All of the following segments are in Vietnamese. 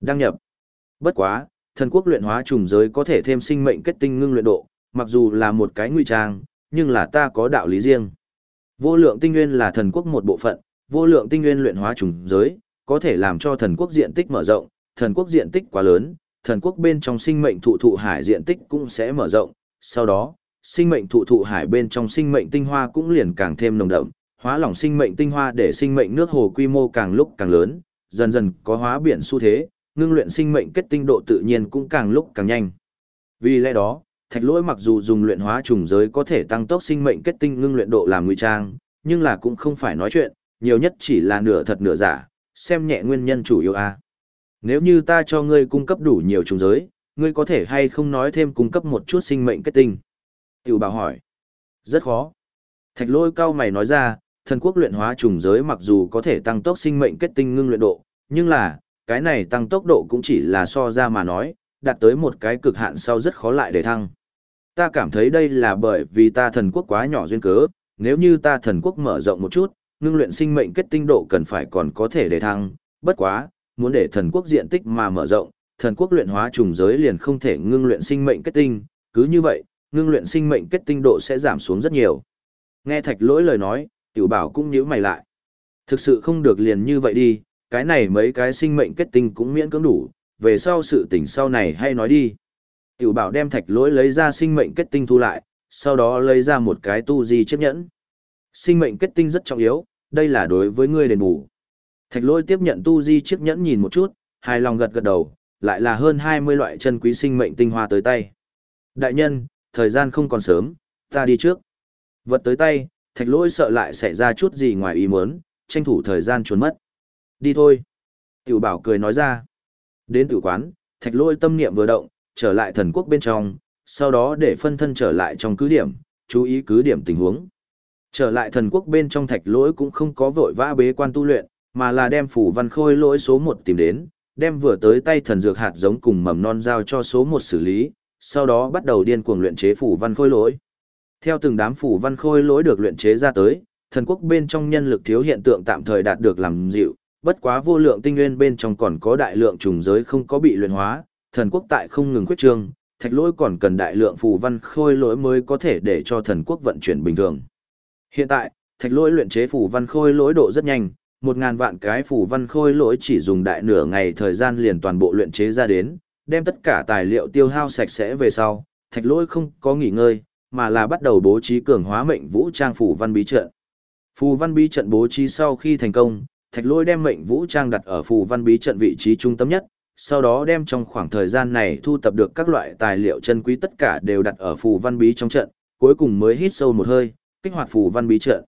Đăng nhập. Bất quá, thần quốc luyện hóa trùng giới có thể thêm sinh mệnh kết tinh ngưng luyện độ, mặc dù là một cái ngụy trang, nhưng là ta có đạo lý riêng. Vô lượng tinh nguyên là thần quốc một bộ phận, vô lượng tinh nguyên luyện hóa trùng giới, có thể làm cho thần quốc diện tích mở rộng, thần quốc diện tích quá lớn, thần quốc bên trong sinh mệnh thụ thụ hải diện tích cũng sẽ mở rộng, sau đó, sinh mệnh thụ thụ hải bên trong sinh mệnh tinh hoa cũng liền càng thêm nồng đậm, hóa lỏng sinh mệnh tinh hoa để sinh mệnh nước hồ quy mô càng lúc càng lớn, dần dần có hóa biển xu thế, ngưng luyện sinh mệnh kết tinh độ tự nhiên cũng càng lúc càng nhanh. Vì lẽ đó, thạch lỗi mặc dù dùng luyện hóa trùng giới có thể tăng tốc sinh mệnh kết tinh ngưng luyện độ làm ngụy trang, nhưng là cũng không phải nói chuyện, nhiều nhất chỉ là nửa thật nửa giả, xem nhẹ nguyên nhân chủ yếu a. Nếu như ta cho ngươi cung cấp đủ nhiều trùng giới, ngươi có thể hay không nói thêm cung cấp một chút sinh mệnh kết tinh? Tiểu bảo hỏi. Rất khó. Thạch lôi cao mày nói ra, thần quốc luyện hóa trùng giới mặc dù có thể tăng tốc sinh mệnh kết tinh ngưng luyện độ, nhưng là, cái này tăng tốc độ cũng chỉ là so ra mà nói, đạt tới một cái cực hạn sau rất khó lại để thăng. Ta cảm thấy đây là bởi vì ta thần quốc quá nhỏ duyên cớ, nếu như ta thần quốc mở rộng một chút, ngưng luyện sinh mệnh kết tinh độ cần phải còn có thể để thăng, bất quá, muốn để thần quốc diện tích mà mở rộng, thần quốc luyện hóa trùng giới liền không thể ngưng luyện sinh mệnh kết tinh, cứ như vậy, ngưng luyện sinh mệnh kết tinh độ sẽ giảm xuống rất nhiều. Nghe thạch lỗi lời nói, tiểu bảo cũng nhíu mày lại. Thực sự không được liền như vậy đi, cái này mấy cái sinh mệnh kết tinh cũng miễn cưỡng đủ, về sau sự tình sau này hay nói đi. Tiểu bảo đem thạch lỗi lấy ra sinh mệnh kết tinh thu lại, sau đó lấy ra một cái tu di chiếc nhẫn. Sinh mệnh kết tinh rất trọng yếu, đây là đối với ngươi đền bù. Thạch lỗi tiếp nhận tu di chiếc nhẫn nhìn một chút, hài lòng gật gật đầu, lại là hơn 20 loại chân quý sinh mệnh tinh hoa tới tay. Đại nhân, thời gian không còn sớm, ta đi trước. Vật tới tay, thạch lỗi sợ lại xảy ra chút gì ngoài ý muốn, tranh thủ thời gian trốn mất. Đi thôi. Tiểu bảo cười nói ra. Đến tử quán, thạch lôi tâm niệm vừa động, trở lại thần quốc bên trong, sau đó để phân thân trở lại trong cứ điểm, chú ý cứ điểm tình huống. Trở lại thần quốc bên trong thạch lỗi cũng không có vội vã bế quan tu luyện, mà là đem phủ văn khôi lỗi số 1 tìm đến, đem vừa tới tay thần dược hạt giống cùng mầm non giao cho số 1 xử lý, sau đó bắt đầu điên cuồng luyện chế phủ văn khôi lỗi. Theo từng đám phủ văn khôi lỗi được luyện chế ra tới, thần quốc bên trong nhân lực thiếu hiện tượng tạm thời đạt được làm dịu, bất quá vô lượng tinh nguyên bên trong còn có đại lượng trùng giới không có bị luyện hóa, thần quốc tại không ngừng khuyết trương, thạch lỗi còn cần đại lượng phù văn khôi lỗi mới có thể để cho thần quốc vận chuyển bình thường. Hiện tại, thạch lỗi luyện chế phù văn khôi lỗi độ rất nhanh, một ngàn vạn cái phù văn khôi lỗi chỉ dùng đại nửa ngày thời gian liền toàn bộ luyện chế ra đến, đem tất cả tài liệu tiêu hao sạch sẽ về sau, thạch lỗi không có nghỉ ngơi, mà là bắt đầu bố trí cường hóa mệnh vũ trang phù văn bí trận. Phù văn bí trận bố trí sau khi thành công, thạch Lôi đem mệnh vũ trang đặt ở phù văn bí trận vị trí trung tâm nhất, sau đó đem trong khoảng thời gian này thu tập được các loại tài liệu chân quý tất cả đều đặt ở phù văn bí trong trận, cuối cùng mới hít sâu một hơi, kích hoạt phù văn bí trận.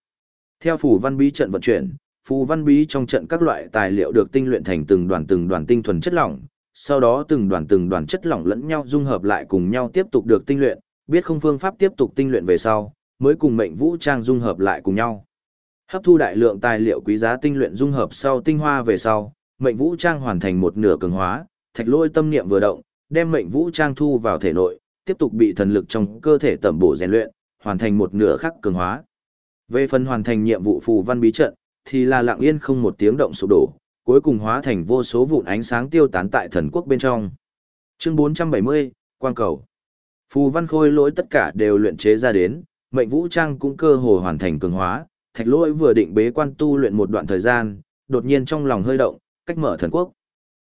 Theo phù văn bí trận vận chuyển, phù văn bí trong trận các loại tài liệu được tinh luyện thành từng đoàn từng đoàn tinh thuần chất lỏng, sau đó từng đoàn từng đoàn chất lỏng lẫn nhau dung hợp lại cùng nhau tiếp tục được tinh luyện, biết không phương pháp tiếp tục tinh luyện về sau, mới cùng mệnh vũ trang dung hợp lại cùng nhau. Hấp thu đại lượng tài liệu quý giá tinh luyện dung hợp sau tinh hoa về sau, mệnh vũ trang hoàn thành một nửa cường hóa, thạch lôi tâm niệm vừa động, đem mệnh vũ trang thu vào thể nội, tiếp tục bị thần lực trong cơ thể tẩm bổ rèn luyện, hoàn thành một nửa khắc cường hóa. Về phần hoàn thành nhiệm vụ phù văn bí trận, thì là lặng yên không một tiếng động sụp đổ, cuối cùng hóa thành vô số vụn ánh sáng tiêu tán tại thần quốc bên trong. Chương 470, Quang Cầu Phù văn khôi lỗi tất cả đều luyện chế ra đến, mệnh vũ trang cũng cơ hồ hoàn thành cường hóa, thạch lỗi vừa định bế quan tu luyện một đoạn thời gian, đột nhiên trong lòng hơi động, cách mở thần quốc.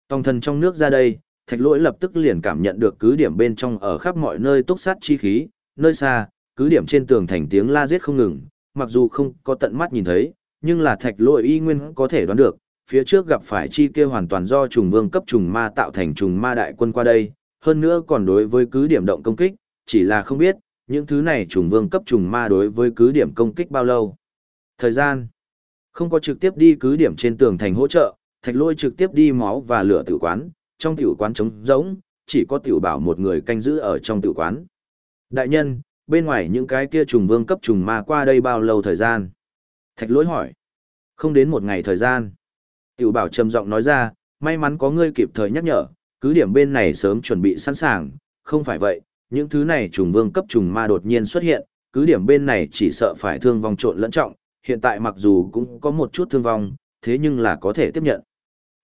Tòng thần trong nước ra đây, thạch lỗi lập tức liền cảm nhận được cứ điểm bên trong ở khắp mọi nơi túc sát chi khí, nơi xa, cứ điểm trên tường thành tiếng la giết không ngừng, mặc dù không có tận mắt nhìn thấy, nhưng là thạch lỗi y nguyên có thể đoán được, phía trước gặp phải chi kia hoàn toàn do trùng vương cấp trùng ma tạo thành trùng ma đại quân qua đây, hơn nữa còn đối với cứ điểm động công kích, chỉ là không biết, những thứ này trùng vương cấp trùng ma đối với cứ điểm công kích bao lâu. Thời gian, không có trực tiếp đi cứ điểm trên tường thành hỗ trợ, thạch lôi trực tiếp đi máu và lửa tử quán, trong tiểu quán trống rỗng, chỉ có tiểu bảo một người canh giữ ở trong tiểu quán. Đại nhân, bên ngoài những cái kia trùng vương cấp trùng ma qua đây bao lâu thời gian? Thạch lỗi hỏi. Không đến một ngày thời gian. Tiểu bảo trầm giọng nói ra, may mắn có ngươi kịp thời nhắc nhở, cứ điểm bên này sớm chuẩn bị sẵn sàng, không phải vậy, những thứ này trùng vương cấp trùng ma đột nhiên xuất hiện, cứ điểm bên này chỉ sợ phải thương vong trộn lẫn trọng, hiện tại mặc dù cũng có một chút thương vong, thế nhưng là có thể tiếp nhận.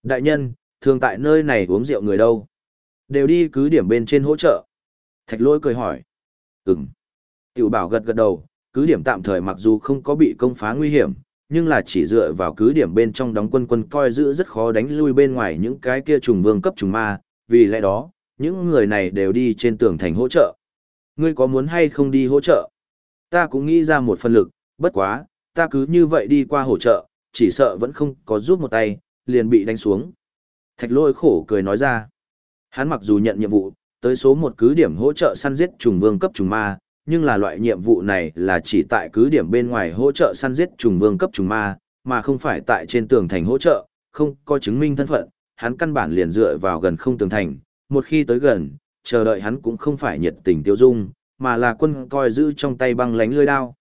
Đại nhân, Thường tại nơi này uống rượu người đâu? Đều đi cứ điểm bên trên hỗ trợ. Thạch lỗi cười hỏi. Ừm. Tiểu bảo gật gật đầu, cứ điểm tạm thời mặc dù không có bị công phá nguy hiểm, nhưng là chỉ dựa vào cứ điểm bên trong đóng quân quân coi giữ rất khó đánh lui bên ngoài những cái kia trùng vương cấp trùng ma, vì lẽ đó, những người này đều đi trên tường thành hỗ trợ. Ngươi có muốn hay không đi hỗ trợ? Ta cũng nghĩ ra một phần lực, bất quá, ta cứ như vậy đi qua hỗ trợ, chỉ sợ vẫn không có giúp một tay, liền bị đánh xuống. Thạch lôi khổ cười nói ra. Hắn mặc dù nhận nhiệm vụ, tới số một cứ điểm hỗ trợ săn giết trùng vương cấp trùng ma, nhưng là loại nhiệm vụ này là chỉ tại cứ điểm bên ngoài hỗ trợ săn giết trùng vương cấp trùng ma, mà không phải tại trên tường thành hỗ trợ, không có chứng minh thân phận, hắn căn bản liền dựa vào gần không tường thành, một khi tới gần, chờ đợi hắn cũng không phải nhiệt tình tiêu dung, mà là quân coi giữ trong tay băng lánh lưỡi đao.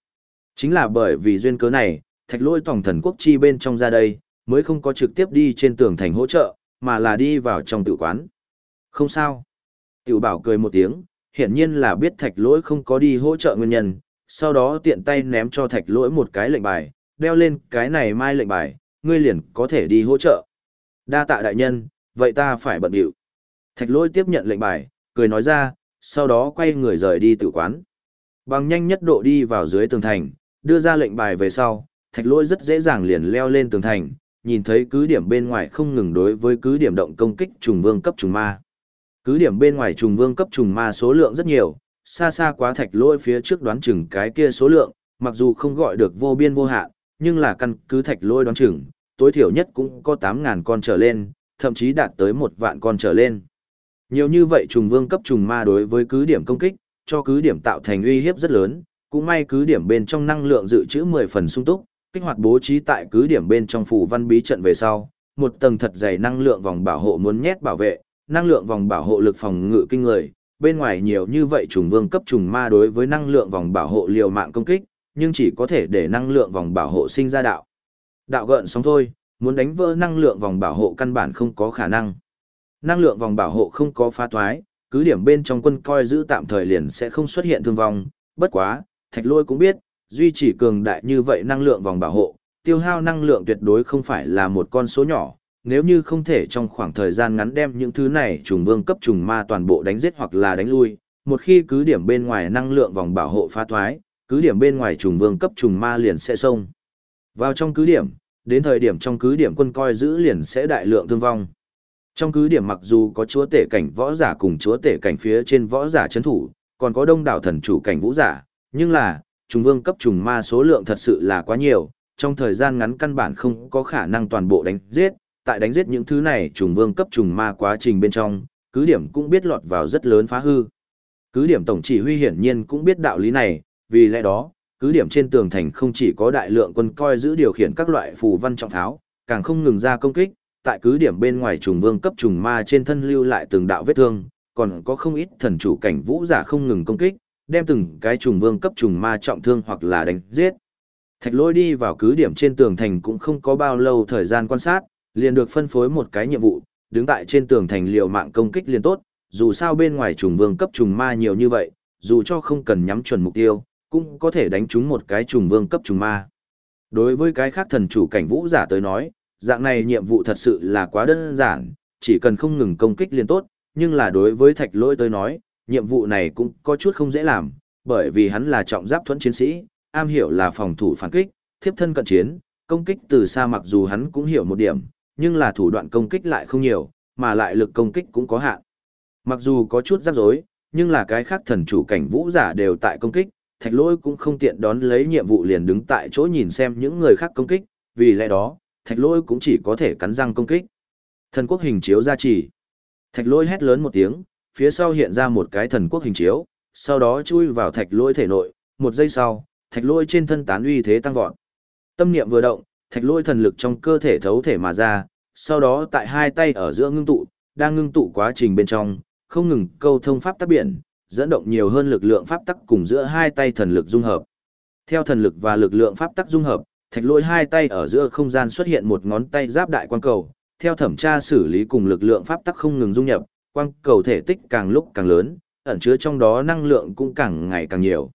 Chính là bởi vì duyên cớ này, thạch lôi tổng thần quốc chi bên trong ra đây, mới không có trực tiếp đi trên tường thành hỗ trợ, mà là đi vào trong tự quán. Không sao. Tiểu bảo cười một tiếng, hiển nhiên là biết thạch lỗi không có đi hỗ trợ nguyên nhân, sau đó tiện tay ném cho thạch lỗi một cái lệnh bài, đeo lên cái này mai lệnh bài, ngươi liền có thể đi hỗ trợ. Đa tạ đại nhân, vậy ta phải bận điệu. Thạch lỗi tiếp nhận lệnh bài, cười nói ra, sau đó quay người rời đi tự quán. Bằng nhanh nhất độ đi vào dưới tường thành, đưa ra lệnh bài về sau, thạch lỗi rất dễ dàng liền leo lên tường thành, nhìn thấy cứ điểm bên ngoài không ngừng đối với cứ điểm động công kích trùng vương cấp trùng ma. Cứ điểm bên ngoài trùng vương cấp trùng ma số lượng rất nhiều, xa xa quá thạch lỗi phía trước đoán chừng cái kia số lượng, mặc dù không gọi được vô biên vô hạn, nhưng là căn cứ thạch lỗi đoán chừng, tối thiểu nhất cũng có 8.000 con trở lên, thậm chí đạt tới một vạn con trở lên. Nhiều như vậy trùng vương cấp trùng ma đối với cứ điểm công kích, cho cứ điểm tạo thành uy hiếp rất lớn, cũng may cứ điểm bên trong năng lượng dự trữ 10 phần sung túc, kích hoạt bố trí tại cứ điểm bên trong phủ văn bí trận về sau, một tầng thật dày năng lượng vòng bảo hộ muốn nhét bảo vệ, năng lượng vòng bảo hộ lực phòng ngự kinh người, bên ngoài nhiều như vậy trùng vương cấp trùng ma đối với năng lượng vòng bảo hộ liều mạng công kích, nhưng chỉ có thể để năng lượng vòng bảo hộ sinh ra đạo. Đạo gợn sóng thôi, muốn đánh vỡ năng lượng vòng bảo hộ căn bản không có khả năng. Năng lượng vòng bảo hộ không có phá toái, cứ điểm bên trong quân coi giữ tạm thời liền sẽ không xuất hiện thương vong, bất quá, thạch lôi cũng biết, duy trì cường đại như vậy năng lượng vòng bảo hộ, tiêu hao năng lượng tuyệt đối không phải là một con số nhỏ, nếu như không thể trong khoảng thời gian ngắn đem những thứ này trùng vương cấp trùng ma toàn bộ đánh giết hoặc là đánh lui, một khi cứ điểm bên ngoài năng lượng vòng bảo hộ phá thoái, cứ điểm bên ngoài trùng vương cấp trùng ma liền sẽ xông vào trong cứ điểm, đến thời điểm trong cứ điểm quân coi giữ liền sẽ đại lượng thương vong. Trong cứ điểm mặc dù có chúa tể cảnh võ giả cùng chúa tể cảnh phía trên võ giả chấn thủ, còn có đông đảo thần chủ cảnh vũ giả, nhưng là, trùng vương cấp trùng ma số lượng thật sự là quá nhiều, trong thời gian ngắn căn bản không có khả năng toàn bộ đánh giết, tại đánh giết những thứ này trùng vương cấp trùng ma quá trình bên trong, cứ điểm cũng biết lọt vào rất lớn phá hư. Cứ điểm tổng chỉ huy hiển nhiên cũng biết đạo lý này, vì lẽ đó, cứ điểm trên tường thành không chỉ có đại lượng quân coi giữ điều khiển các loại phù văn trọng tháo, càng không ngừng ra công kích, tại cứ điểm bên ngoài trùng vương cấp trùng ma trên thân lưu lại từng đạo vết thương, còn có không ít thần chủ cảnh vũ giả không ngừng công kích, đem từng cái trùng vương cấp trùng ma trọng thương hoặc là đánh giết. Thạch lôi đi vào cứ điểm trên tường thành cũng không có bao lâu thời gian quan sát, liền được phân phối một cái nhiệm vụ, đứng tại trên tường thành liều mạng công kích liền tốt, dù sao bên ngoài trùng vương cấp trùng ma nhiều như vậy, dù cho không cần nhắm chuẩn mục tiêu, cũng có thể đánh trúng một cái trùng vương cấp trùng ma. Đối với cái khác thần chủ cảnh vũ giả tới nói, dạng này nhiệm vụ thật sự là quá đơn giản, chỉ cần không ngừng công kích liền tốt, nhưng là đối với thạch lỗi tới nói, nhiệm vụ này cũng có chút không dễ làm, bởi vì hắn là trọng giáp thuẫn chiến sĩ, am hiểu là phòng thủ phản kích, thiếp thân cận chiến, công kích từ xa mặc dù hắn cũng hiểu một điểm, nhưng là thủ đoạn công kích lại không nhiều, mà lại lực công kích cũng có hạn. Mặc dù có chút rắc rối, nhưng là cái khác thần chủ cảnh vũ giả đều tại công kích, thạch lỗi cũng không tiện đón lấy nhiệm vụ liền đứng tại chỗ nhìn xem những người khác công kích, vì lẽ đó, thạch lỗi cũng chỉ có thể cắn răng công kích. Thần quốc hình chiếu ra chỉ. Thạch lỗi hét lớn một tiếng, phía sau hiện ra một cái thần quốc hình chiếu, sau đó chui vào thạch lôi thể nội, một giây sau, thạch lôi trên thân tán uy thế tăng vọt. Tâm niệm vừa động, thạch lôi thần lực trong cơ thể thấu thể mà ra, sau đó tại hai tay ở giữa ngưng tụ, đang ngưng tụ quá trình bên trong, không ngừng câu thông pháp tắc biển, dẫn động nhiều hơn lực lượng pháp tắc cùng giữa hai tay thần lực dung hợp. Theo thần lực và lực lượng pháp tắc dung hợp, thạch lôi hai tay ở giữa không gian xuất hiện một ngón tay giáp đại quan cầu, theo thẩm tra xử lý cùng lực lượng pháp tắc không ngừng dung nhập, quang cầu thể tích càng lúc càng lớn, ẩn chứa trong đó năng lượng cũng càng ngày càng nhiều.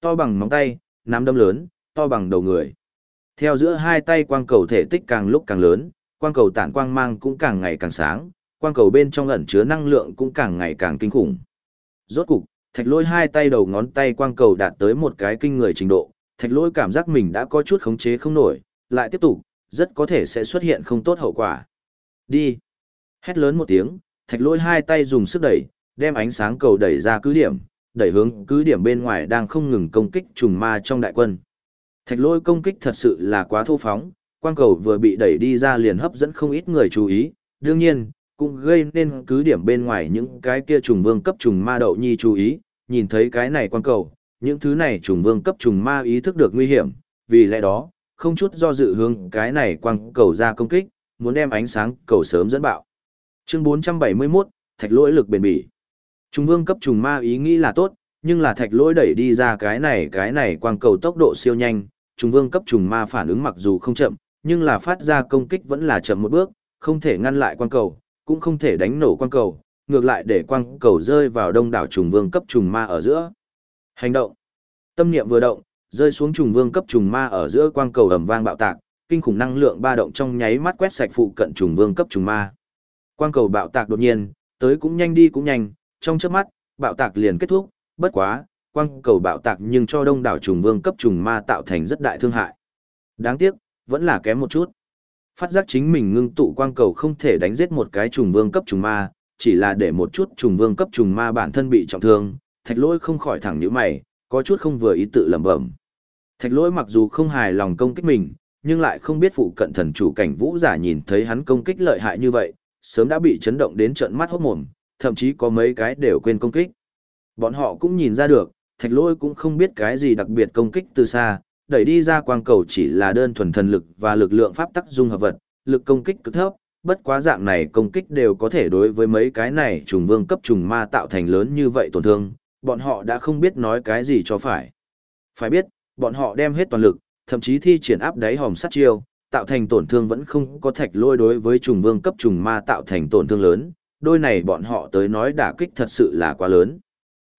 To bằng móng tay, nắm đấm lớn, to bằng đầu người. Theo giữa hai tay quang cầu thể tích càng lúc càng lớn, Quang cầu tản quang mang cũng càng ngày càng sáng, quang cầu bên trong ẩn chứa năng lượng cũng càng ngày càng kinh khủng. Rốt cục, thạch lôi hai tay đầu ngón tay quang cầu đạt tới một cái kinh người trình độ, thạch lôi cảm giác mình đã có chút khống chế không nổi, lại tiếp tục, rất có thể sẽ xuất hiện không tốt hậu quả. Đi! Hét lớn một tiếng, thạch Lỗi hai tay dùng sức đẩy, đem ánh sáng cầu đẩy ra cứ điểm, đẩy hướng cứ điểm bên ngoài đang không ngừng công kích trùng ma trong đại quân. Thạch Lỗi công kích thật sự là quá thô phóng, quang cầu vừa bị đẩy đi ra liền hấp dẫn không ít người chú ý, đương nhiên, cũng gây nên cứ điểm bên ngoài những cái kia trùng vương cấp trùng ma đậu nhi chú ý, nhìn thấy cái này quang cầu, những thứ này trùng vương cấp trùng ma ý thức được nguy hiểm, vì lẽ đó, không chút do dự hướng cái này quang cầu ra công kích, muốn đem ánh sáng cầu sớm dẫn bạo. Chương 471, thạch lỗi lực bền bỉ. trung vương cấp trùng ma ý nghĩ là tốt, nhưng là thạch lỗi đẩy đi ra cái này cái này quang cầu tốc độ siêu nhanh, trùng vương cấp trùng ma phản ứng mặc dù không chậm, nhưng là phát ra công kích vẫn là chậm một bước, không thể ngăn lại quang cầu, cũng không thể đánh nổ quang cầu, ngược lại để quang cầu rơi vào đông đảo trùng vương cấp trùng ma ở giữa. Hành động. Tâm niệm vừa động, rơi xuống trùng vương cấp trùng ma ở giữa quang cầu ầm vang bạo tạc, kinh khủng năng lượng ba động trong nháy mắt quét sạch phụ cận trùng vương cấp trùng ma. Quang cầu bạo tạc đột nhiên, tới cũng nhanh đi cũng nhanh, trong chớp mắt, bạo tạc liền kết thúc, bất quá, quang cầu bạo tạc nhưng cho đông đảo trùng vương cấp trùng ma tạo thành rất đại thương hại. Đáng tiếc, vẫn là kém một chút. Phát giác chính mình ngưng tụ quang cầu không thể đánh giết một cái trùng vương cấp trùng ma, chỉ là để một chút trùng vương cấp trùng ma bản thân bị trọng thương, thạch lỗi không khỏi thẳng nhíu mày, có chút không vừa ý tự lẩm bẩm. Thạch lỗi mặc dù không hài lòng công kích mình, nhưng lại không biết phụ cận thần chủ cảnh vũ giả nhìn thấy hắn công kích lợi hại như vậy, sớm đã bị chấn động đến trận mắt hốt mồm, thậm chí có mấy cái đều quên công kích. Bọn họ cũng nhìn ra được, thạch lôi cũng không biết cái gì đặc biệt công kích từ xa, đẩy đi ra quang cầu chỉ là đơn thuần thần lực và lực lượng pháp tắc dung hợp vật, lực công kích cực thấp, bất quá dạng này công kích đều có thể đối với mấy cái này trùng vương cấp trùng ma tạo thành lớn như vậy tổn thương, bọn họ đã không biết nói cái gì cho phải. Phải biết, bọn họ đem hết toàn lực, thậm chí thi triển áp đáy hòm sát chiêu, tạo thành tổn thương vẫn không có thạch lôi đối với trùng vương cấp trùng ma tạo thành tổn thương lớn, đôi này bọn họ tới nói đả kích thật sự là quá lớn.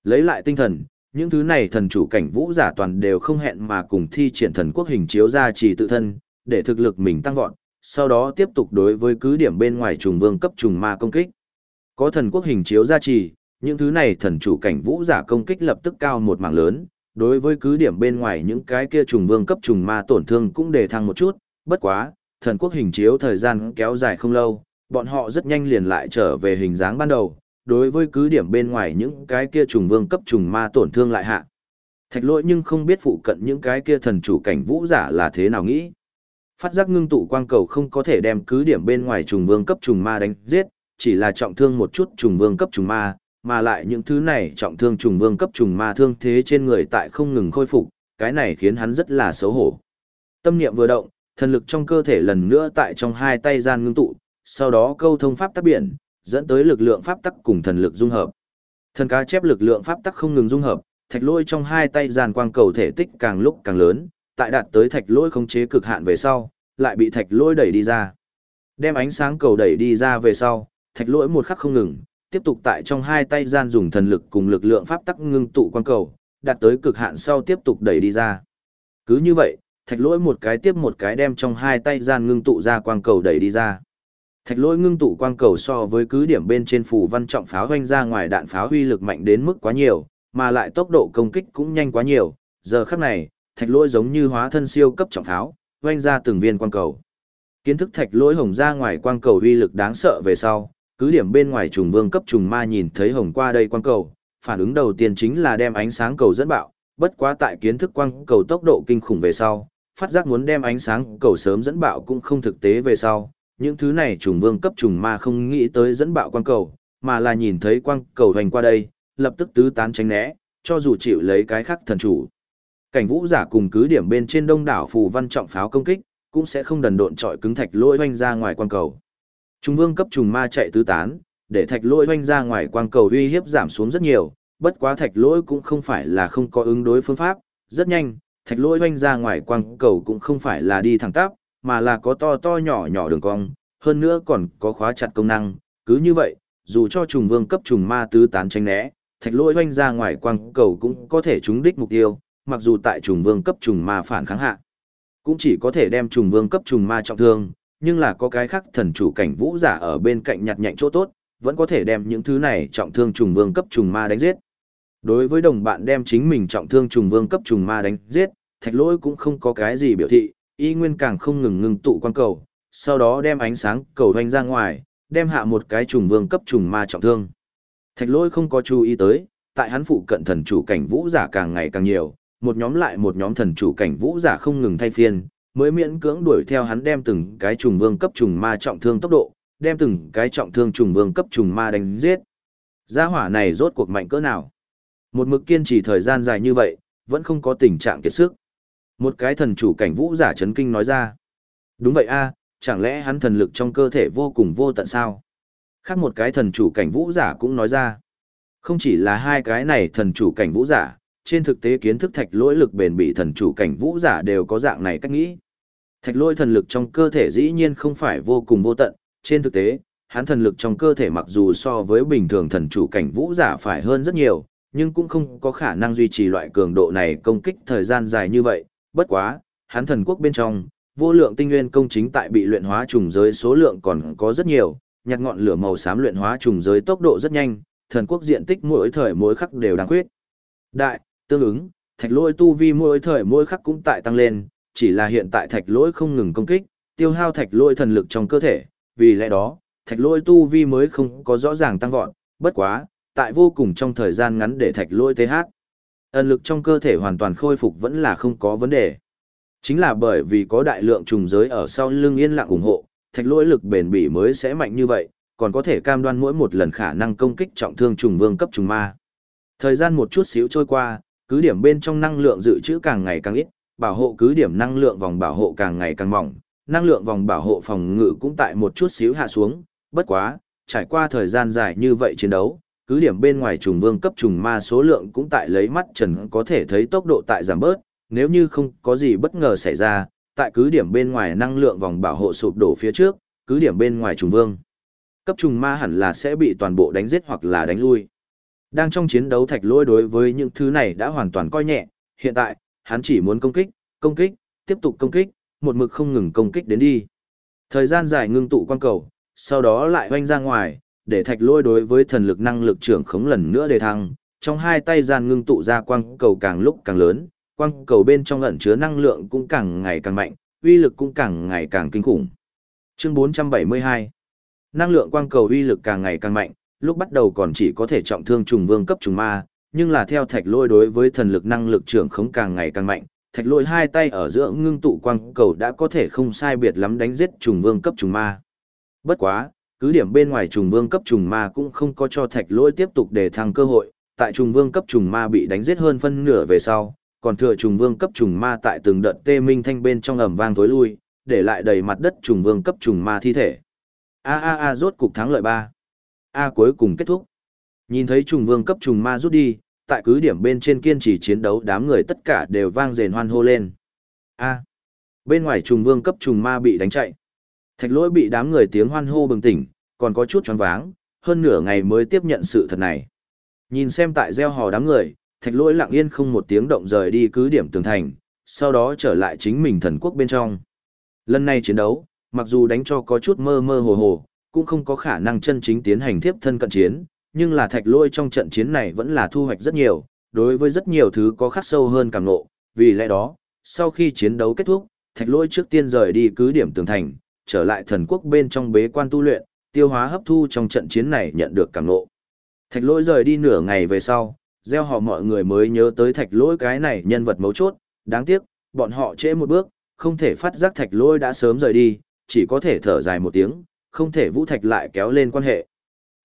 Lấy lại tinh thần, những thứ này thần chủ cảnh vũ giả toàn đều không hẹn mà cùng thi triển thần quốc hình chiếu ra chỉ tự thân, để thực lực mình tăng vọt, sau đó tiếp tục đối với cứ điểm bên ngoài trùng vương cấp trùng ma công kích. Có thần quốc hình chiếu ra trì, những thứ này thần chủ cảnh vũ giả công kích lập tức cao một mảng lớn, đối với cứ điểm bên ngoài những cái kia trùng vương cấp trùng ma tổn thương cũng đề thăng một chút, bất quá, thần quốc hình chiếu thời gian kéo dài không lâu, bọn họ rất nhanh liền lại trở về hình dáng ban đầu, đối với cứ điểm bên ngoài những cái kia trùng vương cấp trùng ma tổn thương lại hạ. Thạch lỗi nhưng không biết phụ cận những cái kia thần chủ cảnh vũ giả là thế nào nghĩ. Phát giác ngưng tụ quang cầu không có thể đem cứ điểm bên ngoài trùng vương cấp trùng ma đánh giết, chỉ là trọng thương một chút trùng vương cấp trùng ma, mà lại những thứ này trọng thương trùng vương cấp trùng ma thương thế trên người tại không ngừng khôi phục, cái này khiến hắn rất là xấu hổ. Tâm niệm vừa động, thần lực trong cơ thể lần nữa tại trong hai tay gian ngưng tụ, sau đó câu thông pháp tắc biển, dẫn tới lực lượng pháp tắc cùng thần lực dung hợp. Thần cá chép lực lượng pháp tắc không ngừng dung hợp, thạch lôi trong hai tay giàn quang cầu thể tích càng lúc càng lớn, tại đạt tới thạch lôi khống chế cực hạn về sau, lại bị thạch lôi đẩy đi ra. Đem ánh sáng cầu đẩy đi ra về sau, thạch lôi một khắc không ngừng, tiếp tục tại trong hai tay gian dùng thần lực cùng lực lượng pháp tắc ngưng tụ quang cầu, đạt tới cực hạn sau tiếp tục đẩy đi ra. Cứ như vậy, thạch lỗi một cái tiếp một cái đem trong hai tay gian ngưng tụ ra quang cầu đẩy đi ra. Thạch lỗi ngưng tụ quang cầu so với cứ điểm bên trên phủ văn trọng pháo hoanh ra ngoài đạn pháo huy lực mạnh đến mức quá nhiều, mà lại tốc độ công kích cũng nhanh quá nhiều. Giờ khắc này, thạch lỗi giống như hóa thân siêu cấp trọng pháo, hoanh ra từng viên quang cầu. Kiến thức thạch lỗi hồng ra ngoài quang cầu huy lực đáng sợ về sau, cứ điểm bên ngoài trùng vương cấp trùng ma nhìn thấy hồng qua đây quang cầu, phản ứng đầu tiên chính là đem ánh sáng cầu dẫn bạo, bất quá tại kiến thức quang cầu tốc độ kinh khủng về sau, phát giác muốn đem ánh sáng cầu sớm dẫn bạo cũng không thực tế về sau, những thứ này trùng vương cấp trùng ma không nghĩ tới dẫn bạo quang cầu, mà là nhìn thấy quang cầu hành qua đây, lập tức tứ tán tránh né, cho dù chịu lấy cái khác thần chủ. Cảnh vũ giả cùng cứ điểm bên trên đông đảo phù văn trọng pháo công kích, cũng sẽ không đần độn trọi cứng thạch lôi hoanh ra ngoài quang cầu. Trùng vương cấp trùng ma chạy tứ tán, để thạch lôi hoanh ra ngoài quang cầu uy hiếp giảm xuống rất nhiều, bất quá thạch lôi cũng không phải là không có ứng đối phương pháp, rất nhanh, thạch lỗi oanh ra ngoài quang cầu cũng không phải là đi thẳng tắp, mà là có to to nhỏ nhỏ đường cong, hơn nữa còn có khóa chặt công năng, cứ như vậy, dù cho trùng vương cấp trùng ma tứ tán tranh né, thạch lỗi oanh ra ngoài quang cầu cũng có thể trúng đích mục tiêu, mặc dù tại trùng vương cấp trùng ma phản kháng hạ, cũng chỉ có thể đem trùng vương cấp trùng ma trọng thương, nhưng là có cái khác thần chủ cảnh vũ giả ở bên cạnh nhặt nhạnh chỗ tốt, vẫn có thể đem những thứ này trọng thương trùng vương cấp trùng ma đánh giết. Đối với đồng bạn đem chính mình trọng thương trùng vương cấp trùng ma đánh giết, thạch lỗi cũng không có cái gì biểu thị, y nguyên càng không ngừng ngừng tụ quan cầu, sau đó đem ánh sáng cầu hoành ra ngoài, đem hạ một cái trùng vương cấp trùng ma trọng thương. Thạch lỗi không có chú ý tới, tại hắn phụ cận thần chủ cảnh vũ giả càng ngày càng nhiều, một nhóm lại một nhóm thần chủ cảnh vũ giả không ngừng thay phiên, mới miễn cưỡng đuổi theo hắn đem từng cái trùng vương cấp trùng ma trọng thương tốc độ, đem từng cái trọng thương trùng vương cấp trùng ma đánh giết. Gia hỏa này rốt cuộc mạnh cỡ nào? Một mực kiên trì thời gian dài như vậy, vẫn không có tình trạng kiệt sức. Một cái thần chủ cảnh vũ giả chấn kinh nói ra. Đúng vậy a, chẳng lẽ hắn thần lực trong cơ thể vô cùng vô tận sao? Khác một cái thần chủ cảnh vũ giả cũng nói ra. Không chỉ là hai cái này thần chủ cảnh vũ giả, trên thực tế kiến thức thạch lỗi lực bền bỉ thần chủ cảnh vũ giả đều có dạng này cách nghĩ. Thạch lỗi thần lực trong cơ thể dĩ nhiên không phải vô cùng vô tận, trên thực tế, hắn thần lực trong cơ thể mặc dù so với bình thường thần chủ cảnh vũ giả phải hơn rất nhiều, nhưng cũng không có khả năng duy trì loại cường độ này công kích thời gian dài như vậy, bất quá, hắn thần quốc bên trong, vô lượng tinh nguyên công chính tại bị luyện hóa trùng giới số lượng còn có rất nhiều, nhặt ngọn lửa màu xám luyện hóa trùng giới tốc độ rất nhanh, thần quốc diện tích mỗi thời mỗi khắc đều đang khuyết. Đại, tương ứng, thạch lỗi tu vi mỗi thời mỗi khắc cũng tại tăng lên, chỉ là hiện tại thạch lỗi không ngừng công kích, tiêu hao thạch lỗi thần lực trong cơ thể, vì lẽ đó, thạch lỗi tu vi mới không có rõ ràng tăng vọt, bất quá, tại vô cùng trong thời gian ngắn để thạch lỗi TH. Ẩn lực trong cơ thể hoàn toàn khôi phục vẫn là không có vấn đề. Chính là bởi vì có đại lượng trùng giới ở sau lưng yên lặng ủng hộ, thạch lỗi lực bền bỉ mới sẽ mạnh như vậy, còn có thể cam đoan mỗi một lần khả năng công kích trọng thương trùng vương cấp trùng ma. Thời gian một chút xíu trôi qua, cứ điểm bên trong năng lượng dự trữ càng ngày càng ít, bảo hộ cứ điểm năng lượng vòng bảo hộ càng ngày càng mỏng, năng lượng vòng bảo hộ phòng ngự cũng tại một chút xíu hạ xuống, bất quá, trải qua thời gian dài như vậy chiến đấu, cứ điểm bên ngoài trùng vương cấp trùng ma số lượng cũng tại lấy mắt trần có thể thấy tốc độ tại giảm bớt, nếu như không có gì bất ngờ xảy ra, tại cứ điểm bên ngoài năng lượng vòng bảo hộ sụp đổ phía trước, cứ điểm bên ngoài trùng vương. Cấp trùng ma hẳn là sẽ bị toàn bộ đánh giết hoặc là đánh lui. Đang trong chiến đấu thạch lôi đối với những thứ này đã hoàn toàn coi nhẹ, hiện tại, hắn chỉ muốn công kích, công kích, tiếp tục công kích, một mực không ngừng công kích đến đi. Thời gian dài ngưng tụ quan cầu, sau đó lại hoanh ra ngoài, để thạch lôi đối với thần lực năng lực trưởng khống lần nữa đề thăng, trong hai tay gian ngưng tụ ra quang cầu càng lúc càng lớn, quang cầu bên trong ẩn chứa năng lượng cũng càng ngày càng mạnh, uy lực cũng càng ngày càng kinh khủng. Chương 472 Năng lượng quang cầu uy lực càng ngày càng mạnh, lúc bắt đầu còn chỉ có thể trọng thương trùng vương cấp trùng ma, nhưng là theo thạch lôi đối với thần lực năng lực trưởng khống càng ngày càng mạnh, thạch lôi hai tay ở giữa ngưng tụ quang cầu đã có thể không sai biệt lắm đánh giết trùng vương cấp trùng ma. Bất quá, cứ điểm bên ngoài trùng vương cấp trùng ma cũng không có cho thạch lỗi tiếp tục để thăng cơ hội, tại trùng vương cấp trùng ma bị đánh giết hơn phân nửa về sau, còn thừa trùng vương cấp trùng ma tại từng đợt tê minh thanh bên trong ầm vang tối lui, để lại đầy mặt đất trùng vương cấp trùng ma thi thể. A a a rốt cục thắng lợi ba. A cuối cùng kết thúc. Nhìn thấy trùng vương cấp trùng ma rút đi, tại cứ điểm bên trên kiên trì chiến đấu đám người tất cả đều vang rền hoan hô lên. A. Bên ngoài trùng vương cấp trùng ma bị đánh chạy. Thạch lỗi bị đám người tiếng hoan hô bừng tỉnh, còn có chút choáng váng, hơn nửa ngày mới tiếp nhận sự thật này. Nhìn xem tại gieo hò đám người, thạch lỗi lặng yên không một tiếng động rời đi cứ điểm tường thành, sau đó trở lại chính mình thần quốc bên trong. Lần này chiến đấu, mặc dù đánh cho có chút mơ mơ hồ hồ, cũng không có khả năng chân chính tiến hành tiếp thân cận chiến, nhưng là thạch Lỗi trong trận chiến này vẫn là thu hoạch rất nhiều, đối với rất nhiều thứ có khắc sâu hơn cảm ngộ. vì lẽ đó, sau khi chiến đấu kết thúc, thạch Lỗi trước tiên rời đi cứ điểm tường thành, trở lại thần quốc bên trong bế quan tu luyện, tiêu hóa hấp thu trong trận chiến này nhận được càng ngộ. Thạch lôi rời đi nửa ngày về sau, gieo họ mọi người mới nhớ tới thạch lôi cái này nhân vật mấu chốt, đáng tiếc, bọn họ trễ một bước, không thể phát giác thạch lôi đã sớm rời đi, chỉ có thể thở dài một tiếng, không thể vũ thạch lại kéo lên quan hệ.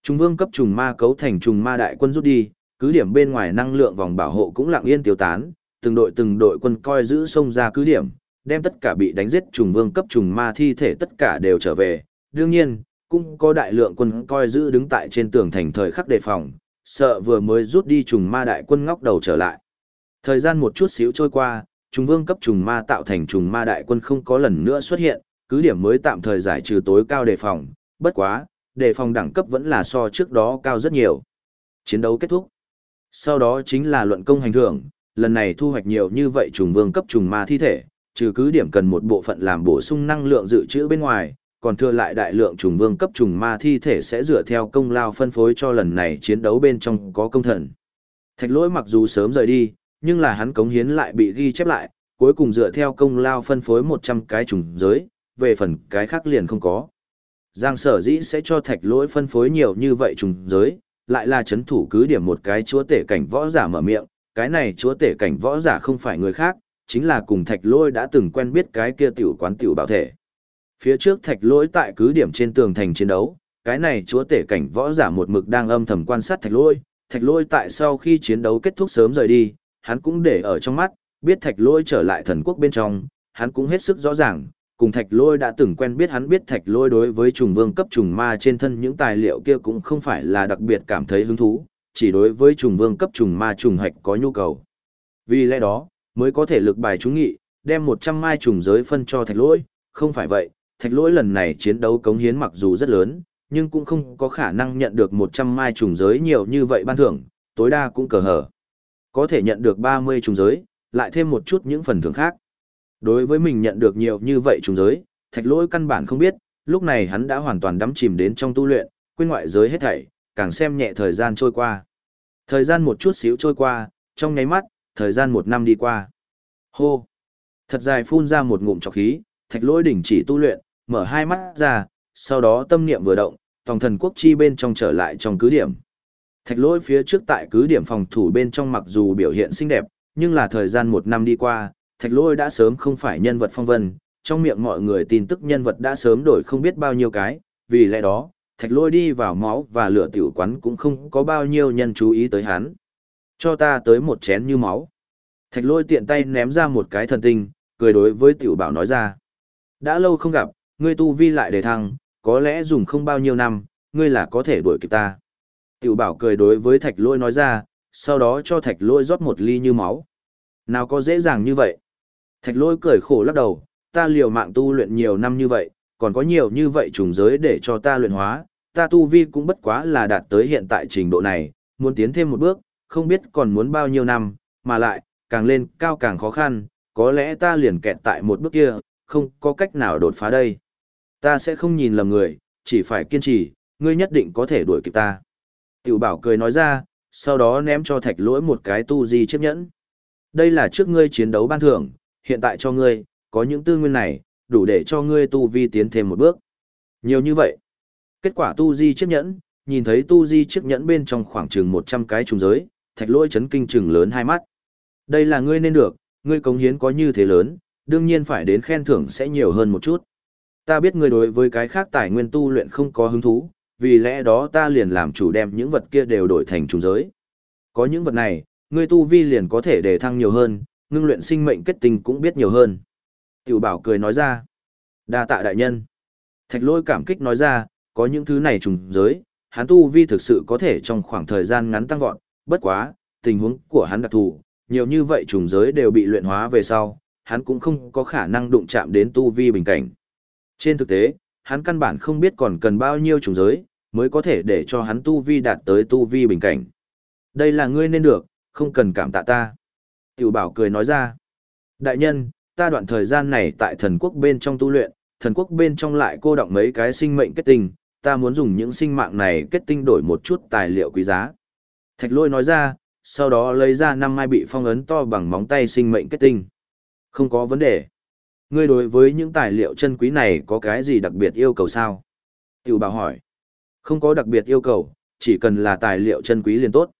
Trung vương cấp trùng ma cấu thành trùng ma đại quân rút đi, cứ điểm bên ngoài năng lượng vòng bảo hộ cũng lặng yên tiêu tán, từng đội từng đội quân coi giữ xông ra cứ điểm, đem tất cả bị đánh giết trùng vương cấp trùng ma thi thể tất cả đều trở về. Đương nhiên, cũng có đại lượng quân coi giữ đứng tại trên tường thành thời khắc đề phòng, sợ vừa mới rút đi trùng ma đại quân ngóc đầu trở lại. Thời gian một chút xíu trôi qua, trùng vương cấp trùng ma tạo thành trùng ma đại quân không có lần nữa xuất hiện, cứ điểm mới tạm thời giải trừ tối cao đề phòng, bất quá, đề phòng đẳng cấp vẫn là so trước đó cao rất nhiều. Chiến đấu kết thúc. Sau đó chính là luận công hành thưởng, lần này thu hoạch nhiều như vậy trùng vương cấp trùng ma thi thể, trừ cứ điểm cần một bộ phận làm bổ sung năng lượng dự trữ bên ngoài, còn thừa lại đại lượng trùng vương cấp trùng ma thi thể sẽ dựa theo công lao phân phối cho lần này chiến đấu bên trong có công thần. Thạch lỗi mặc dù sớm rời đi, nhưng là hắn cống hiến lại bị ghi chép lại, cuối cùng dựa theo công lao phân phối 100 cái trùng giới, về phần cái khác liền không có. Giang sở dĩ sẽ cho thạch lỗi phân phối nhiều như vậy trùng giới, lại là chấn thủ cứ điểm một cái chúa tể cảnh võ giả mở miệng, cái này chúa tể cảnh võ giả không phải người khác, chính là cùng thạch lỗi đã từng quen biết cái kia tiểu quán tiểu bảo thể. Phía trước thạch lỗi tại cứ điểm trên tường thành chiến đấu, cái này chúa tể cảnh võ giả một mực đang âm thầm quan sát thạch lỗi, thạch lỗi tại sau khi chiến đấu kết thúc sớm rời đi, hắn cũng để ở trong mắt, biết thạch lỗi trở lại thần quốc bên trong, hắn cũng hết sức rõ ràng, cùng thạch lôi đã từng quen biết hắn biết thạch lôi đối với trùng vương cấp trùng ma trên thân những tài liệu kia cũng không phải là đặc biệt cảm thấy hứng thú, chỉ đối với trùng vương cấp trùng ma trùng hạch có nhu cầu. Vì lẽ đó, mới có thể lực bài chúng nghị, đem 100 mai trùng giới phân cho thạch lỗi, không phải vậy, thạch lỗi lần này chiến đấu cống hiến mặc dù rất lớn, nhưng cũng không có khả năng nhận được 100 mai trùng giới nhiều như vậy ban thưởng, tối đa cũng cờ hở. Có thể nhận được 30 trùng giới, lại thêm một chút những phần thưởng khác. Đối với mình nhận được nhiều như vậy trùng giới, thạch lỗi căn bản không biết, lúc này hắn đã hoàn toàn đắm chìm đến trong tu luyện, quên ngoại giới hết thảy, càng xem nhẹ thời gian trôi qua. Thời gian một chút xíu trôi qua, trong nháy mắt, thời gian một năm đi qua. Hô! Thật dài phun ra một ngụm trọc khí, thạch lỗi đỉnh chỉ tu luyện, mở hai mắt ra, sau đó tâm niệm vừa động, tòng thần quốc chi bên trong trở lại trong cứ điểm. Thạch lỗi phía trước tại cứ điểm phòng thủ bên trong mặc dù biểu hiện xinh đẹp, nhưng là thời gian một năm đi qua, thạch lôi đã sớm không phải nhân vật phong vân, trong miệng mọi người tin tức nhân vật đã sớm đổi không biết bao nhiêu cái, vì lẽ đó, thạch lôi đi vào máu và lửa tiểu quán cũng không có bao nhiêu nhân chú ý tới hắn. Cho ta tới một chén như máu. Thạch lôi tiện tay ném ra một cái thần tinh, cười đối với tiểu bảo nói ra. Đã lâu không gặp, ngươi tu vi lại đề thăng, có lẽ dùng không bao nhiêu năm, ngươi là có thể đuổi kịp ta. Tiểu bảo cười đối với thạch lôi nói ra, sau đó cho thạch lôi rót một ly như máu. Nào có dễ dàng như vậy? Thạch lôi cười khổ lắc đầu, ta liều mạng tu luyện nhiều năm như vậy, còn có nhiều như vậy trùng giới để cho ta luyện hóa, ta tu vi cũng bất quá là đạt tới hiện tại trình độ này, muốn tiến thêm một bước, không biết còn muốn bao nhiêu năm, mà lại, càng lên cao càng khó khăn, có lẽ ta liền kẹt tại một bước kia, không có cách nào đột phá đây. Ta sẽ không nhìn lầm người, chỉ phải kiên trì, ngươi nhất định có thể đuổi kịp ta. Tiểu bảo cười nói ra, sau đó ném cho thạch lỗi một cái tu di chiếc nhẫn. Đây là trước ngươi chiến đấu ban thưởng, hiện tại cho ngươi, có những tư nguyên này, đủ để cho ngươi tu vi tiến thêm một bước. Nhiều như vậy. Kết quả tu di chiếc nhẫn, nhìn thấy tu di chiếc nhẫn bên trong khoảng chừng 100 cái trùng giới, thạch lỗi chấn kinh chừng lớn hai mắt. Đây là ngươi nên được, ngươi cống hiến có như thế lớn, đương nhiên phải đến khen thưởng sẽ nhiều hơn một chút. Ta biết ngươi đối với cái khác tài nguyên tu luyện không có hứng thú, vì lẽ đó ta liền làm chủ đem những vật kia đều đổi thành trùng giới. Có những vật này, ngươi tu vi liền có thể đề thăng nhiều hơn, ngưng luyện sinh mệnh kết tinh cũng biết nhiều hơn. Tiểu bảo cười nói ra. đa tạ đại nhân. Thạch lôi cảm kích nói ra, có những thứ này trùng giới, hắn tu vi thực sự có thể trong khoảng thời gian ngắn tăng vọt, bất quá, tình huống của hắn đặc thù, nhiều như vậy trùng giới đều bị luyện hóa về sau, hắn cũng không có khả năng đụng chạm đến tu vi bình cảnh. Trên thực tế, hắn căn bản không biết còn cần bao nhiêu trùng giới, mới có thể để cho hắn tu vi đạt tới tu vi bình cảnh. Đây là ngươi nên được, không cần cảm tạ ta. Tiểu bảo cười nói ra. Đại nhân, ta đoạn thời gian này tại thần quốc bên trong tu luyện, thần quốc bên trong lại cô động mấy cái sinh mệnh kết tinh, ta muốn dùng những sinh mạng này kết tinh đổi một chút tài liệu quý giá. Thạch lôi nói ra, sau đó lấy ra năm mai bị phong ấn to bằng móng tay sinh mệnh kết tinh. Không có vấn đề. Ngươi đối với những tài liệu chân quý này có cái gì đặc biệt yêu cầu sao? Tiểu bảo hỏi. Không có đặc biệt yêu cầu, chỉ cần là tài liệu chân quý liền tốt.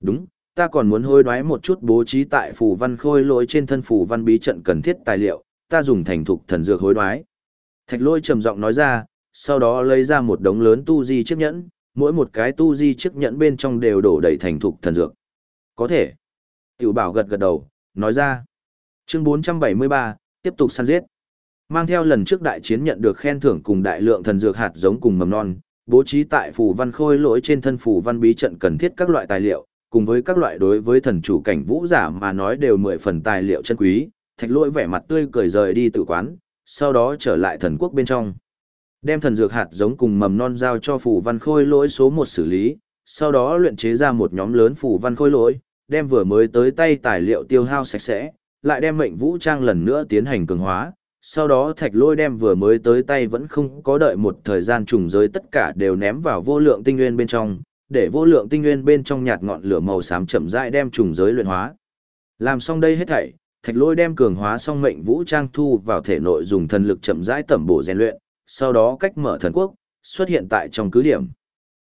Đúng, ta còn muốn hối đoái một chút bố trí tại phủ văn khôi lỗi trên thân phủ văn bí trận cần thiết tài liệu, ta dùng thành thục thần dược hối đoái. Thạch lôi trầm giọng nói ra, sau đó lấy ra một đống lớn tu di chiếc nhẫn, mỗi một cái tu di chiếc nhẫn bên trong đều đổ đầy thành thục thần dược. Có thể. Tiểu bảo gật gật đầu, nói ra. Chương 473, tiếp tục săn giết. Mang theo lần trước đại chiến nhận được khen thưởng cùng đại lượng thần dược hạt giống cùng mầm non, bố trí tại phù văn khôi lỗi trên thân phù văn bí trận cần thiết các loại tài liệu, cùng với các loại đối với thần chủ cảnh vũ giả mà nói đều mười phần tài liệu chân quý, thạch lỗi vẻ mặt tươi cười rời đi tự quán, sau đó trở lại thần quốc bên trong. Đem thần dược hạt giống cùng mầm non giao cho phủ văn khôi lỗi số một xử lý, sau đó luyện chế ra một nhóm lớn phủ văn khôi lỗi, đem vừa mới tới tay tài liệu tiêu hao sạch sẽ, lại đem mệnh vũ trang lần nữa tiến hành cường hóa, Sau đó thạch lôi đem vừa mới tới tay vẫn không có đợi một thời gian trùng giới tất cả đều ném vào vô lượng tinh nguyên bên trong, để vô lượng tinh nguyên bên trong nhạt ngọn lửa màu xám chậm rãi đem trùng giới luyện hóa. Làm xong đây hết thảy, thạch lôi đem cường hóa xong mệnh vũ trang thu vào thể nội dùng thần lực chậm rãi tẩm bổ rèn luyện, sau đó cách mở thần quốc, xuất hiện tại trong cứ điểm.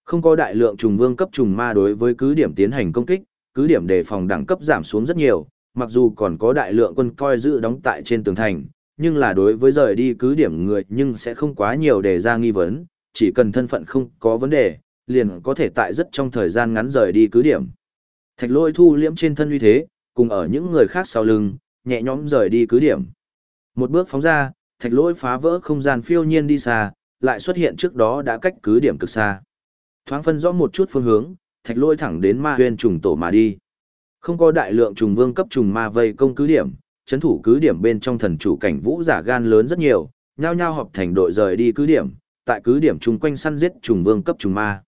Không có đại lượng trùng vương cấp trùng ma đối với cứ điểm tiến hành công kích, cứ điểm đề phòng đẳng cấp giảm xuống rất nhiều, mặc dù còn có đại lượng quân coi giữ đóng tại trên tường thành, nhưng là đối với rời đi cứ điểm người nhưng sẽ không quá nhiều đề ra nghi vấn, chỉ cần thân phận không có vấn đề, liền có thể tại rất trong thời gian ngắn rời đi cứ điểm. Thạch lôi thu liễm trên thân uy thế, cùng ở những người khác sau lưng, nhẹ nhõm rời đi cứ điểm. Một bước phóng ra, thạch Lỗi phá vỡ không gian phiêu nhiên đi xa, lại xuất hiện trước đó đã cách cứ điểm cực xa. Thoáng phân rõ một chút phương hướng, thạch Lỗi thẳng đến ma huyên trùng tổ mà đi. Không có đại lượng trùng vương cấp trùng ma vây công cứ điểm, chấn thủ cứ điểm bên trong thần chủ cảnh vũ giả gan lớn rất nhiều, nhao nhao họp thành đội rời đi cứ điểm, tại cứ điểm chung quanh săn giết trùng vương cấp trùng ma.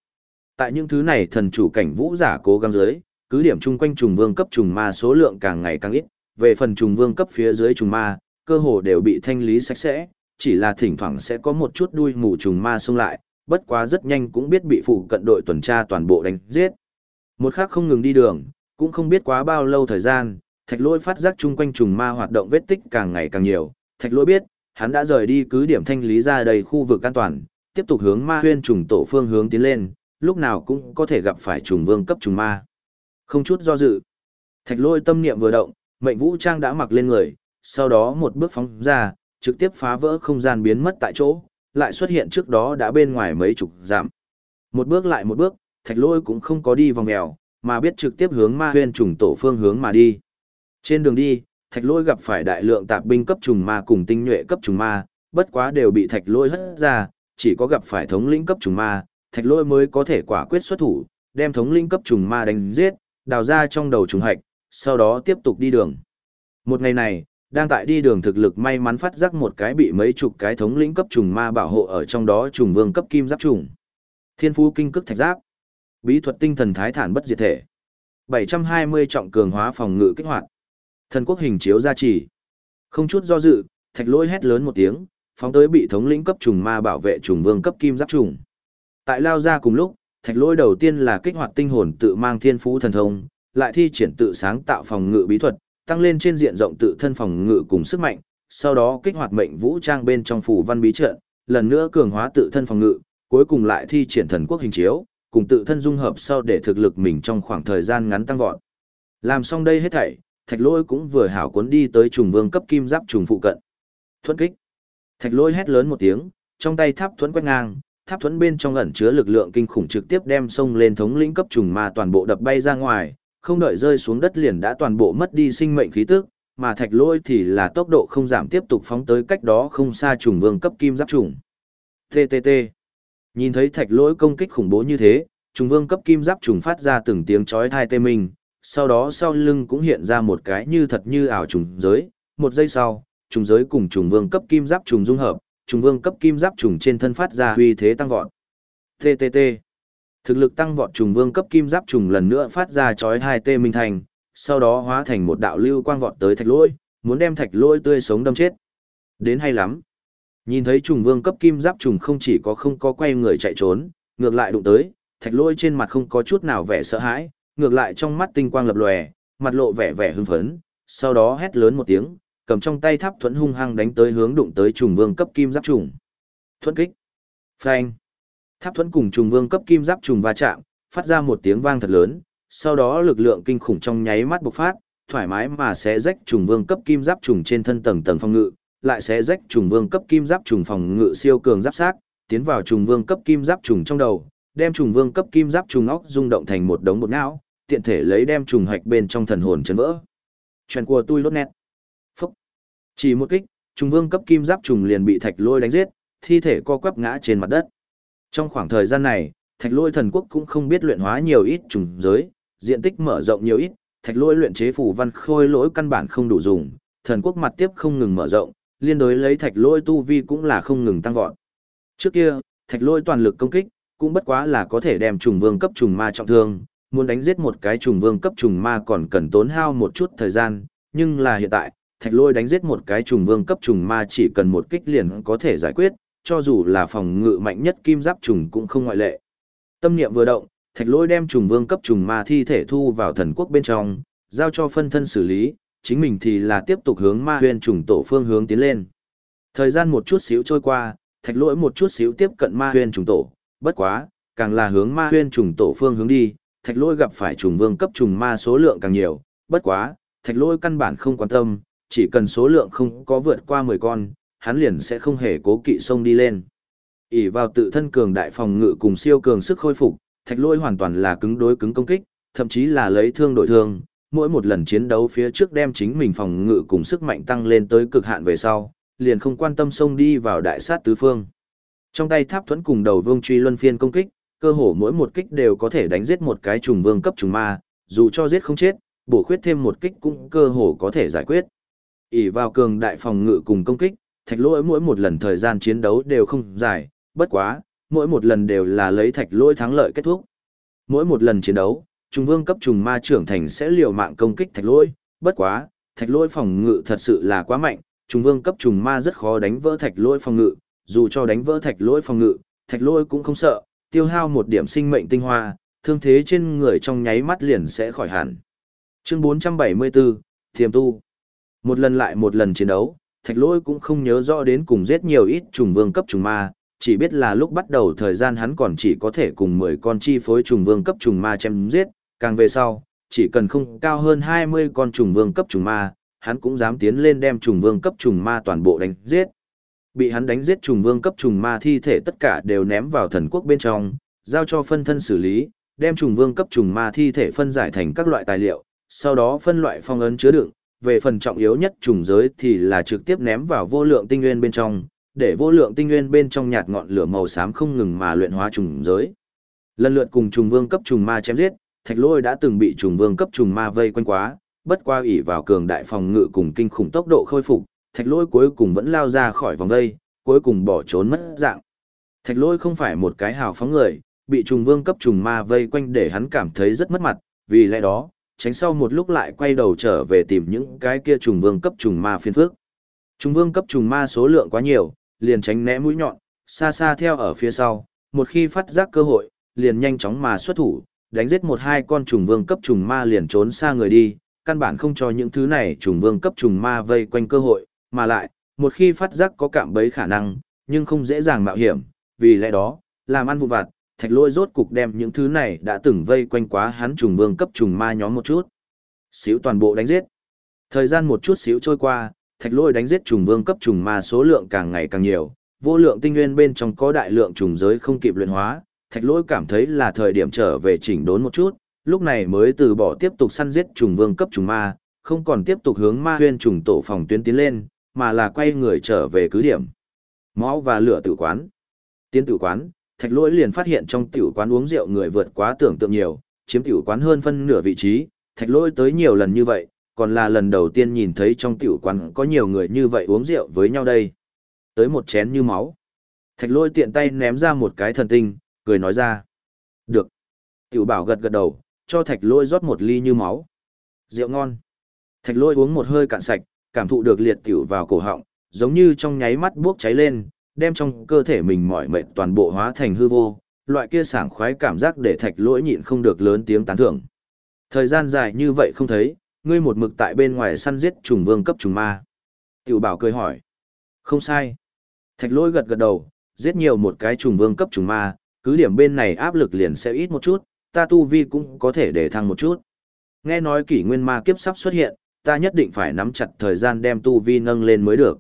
Tại những thứ này thần chủ cảnh vũ giả cố gắng dưới, cứ điểm chung quanh trùng vương cấp trùng ma số lượng càng ngày càng ít, về phần trùng vương cấp phía dưới trùng ma, cơ hồ đều bị thanh lý sạch sẽ, chỉ là thỉnh thoảng sẽ có một chút đuôi mù trùng ma xông lại, bất quá rất nhanh cũng biết bị phụ cận đội tuần tra toàn bộ đánh giết. Một khắc không ngừng đi đường, cũng không biết quá bao lâu thời gian, thạch lỗi phát giác chung quanh trùng ma hoạt động vết tích càng ngày càng nhiều, thạch lỗi biết, hắn đã rời đi cứ điểm thanh lý ra đầy khu vực an toàn, tiếp tục hướng ma huyên trùng tổ phương hướng tiến lên, lúc nào cũng có thể gặp phải trùng vương cấp trùng ma. Không chút do dự. Thạch lôi tâm niệm vừa động, mệnh vũ trang đã mặc lên người, sau đó một bước phóng ra, trực tiếp phá vỡ không gian biến mất tại chỗ, lại xuất hiện trước đó đã bên ngoài mấy chục giảm. Một bước lại một bước, thạch lôi cũng không có đi vòng mèo, mà biết trực tiếp hướng ma huyên trùng tổ phương hướng mà đi. Trên đường đi, thạch lôi gặp phải đại lượng tạp binh cấp trùng ma cùng tinh nhuệ cấp trùng ma, bất quá đều bị thạch lôi hất ra, chỉ có gặp phải thống lĩnh cấp trùng ma, thạch lôi mới có thể quả quyết xuất thủ, đem thống lĩnh cấp trùng ma đánh giết, đào ra trong đầu trùng hạch, sau đó tiếp tục đi đường. Một ngày này, đang tại đi đường thực lực may mắn phát giác một cái bị mấy chục cái thống lĩnh cấp trùng ma bảo hộ ở trong đó trùng vương cấp kim giáp trùng. Thiên phú kinh cức thạch giáp. Bí thuật tinh thần thái thản bất diệt thể. 720 trọng cường hóa phòng ngự kích hoạt. Thần quốc hình chiếu gia trì. Không chút do dự, thạch lôi hét lớn một tiếng, phóng tới bị thống lĩnh cấp trùng ma bảo vệ trùng vương cấp kim giáp trùng. Tại lao ra cùng lúc, thạch lôi đầu tiên là kích hoạt tinh hồn tự mang thiên phú thần thông, lại thi triển tự sáng tạo phòng ngự bí thuật, tăng lên trên diện rộng tự thân phòng ngự cùng sức mạnh, sau đó kích hoạt mệnh vũ trang bên trong phủ văn bí trận, lần nữa cường hóa tự thân phòng ngự, cuối cùng lại thi triển thần quốc hình chiếu, cùng tự thân dung hợp sau để thực lực mình trong khoảng thời gian ngắn tăng vọt. Làm xong đây hết thảy, Thạch Lôi cũng vừa hảo cuốn đi tới trùng vương cấp kim giáp trùng phụ cận. Thuấn kích. Thạch Lôi hét lớn một tiếng, trong tay tháp thuấn quét ngang, tháp thuấn bên trong ẩn chứa lực lượng kinh khủng trực tiếp đem sông lên thống lĩnh cấp trùng ma toàn bộ đập bay ra ngoài, không đợi rơi xuống đất liền đã toàn bộ mất đi sinh mệnh khí tức, mà thạch lôi thì là tốc độ không giảm tiếp tục phóng tới cách đó không xa trùng vương cấp kim giáp trùng. TTT. Nhìn thấy thạch lôi công kích khủng bố như thế, trùng vương cấp kim giáp trùng phát ra từng tiếng chói tai tê mình, sau đó sau lưng cũng hiện ra một cái như thật như ảo trùng giới, một giây sau, trùng giới cùng trùng vương cấp kim giáp trùng dung hợp, trùng vương cấp kim giáp trùng trên thân phát ra uy thế tăng vọt. TTT. Thực lực tăng vọt trùng vương cấp kim giáp trùng lần nữa phát ra chói hai tê minh thành, sau đó hóa thành một đạo lưu quang vọt tới thạch lôi, muốn đem thạch lôi tươi sống đâm chết. Đến hay lắm. Nhìn thấy trùng vương cấp kim giáp trùng không chỉ có không có quay người chạy trốn, ngược lại đụng tới, thạch lôi trên mặt không có chút nào vẻ sợ hãi, ngược lại trong mắt tinh quang lập lòe, mặt lộ vẻ vẻ hưng phấn, sau đó hét lớn một tiếng, cầm trong tay tháp thuẫn hung hăng đánh tới hướng đụng tới trùng vương cấp kim giáp trùng. Thuẫn kích. Phanh. Tháp thuẫn cùng trùng vương cấp kim giáp trùng va chạm, phát ra một tiếng vang thật lớn, sau đó lực lượng kinh khủng trong nháy mắt bộc phát, thoải mái mà sẽ rách trùng vương cấp kim giáp trùng trên thân tầng tầng phòng ngự, lại sẽ rách trùng vương cấp kim giáp trùng phòng ngự siêu cường giáp sát, tiến vào trùng vương cấp kim giáp trùng trong đầu, đem trùng vương cấp kim giáp trùng óc rung động thành một đống bột não, tiện thể lấy đem trùng hạch bên trong thần hồn chấn vỡ. Chuyện của tôi lốt nét. Phúc. Chỉ một kích, trùng vương cấp kim giáp trùng liền bị thạch lôi đánh giết, thi thể co quắp ngã trên mặt đất. Trong khoảng thời gian này, thạch lôi thần quốc cũng không biết luyện hóa nhiều ít trùng giới, diện tích mở rộng nhiều ít, thạch lôi luyện chế phủ văn khôi lỗi căn bản không đủ dùng, thần quốc mặt tiếp không ngừng mở rộng, liên đối lấy thạch lôi tu vi cũng là không ngừng tăng vọt. Trước kia, thạch lôi toàn lực công kích, cũng bất quá là có thể đem trùng vương cấp trùng ma trọng thương, muốn đánh giết một cái trùng vương cấp trùng ma còn cần tốn hao một chút thời gian, nhưng là hiện tại, thạch lôi đánh giết một cái trùng vương cấp trùng ma chỉ cần một kích liền có thể giải quyết, cho dù là phòng ngự mạnh nhất kim giáp trùng cũng không ngoại lệ. Tâm niệm vừa động, thạch lôi đem trùng vương cấp trùng ma thi thể thu vào thần quốc bên trong, giao cho phân thân xử lý, chính mình thì là tiếp tục hướng ma Huyền trùng tổ phương hướng tiến lên. Thời gian một chút xíu trôi qua, thạch lỗi một chút xíu tiếp cận ma Huyền trùng tổ, bất quá, càng là hướng ma Huyền trùng tổ phương hướng đi, thạch lỗi gặp phải trùng vương cấp trùng ma số lượng càng nhiều, bất quá, thạch lỗi căn bản không quan tâm, chỉ cần số lượng không có vượt qua 10 con, hắn liền sẽ không hề cố kỵ sông đi lên. ỉ vào tự thân cường đại phòng ngự cùng siêu cường sức khôi phục, thạch lôi hoàn toàn là cứng đối cứng công kích, thậm chí là lấy thương đổi thương, mỗi một lần chiến đấu phía trước đem chính mình phòng ngự cùng sức mạnh tăng lên tới cực hạn về sau, liền không quan tâm xông đi vào đại sát tứ phương. Trong tay tháp thuẫn cùng đầu vương truy luân phiên công kích, cơ hồ mỗi một kích đều có thể đánh giết một cái trùng vương cấp trùng ma, dù cho giết không chết, bổ khuyết thêm một kích cũng cơ hồ có thể giải quyết. ỉ vào cường đại phòng ngự cùng công kích, thạch lỗi mỗi một lần thời gian chiến đấu đều không dài, bất quá, mỗi một lần đều là lấy thạch lỗi thắng lợi kết thúc. Mỗi một lần chiến đấu, trùng vương cấp trùng ma trưởng thành sẽ liều mạng công kích thạch lỗi, bất quá, thạch lỗi phòng ngự thật sự là quá mạnh, trùng vương cấp trùng ma rất khó đánh vỡ thạch lỗi phòng ngự, dù cho đánh vỡ thạch lỗi phòng ngự, thạch lỗi cũng không sợ, tiêu hao một điểm sinh mệnh tinh hoa, thương thế trên người trong nháy mắt liền sẽ khỏi hẳn. Chương 474, Thiềm tu. Một lần lại một lần chiến đấu, thạch lỗi cũng không nhớ rõ đến cùng giết nhiều ít trùng vương cấp trùng ma, chỉ biết là lúc bắt đầu thời gian hắn còn chỉ có thể cùng 10 con chi phối trùng vương cấp trùng ma chém giết, càng về sau, chỉ cần không cao hơn 20 con trùng vương cấp trùng ma, hắn cũng dám tiến lên đem trùng vương cấp trùng ma toàn bộ đánh giết. Bị hắn đánh giết trùng vương cấp trùng ma thi thể tất cả đều ném vào thần quốc bên trong, giao cho phân thân xử lý, đem trùng vương cấp trùng ma thi thể phân giải thành các loại tài liệu, sau đó phân loại phong ấn chứa đựng, về phần trọng yếu nhất trùng giới thì là trực tiếp ném vào vô lượng tinh nguyên bên trong, để vô lượng tinh nguyên bên trong nhạt ngọn lửa màu xám không ngừng mà luyện hóa trùng giới. Lần lượt cùng trùng vương cấp trùng ma chém giết, Thạch Lôi đã từng bị trùng vương cấp trùng ma vây quanh quá, bất qua ỷ vào cường đại phòng ngự cùng kinh khủng tốc độ khôi phục, thạch lôi cuối cùng vẫn lao ra khỏi vòng vây, cuối cùng bỏ trốn mất dạng. Thạch lôi không phải một cái hào phóng người, bị trùng vương cấp trùng ma vây quanh để hắn cảm thấy rất mất mặt, vì lẽ đó, tránh sau một lúc lại quay đầu trở về tìm những cái kia trùng vương cấp trùng ma phiên phước. Trùng vương cấp trùng ma số lượng quá nhiều, liền tránh né mũi nhọn, xa xa theo ở phía sau, một khi phát giác cơ hội, liền nhanh chóng mà xuất thủ, đánh giết một hai con trùng vương cấp trùng ma liền trốn xa người đi, căn bản không cho những thứ này trùng vương cấp trùng ma vây quanh cơ hội, mà lại, một khi phát giác có cảm bấy khả năng, nhưng không dễ dàng mạo hiểm, vì lẽ đó, làm ăn vụn vặt, thạch lôi rốt cục đem những thứ này đã từng vây quanh quá hắn trùng vương cấp trùng ma nhóm một chút. Xíu toàn bộ đánh giết. Thời gian một chút xíu trôi qua, thạch lôi đánh giết trùng vương cấp trùng ma số lượng càng ngày càng nhiều, vô lượng tinh nguyên bên trong có đại lượng trùng giới không kịp luyện hóa, thạch lôi cảm thấy là thời điểm trở về chỉnh đốn một chút, lúc này mới từ bỏ tiếp tục săn giết trùng vương cấp trùng ma, không còn tiếp tục hướng ma huyên trùng tổ phòng tuyến tiến lên, mà là quay người trở về cứ điểm. Máu và lửa tử quán. Tiến tử quán, thạch lỗi liền phát hiện trong tiểu quán uống rượu người vượt quá tưởng tượng nhiều, chiếm tiểu quán hơn phân nửa vị trí, thạch lỗi tới nhiều lần như vậy, còn là lần đầu tiên nhìn thấy trong tiểu quán có nhiều người như vậy uống rượu với nhau đây. Tới một chén như máu. Thạch lỗi tiện tay ném ra một cái thần tinh, cười nói ra. Được. Tiểu bảo gật gật đầu, cho thạch Lỗi rót một ly như máu. Rượu ngon. Thạch Lỗi uống một hơi cạn sạch, cảm thụ được liệt tiểu vào cổ họng, giống như trong nháy mắt bốc cháy lên, đem trong cơ thể mình mỏi mệt toàn bộ hóa thành hư vô, loại kia sảng khoái cảm giác để thạch lỗi nhịn không được lớn tiếng tán thưởng. Thời gian dài như vậy không thấy, ngươi một mực tại bên ngoài săn giết trùng vương cấp trùng ma. Tiểu bảo cười hỏi. Không sai. Thạch lỗi gật gật đầu, giết nhiều một cái trùng vương cấp trùng ma, cứ điểm bên này áp lực liền sẽ ít một chút, ta tu vi cũng có thể để thăng một chút. Nghe nói kỷ nguyên ma kiếp sắp xuất hiện, ta nhất định phải nắm chặt thời gian đem tu vi nâng lên mới được.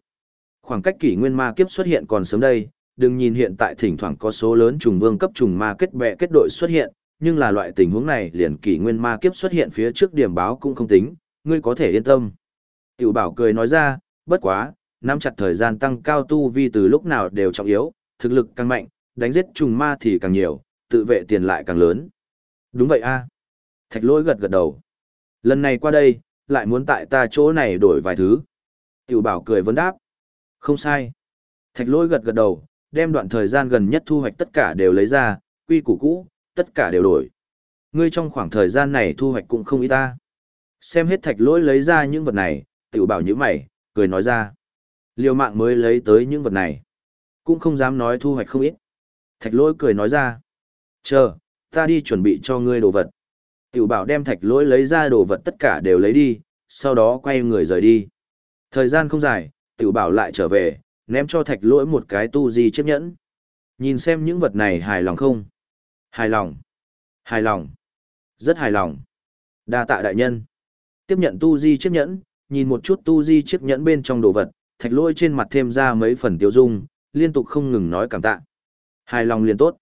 Khoảng cách kỷ nguyên ma kiếp xuất hiện còn sớm đây, đừng nhìn hiện tại thỉnh thoảng có số lớn trùng vương cấp trùng ma kết bè kết đội xuất hiện, nhưng là loại tình huống này liền kỷ nguyên ma kiếp xuất hiện phía trước điểm báo cũng không tính, ngươi có thể yên tâm. Tiểu bảo cười nói ra, bất quá, nắm chặt thời gian tăng cao tu vi từ lúc nào đều trọng yếu, thực lực càng mạnh, đánh giết trùng ma thì càng nhiều, tự vệ tiền lại càng lớn. Đúng vậy a Thạch lỗi gật gật đầu. Lần này qua đây, lại muốn tại ta chỗ này đổi vài thứ. Tiểu bảo cười vấn đáp. Không sai. Thạch lỗi gật gật đầu, đem đoạn thời gian gần nhất thu hoạch tất cả đều lấy ra, quy củ cũ, tất cả đều đổi. Ngươi trong khoảng thời gian này thu hoạch cũng không ít ta. Xem hết thạch lỗi lấy ra những vật này, tiểu bảo như mày, cười nói ra. Liều mạng mới lấy tới những vật này. Cũng không dám nói thu hoạch không ít. Thạch lỗi cười nói ra. Chờ, ta đi chuẩn bị cho ngươi đồ vật. Tiểu bảo đem thạch lỗi lấy ra đồ vật tất cả đều lấy đi, sau đó quay người rời đi. Thời gian không dài, tiểu bảo lại trở về, ném cho thạch lỗi một cái tu di chiếc nhẫn. Nhìn xem những vật này hài lòng không? Hài lòng. Hài lòng. Rất hài lòng. đa tạ đại nhân. Tiếp nhận tu di chiếc nhẫn, nhìn một chút tu di chiếc nhẫn bên trong đồ vật, thạch lỗi trên mặt thêm ra mấy phần tiêu dung, liên tục không ngừng nói cảm tạ. Hài lòng liền tốt.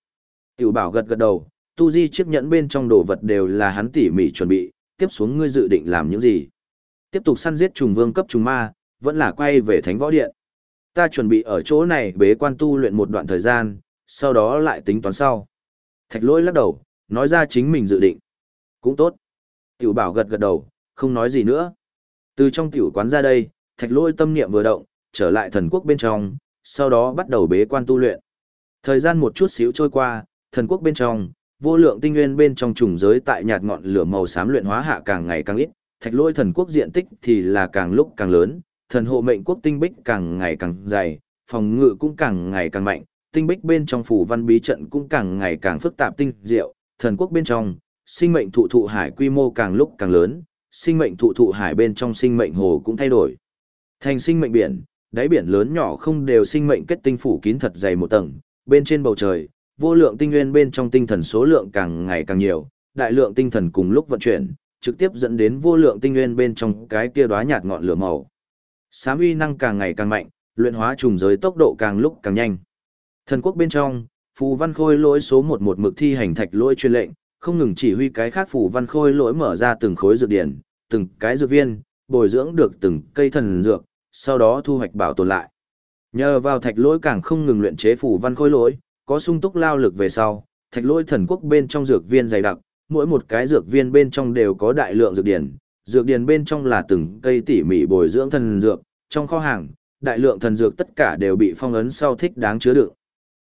Tiểu bảo gật gật đầu, tu di chiếc nhẫn bên trong đồ vật đều là hắn tỉ mỉ chuẩn bị, tiếp xuống ngươi dự định làm những gì? Tiếp tục săn giết trùng vương cấp trùng ma, vẫn là quay về thánh võ điện. Ta chuẩn bị ở chỗ này bế quan tu luyện một đoạn thời gian, sau đó lại tính toán sau. Thạch lỗi lắc đầu, nói ra chính mình dự định. Cũng tốt. Tiểu bảo gật gật đầu, không nói gì nữa. Từ trong tiểu quán ra đây, thạch lỗi tâm niệm vừa động, trở lại thần quốc bên trong, sau đó bắt đầu bế quan tu luyện. Thời gian một chút xíu trôi qua, thần quốc bên trong, vô lượng tinh nguyên bên trong trùng giới tại nhạt ngọn lửa màu xám luyện hóa hạ càng ngày càng ít, thạch lỗi thần quốc diện tích thì là càng lúc càng lớn, thần hộ mệnh quốc tinh bích càng ngày càng dày, phòng ngự cũng càng ngày càng mạnh, tinh bích bên trong phủ văn bí trận cũng càng ngày càng phức tạp tinh diệu, thần quốc bên trong, sinh mệnh thụ thụ hải quy mô càng lúc càng lớn, sinh mệnh thụ thụ hải bên trong sinh mệnh hồ cũng thay đổi. Thành sinh mệnh biển, đáy biển lớn nhỏ không đều sinh mệnh kết tinh phủ kín thật dày một tầng, bên trên bầu trời, vô lượng tinh nguyên bên trong tinh thần số lượng càng ngày càng nhiều, đại lượng tinh thần cùng lúc vận chuyển, trực tiếp dẫn đến vô lượng tinh nguyên bên trong cái kia đóa nhạt ngọn lửa màu. Sám uy năng càng ngày càng mạnh, luyện hóa trùng giới tốc độ càng lúc càng nhanh. Thần quốc bên trong, phù văn khôi lỗi số một một mực thi hành thạch lỗi truyền lệnh, không ngừng chỉ huy cái khác phù văn khôi lỗi mở ra từng khối dược điển, từng cái dược viên, bồi dưỡng được từng cây thần dược, sau đó thu hoạch bảo tồn lại. Nhờ vào thạch lỗi càng không ngừng luyện chế phù văn khôi lỗi, có sung túc lao lực về sau, thạch lỗi thần quốc bên trong dược viên dày đặc, mỗi một cái dược viên bên trong đều có đại lượng dược điển, dược điển bên trong là từng cây tỉ mỉ bồi dưỡng thần dược, trong kho hàng, đại lượng thần dược tất cả đều bị phong ấn sau thích đáng chứa đựng.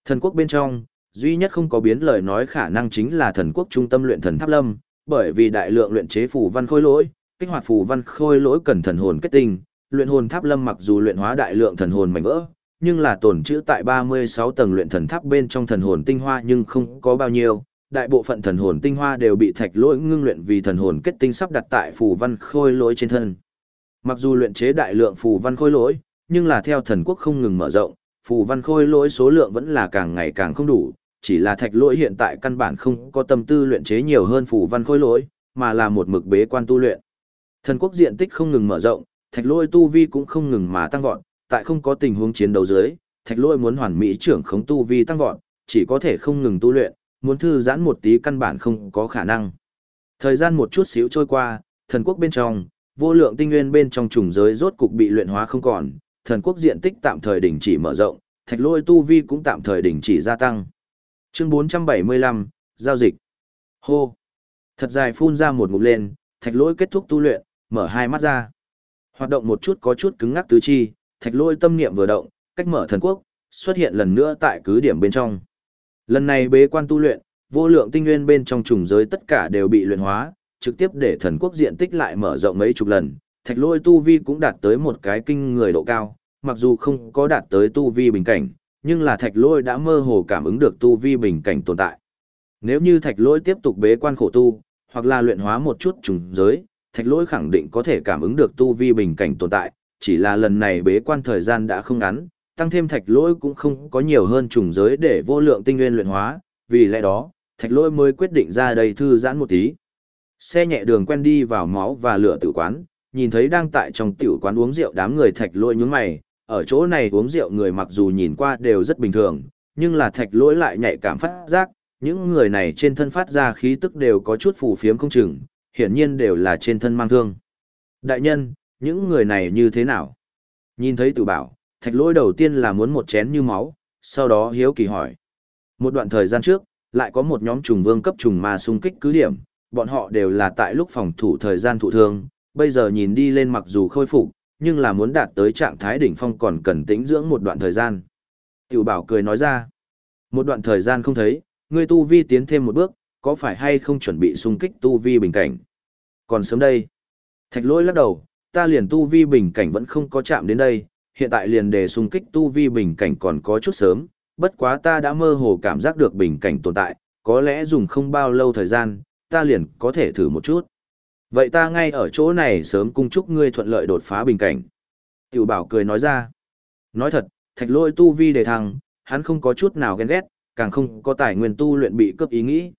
Thần quốc bên trong, duy nhất không có biến lời nói khả năng chính là thần quốc trung tâm luyện thần tháp lâm, bởi vì đại lượng luyện chế phù văn khôi lỗi, kích hoạt phù văn khôi lỗi cần thần hồn kết tinh, luyện hồn tháp lâm mặc dù luyện hóa đại lượng thần hồn mảnh vỡ, nhưng là tổn trữ tại 36 tầng luyện thần tháp bên trong thần hồn tinh hoa nhưng không có bao nhiêu, đại bộ phận thần hồn tinh hoa đều bị thạch lỗi ngưng luyện vì thần hồn kết tinh sắp đặt tại phù văn khôi lỗi trên thân. Mặc dù luyện chế đại lượng phù văn khôi lỗi, nhưng là theo thần quốc không ngừng mở rộng, phù văn khôi lỗi số lượng vẫn là càng ngày càng không đủ, chỉ là thạch lỗi hiện tại căn bản không có tâm tư luyện chế nhiều hơn phù văn khôi lỗi, mà là một mực bế quan tu luyện. Thần quốc diện tích không ngừng mở rộng, thạch lỗi tu vi cũng không ngừng mà tăng vọt, tại không có tình huống chiến đấu dưới, thạch lỗi muốn hoàn mỹ trưởng khống tu vi tăng vọt, chỉ có thể không ngừng tu luyện, muốn thư giãn một tí căn bản không có khả năng. Thời gian một chút xíu trôi qua, thần quốc bên trong, vô lượng tinh nguyên bên trong trùng giới rốt cục bị luyện hóa không còn, thần quốc diện tích tạm thời đình chỉ mở rộng, thạch lôi tu vi cũng tạm thời đình chỉ gia tăng. Chương 475, giao dịch. Hô. Thật dài phun ra một ngụm lên, thạch lôi kết thúc tu luyện, mở hai mắt ra. Hoạt động một chút có chút cứng ngắc tứ chi, thạch lôi tâm niệm vừa động, cách mở thần quốc, xuất hiện lần nữa tại cứ điểm bên trong. Lần này bế quan tu luyện, vô lượng tinh nguyên bên trong trùng giới tất cả đều bị luyện hóa, trực tiếp để thần quốc diện tích lại mở rộng mấy chục lần, thạch lôi tu vi cũng đạt tới một cái kinh người độ cao, mặc dù không có đạt tới tu vi bình cảnh, nhưng là thạch lôi đã mơ hồ cảm ứng được tu vi bình cảnh tồn tại. Nếu như thạch lôi tiếp tục bế quan khổ tu, hoặc là luyện hóa một chút trùng giới, thạch lôi khẳng định có thể cảm ứng được tu vi bình cảnh tồn tại, chỉ là lần này bế quan thời gian đã không ngắn, tăng thêm thạch lỗi cũng không có nhiều hơn trùng giới để vô lượng tinh nguyên luyện hóa, vì lẽ đó, thạch lỗi mới quyết định ra đây thư giãn một tí. Xe nhẹ đường quen đi vào máu và lửa tử quán, nhìn thấy đang tại trong tiểu quán uống rượu đám người thạch lỗi nhướng mày, ở chỗ này uống rượu người mặc dù nhìn qua đều rất bình thường, nhưng là thạch lỗi lại nhạy cảm phát giác, những người này trên thân phát ra khí tức đều có chút phù phiếm không chừng, hiển nhiên đều là trên thân mang thương. Đại nhân, những người này như thế nào? Nhìn thấy tử bảo, thạch lỗi đầu tiên là muốn một chén như máu, sau đó hiếu kỳ hỏi. Một đoạn thời gian trước, lại có một nhóm trùng vương cấp trùng ma xung kích cứ điểm, bọn họ đều là tại lúc phòng thủ thời gian thụ thương, bây giờ nhìn đi lên mặc dù khôi phục, nhưng là muốn đạt tới trạng thái đỉnh phong còn cần tĩnh dưỡng một đoạn thời gian. Tiểu bảo cười nói ra, một đoạn thời gian không thấy, ngươi tu vi tiến thêm một bước, có phải hay không chuẩn bị xung kích tu vi bình cảnh? Còn sớm đây. Thạch lỗi lắc đầu, ta liền tu vi bình cảnh vẫn không có chạm đến đây, hiện tại liền đề xung kích tu vi bình cảnh còn có chút sớm, bất quá ta đã mơ hồ cảm giác được bình cảnh tồn tại, có lẽ dùng không bao lâu thời gian, ta liền có thể thử một chút. Vậy ta ngay ở chỗ này sớm cung chúc ngươi thuận lợi đột phá bình cảnh. Tiểu bảo cười nói ra. Nói thật, thạch lôi tu vi đề thăng, hắn không có chút nào ghen ghét, càng không có tài nguyên tu luyện bị cướp ý nghĩ.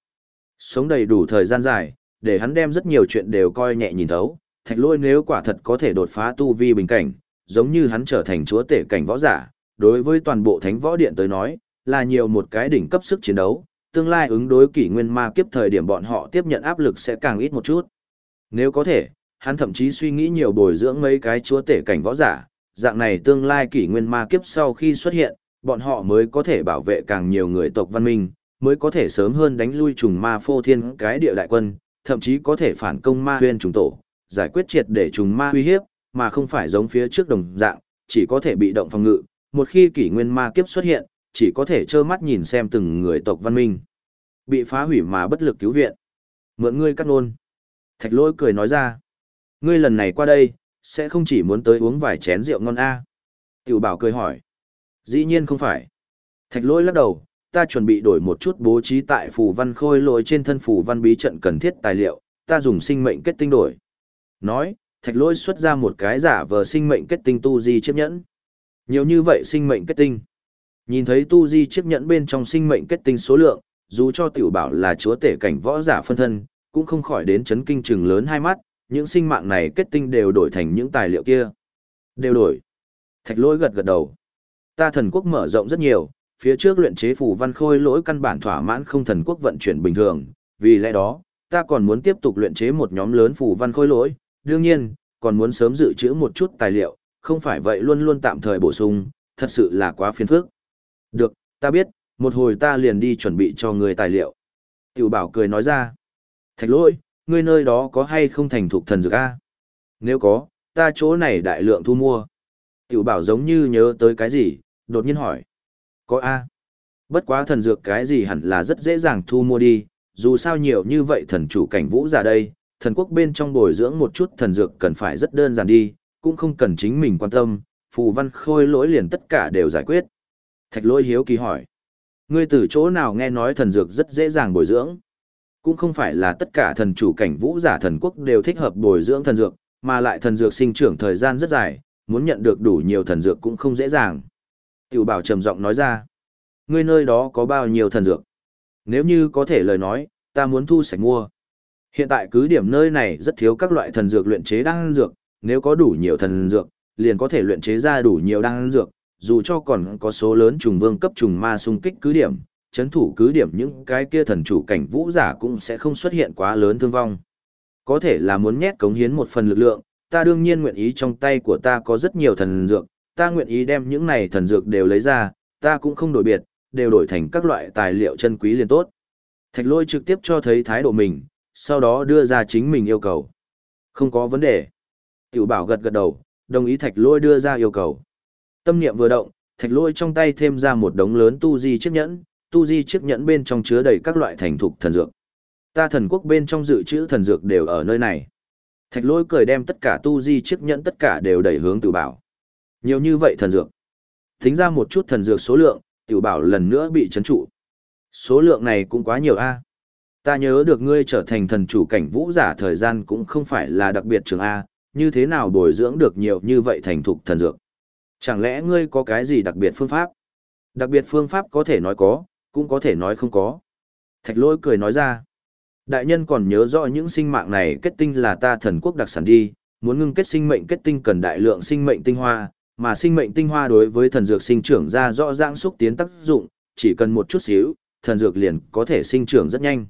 Sống đầy đủ thời gian dài, để hắn đem rất nhiều chuyện đều coi nhẹ nhìn thấu, thạch lôi nếu quả thật có thể đột phá tu vi bình cảnh, giống như hắn trở thành chúa tể cảnh võ giả, đối với toàn bộ thánh võ điện tới nói, là nhiều một cái đỉnh cấp sức chiến đấu, tương lai ứng đối kỷ nguyên ma kiếp thời điểm bọn họ tiếp nhận áp lực sẽ càng ít một chút. Nếu có thể, hắn thậm chí suy nghĩ nhiều bồi dưỡng mấy cái chúa tể cảnh võ giả, dạng này tương lai kỷ nguyên ma kiếp sau khi xuất hiện, bọn họ mới có thể bảo vệ càng nhiều người tộc văn minh, mới có thể sớm hơn đánh lui trùng ma phô thiên cái địa đại quân, thậm chí có thể phản công ma huyên trùng tổ, giải quyết triệt để trùng ma uy hiếp, mà không phải giống phía trước đồng dạng, chỉ có thể bị động phòng ngự, một khi kỷ nguyên ma kiếp xuất hiện, chỉ có thể trơ mắt nhìn xem từng người tộc văn minh bị phá hủy mà bất lực cứu viện. Mượn ngươi cắt nôn. Thạch lỗi cười nói ra. Ngươi lần này qua đây, sẽ không chỉ muốn tới uống vài chén rượu ngon a Tiểu bảo cười hỏi. Dĩ nhiên không phải. Thạch lỗi lắc đầu, ta chuẩn bị đổi một chút bố trí tại phù văn khôi lỗi trên thân phù văn bí trận cần thiết tài liệu, ta dùng sinh mệnh kết tinh đổi. Nói, thạch lỗi xuất ra một cái giả vờ sinh mệnh kết tinh tu di chiếc nhẫn. Nhiều như vậy sinh mệnh kết tinh. Nhìn thấy tu di chiếc nhẫn bên trong sinh mệnh kết tinh số lượng, dù cho tiểu bảo là chúa tể cảnh võ giả phân thân, cũng không khỏi đến chấn kinh chừng lớn hai mắt, những sinh mạng này kết tinh đều đổi thành những tài liệu kia. Đều đổi. Thạch lỗi gật gật đầu. Ta thần quốc mở rộng rất nhiều, phía trước luyện chế phủ văn khôi lỗi căn bản thỏa mãn không thần quốc vận chuyển bình thường, vì lẽ đó, ta còn muốn tiếp tục luyện chế một nhóm lớn phủ văn khôi lỗi, đương nhiên, còn muốn sớm dự trữ một chút tài liệu, không phải vậy luôn luôn tạm thời bổ sung, thật sự là quá phiền phức. Được, ta biết, một hồi ta liền đi chuẩn bị cho người tài liệu. Tiểu bảo cười nói ra. Thạch lỗi, ngươi nơi đó có hay không thành thục thần dược A? Nếu có, ta chỗ này đại lượng thu mua. Tiểu bảo giống như nhớ tới cái gì, đột nhiên hỏi. Có A. Bất quá thần dược cái gì hẳn là rất dễ dàng thu mua đi, dù sao nhiều như vậy thần chủ cảnh vũ ra đây, thần quốc bên trong bồi dưỡng một chút thần dược cần phải rất đơn giản đi, cũng không cần chính mình quan tâm, phù văn khôi lỗi liền tất cả đều giải quyết. Thạch lỗi hiếu kỳ hỏi. Ngươi từ chỗ nào nghe nói thần dược rất dễ dàng bồi dưỡng? Cũng không phải là tất cả thần chủ cảnh vũ giả thần quốc đều thích hợp bồi dưỡng thần dược, mà lại thần dược sinh trưởng thời gian rất dài, muốn nhận được đủ nhiều thần dược cũng không dễ dàng. Tiểu bảo trầm giọng nói ra. Ngươi nơi đó có bao nhiêu thần dược? Nếu như có thể lời nói, ta muốn thu sạch mua. Hiện tại cứ điểm nơi này rất thiếu các loại thần dược luyện chế đan dược, nếu có đủ nhiều thần dược, liền có thể luyện chế ra đủ nhiều đan dược, dù cho còn có số lớn trùng vương cấp trùng ma xung kích cứ điểm, chấn thủ cứ điểm những cái kia thần chủ cảnh vũ giả cũng sẽ không xuất hiện quá lớn thương vong. Có thể là muốn nhét cống hiến một phần lực lượng, ta đương nhiên nguyện ý trong tay của ta có rất nhiều thần dược, ta nguyện ý đem những này thần dược đều lấy ra, ta cũng không đổi biệt, đều đổi thành các loại tài liệu chân quý liền tốt. Thạch lôi trực tiếp cho thấy thái độ mình, sau đó đưa ra chính mình yêu cầu. Không có vấn đề. Tiểu bảo gật gật đầu, đồng ý thạch lôi đưa ra yêu cầu. Tâm niệm vừa động, thạch lôi trong tay thêm ra một đống lớn tu di chiếc nhẫn, tu di chiếc nhẫn bên trong chứa đầy các loại thành thục thần dược. Ta thần quốc bên trong dự trữ thần dược đều ở nơi này. Thạch lôi cười đem tất cả tu di chiếc nhẫn tất cả đều đẩy hướng tiểu bảo. Nhiều như vậy thần dược. Tính ra một chút thần dược số lượng, tiểu bảo lần nữa bị chấn trụ. Số lượng này cũng quá nhiều a. Ta nhớ được ngươi trở thành thần chủ cảnh vũ giả thời gian cũng không phải là đặc biệt trường A, như thế nào bồi dưỡng được nhiều như vậy thành thục thần dược. Chẳng lẽ ngươi có cái gì đặc biệt phương pháp? Đặc biệt phương pháp có thể nói có, cũng có thể nói không có. Thạch lôi cười nói ra. Đại nhân còn nhớ rõ những sinh mạng này kết tinh là ta thần quốc đặc sản đi, muốn ngưng kết sinh mệnh kết tinh cần đại lượng sinh mệnh tinh hoa, mà sinh mệnh tinh hoa đối với thần dược sinh trưởng ra rõ ràng xúc tiến tác dụng, chỉ cần một chút xíu, thần dược liền có thể sinh trưởng rất nhanh.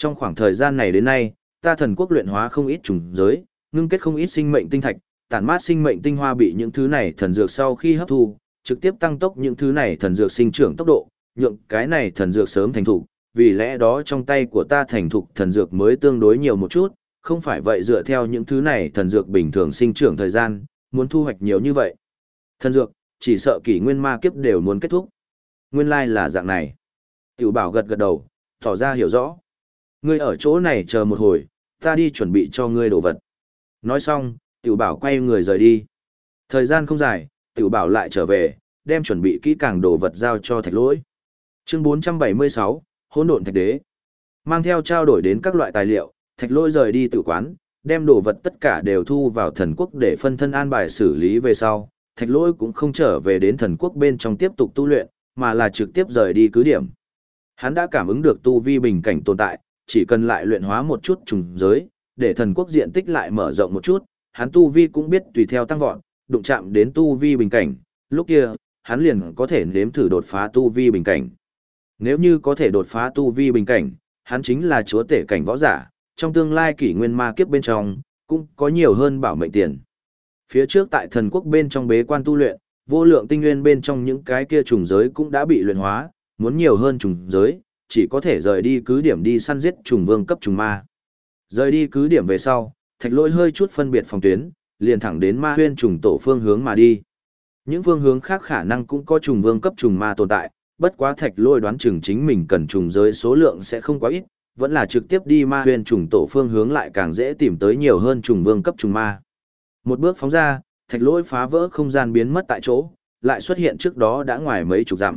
Trong khoảng thời gian này đến nay, ta thần quốc luyện hóa không ít trùng giới, ngưng kết không ít sinh mệnh tinh thạch, tản mát sinh mệnh tinh hoa bị những thứ này thần dược sau khi hấp thu, trực tiếp tăng tốc những thứ này thần dược sinh trưởng tốc độ, nhượng cái này thần dược sớm thành thục, vì lẽ đó trong tay của ta thành thục thần dược mới tương đối nhiều một chút, không phải vậy dựa theo những thứ này thần dược bình thường sinh trưởng thời gian, muốn thu hoạch nhiều như vậy. Thần dược, chỉ sợ kỷ nguyên ma kiếp đều muốn kết thúc. Nguyên lai like là dạng này. Tiểu bảo gật gật đầu, tỏ ra hiểu rõ. Ngươi ở chỗ này chờ một hồi, ta đi chuẩn bị cho ngươi đồ vật. Nói xong, Tiểu bảo quay người rời đi. Thời gian không dài, tiểu bảo lại trở về, đem chuẩn bị kỹ càng đồ vật giao cho thạch lỗi. Chương 476, hỗn độn thạch đế. Mang theo trao đổi đến các loại tài liệu, thạch lỗi rời đi tự quán, đem đồ vật tất cả đều thu vào thần quốc để phân thân an bài xử lý về sau. Thạch lỗi cũng không trở về đến thần quốc bên trong tiếp tục tu luyện, mà là trực tiếp rời đi cứ điểm. Hắn đã cảm ứng được tu vi bình cảnh tồn tại, chỉ cần lại luyện hóa một chút trùng giới, để thần quốc diện tích lại mở rộng một chút, hắn tu vi cũng biết tùy theo tăng vọt, đụng chạm đến tu vi bình cảnh, lúc kia, hắn liền có thể nếm thử đột phá tu vi bình cảnh. Nếu như có thể đột phá tu vi bình cảnh, hắn chính là chúa tể cảnh võ giả, trong tương lai kỷ nguyên ma kiếp bên trong, cũng có nhiều hơn bảo mệnh tiền. Phía trước tại thần quốc bên trong bế quan tu luyện, vô lượng tinh nguyên bên trong những cái kia trùng giới cũng đã bị luyện hóa, muốn nhiều hơn trùng giới, chỉ có thể rời đi cứ điểm đi săn giết trùng vương cấp trùng ma. Rời đi cứ điểm về sau, thạch lỗi hơi chút phân biệt phòng tuyến, liền thẳng đến ma huyên trùng tổ phương hướng mà đi. Những phương hướng khác khả năng cũng có trùng vương cấp trùng ma tồn tại, bất quá thạch lỗi đoán chừng chính mình cần trùng giới số lượng sẽ không quá ít, vẫn là trực tiếp đi ma huyên trùng tổ phương hướng lại càng dễ tìm tới nhiều hơn trùng vương cấp trùng ma. Một bước phóng ra, thạch lỗi phá vỡ không gian biến mất tại chỗ, lại xuất hiện trước đó đã ngoài mấy chục dặm.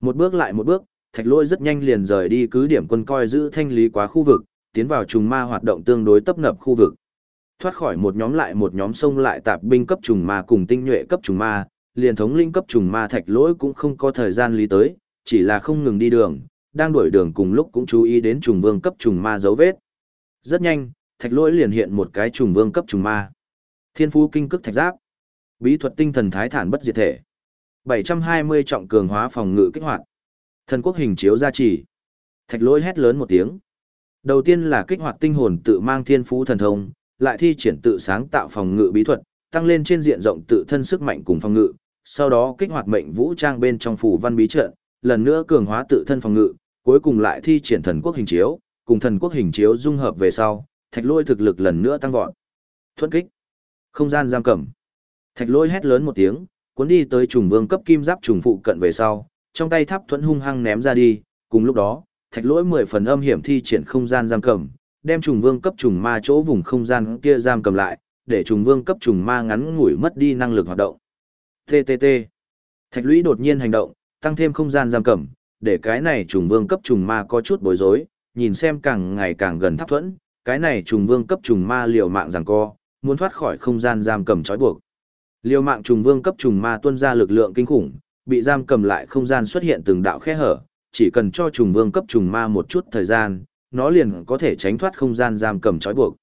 Một bước lại một bước, thạch lỗi rất nhanh liền rời đi cứ điểm quân coi giữ thanh lý quá khu vực, tiến vào trùng ma hoạt động tương đối tấp nập khu vực. Thoát khỏi một nhóm lại một nhóm sông lại tạp binh cấp trùng ma cùng tinh nhuệ cấp trùng ma, liền thống linh cấp trùng ma thạch lỗi cũng không có thời gian lý tới, chỉ là không ngừng đi đường, đang đuổi đường cùng lúc cũng chú ý đến trùng vương cấp trùng ma dấu vết. Rất nhanh, thạch lỗi liền hiện một cái trùng vương cấp trùng ma. Thiên phú kinh cức thạch giáp. Bí thuật tinh thần thái thản bất diệt thể. 720 trọng cường hóa phòng ngự kích hoạt. Thần quốc hình chiếu gia trì. Thạch lỗi hét lớn một tiếng. Đầu tiên là kích hoạt tinh hồn tự mang thiên phú thần thông, lại thi triển tự sáng tạo phòng ngự bí thuật, tăng lên trên diện rộng tự thân sức mạnh cùng phòng ngự, sau đó kích hoạt mệnh vũ trang bên trong phủ văn bí trận, lần nữa cường hóa tự thân phòng ngự, cuối cùng lại thi triển thần quốc hình chiếu, cùng thần quốc hình chiếu dung hợp về sau, thạch lôi thực lực lần nữa tăng vọt. Thuận kích, không gian giam cầm. Thạch lôi hét lớn một tiếng, cuốn đi tới trùng vương cấp kim giáp trùng phụ cận về sau, trong tay tháp thuẫn hung hăng ném ra đi, cùng lúc đó, thạch lỗi mười phần âm hiểm thi triển không gian giam cầm, đem trùng vương cấp trùng ma chỗ vùng không gian kia giam cầm lại, để trùng vương cấp trùng ma ngắn ngủi mất đi năng lực hoạt động. TTT. Thạch lũy đột nhiên hành động, tăng thêm không gian giam cầm, để cái này trùng vương cấp trùng ma có chút bối rối, nhìn xem càng ngày càng gần tháp thuẫn, cái này trùng vương cấp trùng ma liều mạng giằng co, muốn thoát khỏi không gian giam cầm trói buộc. Liều mạng trùng vương cấp trùng ma tuôn ra lực lượng kinh khủng, bị giam cầm lại không gian xuất hiện từng đạo khe hở, chỉ cần cho trùng vương cấp trùng ma một chút thời gian, nó liền có thể tránh thoát không gian giam cầm trói buộc.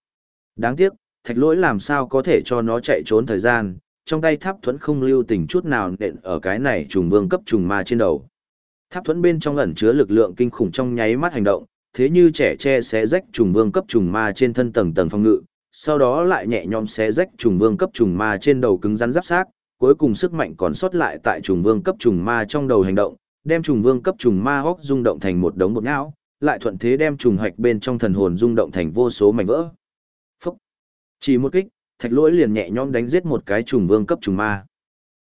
Đáng tiếc, thạch lỗi làm sao có thể cho nó chạy trốn thời gian, trong tay tháp thuẫn không lưu tình chút nào nện ở cái này trùng vương cấp trùng ma trên đầu. Tháp thuẫn bên trong ẩn chứa lực lượng kinh khủng trong nháy mắt hành động, thế như trẻ che xé rách trùng vương cấp trùng ma trên thân tầng tầng phòng ngự, sau đó lại nhẹ nhõm xé rách trùng vương cấp trùng ma trên đầu cứng rắn giáp xác, cuối cùng sức mạnh còn sót lại tại trùng vương cấp trùng ma trong đầu hành động, đem trùng vương cấp trùng ma hốc rung động thành một đống bột não, lại thuận thế đem trùng hạch bên trong thần hồn rung động thành vô số mảnh vỡ. Phúc! Chỉ một kích, thạch lỗi liền nhẹ nhõm đánh giết một cái trùng vương cấp trùng ma.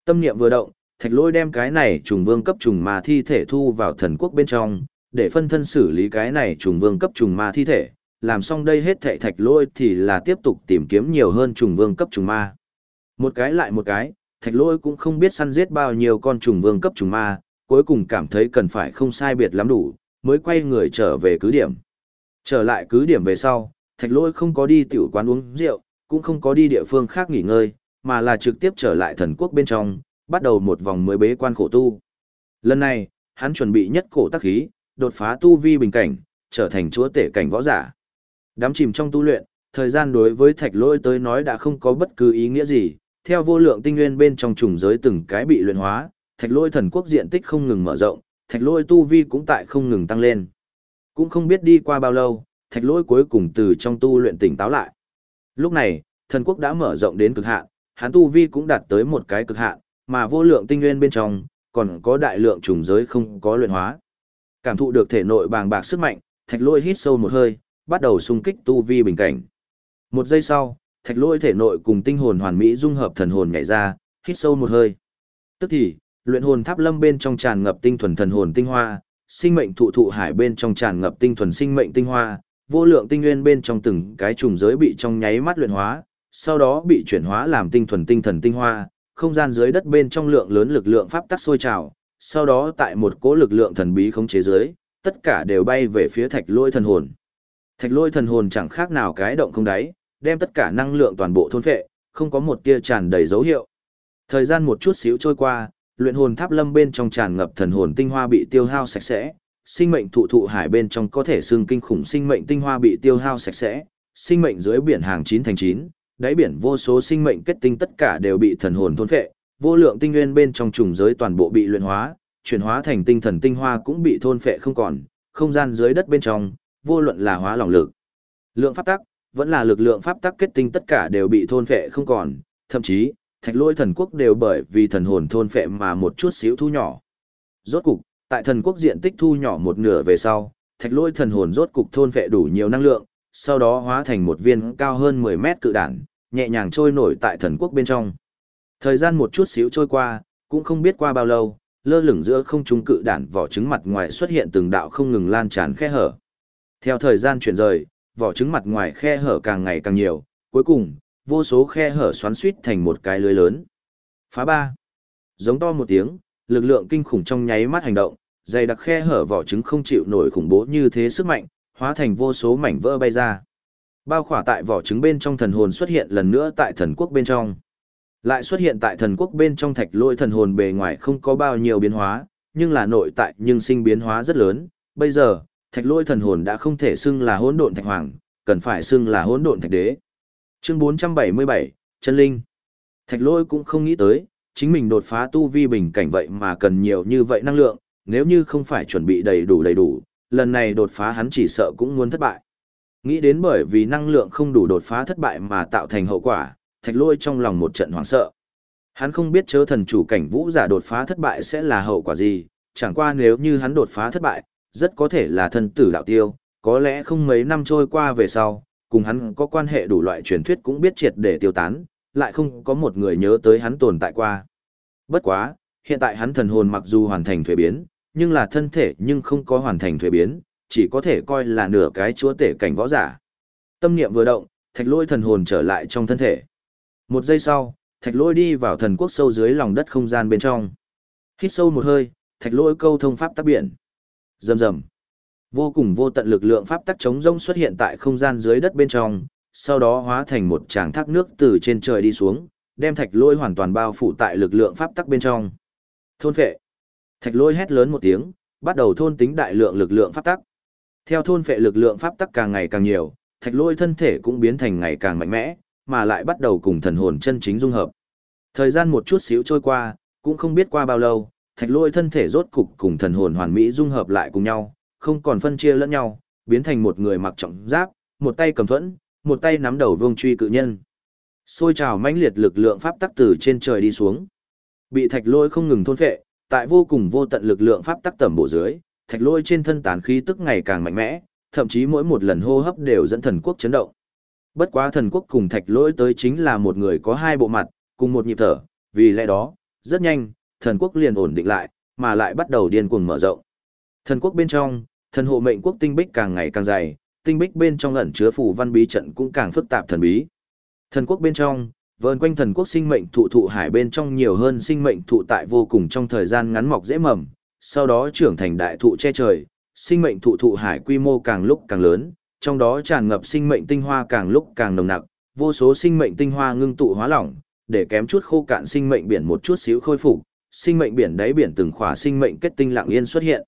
Tâm niệm vừa động, thạch lỗi đem cái này trùng vương cấp trùng ma thi thể thu vào thần quốc bên trong, để phân thân xử lý cái này trùng vương cấp trùng ma thi thể. Làm xong đây hết thệ thạch lỗi thì là tiếp tục tìm kiếm nhiều hơn trùng vương cấp trùng ma. Một cái lại một cái, thạch lỗi cũng không biết săn giết bao nhiêu con trùng vương cấp trùng ma, cuối cùng cảm thấy cần phải không sai biệt lắm đủ, mới quay người trở về cứ điểm. Trở lại cứ điểm về sau, thạch lỗi không có đi tiểu quán uống rượu, cũng không có đi địa phương khác nghỉ ngơi, mà là trực tiếp trở lại thần quốc bên trong, bắt đầu một vòng mới bế quan khổ tu. Lần này, hắn chuẩn bị nhất cổ tác khí, đột phá tu vi bình cảnh, trở thành chúa tể cảnh võ giả. Đám chìm trong tu luyện, thời gian đối với thạch lỗi tới nói đã không có bất cứ ý nghĩa gì, theo vô lượng tinh nguyên bên trong trùng giới từng cái bị luyện hóa, thạch lôi thần quốc diện tích không ngừng mở rộng, thạch lôi tu vi cũng tại không ngừng tăng lên. Cũng không biết đi qua bao lâu, thạch lôi cuối cùng từ trong tu luyện tỉnh táo lại. Lúc này, thần quốc đã mở rộng đến cực hạn, hắn tu vi cũng đạt tới một cái cực hạn, mà vô lượng tinh nguyên bên trong, còn có đại lượng trùng giới không có luyện hóa. Cảm thụ được thể nội bàng bạc sức mạnh, thạch lôi hít sâu một hơi, bắt đầu xung kích tu vi bình cảnh. Một giây sau, thạch lỗi thể nội cùng tinh hồn hoàn mỹ dung hợp thần hồn nhảy ra, hít sâu một hơi. Tức thì, luyện hồn tháp lâm bên trong tràn ngập tinh thuần thần hồn tinh hoa, sinh mệnh thụ thụ hải bên trong tràn ngập tinh thuần sinh mệnh tinh hoa, vô lượng tinh nguyên bên trong từng cái trùng giới bị trong nháy mắt luyện hóa, sau đó bị chuyển hóa làm tinh thuần tinh thần tinh hoa, không gian dưới đất bên trong lượng lớn lực lượng pháp tắc sôi trào, sau đó tại một cỗ lực lượng thần bí khống chế dưới, tất cả đều bay về phía thạch lôi thần hồn. Thạch lôi thần hồn chẳng khác nào cái động không đáy, đem tất cả năng lượng toàn bộ thôn phệ, không có một tia tràn đầy dấu hiệu. Thời gian một chút xíu trôi qua, luyện hồn tháp lâm bên trong tràn ngập thần hồn tinh hoa bị tiêu hao sạch sẽ, sinh mệnh thụ thụ hải bên trong có thể xương kinh khủng sinh mệnh tinh hoa bị tiêu hao sạch sẽ, sinh mệnh dưới biển hàng 9 thành 9, đáy biển vô số sinh mệnh kết tinh tất cả đều bị thần hồn thôn phệ, vô lượng tinh nguyên bên trong trùng giới toàn bộ bị luyện hóa, chuyển hóa thành tinh thần tinh hoa cũng bị thôn phệ không còn, không gian dưới đất bên trong, vô luận là hóa lỏng lực. Lượng pháp tắc, vẫn là lực lượng pháp tắc kết tinh tất cả đều bị thôn phệ không còn, thậm chí, thạch lôi thần quốc đều bởi vì thần hồn thôn phệ mà một chút xíu thu nhỏ. Rốt cục, tại thần quốc diện tích thu nhỏ một nửa về sau, thạch lôi thần hồn rốt cục thôn phệ đủ nhiều năng lượng, sau đó hóa thành một viên cao hơn 10 mét cự đản, nhẹ nhàng trôi nổi tại thần quốc bên trong. Thời gian một chút xíu trôi qua, cũng không biết qua bao lâu, lơ lửng giữa không trung cự đản vỏ trứng mặt ngoài xuất hiện từng đạo không ngừng lan tràn khe hở. Theo thời gian chuyển rời, vỏ trứng mặt ngoài khe hở càng ngày càng nhiều, cuối cùng, vô số khe hở xoắn suýt thành một cái lưới lớn. Phá ba. Giống to một tiếng, lực lượng kinh khủng trong nháy mắt hành động, dày đặc khe hở vỏ trứng không chịu nổi khủng bố như thế sức mạnh, hóa thành vô số mảnh vỡ bay ra. Bao khỏa tại vỏ trứng bên trong thần hồn xuất hiện lần nữa tại thần quốc bên trong. Lại xuất hiện tại thần quốc bên trong thạch lôi thần hồn bề ngoài không có bao nhiêu biến hóa, nhưng là nội tại nhưng sinh biến hóa rất lớn. Bây giờ, thạch lôi thần hồn đã không thể xưng là hỗn độn thạch hoàng, cần phải xưng là hỗn độn thạch đế. Chương 477, chân linh. Thạch lôi cũng không nghĩ tới, chính mình đột phá tu vi bình cảnh vậy mà cần nhiều như vậy năng lượng, nếu như không phải chuẩn bị đầy đủ đầy đủ, lần này đột phá hắn chỉ sợ cũng muốn thất bại. Nghĩ đến bởi vì năng lượng không đủ đột phá thất bại mà tạo thành hậu quả, thạch lôi trong lòng một trận hoảng sợ. Hắn không biết chớ thần chủ cảnh vũ giả đột phá thất bại sẽ là hậu quả gì, chẳng qua nếu như hắn đột phá thất bại, rất có thể là thân tử đạo tiêu, có lẽ không mấy năm trôi qua về sau, cùng hắn có quan hệ đủ loại truyền thuyết cũng biết triệt để tiêu tán, lại không có một người nhớ tới hắn tồn tại qua. Bất quá, hiện tại hắn thần hồn mặc dù hoàn thành thuế biến, nhưng là thân thể nhưng không có hoàn thành thuế biến, chỉ có thể coi là nửa cái chúa tể cảnh võ giả. Tâm niệm vừa động, thạch lôi thần hồn trở lại trong thân thể. Một giây sau, thạch lôi đi vào thần quốc sâu dưới lòng đất không gian bên trong. Hít sâu một hơi, thạch lôi câu thông pháp tác biển. Rầm rầm. Vô cùng vô tận lực lượng pháp tắc chống rông xuất hiện tại không gian dưới đất bên trong, sau đó hóa thành một tràng thác nước từ trên trời đi xuống, đem thạch lôi hoàn toàn bao phủ tại lực lượng pháp tắc bên trong. Thôn phệ. Thạch lôi hét lớn một tiếng, bắt đầu thôn tính đại lượng lực lượng pháp tắc. Theo thôn phệ lực lượng pháp tắc càng ngày càng nhiều, thạch lôi thân thể cũng biến thành ngày càng mạnh mẽ, mà lại bắt đầu cùng thần hồn chân chính dung hợp. Thời gian một chút xíu trôi qua, cũng không biết qua bao lâu, thạch lôi thân thể rốt cục cùng thần hồn hoàn mỹ dung hợp lại cùng nhau, không còn phân chia lẫn nhau, biến thành một người mặc trọng giáp, một tay cầm thuẫn, một tay nắm đầu vương truy cự nhân. Xôi trào mãnh liệt lực lượng pháp tắc từ trên trời đi xuống. Bị thạch lôi không ngừng thôn phệ, tại vô cùng vô tận lực lượng pháp tắc tầm bộ dưới, thạch lôi trên thân tán khí tức ngày càng mạnh mẽ, thậm chí mỗi một lần hô hấp đều dẫn thần quốc chấn động. Bất quá thần quốc cùng thạch lôi tới chính là một người có hai bộ mặt, cùng một nhịp thở, vì lẽ đó, rất nhanh, thần quốc liền ổn định lại, mà lại bắt đầu điên cuồng mở rộng. Thần quốc bên trong, thần hộ mệnh quốc tinh bích càng ngày càng dày, tinh bích bên trong ẩn chứa phù văn bí trận cũng càng phức tạp thần bí. Thần quốc bên trong, vờn quanh thần quốc sinh mệnh thụ thụ hải bên trong nhiều hơn sinh mệnh thụ tại vô cùng trong thời gian ngắn mọc dễ mầm, sau đó trưởng thành đại thụ che trời, sinh mệnh thụ thụ hải quy mô càng lúc càng lớn, trong đó tràn ngập sinh mệnh tinh hoa càng lúc càng nồng nặc, vô số sinh mệnh tinh hoa ngưng tụ hóa lỏng, để kém chút khô cạn sinh mệnh biển một chút xíu khôi phục, sinh mệnh biển đáy biển từng khỏa sinh mệnh kết tinh lặng yên xuất hiện.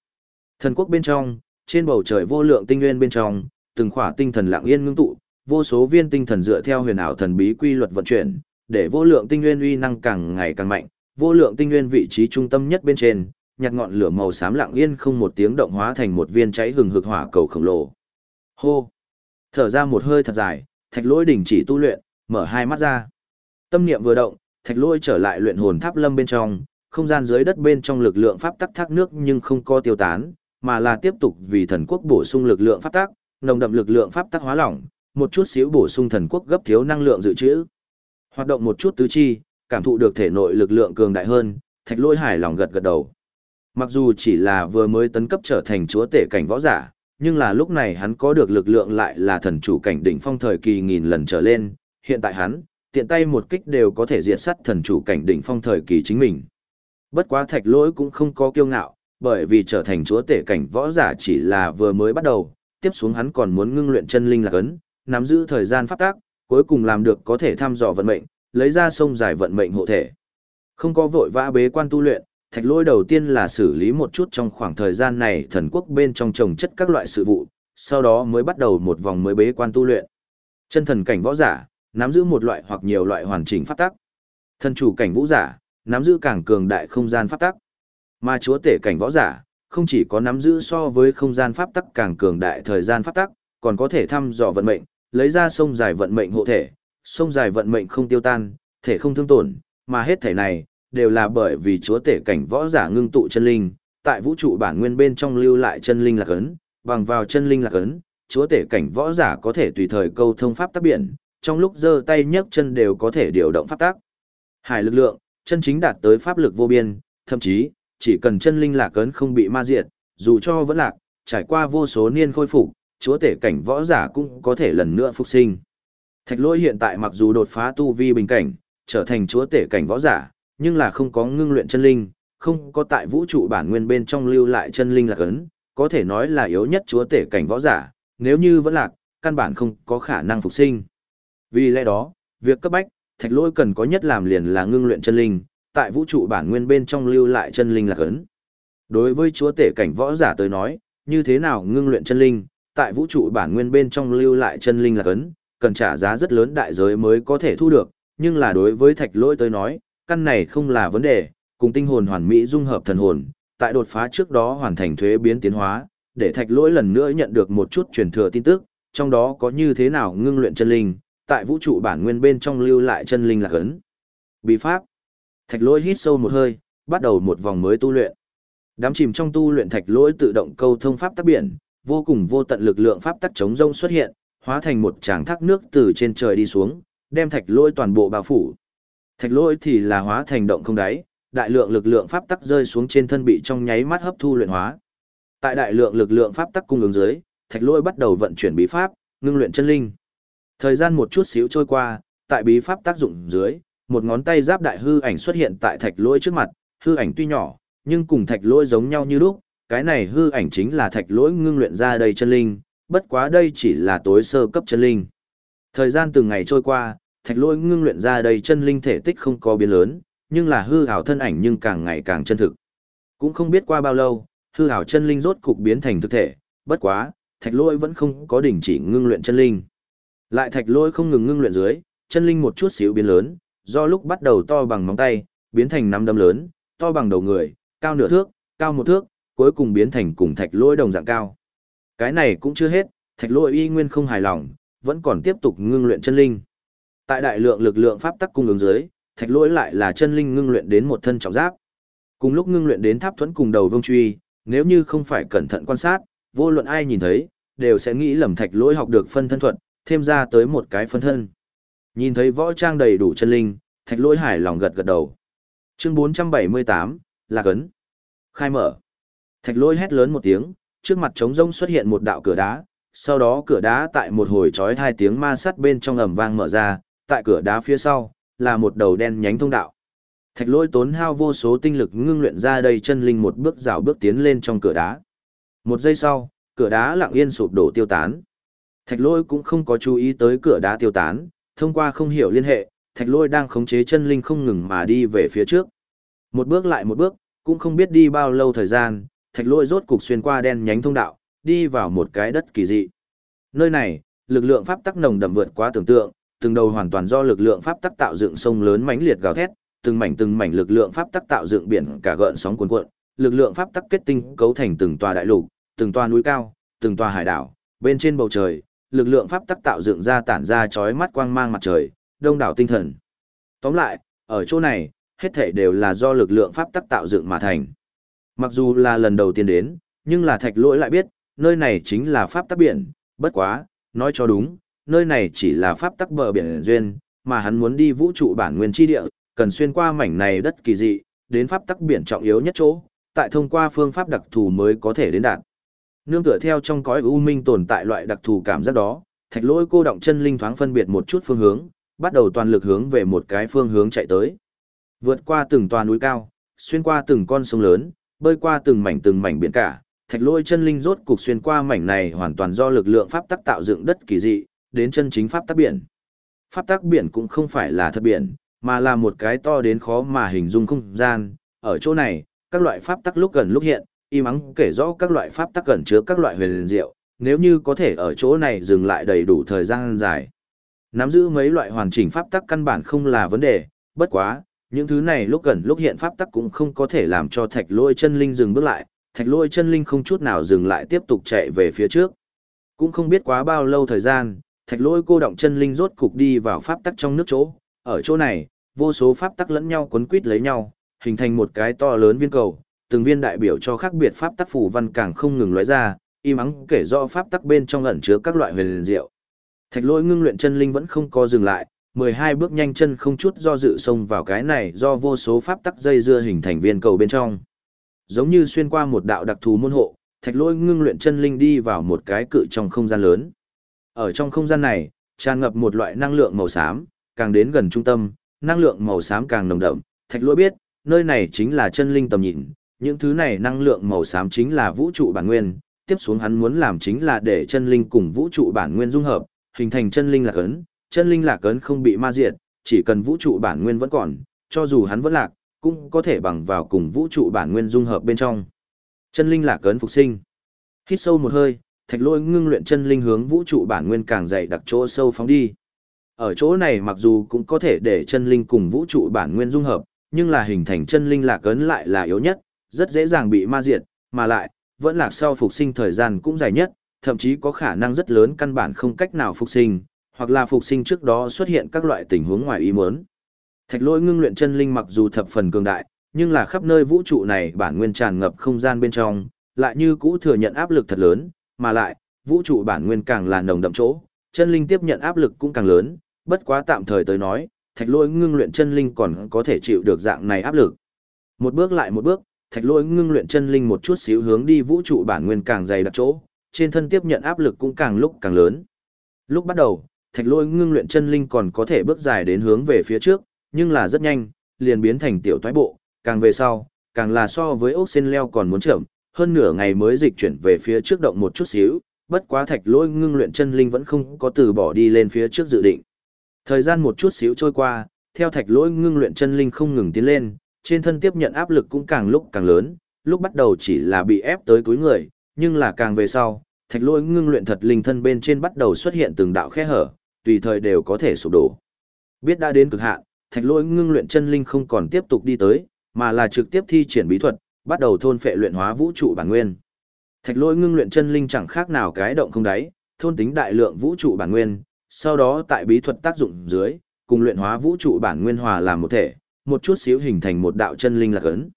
Thần quốc bên trong, trên bầu trời vô lượng tinh nguyên bên trong, từng khỏa tinh thần lặng yên ngưng tụ, vô số viên tinh thần dựa theo huyền ảo thần bí quy luật vận chuyển, để vô lượng tinh nguyên uy năng càng ngày càng mạnh, vô lượng tinh nguyên vị trí trung tâm nhất bên trên, nhặt ngọn lửa màu xám lặng yên không một tiếng động hóa thành một viên cháy hừng hực hỏa cầu khổng lồ. Hô! Thở ra một hơi thật dài, thạch lỗi đình chỉ tu luyện, mở hai mắt ra. Tâm niệm vừa động, thạch lỗi trở lại luyện hồn tháp lâm bên trong, không gian dưới đất bên trong lực lượng pháp tắc thác nước nhưng không có tiêu tán, mà là tiếp tục vì thần quốc bổ sung lực lượng pháp tắc, nồng đậm lực lượng pháp tắc hóa lỏng, một chút xíu bổ sung thần quốc gấp thiếu năng lượng dự trữ. Hoạt động một chút tứ chi, cảm thụ được thể nội lực lượng cường đại hơn, thạch Lôi hài lòng gật gật đầu. Mặc dù chỉ là vừa mới tấn cấp trở thành chúa tể cảnh võ giả, nhưng là lúc này hắn có được lực lượng lại là thần chủ cảnh đỉnh phong thời kỳ nghìn lần trở lên, hiện tại hắn, tiện tay một kích đều có thể diệt sát thần chủ cảnh đỉnh phong thời kỳ chính mình. Bất quá thạch lỗi cũng không có kiêu ngạo, bởi vì trở thành chúa tể cảnh võ giả chỉ là vừa mới bắt đầu, tiếp xuống hắn còn muốn ngưng luyện chân linh lạc ấn, nắm giữ thời gian pháp tác, cuối cùng làm được có thể thăm dò vận mệnh, lấy ra sông giải vận mệnh hộ thể. Không có vội vã bế quan tu luyện, thạch lỗi đầu tiên là xử lý một chút trong khoảng thời gian này thần quốc bên trong trồng chất các loại sự vụ, sau đó mới bắt đầu một vòng mới bế quan tu luyện. Chân thần cảnh võ giả, nắm giữ một loại hoặc nhiều loại hoàn chỉnh pháp tắc. Thần chủ cảnh vũ giả, nắm giữ càng cường đại không gian pháp tắc. Mà chúa tể cảnh võ giả, không chỉ có nắm giữ so với không gian pháp tắc càng cường đại thời gian pháp tắc, còn có thể thăm dò vận mệnh, lấy ra sông dài vận mệnh hộ thể, sông dài vận mệnh không tiêu tan, thể không thương tổn, mà hết thể này đều là bởi vì chúa tể cảnh võ giả ngưng tụ chân linh, tại vũ trụ bản nguyên bên trong lưu lại chân linh lạc ấn, bằng vào chân linh lạc ấn, chúa tể cảnh võ giả có thể tùy thời câu thông pháp tắc biển, trong lúc giơ tay nhấc chân đều có thể điều động pháp tắc. Hải lực lượng, chân chính đạt tới pháp lực vô biên, thậm chí, chỉ cần chân linh lạc ấn không bị ma diệt, dù cho vẫn lạc, trải qua vô số niên khôi phục, chúa tể cảnh võ giả cũng có thể lần nữa phục sinh. Thạch lỗi hiện tại mặc dù đột phá tu vi bình cảnh, trở thành chúa tể cảnh võ giả, nhưng là không có ngưng luyện chân linh, không có tại vũ trụ bản nguyên bên trong lưu lại chân linh lạc ấn, có thể nói là yếu nhất chúa tể cảnh võ giả, nếu như vẫn lạc, căn bản không có khả năng phục sinh. Vì lẽ đó, việc cấp bách, thạch lỗi cần có nhất làm liền là ngưng luyện chân linh, tại vũ trụ bản nguyên bên trong lưu lại chân linh lạc ấn. Đối với chúa tể cảnh võ giả tới nói, như thế nào ngưng luyện chân linh, tại vũ trụ bản nguyên bên trong lưu lại chân linh lạc ấn, cần trả giá rất lớn đại giới mới có thể thu được, nhưng là đối với thạch lỗi tới nói, căn này không là vấn đề, cùng tinh hồn hoàn mỹ dung hợp thần hồn, tại đột phá trước đó hoàn thành thuế biến tiến hóa, để thạch lỗi lần nữa nhận được một chút truyền thừa tin tức, trong đó có như thế nào ngưng luyện chân linh, tại vũ trụ bản nguyên bên trong lưu lại chân linh lạc ấn. Bí pháp. Thạch lỗi hít sâu một hơi, bắt đầu một vòng mới tu luyện. Đám chìm trong tu luyện thạch lỗi tự động câu thông pháp tắc biển, vô cùng vô tận lực lượng pháp tắc chống rông xuất hiện, hóa thành một tràng thác nước từ trên trời đi xuống, đem thạch lỗi toàn bộ bao phủ. Thạch lỗi thì là hóa thành động không đáy, đại lượng lực lượng pháp tắc rơi xuống trên thân bị trong nháy mắt hấp thu luyện hóa. Tại đại lượng lực lượng pháp tắc cung ứng dưới, thạch lỗi bắt đầu vận chuyển bí pháp, ngưng luyện chân linh. Thời gian một chút xíu trôi qua, tại bí pháp tác dụng dưới, một ngón tay giáp đại hư ảnh xuất hiện tại thạch lỗi trước mặt, hư ảnh tuy nhỏ, nhưng cùng thạch lỗi giống nhau như lúc, cái này hư ảnh chính là thạch lỗi ngưng luyện ra đầy chân linh, bất quá đây chỉ là tối sơ cấp chân linh. Thời gian từng ngày trôi qua, thạch lỗi ngưng luyện ra đầy chân linh thể tích không có biến lớn, nhưng là hư ảo thân ảnh nhưng càng ngày càng chân thực. Cũng không biết qua bao lâu, hư ảo chân linh rốt cục biến thành thực thể, bất quá, thạch lỗi vẫn không có đình chỉ ngưng luyện chân linh. Lại thạch lôi không ngừng ngưng luyện dưới, chân linh một chút xíu biến lớn, do lúc bắt đầu to bằng móng tay, biến thành năm đấm lớn, to bằng đầu người, cao nửa thước, cao một thước, cuối cùng biến thành cùng thạch lôi đồng dạng cao. Cái này cũng chưa hết, thạch lôi y nguyên không hài lòng, vẫn còn tiếp tục ngưng luyện chân linh. Tại đại lượng lực lượng pháp tắc cung ứng dưới, thạch lôi lại là chân linh ngưng luyện đến một thân trọng giáp. Cùng lúc ngưng luyện đến tháp thuẫn cùng đầu vương truy, nếu như không phải cẩn thận quan sát, vô luận ai nhìn thấy, đều sẽ nghĩ lầm thạch lỗi học được phân thân thuật, thêm ra tới một cái phân thân. Nhìn thấy võ trang đầy đủ chân linh, thạch lỗi hài lòng gật gật đầu. Chương 478, là cấn. Khai mở. Thạch lỗi hét lớn một tiếng, trước mặt trống rông xuất hiện một đạo cửa đá, sau đó cửa đá tại một hồi trói hai tiếng ma sắt bên trong ầm vang mở ra, tại cửa đá phía sau, là một đầu đen nhánh thông đạo. Thạch lỗi tốn hao vô số tinh lực ngưng luyện ra đây chân linh một bước rào bước tiến lên trong cửa đá. Một giây sau, cửa đá lặng yên sụp đổ tiêu tán. Thạch lỗi cũng không có chú ý tới cửa đá tiêu tán, thông qua không hiểu liên hệ, thạch lỗi đang khống chế chân linh không ngừng mà đi về phía trước. Một bước lại một bước, cũng không biết đi bao lâu thời gian, thạch lỗi rốt cục xuyên qua đen nhánh thông đạo, đi vào một cái đất kỳ dị. Nơi này, lực lượng pháp tắc nồng đậm vượt quá tưởng tượng, từng đầu hoàn toàn do lực lượng pháp tắc tạo dựng sông lớn mãnh liệt gào thét, từng mảnh từng mảnh lực lượng pháp tắc tạo dựng biển cả gợn sóng cuồn cuộn, lực lượng pháp tắc kết tinh cấu thành từng tòa đại lục, từng tòa núi cao, từng tòa hải đảo, bên trên bầu trời, lực lượng pháp tắc tạo dựng ra tản ra chói mắt quang mang mặt trời, đông đảo tinh thần. Tóm lại, ở chỗ này, hết thảy đều là do lực lượng pháp tắc tạo dựng mà thành. Mặc dù là lần đầu tiên đến, nhưng là thạch lỗi lại biết, nơi này chính là pháp tắc biển, bất quá, nói cho đúng, nơi này chỉ là pháp tắc bờ biển duyên, mà hắn muốn đi vũ trụ bản nguyên chi địa, cần xuyên qua mảnh này đất kỳ dị, đến pháp tắc biển trọng yếu nhất chỗ, tại thông qua phương pháp đặc thù mới có thể đến đạt. Nương tựa theo trong cõi u minh tồn tại loại đặc thù cảm giác đó, thạch lỗi cô động chân linh thoáng phân biệt một chút phương hướng, bắt đầu toàn lực hướng về một cái phương hướng chạy tới. Vượt qua từng tòa núi cao, xuyên qua từng con sông lớn, bơi qua từng mảnh từng mảnh biển cả, thạch Lỗi chân linh rốt cục xuyên qua mảnh này hoàn toàn do lực lượng pháp tắc tạo dựng đất kỳ dị, đến chân chính pháp tắc biển. Pháp tắc biển cũng không phải là thật biển, mà là một cái to đến khó mà hình dung không gian. Ở chỗ này, các loại pháp tắc lúc gần lúc hiện, y mắng kể rõ các loại pháp tắc cẩn chứa các loại huyền diệu, nếu như có thể ở chỗ này dừng lại đầy đủ thời gian dài. Nắm giữ mấy loại hoàn chỉnh pháp tắc căn bản không là vấn đề, bất quá, những thứ này lúc gần lúc hiện pháp tắc cũng không có thể làm cho thạch lôi chân linh dừng bước lại, thạch lôi chân linh không chút nào dừng lại tiếp tục chạy về phía trước. Cũng không biết quá bao lâu thời gian, thạch lôi cô động chân linh rốt cục đi vào pháp tắc trong nước chỗ, ở chỗ này, vô số pháp tắc lẫn nhau quấn quít lấy nhau, hình thành một cái to lớn viên cầu, từng viên đại biểu cho khác biệt pháp tắc phù văn càng không ngừng lóe ra, im ắng kể rõ pháp tắc bên trong ẩn chứa các loại huyền diệu. Thạch Lỗi ngưng luyện chân linh vẫn không có dừng lại, 12 bước nhanh chân không chút do dự xông vào cái này do vô số pháp tắc dây dưa hình thành viên cầu bên trong. Giống như xuyên qua một đạo đặc thù môn hộ, thạch Lỗi ngưng luyện chân linh đi vào một cái cự trong không gian lớn. Ở trong không gian này, tràn ngập một loại năng lượng màu xám, càng đến gần trung tâm, năng lượng màu xám càng nồng đậm, thạch Lỗi biết, nơi này chính là chân linh tầm nhìn, những thứ này năng lượng màu xám chính là vũ trụ bản nguyên, tiếp xuống hắn muốn làm chính là để chân linh cùng vũ trụ bản nguyên dung hợp, hình thành chân linh lạc ấn, chân linh lạc ấn không bị ma diệt, chỉ cần vũ trụ bản nguyên vẫn còn, cho dù hắn vẫn lạc, cũng có thể bằng vào cùng vũ trụ bản nguyên dung hợp bên trong. Chân linh lạc ấn phục sinh. Hít sâu một hơi, thạch lôi ngưng luyện chân linh hướng vũ trụ bản nguyên càng dày đặc chỗ sâu phóng đi. Ở chỗ này mặc dù cũng có thể để chân linh cùng vũ trụ bản nguyên dung hợp, nhưng là hình thành chân linh lạc ấn lại là yếu nhất, rất dễ dàng bị ma diệt, mà lại, vẫn lạc sau phục sinh thời gian cũng dài nhất, thậm chí có khả năng rất lớn căn bản không cách nào phục sinh, hoặc là phục sinh trước đó xuất hiện các loại tình huống ngoài ý muốn. Thạch lôi ngưng luyện chân linh mặc dù thập phần cường đại, nhưng là khắp nơi vũ trụ này bản nguyên tràn ngập không gian bên trong, lại như cũ thừa nhận áp lực thật lớn, mà lại, vũ trụ bản nguyên càng là nồng đậm chỗ, chân linh tiếp nhận áp lực cũng càng lớn, bất quá tạm thời tới nói, thạch lôi ngưng luyện chân linh còn có thể chịu được dạng này áp lực. Một bước lại một bước, thạch Lỗi ngưng luyện chân linh một chút xíu hướng đi vũ trụ bản nguyên càng dày đặc chỗ, trên thân tiếp nhận áp lực cũng càng lúc càng lớn. Lúc bắt đầu, thạch Lỗi ngưng luyện chân linh còn có thể bước dài đến hướng về phía trước, nhưng là rất nhanh, liền biến thành tiểu toái bộ, càng về sau, càng là so với ốc sen leo còn muốn chậm, hơn nửa ngày mới dịch chuyển về phía trước động một chút xíu, bất quá thạch Lỗi ngưng luyện chân linh vẫn không có từ bỏ đi lên phía trước dự định. Thời gian một chút xíu trôi qua, theo thạch Lỗi ngưng luyện chân linh không ngừng tiến lên, trên thân tiếp nhận áp lực cũng càng lúc càng lớn, lúc bắt đầu chỉ là bị ép tới cuối người, nhưng là càng về sau, thạch Lỗi ngưng luyện thật linh thân bên trên bắt đầu xuất hiện từng đạo khe hở, tùy thời đều có thể sụp đổ. Biết đã đến cực hạn, thạch Lỗi ngưng luyện chân linh không còn tiếp tục đi tới, mà là trực tiếp thi triển bí thuật, bắt đầu thôn phệ luyện hóa vũ trụ bản nguyên. Thạch Lỗi ngưng luyện chân linh chẳng khác nào cái động không đáy, thôn tính đại lượng vũ trụ bản nguyên, sau đó tại bí thuật tác dụng dưới, cùng luyện hóa vũ trụ bản nguyên hòa làm một thể, một chút xíu hình thành một đạo chân linh lạc ấn.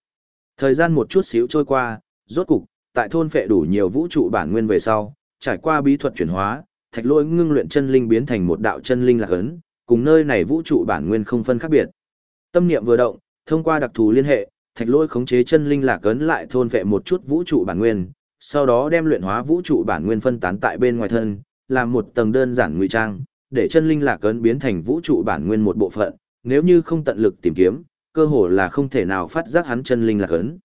Thời gian một chút xíu trôi qua, rốt cục, tại thôn phệ đủ nhiều vũ trụ bản nguyên về sau, trải qua bí thuật chuyển hóa, thạch lôi ngưng luyện chân linh biến thành một đạo chân linh lạc ấn, cùng nơi này vũ trụ bản nguyên không phân khác biệt. Tâm niệm vừa động, thông qua đặc thù liên hệ, thạch lôi khống chế chân linh lạc ấn lại thôn phệ một chút vũ trụ bản nguyên, sau đó đem luyện hóa vũ trụ bản nguyên phân tán tại bên ngoài thân, làm một tầng đơn giản ngụy trang, để chân linh lạc ấn biến thành vũ trụ bản nguyên một bộ phận, nếu như không tận lực tìm kiếm, cơ hồ là không thể nào phát giác hắn chân linh lạc ấn.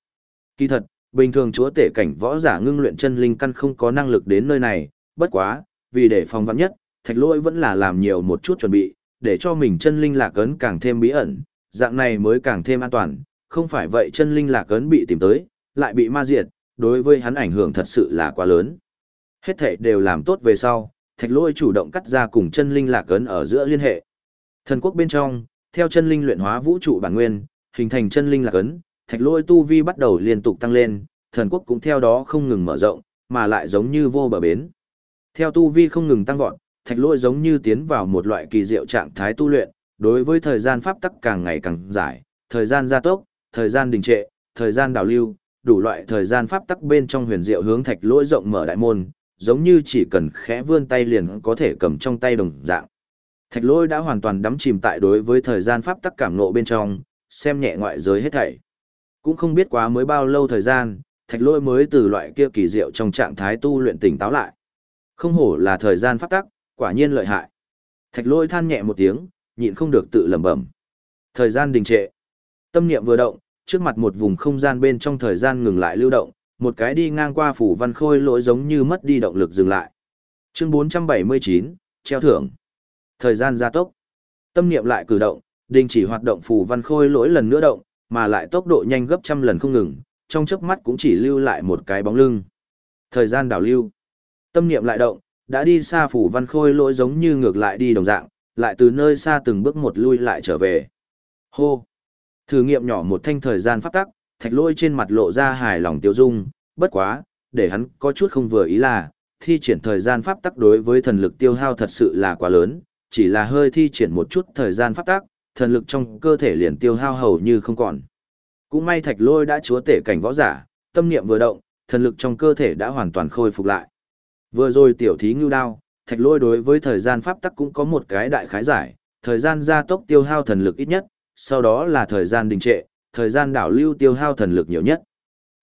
Kỳ thật, bình thường chúa tể cảnh võ giả ngưng luyện chân linh căn không có năng lực đến nơi này, bất quá, vì để phòng vạn nhất, thạch lỗi vẫn là làm nhiều một chút chuẩn bị, để cho mình chân linh lạc ấn càng thêm bí ẩn, dạng này mới càng thêm an toàn, không phải vậy chân linh lạc ấn bị tìm tới, lại bị ma diệt, đối với hắn ảnh hưởng thật sự là quá lớn. Hết thể đều làm tốt về sau, thạch lỗi chủ động cắt ra cùng chân linh lạc ấn ở giữa liên hệ. Thần quốc bên trong, theo chân linh luyện hóa vũ trụ bản nguyên, hình thành chân linh lạc ấn, thạch lôi tu vi bắt đầu liên tục tăng lên, thần quốc cũng theo đó không ngừng mở rộng, mà lại giống như vô bờ bến. Theo tu vi không ngừng tăng vọt, thạch lôi giống như tiến vào một loại kỳ diệu trạng thái tu luyện, đối với thời gian pháp tắc càng ngày càng dài, thời gian gia tốc, thời gian đình trệ, thời gian đảo lưu, đủ loại thời gian pháp tắc bên trong huyền diệu hướng thạch lôi rộng mở đại môn, giống như chỉ cần khẽ vươn tay liền có thể cầm trong tay đồng dạng. Thạch Lôi đã hoàn toàn đắm chìm tại đối với thời gian pháp tắc cảm ngộ bên trong, xem nhẹ ngoại giới hết thảy. Cũng không biết quá mới bao lâu thời gian, thạch Lôi mới từ loại kia kỳ diệu trong trạng thái tu luyện tỉnh táo lại. Không hổ là thời gian pháp tắc, quả nhiên lợi hại. Thạch Lôi than nhẹ một tiếng, nhịn không được tự lẩm bẩm. Thời gian đình trệ. Tâm niệm vừa động, trước mặt một vùng không gian bên trong thời gian ngừng lại lưu động, một cái đi ngang qua phủ văn khôi lỗi giống như mất đi động lực dừng lại. Chương 479, treo thưởng. Thời gian gia tốc. Tâm niệm lại cử động, đình chỉ hoạt động phủ văn khôi lỗi lần nữa động, mà lại tốc độ nhanh gấp trăm lần không ngừng, trong chớp mắt cũng chỉ lưu lại một cái bóng lưng. Thời gian đảo lưu. Tâm niệm lại động, đã đi xa phủ văn khôi lỗi giống như ngược lại đi đồng dạng, lại từ nơi xa từng bước một lui lại trở về. Hô. Thử nghiệm nhỏ một thanh thời gian pháp tắc, thạch lôi trên mặt lộ ra hài lòng tiêu dung, bất quá, để hắn có chút không vừa ý là, thi triển thời gian pháp tắc đối với thần lực tiêu hao thật sự là quá lớn, chỉ là hơi thi triển một chút thời gian pháp tác, thần lực trong cơ thể liền tiêu hao hầu như không còn. Cũng may thạch lôi đã chúa tể cảnh võ giả, tâm niệm vừa động, thần lực trong cơ thể đã hoàn toàn khôi phục lại. Vừa rồi tiểu thí ngưu đao, thạch lôi đối với thời gian pháp tắc cũng có một cái đại khái giải, thời gian gia tốc tiêu hao thần lực ít nhất, sau đó là thời gian đình trệ, thời gian đảo lưu tiêu hao thần lực nhiều nhất.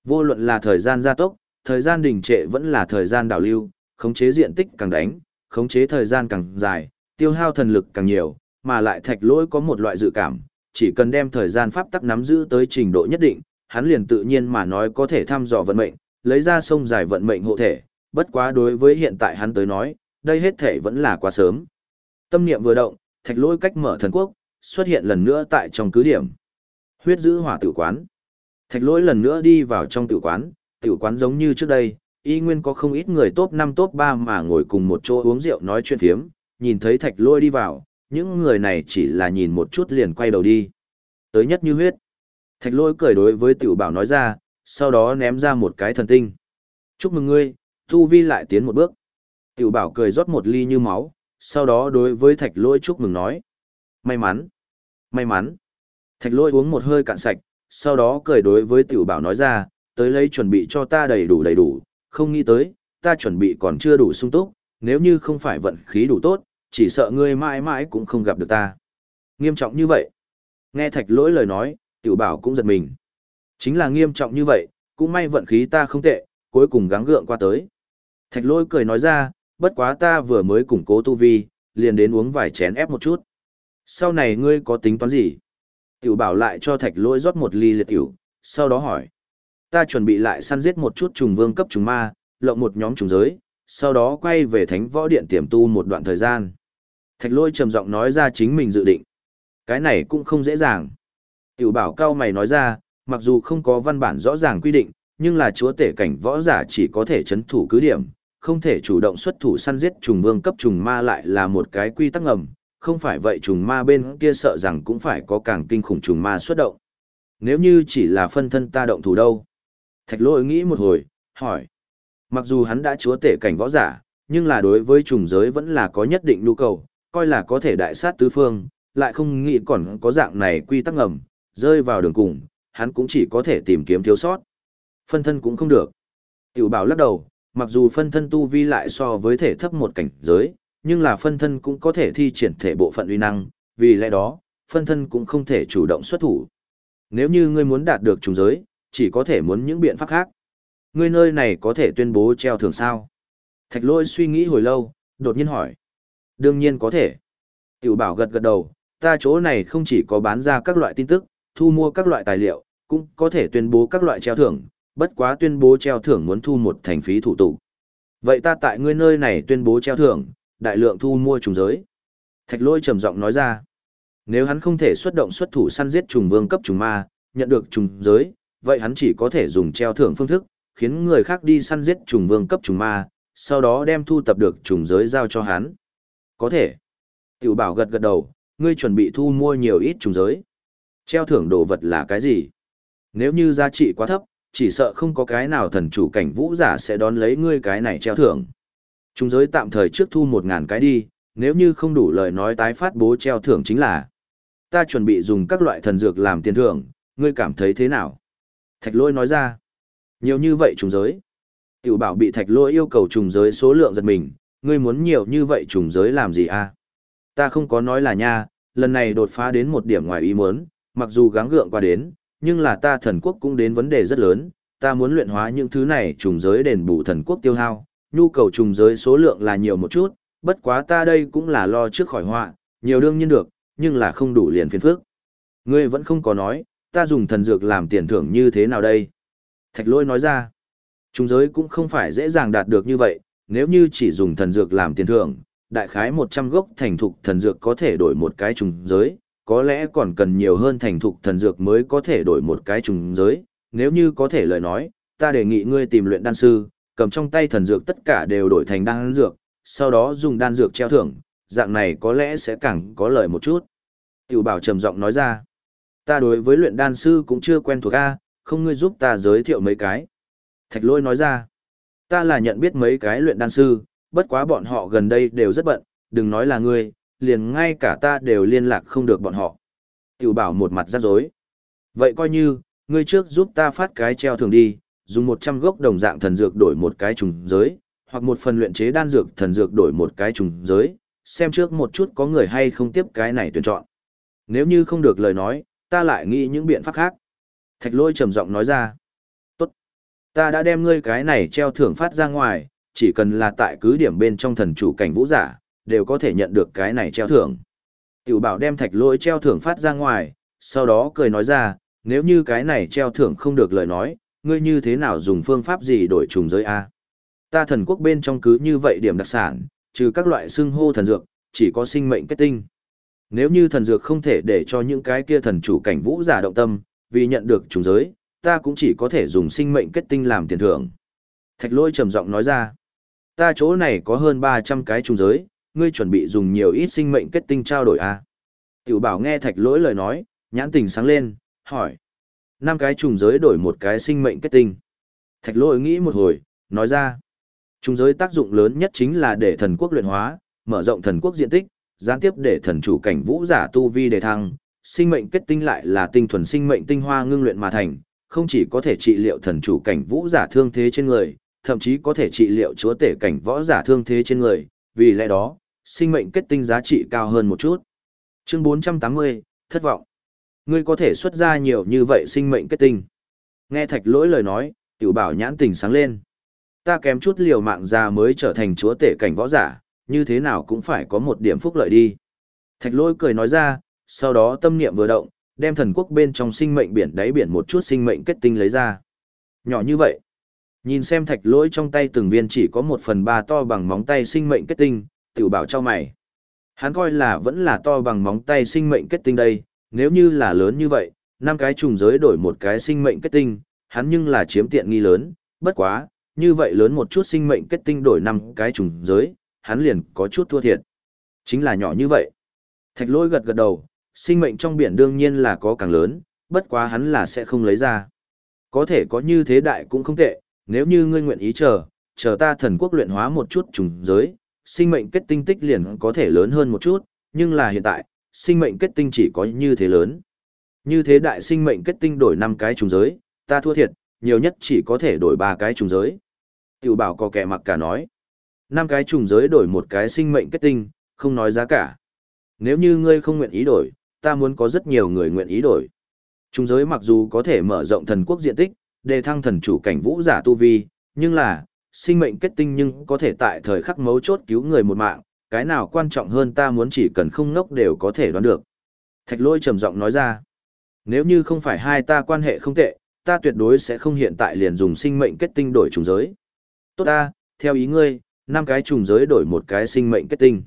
Vô luận là thời gian gia tốc, thời gian đình trệ vẫn là thời gian đảo lưu, khống chế diện tích càng đánh, khống chế thời gian càng dài, tiêu hao thần lực càng nhiều, mà lại thạch lỗi có một loại dự cảm, chỉ cần đem thời gian pháp tắc nắm giữ tới trình độ nhất định, hắn liền tự nhiên mà nói có thể thăm dò vận mệnh, lấy ra sông dài vận mệnh hộ thể, bất quá đối với hiện tại hắn tới nói, đây hết thể vẫn là quá sớm. Tâm niệm vừa động, thạch lỗi cách mở thần quốc, xuất hiện lần nữa tại trong cứ điểm. Huyết giữ hỏa tử quán. Thạch lỗi lần nữa đi vào trong tử quán, tử quán giống như trước đây, y nguyên có không ít người top 5 top 3 mà ngồi cùng một chỗ uống rượu nói chuyện thiếm, nhìn thấy thạch lôi đi vào, những người này chỉ là nhìn một chút liền quay đầu đi. Tới nhất như huyết. Thạch lôi cười đối với tiểu bảo nói ra, sau đó ném ra một cái thần tinh. Chúc mừng ngươi, thu Vi lại tiến một bước. Tiểu bảo cười rót một ly như máu, sau đó đối với thạch lôi chúc mừng nói. May mắn, may mắn. Thạch lôi uống một hơi cạn sạch, sau đó cười đối với tiểu bảo nói ra, tới lấy chuẩn bị cho ta đầy đủ đầy đủ, không nghĩ tới, ta chuẩn bị còn chưa đủ sung túc, nếu như không phải vận khí đủ tốt, chỉ sợ ngươi mãi mãi cũng không gặp được ta. Nghiêm trọng như vậy. Nghe thạch lỗi lời nói, tiểu bảo cũng giật mình. Chính là nghiêm trọng như vậy, cũng may vận khí ta không tệ, cuối cùng gắng gượng qua tới. Thạch lỗi cười nói ra, bất quá ta vừa mới củng cố tu vi, liền đến uống vài chén ép một chút. Sau này ngươi có tính toán gì? Tiểu bảo lại cho thạch lỗi rót một ly liệt tiểu, sau đó hỏi. Ta chuẩn bị lại săn giết một chút trùng vương cấp trùng ma, lộng một nhóm trùng giới, sau đó quay về thánh võ điện tiềm tu một đoạn thời gian. Thạch Lôi trầm giọng nói ra chính mình dự định. Cái này cũng không dễ dàng. Tiểu bảo cao mày nói ra, mặc dù không có văn bản rõ ràng quy định, nhưng là chúa tể cảnh võ giả chỉ có thể chấn thủ cứ điểm, không thể chủ động xuất thủ săn giết trùng vương cấp trùng ma lại là một cái quy tắc ngầm, không phải vậy trùng ma bên kia sợ rằng cũng phải có càng kinh khủng trùng ma xuất động. Nếu như chỉ là phân thân ta động thủ đâu? Thạch lỗi nghĩ một hồi, hỏi. Mặc dù hắn đã chúa tể cảnh võ giả, nhưng là đối với trùng giới vẫn là có nhất định nhu cầu, coi là có thể đại sát tứ phương, lại không nghĩ còn có dạng này quy tắc ngầm, rơi vào đường cùng, hắn cũng chỉ có thể tìm kiếm thiếu sót. Phân thân cũng không được. Tiểu bảo lắc đầu, mặc dù phân thân tu vi lại so với thể thấp một cảnh giới, nhưng là phân thân cũng có thể thi triển thể bộ phận uy năng, vì lẽ đó, phân thân cũng không thể chủ động xuất thủ. Nếu như ngươi muốn đạt được trùng giới, chỉ có thể muốn những biện pháp khác. Ngươi nơi này có thể tuyên bố treo thưởng sao? Thạch lôi suy nghĩ hồi lâu, đột nhiên hỏi. Đương nhiên có thể. Tiểu bảo gật gật đầu, ta chỗ này không chỉ có bán ra các loại tin tức, thu mua các loại tài liệu, cũng có thể tuyên bố các loại treo thưởng, bất quá tuyên bố treo thưởng muốn thu một thành phí thủ tục. Vậy ta tại ngươi nơi này tuyên bố treo thưởng, đại lượng thu mua trùng giới. Thạch lôi trầm giọng nói ra, nếu hắn không thể xuất động xuất thủ săn giết trùng vương cấp trùng ma, nhận được trùng giới, vậy hắn chỉ có thể dùng treo thưởng phương thức, khiến người khác đi săn giết trùng vương cấp trùng ma, sau đó đem thu tập được trùng giới giao cho hắn. Có thể. Tiểu bảo gật gật đầu, ngươi chuẩn bị thu mua nhiều ít trùng giới. Treo thưởng đồ vật là cái gì? Nếu như giá trị quá thấp, chỉ sợ không có cái nào thần chủ cảnh vũ giả sẽ đón lấy ngươi cái này treo thưởng. Trùng giới tạm thời trước thu một ngàn cái đi, nếu như không đủ lời nói tái phát bố treo thưởng chính là. Ta chuẩn bị dùng các loại thần dược làm tiền thưởng, ngươi cảm thấy thế nào? Thạch lôi nói ra. Nhiều như vậy trùng giới. Tiểu bảo bị thạch lôi yêu cầu trùng giới số lượng giật mình, ngươi muốn nhiều như vậy trùng giới làm gì a? Ta không có nói là nha, lần này đột phá đến một điểm ngoài ý muốn, mặc dù gắng gượng qua đến, nhưng là ta thần quốc cũng đến vấn đề rất lớn, ta muốn luyện hóa những thứ này trùng giới đền bù thần quốc tiêu hao, nhu cầu trùng giới số lượng là nhiều một chút, bất quá ta đây cũng là lo trước khỏi họa, nhiều đương nhiên được, nhưng là không đủ liền phiền phức. Ngươi vẫn không có nói, ta dùng thần dược làm tiền thưởng như thế nào đây? Thạch lôi nói ra, trùng giới cũng không phải dễ dàng đạt được như vậy, nếu như chỉ dùng thần dược làm tiền thưởng, đại khái 100 gốc thành thục thần dược có thể đổi một cái trùng giới, có lẽ còn cần nhiều hơn thành thục thần dược mới có thể đổi một cái trùng giới, nếu như có thể lời nói, ta đề nghị ngươi tìm luyện đan sư, cầm trong tay thần dược tất cả đều đổi thành đan dược, sau đó dùng đan dược treo thưởng, dạng này có lẽ sẽ càng có lợi một chút. Tiểu bảo trầm giọng nói ra, ta đối với luyện đan sư cũng chưa quen thuộc A, không ngươi giúp ta giới thiệu mấy cái. Thạch lôi nói ra, ta là nhận biết mấy cái luyện đan sư, bất quá bọn họ gần đây đều rất bận, đừng nói là ngươi, liền ngay cả ta đều liên lạc không được bọn họ. Tiểu bảo một mặt rắc rối. Vậy coi như, ngươi trước giúp ta phát cái treo thường đi, dùng 100 gốc đồng dạng thần dược đổi một cái trùng giới, hoặc một phần luyện chế đan dược thần dược đổi một cái trùng giới, xem trước một chút có người hay không tiếp cái này tuyển chọn. Nếu như không được lời nói, ta lại nghĩ những biện pháp khác. Thạch lôi trầm giọng nói ra. Ta đã đem ngươi cái này treo thưởng phát ra ngoài, chỉ cần là tại cứ điểm bên trong thần chủ cảnh vũ giả, đều có thể nhận được cái này treo thưởng. Tiểu bảo đem thạch lôi treo thưởng phát ra ngoài, sau đó cười nói ra, nếu như cái này treo thưởng không được lời nói, ngươi như thế nào dùng phương pháp gì đổi trùng giới A. Ta thần quốc bên trong cứ như vậy điểm đặc sản, trừ các loại xưng hô thần dược, chỉ có sinh mệnh kết tinh. Nếu như thần dược không thể để cho những cái kia thần chủ cảnh vũ giả động tâm, vì nhận được trùng giới, ta cũng chỉ có thể dùng sinh mệnh kết tinh làm tiền thưởng. Thạch lôi trầm giọng nói ra, ta chỗ này có hơn 300 cái trùng giới, ngươi chuẩn bị dùng nhiều ít sinh mệnh kết tinh trao đổi à? Tiểu bảo nghe thạch lỗi lời nói, nhãn tình sáng lên, hỏi. năm cái trùng giới đổi một cái sinh mệnh kết tinh. Thạch lỗi nghĩ một hồi, nói ra. Trùng giới tác dụng lớn nhất chính là để thần quốc luyện hóa, mở rộng thần quốc diện tích, gián tiếp để thần chủ cảnh vũ giả tu vi đề thăng. Sinh mệnh kết tinh lại là tinh thuần sinh mệnh tinh hoa ngưng luyện mà thành, không chỉ có thể trị liệu thần chủ cảnh vũ giả thương thế trên người, thậm chí có thể trị liệu chúa tể cảnh võ giả thương thế trên người, vì lẽ đó, sinh mệnh kết tinh giá trị cao hơn một chút. Chương 480, thất vọng. Ngươi có thể xuất ra nhiều như vậy sinh mệnh kết tinh. Nghe thạch lỗi lời nói, tiểu bảo nhãn tình sáng lên. Ta kém chút liều mạng ra mới trở thành chúa tể cảnh võ giả, như thế nào cũng phải có một điểm phúc lợi đi. Thạch lỗi cười nói ra, sau đó tâm niệm vừa động, đem thần quốc bên trong sinh mệnh biển đáy biển một chút sinh mệnh kết tinh lấy ra. Nhỏ như vậy. Nhìn xem thạch lỗi trong tay từng viên chỉ có một phần ba to bằng móng tay sinh mệnh kết tinh, tiểu bảo cho mày. Hắn coi là vẫn là to bằng móng tay sinh mệnh kết tinh đây, nếu như là lớn như vậy, năm cái trùng giới đổi một cái sinh mệnh kết tinh, hắn nhưng là chiếm tiện nghi lớn, bất quá, như vậy lớn một chút sinh mệnh kết tinh đổi năm cái trùng giới, hắn liền có chút thua thiệt. Chính là nhỏ như vậy. Thạch lỗi gật gật đầu, sinh mệnh trong biển đương nhiên là có càng lớn, bất quá hắn là sẽ không lấy ra. Có thể có như thế đại cũng không tệ, nếu như ngươi nguyện ý chờ, chờ ta thần quốc luyện hóa một chút trùng giới, sinh mệnh kết tinh tích liền có thể lớn hơn một chút, nhưng là hiện tại, sinh mệnh kết tinh chỉ có như thế lớn. Như thế đại sinh mệnh kết tinh đổi 5 cái trùng giới, ta thua thiệt, nhiều nhất chỉ có thể đổi 3 cái trùng giới. Tiểu bảo có kẻ mặc cả nói. 5 cái trùng giới đổi một cái sinh mệnh kết tinh, không nói giá cả. Nếu như ngươi không nguyện ý đổi, ta muốn có rất nhiều người nguyện ý đổi. Trùng giới mặc dù có thể mở rộng thần quốc diện tích, đề thăng thần chủ cảnh vũ giả tu vi, nhưng là, sinh mệnh kết tinh nhưng có thể tại thời khắc mấu chốt cứu người một mạng, cái nào quan trọng hơn ta muốn chỉ cần không ngốc đều có thể đoán được. Thạch lôi trầm giọng nói ra, nếu như không phải hai ta quan hệ không tệ, ta tuyệt đối sẽ không hiện tại liền dùng sinh mệnh kết tinh đổi trùng giới. Tốt ta, theo ý ngươi, năm cái trùng giới đổi một cái sinh mệnh kết tinh.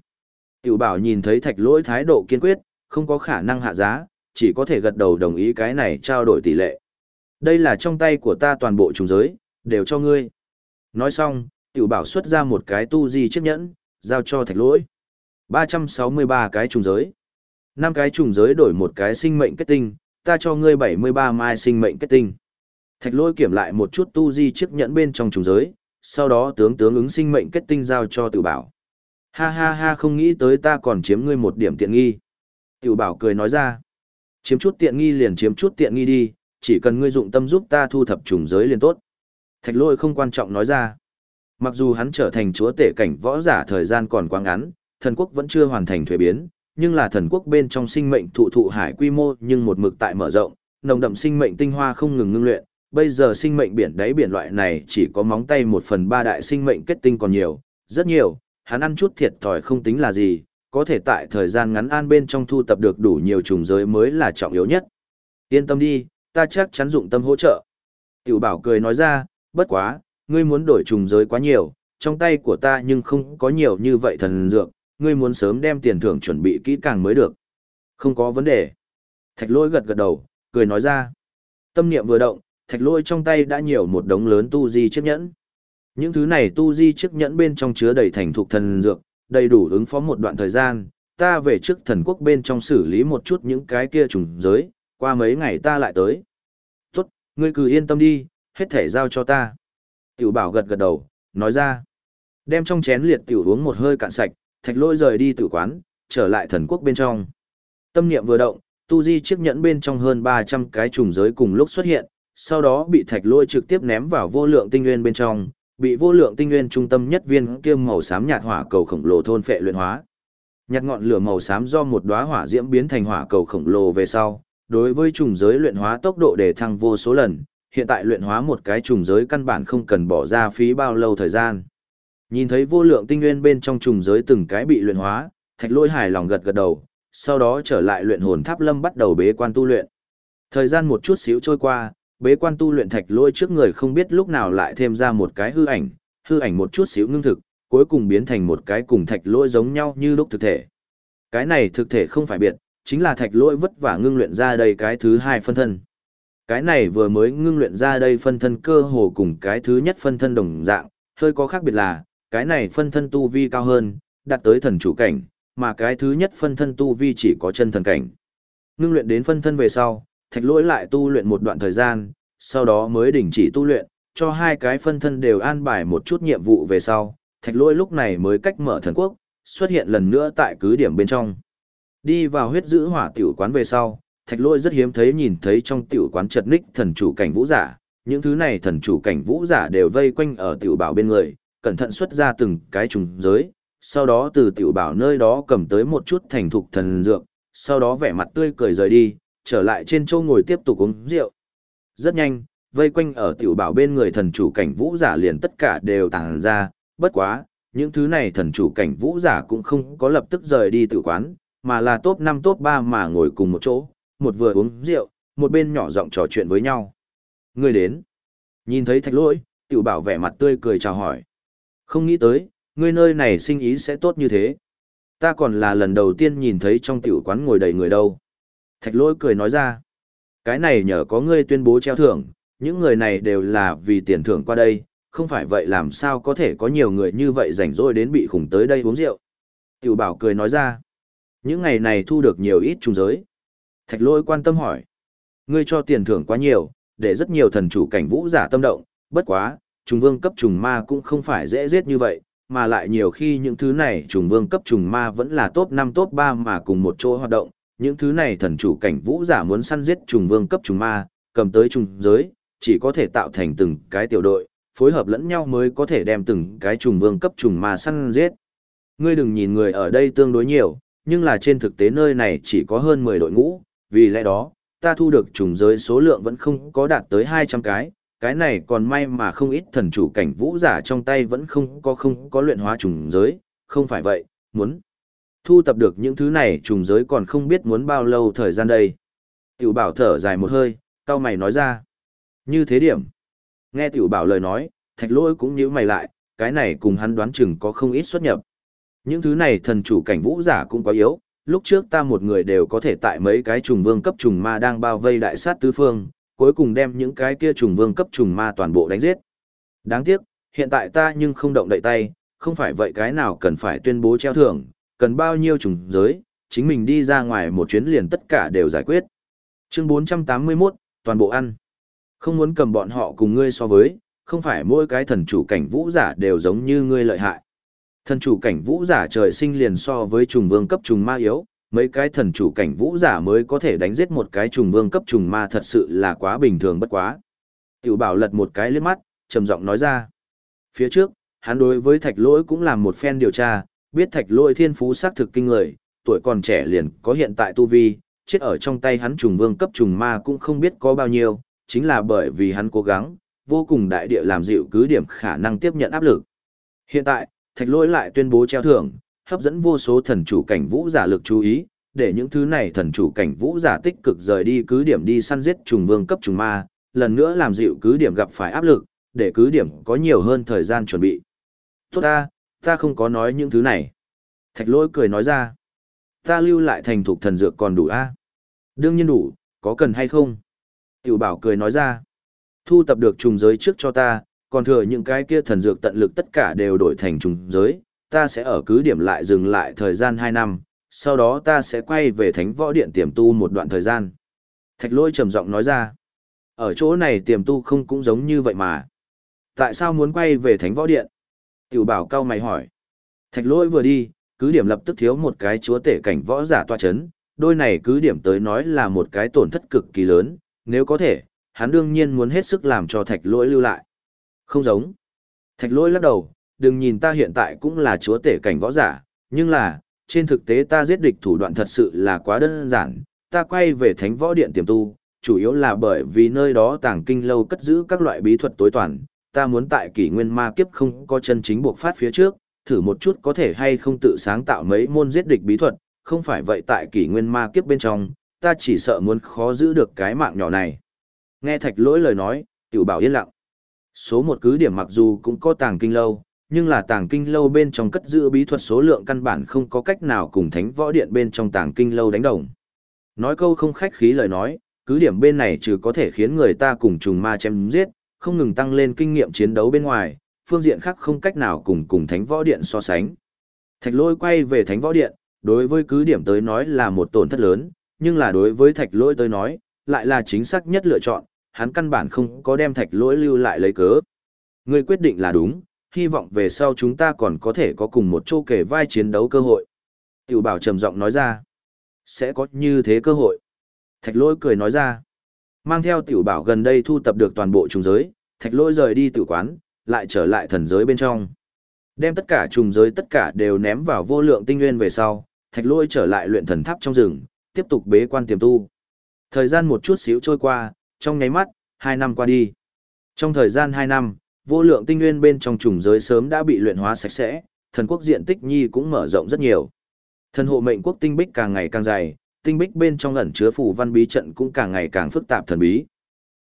Tiểu bảo nhìn thấy thạch lỗi thái độ kiên quyết, không có khả năng hạ giá, chỉ có thể gật đầu đồng ý cái này trao đổi tỷ lệ. Đây là trong tay của ta toàn bộ trùng giới, đều cho ngươi. Nói xong, tiểu bảo xuất ra một cái tu di chiếc nhẫn, giao cho thạch lỗi. 363 cái trùng giới. 5 cái trùng giới đổi một cái sinh mệnh kết tinh, ta cho ngươi 73 mai sinh mệnh kết tinh. Thạch lỗi kiểm lại một chút tu di chiếc nhẫn bên trong trùng giới, sau đó tướng tướng ứng sinh mệnh kết tinh giao cho tiểu bảo. Ha ha ha không nghĩ tới ta còn chiếm ngươi một điểm tiện nghi. Tiểu bảo cười nói ra. Chiếm chút tiện nghi liền chiếm chút tiện nghi đi, chỉ cần ngươi dụng tâm giúp ta thu thập trùng giới liền tốt. Thạch lôi không quan trọng nói ra. Mặc dù hắn trở thành chúa tể cảnh võ giả thời gian còn quá ngắn, thần quốc vẫn chưa hoàn thành thuế biến, nhưng là thần quốc bên trong sinh mệnh thụ thụ hải quy mô nhưng một mực tại mở rộng, nồng đậm sinh mệnh tinh hoa không ngừng ngưng luyện. Bây giờ sinh mệnh biển đáy biển loại này chỉ có móng tay một phần ba đại sinh mệnh kết tinh còn nhiều, rất nhiều, hắn ăn chút thiệt thòi không tính là gì, có thể tại thời gian ngắn an bên trong thu tập được đủ nhiều trùng giới mới là trọng yếu nhất. Yên tâm đi, ta chắc chắn dụng tâm hỗ trợ. Tiểu bảo cười nói ra, bất quá, ngươi muốn đổi trùng giới quá nhiều, trong tay của ta nhưng không có nhiều như vậy thần dược, ngươi muốn sớm đem tiền thưởng chuẩn bị kỹ càng mới được. Không có vấn đề. Thạch lôi gật gật đầu, cười nói ra. Tâm niệm vừa động, thạch lôi trong tay đã nhiều một đống lớn tu di chiếc nhẫn. Những thứ này tu di chiếc nhẫn bên trong chứa đầy thành thục thần dược, đầy đủ ứng phó một đoạn thời gian, ta về trước thần quốc bên trong xử lý một chút những cái kia trùng giới, qua mấy ngày ta lại tới. Tốt, ngươi cứ yên tâm đi, hết thể giao cho ta. Tiểu bảo gật gật đầu, nói ra. Đem trong chén liệt tiểu uống một hơi cạn sạch, thạch lôi rời đi tử quán, trở lại thần quốc bên trong. Tâm niệm vừa động, tu di chiếc nhẫn bên trong hơn 300 cái trùng giới cùng lúc xuất hiện, sau đó bị thạch lôi trực tiếp ném vào vô lượng tinh nguyên bên trong, bị vô lượng tinh nguyên trung tâm nhất viên kiêm màu xám nhạt hỏa cầu khổng lồ thôn phệ luyện hóa. Nhạt ngọn lửa màu xám do một đóa hỏa diễm biến thành hỏa cầu khổng lồ về sau, đối với trùng giới luyện hóa tốc độ để thăng vô số lần, hiện tại luyện hóa một cái trùng giới căn bản không cần bỏ ra phí bao lâu thời gian. Nhìn thấy vô lượng tinh nguyên bên trong trùng giới từng cái bị luyện hóa, Thạch Lỗi hài lòng gật gật đầu, sau đó trở lại luyện hồn tháp lâm bắt đầu bế quan tu luyện. Thời gian một chút xíu trôi qua, bế quan tu luyện Thạch lôi trước người không biết lúc nào lại thêm ra một cái hư ảnh, hư ảnh một chút xíu ngưng thực, cuối cùng biến thành một cái cùng Thạch lôi giống nhau như lúc thực thể. Cái này thực thể không phải biệt, chính là Thạch lôi vất vả ngưng luyện ra đây cái thứ hai phân thân. Cái này vừa mới ngưng luyện ra đây phân thân cơ hồ cùng cái thứ nhất phân thân đồng dạng, hơi có khác biệt là, cái này phân thân tu vi cao hơn, đạt tới thần chủ cảnh, mà cái thứ nhất phân thân tu vi chỉ có chân thần cảnh. Ngưng luyện đến phân thân về sau, thạch lỗi lại tu luyện một đoạn thời gian, sau đó mới đình chỉ tu luyện, cho hai cái phân thân đều an bài một chút nhiệm vụ về sau, thạch lỗi lúc này mới cách mở thần quốc, xuất hiện lần nữa tại cứ điểm bên trong. Đi vào huyết giữ hỏa tiểu quán về sau, thạch lỗi rất hiếm thấy nhìn thấy trong tiểu quán chật ních thần chủ cảnh vũ giả, những thứ này thần chủ cảnh vũ giả đều vây quanh ở tiểu bảo bên người, cẩn thận xuất ra từng cái trùng giới, sau đó từ tiểu bảo nơi đó cầm tới một chút thành thục thần dược, sau đó vẻ mặt tươi cười rời đi, trở lại trên châu ngồi tiếp tục uống rượu. Rất nhanh, vây quanh ở tiểu bảo bên người thần chủ cảnh vũ giả liền tất cả đều tàng ra, bất quá, những thứ này thần chủ cảnh vũ giả cũng không có lập tức rời đi tử quán, mà là top 5 top 3 mà ngồi cùng một chỗ, một vừa uống rượu, một bên nhỏ giọng trò chuyện với nhau. Người đến. Nhìn thấy thạch lỗi, tiểu bảo vẻ mặt tươi cười chào hỏi. Không nghĩ tới, người nơi này sinh ý sẽ tốt như thế. Ta còn là lần đầu tiên nhìn thấy trong tiểu quán ngồi đầy người đâu. Thạch lỗi cười nói ra. Cái này nhờ có ngươi tuyên bố treo thưởng, những người này đều là vì tiền thưởng qua đây, không phải vậy làm sao có thể có nhiều người như vậy rảnh rỗi đến bị khủng tới đây uống rượu. Tiểu bảo cười nói ra. Những ngày này thu được nhiều ít trùng giới. Thạch lỗi quan tâm hỏi. Ngươi cho tiền thưởng quá nhiều, để rất nhiều thần chủ cảnh vũ giả tâm động, bất quá, trùng vương cấp trùng ma cũng không phải dễ giết như vậy, mà lại nhiều khi những thứ này trùng vương cấp trùng ma vẫn là top 5 top 3 mà cùng một chỗ hoạt động, những thứ này thần chủ cảnh vũ giả muốn săn giết trùng vương cấp trùng ma, cầm tới trùng giới, chỉ có thể tạo thành từng cái tiểu đội, phối hợp lẫn nhau mới có thể đem từng cái trùng vương cấp trùng ma săn giết. Ngươi đừng nhìn người ở đây tương đối nhiều, nhưng là trên thực tế nơi này chỉ có hơn 10 đội ngũ, vì lẽ đó, ta thu được trùng giới số lượng vẫn không có đạt tới 200 cái, cái này còn may mà không ít thần chủ cảnh vũ giả trong tay vẫn không có không có luyện hóa trùng giới, không phải vậy, muốn thu tập được những thứ này trùng giới còn không biết muốn bao lâu thời gian đây. Tiểu bảo thở dài một hơi, cao mày nói ra. Như thế điểm. Nghe tiểu bảo lời nói, thạch lỗi cũng nhíu mày lại, cái này cùng hắn đoán chừng có không ít xuất nhập. Những thứ này thần chủ cảnh vũ giả cũng quá yếu, lúc trước ta một người đều có thể tại mấy cái trùng vương cấp trùng ma đang bao vây đại sát tứ phương, cuối cùng đem những cái kia trùng vương cấp trùng ma toàn bộ đánh giết. Đáng tiếc, hiện tại ta nhưng không động đậy tay, không phải vậy cái nào cần phải tuyên bố treo thưởng, cần bao nhiêu trùng giới, chính mình đi ra ngoài một chuyến liền tất cả đều giải quyết. Chương 481, toàn bộ ăn. Không muốn cầm bọn họ cùng ngươi so với, không phải mỗi cái thần chủ cảnh vũ giả đều giống như ngươi lợi hại. Thần chủ cảnh vũ giả trời sinh liền so với trùng vương cấp trùng ma yếu, mấy cái thần chủ cảnh vũ giả mới có thể đánh giết một cái trùng vương cấp trùng ma thật sự là quá bình thường bất quá. Tiểu bảo lật một cái liếc mắt, trầm giọng nói ra. Phía trước, hắn đối với thạch lỗi cũng làm một phen điều tra, biết thạch lôi thiên phú xác thực kinh người, tuổi còn trẻ liền có hiện tại tu vi, chết ở trong tay hắn trùng vương cấp trùng ma cũng không biết có bao nhiêu, chính là bởi vì hắn cố gắng, vô cùng đại địa làm dịu cứ điểm khả năng tiếp nhận áp lực. Hiện tại, thạch lôi lại tuyên bố treo thưởng, hấp dẫn vô số thần chủ cảnh vũ giả lực chú ý, để những thứ này thần chủ cảnh vũ giả tích cực rời đi cứ điểm đi săn giết trùng vương cấp trùng ma, lần nữa làm dịu cứ điểm gặp phải áp lực, để cứ điểm có nhiều hơn thời gian chuẩn bị. Tốt ta, ta không có nói những thứ này. Thạch lỗi cười nói ra. Ta lưu lại thành thục thần dược còn đủ a Đương nhiên đủ, có cần hay không? Tiểu bảo cười nói ra. Thu tập được trùng giới trước cho ta, còn thừa những cái kia thần dược tận lực tất cả đều đổi thành trùng giới, ta sẽ ở cứ điểm lại dừng lại thời gian 2 năm, sau đó ta sẽ quay về thánh võ điện tiềm tu một đoạn thời gian. Thạch lôi trầm giọng nói ra. Ở chỗ này tiềm tu không cũng giống như vậy mà. Tại sao muốn quay về thánh võ điện? Tiểu bảo cao mày hỏi. Thạch lôi vừa đi, cứ điểm lập tức thiếu một cái chúa tể cảnh võ giả toa chấn, đôi này cứ điểm tới nói là một cái tổn thất cực kỳ lớn, nếu có thể, hắn đương nhiên muốn hết sức làm cho thạch lỗi lưu lại. Không giống. Thạch lỗi lắc đầu, đừng nhìn ta hiện tại cũng là chúa tể cảnh võ giả, nhưng là, trên thực tế ta giết địch thủ đoạn thật sự là quá đơn giản, ta quay về thánh võ điện tiềm tu, chủ yếu là bởi vì nơi đó tàng kinh lâu cất giữ các loại bí thuật tối toàn, ta muốn tại kỷ nguyên ma kiếp không có chân chính buộc phát phía trước, thử một chút có thể hay không tự sáng tạo mấy môn giết địch bí thuật, không phải vậy tại kỷ nguyên ma kiếp bên trong, ta chỉ sợ muốn khó giữ được cái mạng nhỏ này. Nghe thạch lỗi lời nói, tiểu bảo yên lặng. Số một cứ điểm mặc dù cũng có tàng kinh lâu, nhưng là tàng kinh lâu bên trong cất giữ bí thuật số lượng căn bản không có cách nào cùng thánh võ điện bên trong tàng kinh lâu đánh đồng. Nói câu không khách khí lời nói, cứ điểm bên này trừ có thể khiến người ta cùng trùng ma chém giết, không ngừng tăng lên kinh nghiệm chiến đấu bên ngoài, phương diện khác không cách nào cùng cùng thánh võ điện so sánh. Thạch lôi quay về thánh võ điện, đối với cứ điểm tới nói là một tổn thất lớn, nhưng là đối với thạch lôi tới nói, lại là chính xác nhất lựa chọn, hắn căn bản không có đem thạch lỗi lưu lại lấy cớ. Người quyết định là đúng, hy vọng về sau chúng ta còn có thể có cùng một chỗ kể vai chiến đấu cơ hội. Tiểu bảo trầm giọng nói ra, sẽ có như thế cơ hội. Thạch lỗi cười nói ra, mang theo tiểu bảo gần đây thu tập được toàn bộ trùng giới, thạch lỗi rời đi tự quán, lại trở lại thần giới bên trong. Đem tất cả trùng giới tất cả đều ném vào vô lượng tinh nguyên về sau, thạch lỗi trở lại luyện thần tháp trong rừng, tiếp tục bế quan tiềm tu. Thời gian một chút xíu trôi qua, trong nháy mắt, hai năm qua đi. Trong thời gian hai năm, vô lượng tinh nguyên bên trong trùng giới sớm đã bị luyện hóa sạch sẽ, thần quốc diện tích nhi cũng mở rộng rất nhiều. Thần hộ mệnh quốc tinh bích càng ngày càng dày, tinh bích bên trong ẩn chứa phù văn bí trận cũng càng ngày càng phức tạp thần bí.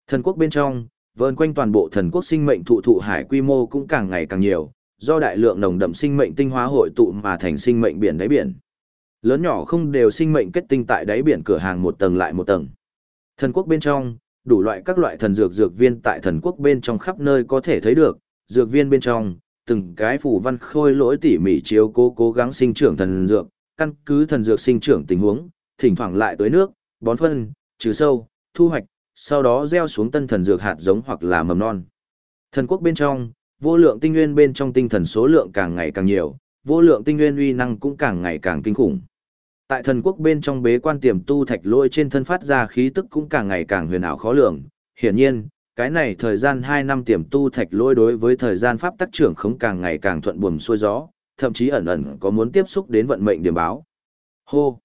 Thần quốc bên trong, vơn quanh toàn bộ thần quốc sinh mệnh thụ thụ hải quy mô cũng càng ngày càng nhiều, do đại lượng nồng đậm sinh mệnh tinh hóa hội tụ mà thành sinh mệnh biển đáy biển. Lớn nhỏ không đều sinh mệnh kết tinh tại đáy biển cửa hàng một tầng lại một tầng. Thần quốc bên trong, đủ loại các loại thần dược dược viên tại thần quốc bên trong khắp nơi có thể thấy được, dược viên bên trong, từng cái phù văn khôi lỗi tỉ mỉ chiếu cố cố gắng sinh trưởng thần dược, căn cứ thần dược sinh trưởng tình huống, thỉnh thoảng lại tới nước, bón phân, trừ sâu, thu hoạch, sau đó gieo xuống tân thần dược hạt giống hoặc là mầm non. Thần quốc bên trong, vô lượng tinh nguyên bên trong tinh thần số lượng càng ngày càng nhiều, vô lượng tinh nguyên uy năng cũng càng ngày càng kinh khủng. Tại thần quốc bên trong bế quan tiềm tu thạch lôi trên thân phát ra khí tức cũng càng ngày càng huyền ảo khó lường. Hiển nhiên, cái này thời gian 2 năm tiềm tu thạch lôi đối với thời gian pháp tắc trưởng không càng ngày càng thuận buồm xuôi gió, thậm chí ẩn ẩn có muốn tiếp xúc đến vận mệnh điểm báo. Hô!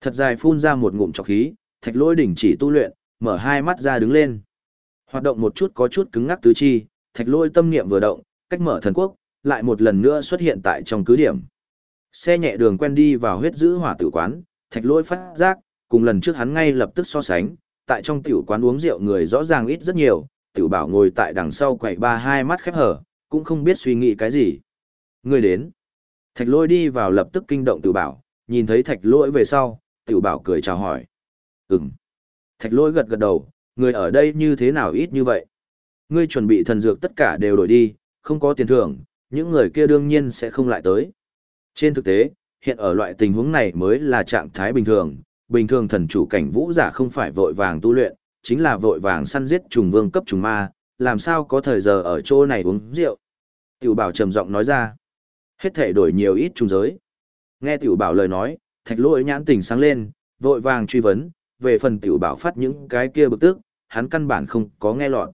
Thật dài phun ra một ngụm trọc khí, thạch lôi đỉnh chỉ tu luyện, mở hai mắt ra đứng lên. Hoạt động một chút có chút cứng ngắc tứ chi, thạch lôi tâm niệm vừa động, cách mở thần quốc, lại một lần nữa xuất hiện tại trong cứ điểm. Xe nhẹ đường quen đi vào huyết giữ hỏa tử quán, thạch lôi phát giác, cùng lần trước hắn ngay lập tức so sánh, tại trong tiểu quán uống rượu người rõ ràng ít rất nhiều, tiểu bảo ngồi tại đằng sau quậy ba hai mắt khép hở, cũng không biết suy nghĩ cái gì. Người đến. Thạch lôi đi vào lập tức kinh động tiểu bảo, nhìn thấy thạch lôi về sau, tiểu bảo cười chào hỏi. Ừm. Thạch lỗi gật gật đầu, người ở đây như thế nào ít như vậy. Ngươi chuẩn bị thần dược tất cả đều đổi đi, không có tiền thưởng, những người kia đương nhiên sẽ không lại tới. Trên thực tế, hiện ở loại tình huống này mới là trạng thái bình thường, bình thường thần chủ cảnh vũ giả không phải vội vàng tu luyện, chính là vội vàng săn giết trùng vương cấp trùng ma, làm sao có thời giờ ở chỗ này uống rượu. Tiểu bảo trầm giọng nói ra, hết thể đổi nhiều ít trùng giới. Nghe tiểu bảo lời nói, thạch lỗi nhãn tình sáng lên, vội vàng truy vấn, về phần tiểu bảo phát những cái kia bực tức, hắn căn bản không có nghe lọt.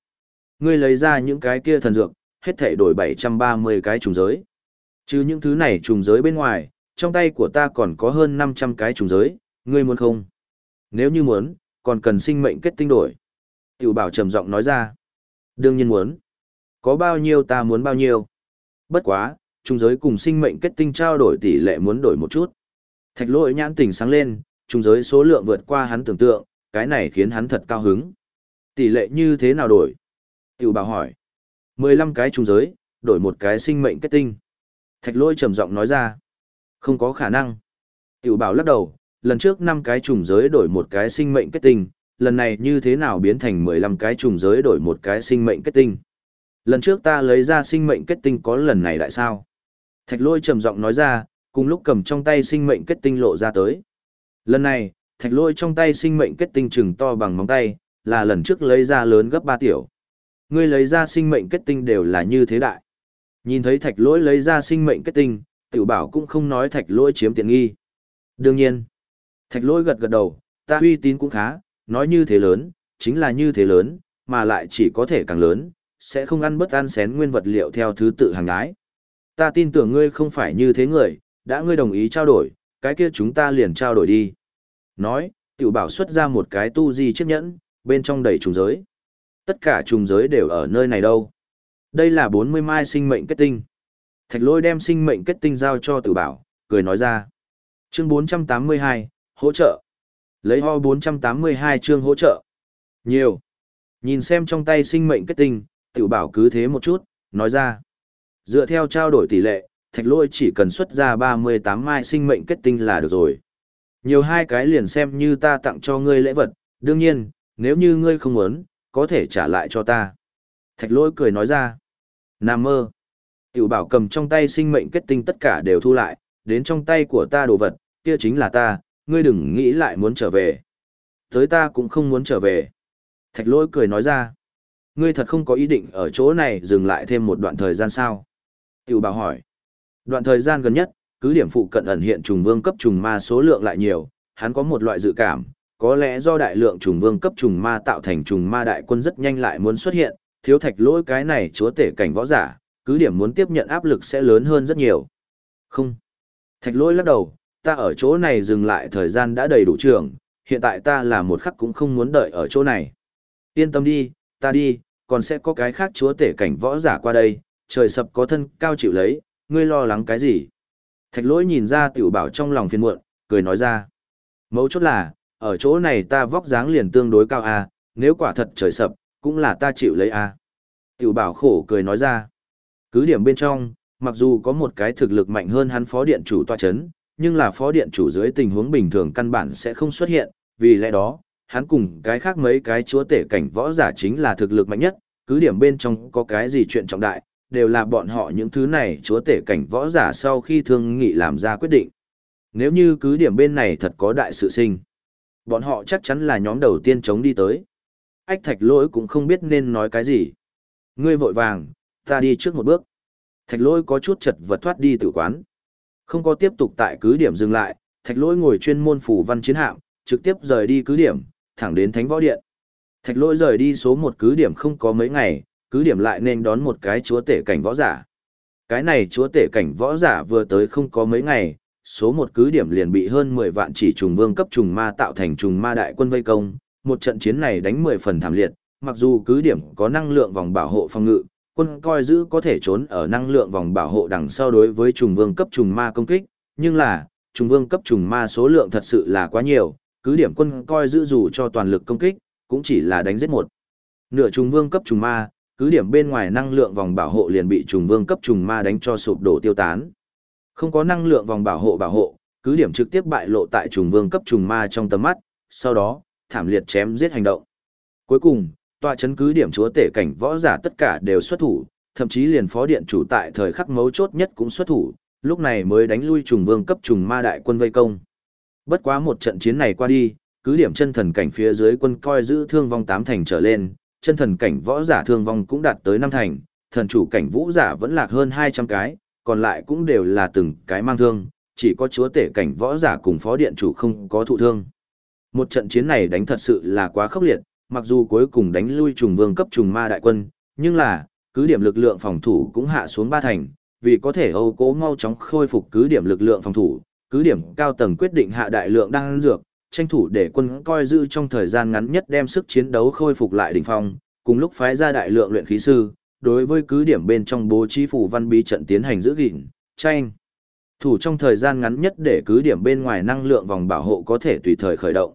Ngươi lấy ra những cái kia thần dược, hết thể đổi 730 cái trùng giới. Chứ những thứ này trùng giới bên ngoài, trong tay của ta còn có hơn 500 cái trùng giới, ngươi muốn không? Nếu như muốn, còn cần sinh mệnh kết tinh đổi. Tiểu bảo trầm giọng nói ra. Đương nhiên muốn. Có bao nhiêu ta muốn bao nhiêu. Bất quá, trùng giới cùng sinh mệnh kết tinh trao đổi tỷ lệ muốn đổi một chút. Thạch lỗi nhãn tỉnh sáng lên, trung giới số lượng vượt qua hắn tưởng tượng, cái này khiến hắn thật cao hứng. Tỷ lệ như thế nào đổi? Tiểu bảo hỏi. 15 cái trung giới, đổi một cái sinh mệnh kết tinh. Thạch Lôi trầm giọng nói ra. Không có khả năng. Tiểu bảo lắc đầu, lần trước 5 cái trùng giới đổi một cái sinh mệnh kết tinh, lần này như thế nào biến thành 15 cái trùng giới đổi một cái sinh mệnh kết tinh. Lần trước ta lấy ra sinh mệnh kết tinh có lần này lại sao? Thạch lôi trầm giọng nói ra, cùng lúc cầm trong tay sinh mệnh kết tinh lộ ra tới. Lần này, thạch lôi trong tay sinh mệnh kết tinh chừng to bằng móng tay, là lần trước lấy ra lớn gấp 3 tiểu. Ngươi lấy ra sinh mệnh kết tinh đều là như thế đại. Nhìn thấy thạch lỗi lấy ra sinh mệnh kết tinh, tiểu bảo cũng không nói thạch lỗi chiếm tiện nghi. Đương nhiên, thạch lỗi gật gật đầu, ta uy tín cũng khá, nói như thế lớn, chính là như thế lớn, mà lại chỉ có thể càng lớn, sẽ không ăn bất ăn xén nguyên vật liệu theo thứ tự hàng ái. Ta tin tưởng ngươi không phải như thế người, đã ngươi đồng ý trao đổi, cái kia chúng ta liền trao đổi đi. Nói, tiểu bảo xuất ra một cái tu di chiếc nhẫn, bên trong đầy trùng giới. Tất cả trùng giới đều ở nơi này đâu. Đây là 40 mai sinh mệnh kết tinh. Thạch lôi đem sinh mệnh kết tinh giao cho tiểu bảo, cười nói ra. Chương 482, hỗ trợ. Lấy ho 482 chương hỗ trợ. Nhiều. Nhìn xem trong tay sinh mệnh kết tinh, tiểu bảo cứ thế một chút, nói ra. Dựa theo trao đổi tỷ lệ, thạch lôi chỉ cần xuất ra 38 mai sinh mệnh kết tinh là được rồi. Nhiều hai cái liền xem như ta tặng cho ngươi lễ vật, đương nhiên, nếu như ngươi không muốn, có thể trả lại cho ta. Thạch lôi cười nói ra. Nam mơ. Tiểu bảo cầm trong tay sinh mệnh kết tinh tất cả đều thu lại, đến trong tay của ta đồ vật, kia chính là ta, ngươi đừng nghĩ lại muốn trở về. Tới ta cũng không muốn trở về. Thạch lôi cười nói ra. Ngươi thật không có ý định ở chỗ này dừng lại thêm một đoạn thời gian sao? Tiểu bảo hỏi. Đoạn thời gian gần nhất, cứ điểm phụ cận ẩn hiện trùng vương cấp trùng ma số lượng lại nhiều, hắn có một loại dự cảm, có lẽ do đại lượng trùng vương cấp trùng ma tạo thành trùng ma đại quân rất nhanh lại muốn xuất hiện, thiếu thạch lỗi cái này chúa tể cảnh võ giả, cứ điểm muốn tiếp nhận áp lực sẽ lớn hơn rất nhiều. Không. Thạch lỗi lắc đầu, ta ở chỗ này dừng lại thời gian đã đầy đủ trường, hiện tại ta là một khắc cũng không muốn đợi ở chỗ này. Yên tâm đi, ta đi, còn sẽ có cái khác chúa tể cảnh võ giả qua đây, trời sập có thân cao chịu lấy, ngươi lo lắng cái gì? Thạch lỗi nhìn ra tiểu bảo trong lòng phiền muộn, cười nói ra. Mấu chốt là, ở chỗ này ta vóc dáng liền tương đối cao a, nếu quả thật trời sập, cũng là ta chịu lấy a. Tiểu bảo khổ cười nói ra. Cứ điểm bên trong, mặc dù có một cái thực lực mạnh hơn hắn phó điện chủ tòa chấn, nhưng là phó điện chủ dưới tình huống bình thường căn bản sẽ không xuất hiện, vì lẽ đó, hắn cùng cái khác mấy cái chúa tể cảnh võ giả chính là thực lực mạnh nhất, cứ điểm bên trong có cái gì chuyện trọng đại, đều là bọn họ những thứ này chúa tể cảnh võ giả sau khi thương nghị làm ra quyết định. Nếu như cứ điểm bên này thật có đại sự sinh, bọn họ chắc chắn là nhóm đầu tiên chống đi tới. Ách thạch lỗi cũng không biết nên nói cái gì. Ngươi vội vàng, ta đi trước một bước. Thạch lỗi có chút chật vật thoát đi tử quán. Không có tiếp tục tại cứ điểm dừng lại, thạch lỗi ngồi chuyên môn phủ văn chiến hạm, trực tiếp rời đi cứ điểm, thẳng đến thánh võ điện. Thạch lỗi rời đi số một cứ điểm không có mấy ngày, cứ điểm lại nên đón một cái chúa tể cảnh võ giả. Cái này chúa tể cảnh võ giả vừa tới không có mấy ngày, số một cứ điểm liền bị hơn 10 vạn chỉ trùng vương cấp trùng ma tạo thành trùng ma đại quân vây công, một trận chiến này đánh 10 phần thảm liệt, mặc dù cứ điểm có năng lượng vòng bảo hộ phòng ngự, quân coi giữ có thể trốn ở năng lượng vòng bảo hộ đằng sau đối với trùng vương cấp trùng ma công kích, nhưng là, trùng vương cấp trùng ma số lượng thật sự là quá nhiều, cứ điểm quân coi giữ dù cho toàn lực công kích, cũng chỉ là đánh giết một. Nửa trùng vương cấp trùng ma, cứ điểm bên ngoài năng lượng vòng bảo hộ liền bị trùng vương cấp trùng ma đánh cho sụp đổ tiêu tán. Không có năng lượng vòng bảo hộ bảo hộ, cứ điểm trực tiếp bại lộ tại trùng vương cấp trùng ma trong tầm mắt, sau đó, thảm liệt chém giết hành động. Cuối cùng, tòa chấn cứ điểm chúa tể cảnh võ giả tất cả đều xuất thủ, thậm chí liền phó điện chủ tại thời khắc mấu chốt nhất cũng xuất thủ, lúc này mới đánh lui trùng vương cấp trùng ma đại quân vây công. Bất quá một trận chiến này qua đi, cứ điểm chân thần cảnh phía dưới quân coi giữ thương vong tám thành trở lên, chân thần cảnh võ giả thương vong cũng đạt tới năm thành, thần chủ cảnh vũ giả vẫn lạc hơn 200 cái, còn lại cũng đều là từng cái mang thương, chỉ có chúa tể cảnh võ giả cùng phó điện chủ không có thụ thương. Một trận chiến này đánh thật sự là quá khốc liệt, mặc dù cuối cùng đánh lui trùng vương cấp trùng ma đại quân, nhưng là, cứ điểm lực lượng phòng thủ cũng hạ xuống ba thành, vì có thể âu cố mau chóng khôi phục cứ điểm lực lượng phòng thủ, cứ điểm cao tầng quyết định hạ đại lượng đang dược, tranh thủ để quân coi giữ trong thời gian ngắn nhất đem sức chiến đấu khôi phục lại đỉnh phong, cùng lúc phái ra đại lượng luyện khí sư, đối với cứ điểm bên trong bố trí phủ văn bí trận tiến hành giữ gìn, tranh. Thủ trong thời gian ngắn nhất để cứ điểm bên ngoài năng lượng vòng bảo hộ có thể tùy thời khởi động.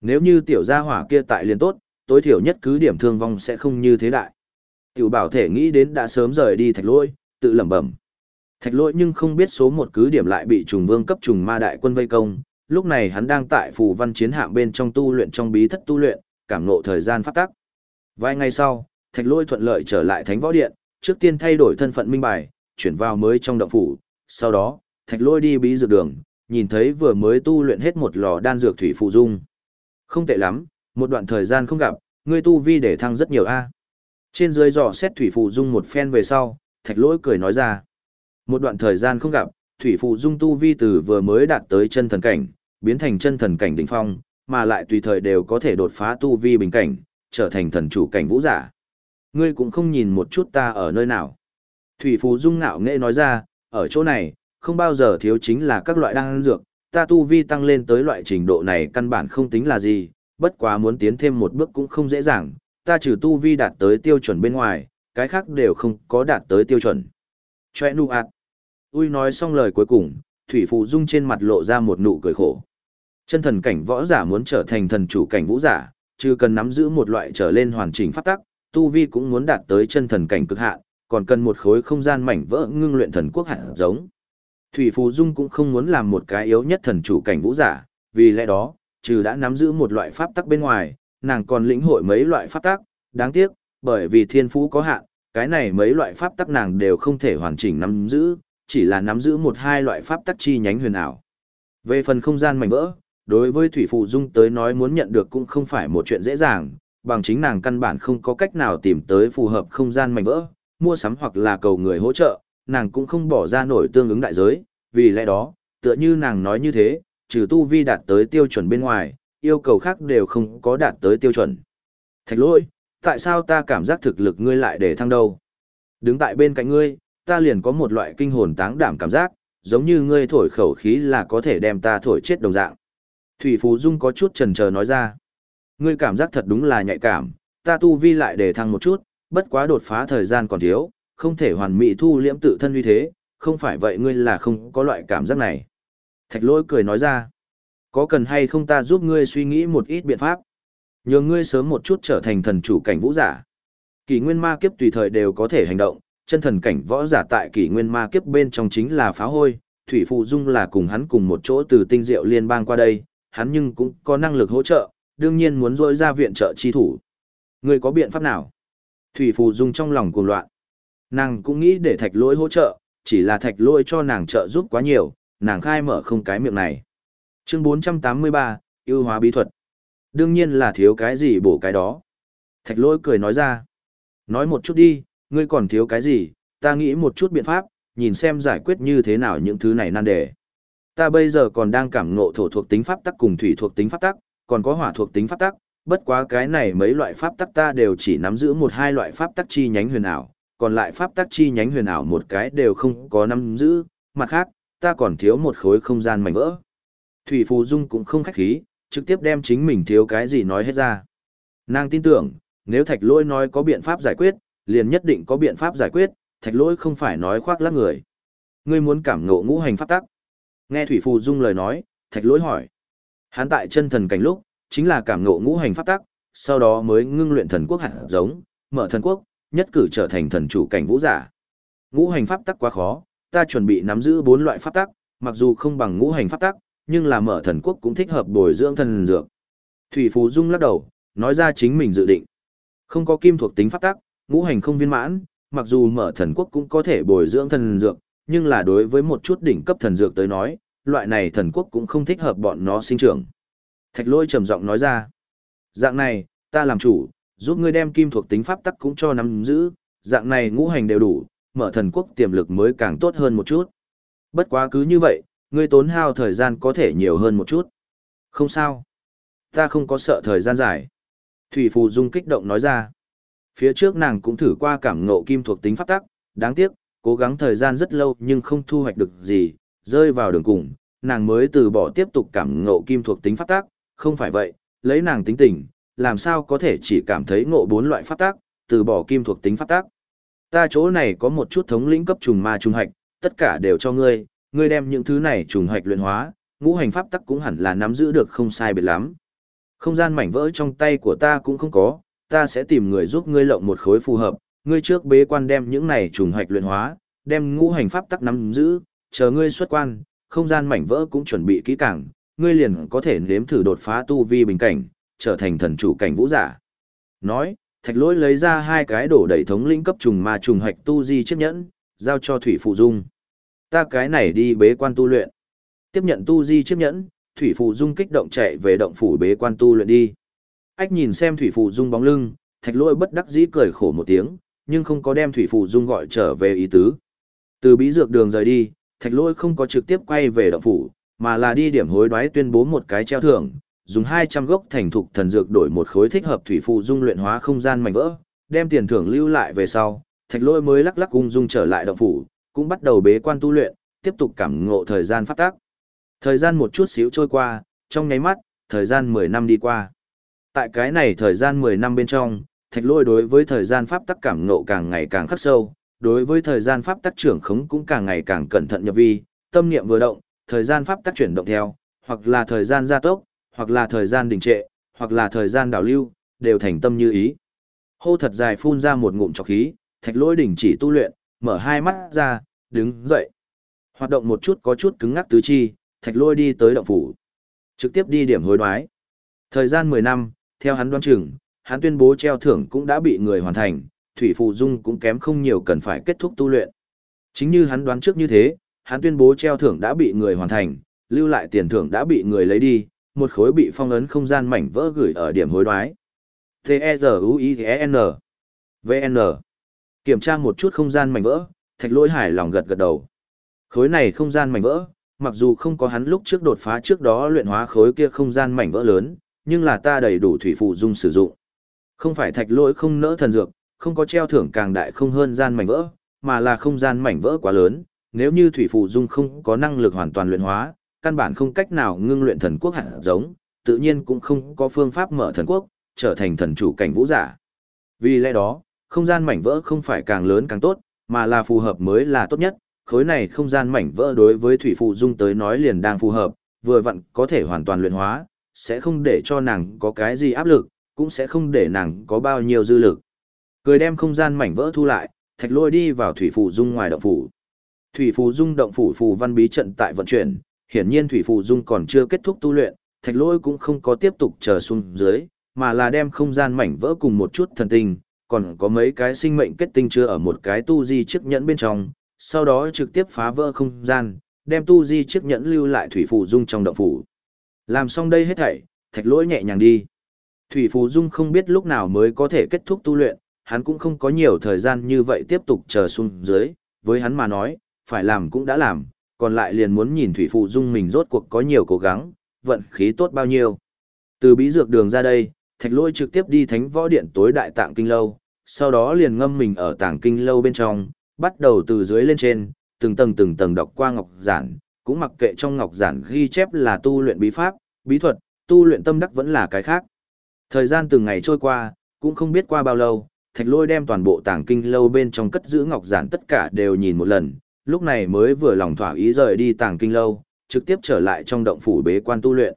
Nếu như tiểu gia hỏa kia tại liền tốt, tối thiểu nhất cứ điểm thương vong sẽ không như thế đại. Tiểu bảo thể nghĩ đến đã sớm rời đi thạch lỗi, tự lẩm bẩm. Thạch lỗi nhưng không biết số một cứ điểm lại bị trùng vương cấp trùng ma đại quân vây công, lúc này hắn đang tại phù văn chiến hạm bên trong tu luyện trong bí thất tu luyện, cảm ngộ thời gian phát tắc. Vài ngày sau, thạch lôi thuận lợi trở lại thánh võ điện, trước tiên thay đổi thân phận minh bài, chuyển vào mới trong động phủ, sau đó, thạch lôi đi bí dược đường, nhìn thấy vừa mới tu luyện hết một lò đan dược thủy phụ dung. Không tệ lắm, một đoạn thời gian không gặp, ngươi tu vi để thăng rất nhiều a. Trên dưới dò xét thủy phụ dung một phen về sau, thạch lỗi cười nói ra. Một đoạn thời gian không gặp, thủy phụ dung tu vi từ vừa mới đạt tới chân thần cảnh, biến thành chân thần cảnh đỉnh phong, mà lại tùy thời đều có thể đột phá tu vi bình cảnh, trở thành thần chủ cảnh vũ giả. Ngươi cũng không nhìn một chút ta ở nơi nào. Thủy phú dung ngạo nghệ nói ra, ở chỗ này, không bao giờ thiếu chính là các loại đan dược, ta tu vi tăng lên tới loại trình độ này căn bản không tính là gì, bất quá muốn tiến thêm một bước cũng không dễ dàng, ta trừ tu vi đạt tới tiêu chuẩn bên ngoài, cái khác đều không có đạt tới tiêu chuẩn. Chòe nụ ạt. Ui nói xong lời cuối cùng, Thủy Phụ Dung trên mặt lộ ra một nụ cười khổ. Chân thần cảnh võ giả muốn trở thành thần chủ cảnh vũ giả, chứ cần nắm giữ một loại trở lên hoàn chỉnh pháp tắc, tu vi cũng muốn đạt tới chân thần cảnh cực hạn, còn cần một khối không gian mảnh vỡ ngưng luyện thần quốc hạt giống. Thủy Phù Dung cũng không muốn làm một cái yếu nhất thần chủ cảnh vũ giả, vì lẽ đó, trừ đã nắm giữ một loại pháp tắc bên ngoài, nàng còn lĩnh hội mấy loại pháp tắc, đáng tiếc, bởi vì thiên phú có hạn, cái này mấy loại pháp tắc nàng đều không thể hoàn chỉnh nắm giữ, chỉ là nắm giữ một hai loại pháp tắc chi nhánh huyền ảo. Về phần không gian mảnh vỡ, đối với Thủy phụ Dung tới nói muốn nhận được cũng không phải một chuyện dễ dàng, bằng chính nàng căn bản không có cách nào tìm tới phù hợp không gian mảnh vỡ, mua sắm hoặc là cầu người hỗ trợ, nàng cũng không bỏ ra nổi tương ứng đại giới, vì lẽ đó, tựa như nàng nói như thế, trừ tu vi đạt tới tiêu chuẩn bên ngoài, yêu cầu khác đều không có đạt tới tiêu chuẩn. Thạch lỗi, tại sao ta cảm giác thực lực ngươi lại để thăng đâu? Đứng tại bên cạnh ngươi, ta liền có một loại kinh hồn táng đảm cảm giác, giống như ngươi thổi khẩu khí là có thể đem ta thổi chết đồng dạng. Thủy Phú Dung có chút chần chờ nói ra. Ngươi cảm giác thật đúng là nhạy cảm, ta tu vi lại để thăng một chút, bất quá đột phá thời gian còn thiếu, không thể hoàn mỹ thu liễm tự thân uy thế, không phải vậy ngươi là không có loại cảm giác này. Thạch lỗi cười nói ra, có cần hay không ta giúp ngươi suy nghĩ một ít biện pháp, nhờ ngươi sớm một chút trở thành thần chủ cảnh vũ giả. Kỷ nguyên ma kiếp tùy thời đều có thể hành động, chân thần cảnh võ giả tại kỷ nguyên ma kiếp bên trong chính là phá hôi, Thủy Phụ Dung là cùng hắn cùng một chỗ từ tinh diệu liên bang qua đây, hắn nhưng cũng có năng lực hỗ trợ, đương nhiên muốn rỗi ra viện trợ chi thủ. người có biện pháp nào? Thủy phù Dung trong lòng cuồng loạn. Nàng cũng nghĩ để thạch lỗi hỗ trợ, chỉ là thạch lỗi cho nàng trợ giúp quá nhiều, nàng khai mở không cái miệng này. Chương 483, ưu hóa bí thuật. Đương nhiên là thiếu cái gì bổ cái đó. Thạch lỗi cười nói ra. Nói một chút đi, ngươi còn thiếu cái gì, ta nghĩ một chút biện pháp, nhìn xem giải quyết như thế nào những thứ này nan đề. Ta bây giờ còn đang cảm ngộ thổ thuộc tính pháp tắc cùng thủy thuộc tính pháp tắc, còn có hỏa thuộc tính pháp tắc, bất quá cái này mấy loại pháp tắc ta đều chỉ nắm giữ một hai loại pháp tắc chi nhánh huyền ảo, còn lại pháp tắc chi nhánh huyền ảo một cái đều không có nắm giữ, mặt khác, ta còn thiếu một khối không gian mảnh vỡ. Thủy Phù Dung cũng không khách khí, trực tiếp đem chính mình thiếu cái gì nói hết ra. Nàng tin tưởng, nếu thạch lôi nói có biện pháp giải quyết, liền nhất định có biện pháp giải quyết, thạch lôi không phải nói khoác lác người. Ngươi muốn cảm ngộ ngũ hành pháp tắc. Nghe Thủy Phù Dung lời nói, thạch lỗi hỏi. Hắn tại chân thần cảnh lúc, chính là cảm ngộ ngũ hành pháp tắc, sau đó mới ngưng luyện thần quốc hạt giống, mở thần quốc, nhất cử trở thành thần chủ cảnh vũ giả. Ngũ hành pháp tắc quá khó, ta chuẩn bị nắm giữ bốn loại pháp tắc, mặc dù không bằng ngũ hành pháp tắc, nhưng là mở thần quốc cũng thích hợp bồi dưỡng thần dược. Thủy Phú Dung lắc đầu, nói ra chính mình dự định. Không có kim thuộc tính pháp tắc, ngũ hành không viên mãn, mặc dù mở thần quốc cũng có thể bồi dưỡng thần dược, nhưng là đối với một chút đỉnh cấp thần dược tới nói, loại này thần quốc cũng không thích hợp bọn nó sinh trưởng. Thạch lôi trầm giọng nói ra, dạng này, ta làm chủ, giúp ngươi đem kim thuộc tính pháp tắc cũng cho nắm giữ, dạng này ngũ hành đều đủ, mở thần quốc tiềm lực mới càng tốt hơn một chút. Bất quá cứ như vậy, ngươi tốn hao thời gian có thể nhiều hơn một chút. Không sao. Ta không có sợ thời gian dài. Thủy Phù Dung kích động nói ra. Phía trước nàng cũng thử qua cảm ngộ kim thuộc tính pháp tắc, đáng tiếc, cố gắng thời gian rất lâu nhưng không thu hoạch được gì, rơi vào đường cùng, nàng mới từ bỏ tiếp tục cảm ngộ kim thuộc tính pháp tắc, không phải vậy, lấy nàng tính tình, làm sao có thể chỉ cảm thấy ngộ bốn loại pháp tác, từ bỏ kim thuộc tính pháp tác. Ta chỗ này có một chút thống lĩnh cấp trùng ma trùng hạch, tất cả đều cho ngươi, ngươi đem những thứ này trùng hoạch luyện hóa, ngũ hành pháp tắc cũng hẳn là nắm giữ được không sai biệt lắm. Không gian mảnh vỡ trong tay của ta cũng không có, ta sẽ tìm người giúp ngươi lộng một khối phù hợp, ngươi trước bế quan đem những này trùng hoạch luyện hóa, đem ngũ hành pháp tắc nắm giữ, chờ ngươi xuất quan, không gian mảnh vỡ cũng chuẩn bị kỹ càng, ngươi liền có thể nếm thử đột phá tu vi bình cảnh, trở thành thần chủ cảnh vũ giả. Nói, thạch lỗi lấy ra hai cái đổ đầy thống lĩnh cấp trùng ma trùng hạch tu di chiếc nhẫn, giao cho Thủy Phụ Dung. Ta cái này đi bế quan tu luyện. Tiếp nhận tu di chiếc nhẫn, Thủy Phụ Dung kích động chạy về động phủ bế quan tu luyện đi. Ách nhìn xem Thủy Phụ Dung bóng lưng, thạch lỗi bất đắc dĩ cười khổ một tiếng, nhưng không có đem Thủy Phụ Dung gọi trở về ý tứ. Từ bí dược đường rời đi, thạch lỗi không có trực tiếp quay về động phủ, mà là đi điểm hối đoái tuyên bố một cái treo thưởng, dùng 200 gốc thành thục thần dược đổi một khối thích hợp thủy phụ dung luyện hóa không gian mảnh vỡ, đem tiền thưởng lưu lại về sau, Thạch Lôi mới lắc lắc ung dung trở lại động phủ, cũng bắt đầu bế quan tu luyện, tiếp tục cảm ngộ thời gian phát tác Thời gian một chút xíu trôi qua, trong nháy mắt, thời gian 10 năm đi qua. Tại cái này thời gian 10 năm bên trong, Thạch Lôi đối với thời gian pháp tắc cảm ngộ càng ngày càng khắc sâu, đối với thời gian pháp tắc trưởng khống cũng càng ngày càng cẩn thận nhập vi, tâm niệm vừa động, thời gian pháp tắc chuyển động theo, hoặc là thời gian gia tốc, hoặc là thời gian đình trệ, hoặc là thời gian đảo lưu, đều thành tâm như ý. Hô thật dài phun ra một ngụm trọc khí, thạch Lôi đình chỉ tu luyện, mở hai mắt ra, đứng dậy. Hoạt động một chút có chút cứng ngắc tứ chi, thạch Lôi đi tới động phủ. Trực tiếp đi điểm hối đoái. Thời gian 10 năm, theo hắn đoán chừng, hắn tuyên bố treo thưởng cũng đã bị người hoàn thành, Thủy Phụ Dung cũng kém không nhiều cần phải kết thúc tu luyện. Chính như hắn đoán trước như thế, hắn tuyên bố treo thưởng đã bị người hoàn thành, lưu lại tiền thưởng đã bị người lấy đi, một khối bị phong ấn không gian mảnh vỡ gửi ở điểm hối đoái. T-E-Z-U-I-E-N V-N Kiểm tra một chút không gian mảnh vỡ, thạch lỗi hài lòng gật gật đầu. Khối này không gian mảnh vỡ, mặc dù không có hắn lúc trước đột phá trước đó luyện hóa khối kia không gian mảnh vỡ lớn, nhưng là ta đầy đủ thủy phụ dung sử dụng. Không phải thạch lỗi không nỡ thần dược, không có treo thưởng càng đại không hơn gian mảnh vỡ, mà là không gian mảnh vỡ quá lớn, nếu như thủy phụ dung không có năng lực hoàn toàn luyện hóa, căn bản không cách nào ngưng luyện thần quốc hạt giống, tự nhiên cũng không có phương pháp mở thần quốc, trở thành thần chủ cảnh vũ giả. Vì lẽ đó, không gian mảnh vỡ không phải càng lớn càng tốt, mà là phù hợp mới là tốt nhất, khối này không gian mảnh vỡ đối với thủy phụ dung tới nói liền đang phù hợp, vừa vặn có thể hoàn toàn luyện hóa, sẽ không để cho nàng có cái gì áp lực, cũng sẽ không để nàng có bao nhiêu dư lực. Cười đem không gian mảnh vỡ thu lại, thạch lôi đi vào thủy phủ dung ngoài động phủ. Thủy phủ dung động phủ phù văn bí trận tại vận chuyển, hiển nhiên Thủy phủ Dung còn chưa kết thúc tu luyện, thạch lôi cũng không có tiếp tục chờ xuống dưới, mà là đem không gian mảnh vỡ cùng một chút thần tinh, còn có mấy cái sinh mệnh kết tinh chưa ở một cái tu di chiếc nhẫn bên trong, sau đó trực tiếp phá vỡ không gian, đem tu di chiếc nhẫn lưu lại Thủy phủ Dung trong động phủ. Làm xong đây hết thảy, thạch lôi nhẹ nhàng đi. Thủy Phù Dung không biết lúc nào mới có thể kết thúc tu luyện, hắn cũng không có nhiều thời gian như vậy tiếp tục chờ xuống dưới, với hắn mà nói, phải làm cũng đã làm, còn lại liền muốn nhìn Thủy Phú Dung mình rốt cuộc có nhiều cố gắng, vận khí tốt bao nhiêu. Từ bí dược đường ra đây, Thạch Lôi trực tiếp đi Thánh Võ Điện tối đại tạng kinh lâu, sau đó liền ngâm mình ở tảng kinh lâu bên trong, bắt đầu từ dưới lên trên, từng tầng từng tầng đọc qua ngọc giản, cũng mặc kệ trong ngọc giản ghi chép là tu luyện bí pháp, bí thuật, tu luyện tâm đắc vẫn là cái khác. Thời gian từng ngày trôi qua, cũng không biết qua bao lâu, Thạch Lôi đem toàn bộ tàng kinh lâu bên trong cất giữ ngọc giản tất cả đều nhìn một lần, lúc này mới vừa lòng thỏa ý rời đi tàng kinh lâu, trực tiếp trở lại trong động phủ bế quan tu luyện.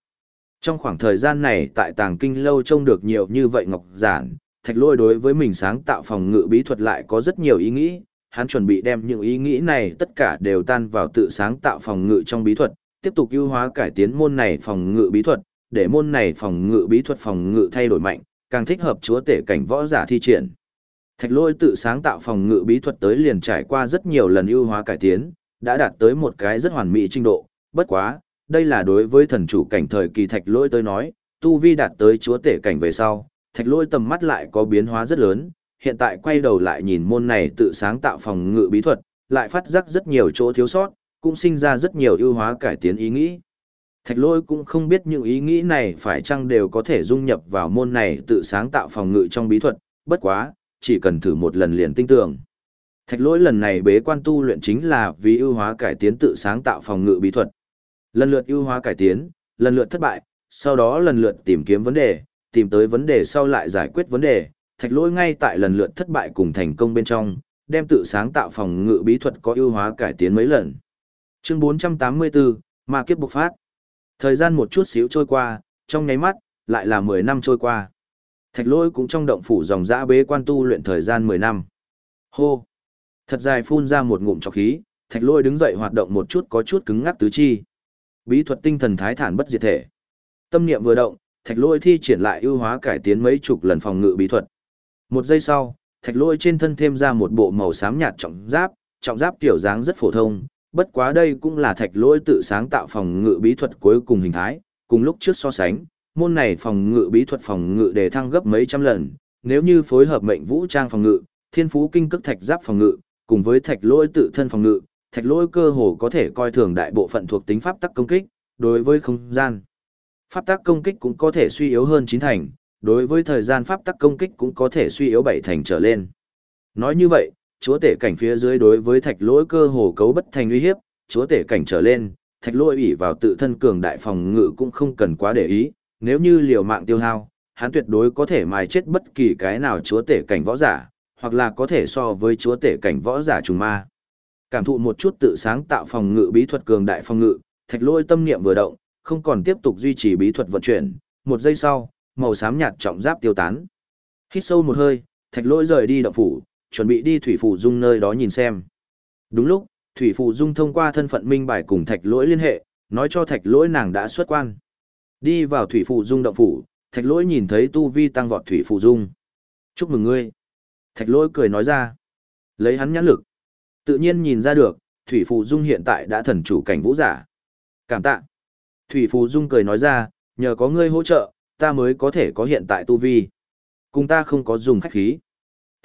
Trong khoảng thời gian này tại tàng kinh lâu trông được nhiều như vậy ngọc giản, thạch lôi đối với mình sáng tạo phòng ngự bí thuật lại có rất nhiều ý nghĩ, hắn chuẩn bị đem những ý nghĩ này tất cả đều tan vào tự sáng tạo phòng ngự trong bí thuật, tiếp tục ưu hóa cải tiến môn này phòng ngự bí thuật, để môn này phòng ngự bí thuật phòng ngự thay đổi mạnh, càng thích hợp chúa tể cảnh võ giả thi triển. Thạch lôi tự sáng tạo phòng ngự bí thuật tới liền trải qua rất nhiều lần ưu hóa cải tiến, đã đạt tới một cái rất hoàn mỹ trình độ, bất quá, đây là đối với thần chủ cảnh thời kỳ thạch lôi tới nói, tu vi đạt tới chúa tể cảnh về sau, thạch lôi tầm mắt lại có biến hóa rất lớn, hiện tại quay đầu lại nhìn môn này tự sáng tạo phòng ngự bí thuật, lại phát giác rất nhiều chỗ thiếu sót, cũng sinh ra rất nhiều ưu hóa cải tiến ý nghĩ. Thạch lôi cũng không biết những ý nghĩ này phải chăng đều có thể dung nhập vào môn này tự sáng tạo phòng ngự trong bí thuật, bất quá, chỉ cần thử một lần liền tinh tưởng. Thạch lỗi lần này bế quan tu luyện chính là vì ưu hóa cải tiến tự sáng tạo phòng ngự bí thuật. Lần lượt ưu hóa cải tiến, lần lượt thất bại, sau đó lần lượt tìm kiếm vấn đề, tìm tới vấn đề sau lại giải quyết vấn đề. Thạch lỗi ngay tại lần lượt thất bại cùng thành công bên trong, đem tự sáng tạo phòng ngự bí thuật có ưu hóa cải tiến mấy lần. Chương 484, Ma kiếp bộc phát. Thời gian một chút xíu trôi qua, trong nháy mắt, lại là 10 năm trôi qua. Thạch lôi cũng trong động phủ dòng dã bế quan tu luyện thời gian 10 năm. Hô! Thật dài phun ra một ngụm trọc khí, thạch lôi đứng dậy hoạt động một chút có chút cứng ngắc tứ chi. Bí thuật tinh thần thái thản bất diệt thể. Tâm niệm vừa động, thạch lôi thi triển lại ưu hóa cải tiến mấy chục lần phòng ngự bí thuật. Một giây sau, thạch lôi trên thân thêm ra một bộ màu xám nhạt trọng giáp, trọng giáp kiểu dáng rất phổ thông, bất quá đây cũng là thạch lôi tự sáng tạo phòng ngự bí thuật cuối cùng hình thái, cùng lúc trước so sánh, môn này phòng ngự bí thuật phòng ngự đề thăng gấp mấy trăm lần, nếu như phối hợp mệnh vũ trang phòng ngự, thiên phú kinh cức thạch giáp phòng ngự, cùng với thạch lôi tự thân phòng ngự, thạch lôi cơ hồ có thể coi thường đại bộ phận thuộc tính pháp tắc công kích, đối với không gian. Pháp tắc công kích cũng có thể suy yếu hơn chín thành, đối với thời gian pháp tắc công kích cũng có thể suy yếu bảy thành trở lên. Nói như vậy, chúa tể cảnh phía dưới đối với thạch lỗi cơ hồ cấu bất thành uy hiếp, chúa tể cảnh trở lên, thạch lỗi ủy vào tự thân cường đại phòng ngự cũng không cần quá để ý, nếu như liều mạng tiêu hao, hắn tuyệt đối có thể mài chết bất kỳ cái nào chúa tể cảnh võ giả, hoặc là có thể so với chúa tể cảnh võ giả trùng ma. Cảm thụ một chút tự sáng tạo phòng ngự bí thuật cường đại phòng ngự, thạch lỗi tâm niệm vừa động, không còn tiếp tục duy trì bí thuật vận chuyển, một giây sau, màu xám nhạt trọng giáp tiêu tán. Hít sâu một hơi, thạch lỗi rời đi động phủ, chuẩn bị đi thủy phủ dung nơi đó nhìn xem. Đúng lúc, thủy phủ dung thông qua thân phận minh bài cùng thạch lỗi liên hệ, nói cho thạch lỗi nàng đã xuất quan. Đi vào thủy phủ dung động phủ, thạch lỗi nhìn thấy tu vi tăng vọt thủy phủ dung. Chúc mừng ngươi. Thạch lỗi cười nói ra. Lấy hắn nhãn lực. Tự nhiên nhìn ra được, thủy phủ dung hiện tại đã thần chủ cảnh vũ giả. Cảm tạ. Thủy phủ dung cười nói ra, nhờ có ngươi hỗ trợ, ta mới có thể có hiện tại tu vi. Cùng ta không có dùng khách khí.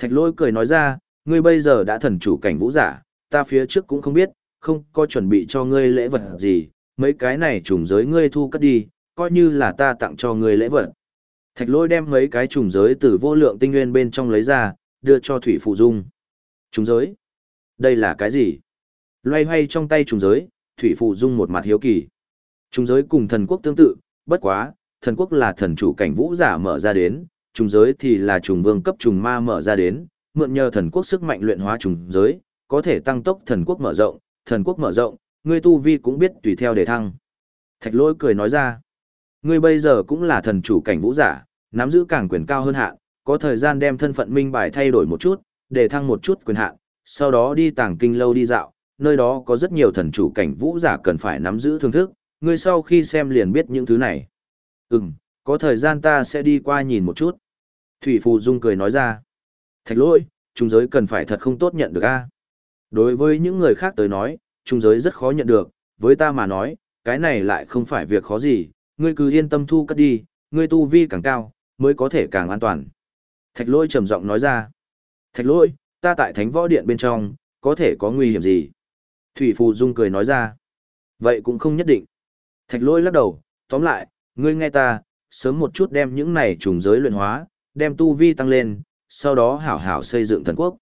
Thạch lỗi cười nói ra, ngươi bây giờ đã thần chủ cảnh vũ giả, ta phía trước cũng không biết, không có chuẩn bị cho ngươi lễ vật gì, mấy cái này trùng giới ngươi thu cất đi, coi như là ta tặng cho ngươi lễ vật. Thạch lỗi đem mấy cái trùng giới từ vô lượng tinh nguyên bên trong lấy ra, đưa cho Thủy Phụ Dung. Trùng giới? Đây là cái gì? Loay hoay trong tay trùng giới, Thủy Phụ Dung một mặt hiếu kỳ. Trùng giới cùng thần quốc tương tự, bất quá, thần quốc là thần chủ cảnh vũ giả mở ra đến, trùng giới thì là trùng vương cấp trùng ma mở ra đến, mượn nhờ thần quốc sức mạnh luyện hóa trùng giới, có thể tăng tốc thần quốc mở rộng, thần quốc mở rộng, ngươi tu vi cũng biết tùy theo để thăng. Thạch lỗi cười nói ra, ngươi bây giờ cũng là thần chủ cảnh vũ giả, nắm giữ càng quyền cao hơn hạn, có thời gian đem thân phận minh bài thay đổi một chút, để thăng một chút quyền hạn, sau đó đi tàng kinh lâu đi dạo, nơi đó có rất nhiều thần chủ cảnh vũ giả cần phải nắm giữ thương thức, ngươi sau khi xem liền biết những thứ này. Ừm, có thời gian ta sẽ đi qua nhìn một chút. Thủy Phù Dung cười nói ra. Thạch lỗi, trung giới cần phải thật không tốt nhận được a. Đối với những người khác tới nói, trung giới rất khó nhận được, với ta mà nói, cái này lại không phải việc khó gì, ngươi cứ yên tâm thu cất đi, ngươi tu vi càng cao, mới có thể càng an toàn. Thạch lỗi trầm giọng nói ra. Thạch lỗi, ta tại thánh võ điện bên trong, có thể có nguy hiểm gì? Thủy Phù Dung cười nói ra. Vậy cũng không nhất định. Thạch lỗi lắc đầu, tóm lại, ngươi nghe ta, sớm một chút đem những này trùng giới luyện hóa, đem tu vi tăng lên, sau đó hảo hảo xây dựng thần quốc.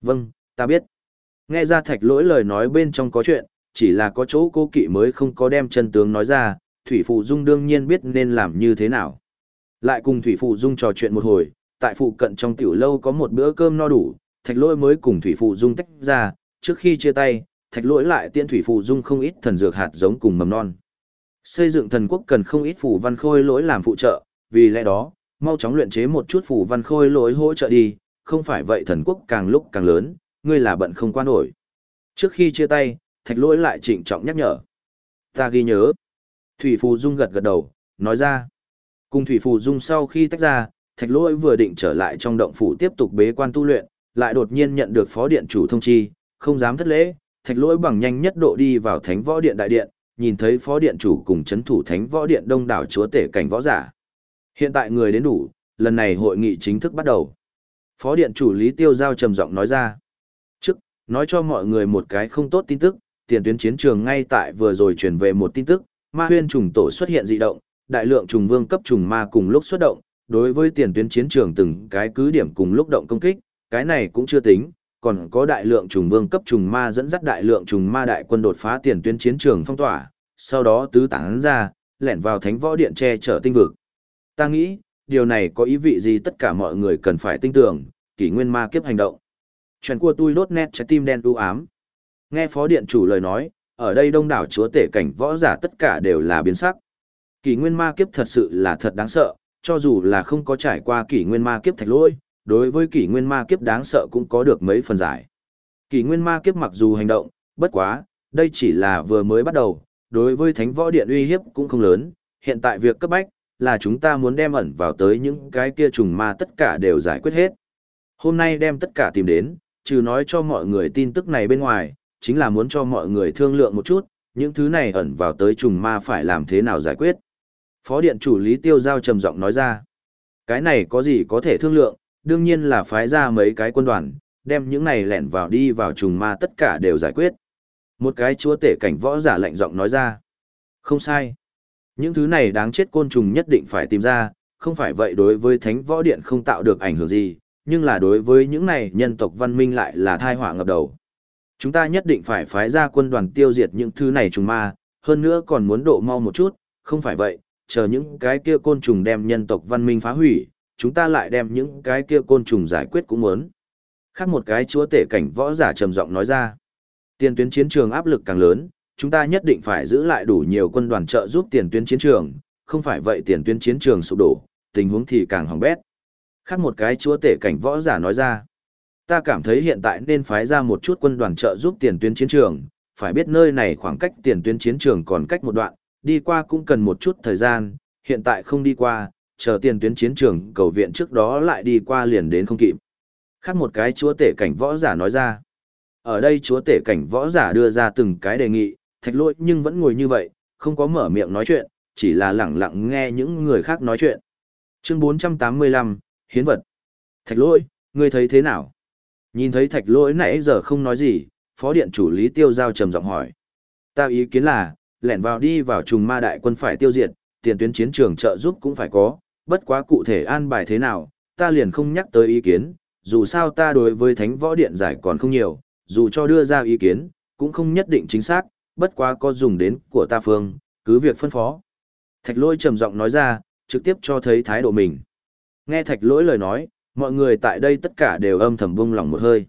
Vâng, ta biết. Nghe ra thạch lỗi lời nói bên trong có chuyện, chỉ là có chỗ cô kỵ mới không có đem chân tướng nói ra, Thủy Phụ Dung đương nhiên biết nên làm như thế nào. Lại cùng Thủy Phụ Dung trò chuyện một hồi, tại phụ cận trong tiểu lâu có một bữa cơm no đủ, thạch lỗi mới cùng Thủy Phụ Dung tách ra, trước khi chia tay, thạch lỗi lại tiễn Thủy Phụ Dung không ít thần dược hạt giống cùng mầm non. Xây dựng thần quốc cần không ít phù văn khôi lỗi làm phụ trợ, vì lẽ đó, mau chóng luyện chế một chút phù văn khôi lỗi hỗ trợ đi, không phải vậy thần quốc càng lúc càng lớn, ngươi là bận không quan nổi. Trước khi chia tay, thạch lỗi lại trịnh trọng nhắc nhở. Ta ghi nhớ. Thủy Phù Dung gật gật đầu, nói ra. Cùng Thủy Phù Dung sau khi tách ra, thạch lỗi vừa định trở lại trong động phủ tiếp tục bế quan tu luyện, lại đột nhiên nhận được phó điện chủ thông chi, không dám thất lễ, thạch lỗi bằng nhanh nhất độ đi vào thánh võ điện đại điện, nhìn thấy phó điện chủ cùng chấn thủ thánh võ điện đông đảo chúa tể cảnh võ giả. Hiện tại người đến đủ, lần này hội nghị chính thức bắt đầu. Phó điện chủ Lý Tiêu Giao trầm giọng nói ra. Trước, nói cho mọi người một cái không tốt tin tức, tiền tuyến chiến trường ngay tại vừa rồi truyền về một tin tức, ma huyên trùng tổ xuất hiện dị động, đại lượng trùng vương cấp trùng ma cùng lúc xuất động, đối với tiền tuyến chiến trường từng cái cứ điểm cùng lúc động công kích, cái này cũng chưa tính, còn có đại lượng trùng vương cấp trùng ma dẫn dắt đại lượng trùng ma đại quân đột phá tiền tuyến chiến trường phong tỏa, sau đó tứ tán ra, lẻn vào thánh võ điện che chở tinh vực. Ta nghĩ, điều này có ý vị gì tất cả mọi người cần phải tin tưởng, kỷ nguyên ma kiếp hành động. Chuyện của tôi đốt nét trái tim đen u ám. Nghe phó điện chủ lời nói, ở đây đông đảo chúa tể cảnh võ giả tất cả đều là biến sắc. Kỷ nguyên ma kiếp thật sự là thật đáng sợ, cho dù là không có trải qua kỷ nguyên ma kiếp thạch lôi, đối với kỷ nguyên ma kiếp đáng sợ cũng có được mấy phần giải. Kỷ nguyên ma kiếp mặc dù hành động, bất quá, đây chỉ là vừa mới bắt đầu, đối với thánh võ điện uy hiếp cũng không lớn, hiện tại việc cấp bách, là chúng ta muốn đem ẩn vào tới những cái kia trùng ma tất cả đều giải quyết hết. Hôm nay đem tất cả tìm đến, trừ nói cho mọi người tin tức này bên ngoài, chính là muốn cho mọi người thương lượng một chút, những thứ này ẩn vào tới trùng ma phải làm thế nào giải quyết. Phó điện chủ Lý Tiêu Giao trầm giọng nói ra, cái này có gì có thể thương lượng, đương nhiên là phái ra mấy cái quân đoàn, đem những này lẻn vào đi vào trùng ma tất cả đều giải quyết. Một cái chúa tể cảnh võ giả lạnh giọng nói ra, không sai. Những thứ này đáng chết côn trùng nhất định phải tìm ra, không phải vậy đối với thánh võ điện không tạo được ảnh hưởng gì, nhưng là đối với những này nhân tộc văn minh lại là thai họa ngập đầu. Chúng ta nhất định phải phái ra quân đoàn tiêu diệt những thứ này trùng ma, hơn nữa còn muốn độ mau một chút, không phải vậy, chờ những cái kia côn trùng đem nhân tộc văn minh phá hủy, chúng ta lại đem những cái kia côn trùng giải quyết cũng muốn. Khác một cái chúa tể cảnh võ giả trầm giọng nói ra. Tiền tuyến chiến trường áp lực càng lớn, chúng ta nhất định phải giữ lại đủ nhiều quân đoàn trợ giúp tiền tuyến chiến trường, không phải vậy tiền tuyến chiến trường sụp đổ, tình huống thì càng hỏng bét. Khác một cái chúa tể cảnh võ giả nói ra. Ta cảm thấy hiện tại nên phái ra một chút quân đoàn trợ giúp tiền tuyến chiến trường, phải biết nơi này khoảng cách tiền tuyến chiến trường còn cách một đoạn, đi qua cũng cần một chút thời gian, hiện tại không đi qua, chờ tiền tuyến chiến trường cầu viện trước đó lại đi qua liền đến không kịp. Khác một cái chúa tể cảnh võ giả nói ra. Ở đây chúa tể cảnh võ giả đưa ra từng cái đề nghị, thạch lỗi nhưng vẫn ngồi như vậy, không có mở miệng nói chuyện, chỉ là lẳng lặng nghe những người khác nói chuyện. Chương 485, Hiến vật. Thạch lỗi, ngươi thấy thế nào? Nhìn thấy thạch lỗi nãy giờ không nói gì, phó điện chủ lý tiêu giao trầm giọng hỏi. Ta ý kiến là, lẻn vào đi vào trùng ma đại quân phải tiêu diệt, tiền tuyến chiến trường trợ giúp cũng phải có, bất quá cụ thể an bài thế nào, ta liền không nhắc tới ý kiến, dù sao ta đối với thánh võ điện giải còn không nhiều, dù cho đưa ra ý kiến, cũng không nhất định chính xác, bất quá có dùng đến của ta phương, cứ việc phân phó. Thạch lỗi trầm giọng nói ra, trực tiếp cho thấy thái độ mình. Nghe thạch lỗi lời nói, mọi người tại đây tất cả đều âm thầm bung lòng một hơi.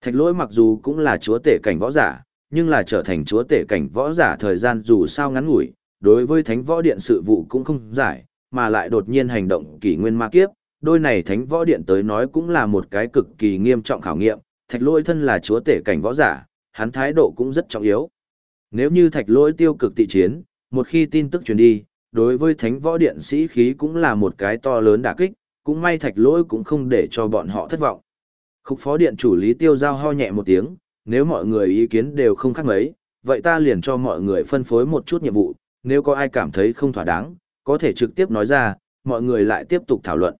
Thạch lỗi mặc dù cũng là chúa tể cảnh võ giả, nhưng là trở thành chúa tể cảnh võ giả thời gian dù sao ngắn ngủi, đối với thánh võ điện sự vụ cũng không giải, mà lại đột nhiên hành động kỷ nguyên ma kiếp, đôi này thánh võ điện tới nói cũng là một cái cực kỳ nghiêm trọng khảo nghiệm, thạch lỗi thân là chúa tể cảnh võ giả, hắn thái độ cũng rất trọng yếu. Nếu như thạch lỗi tiêu cực tị chiến, một khi tin tức truyền đi, đối với thánh võ điện sĩ khí cũng là một cái to lớn đả kích, cũng may thạch lỗi cũng không để cho bọn họ thất vọng. Khúc phó điện chủ lý tiêu giao ho nhẹ một tiếng, nếu mọi người ý kiến đều không khác mấy, vậy ta liền cho mọi người phân phối một chút nhiệm vụ, nếu có ai cảm thấy không thỏa đáng, có thể trực tiếp nói ra, mọi người lại tiếp tục thảo luận.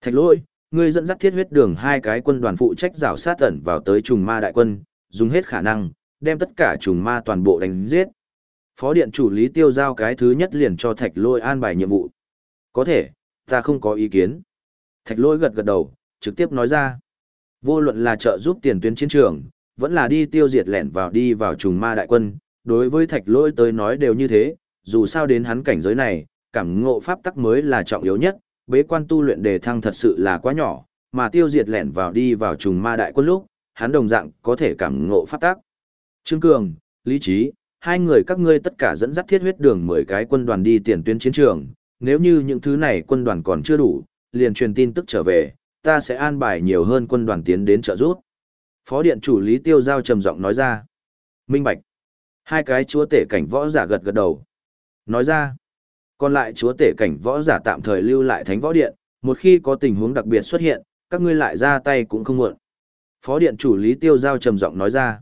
Thạch lỗi, ngươi dẫn dắt thiết huyết đường hai cái quân đoàn phụ trách rào sát ẩn vào tới trùng ma đại quân, dùng hết khả năng, đem tất cả trùng ma toàn bộ đánh giết. Phó điện chủ lý tiêu giao cái thứ nhất liền cho thạch lôi an bài nhiệm vụ. Có thể, ta không có ý kiến. Thạch lôi gật gật đầu, trực tiếp nói ra. Vô luận là trợ giúp tiền tuyến chiến trường, vẫn là đi tiêu diệt lẻn vào đi vào trùng ma đại quân. Đối với thạch lôi tới nói đều như thế, dù sao đến hắn cảnh giới này, cảm ngộ pháp tắc mới là trọng yếu nhất, bế quan tu luyện đề thăng thật sự là quá nhỏ, mà tiêu diệt lẻn vào đi vào trùng ma đại quân lúc, hắn đồng dạng có thể cảm ngộ pháp tắc. Trương Cường, Lý Trí, hai người các ngươi tất cả dẫn dắt thiết huyết đường 10 cái quân đoàn đi tiền tuyến chiến trường, nếu như những thứ này quân đoàn còn chưa đủ, liền truyền tin tức trở về, ta sẽ an bài nhiều hơn quân đoàn tiến đến trợ giúp. Phó điện chủ Lý Tiêu Giao trầm giọng nói ra. Minh Bạch. Hai cái chúa tể cảnh võ giả gật gật đầu. Nói ra. Còn lại chúa tể cảnh võ giả tạm thời lưu lại thánh võ điện, một khi có tình huống đặc biệt xuất hiện, các ngươi lại ra tay cũng không muộn. Phó điện chủ Lý Tiêu Giao trầm giọng nói ra.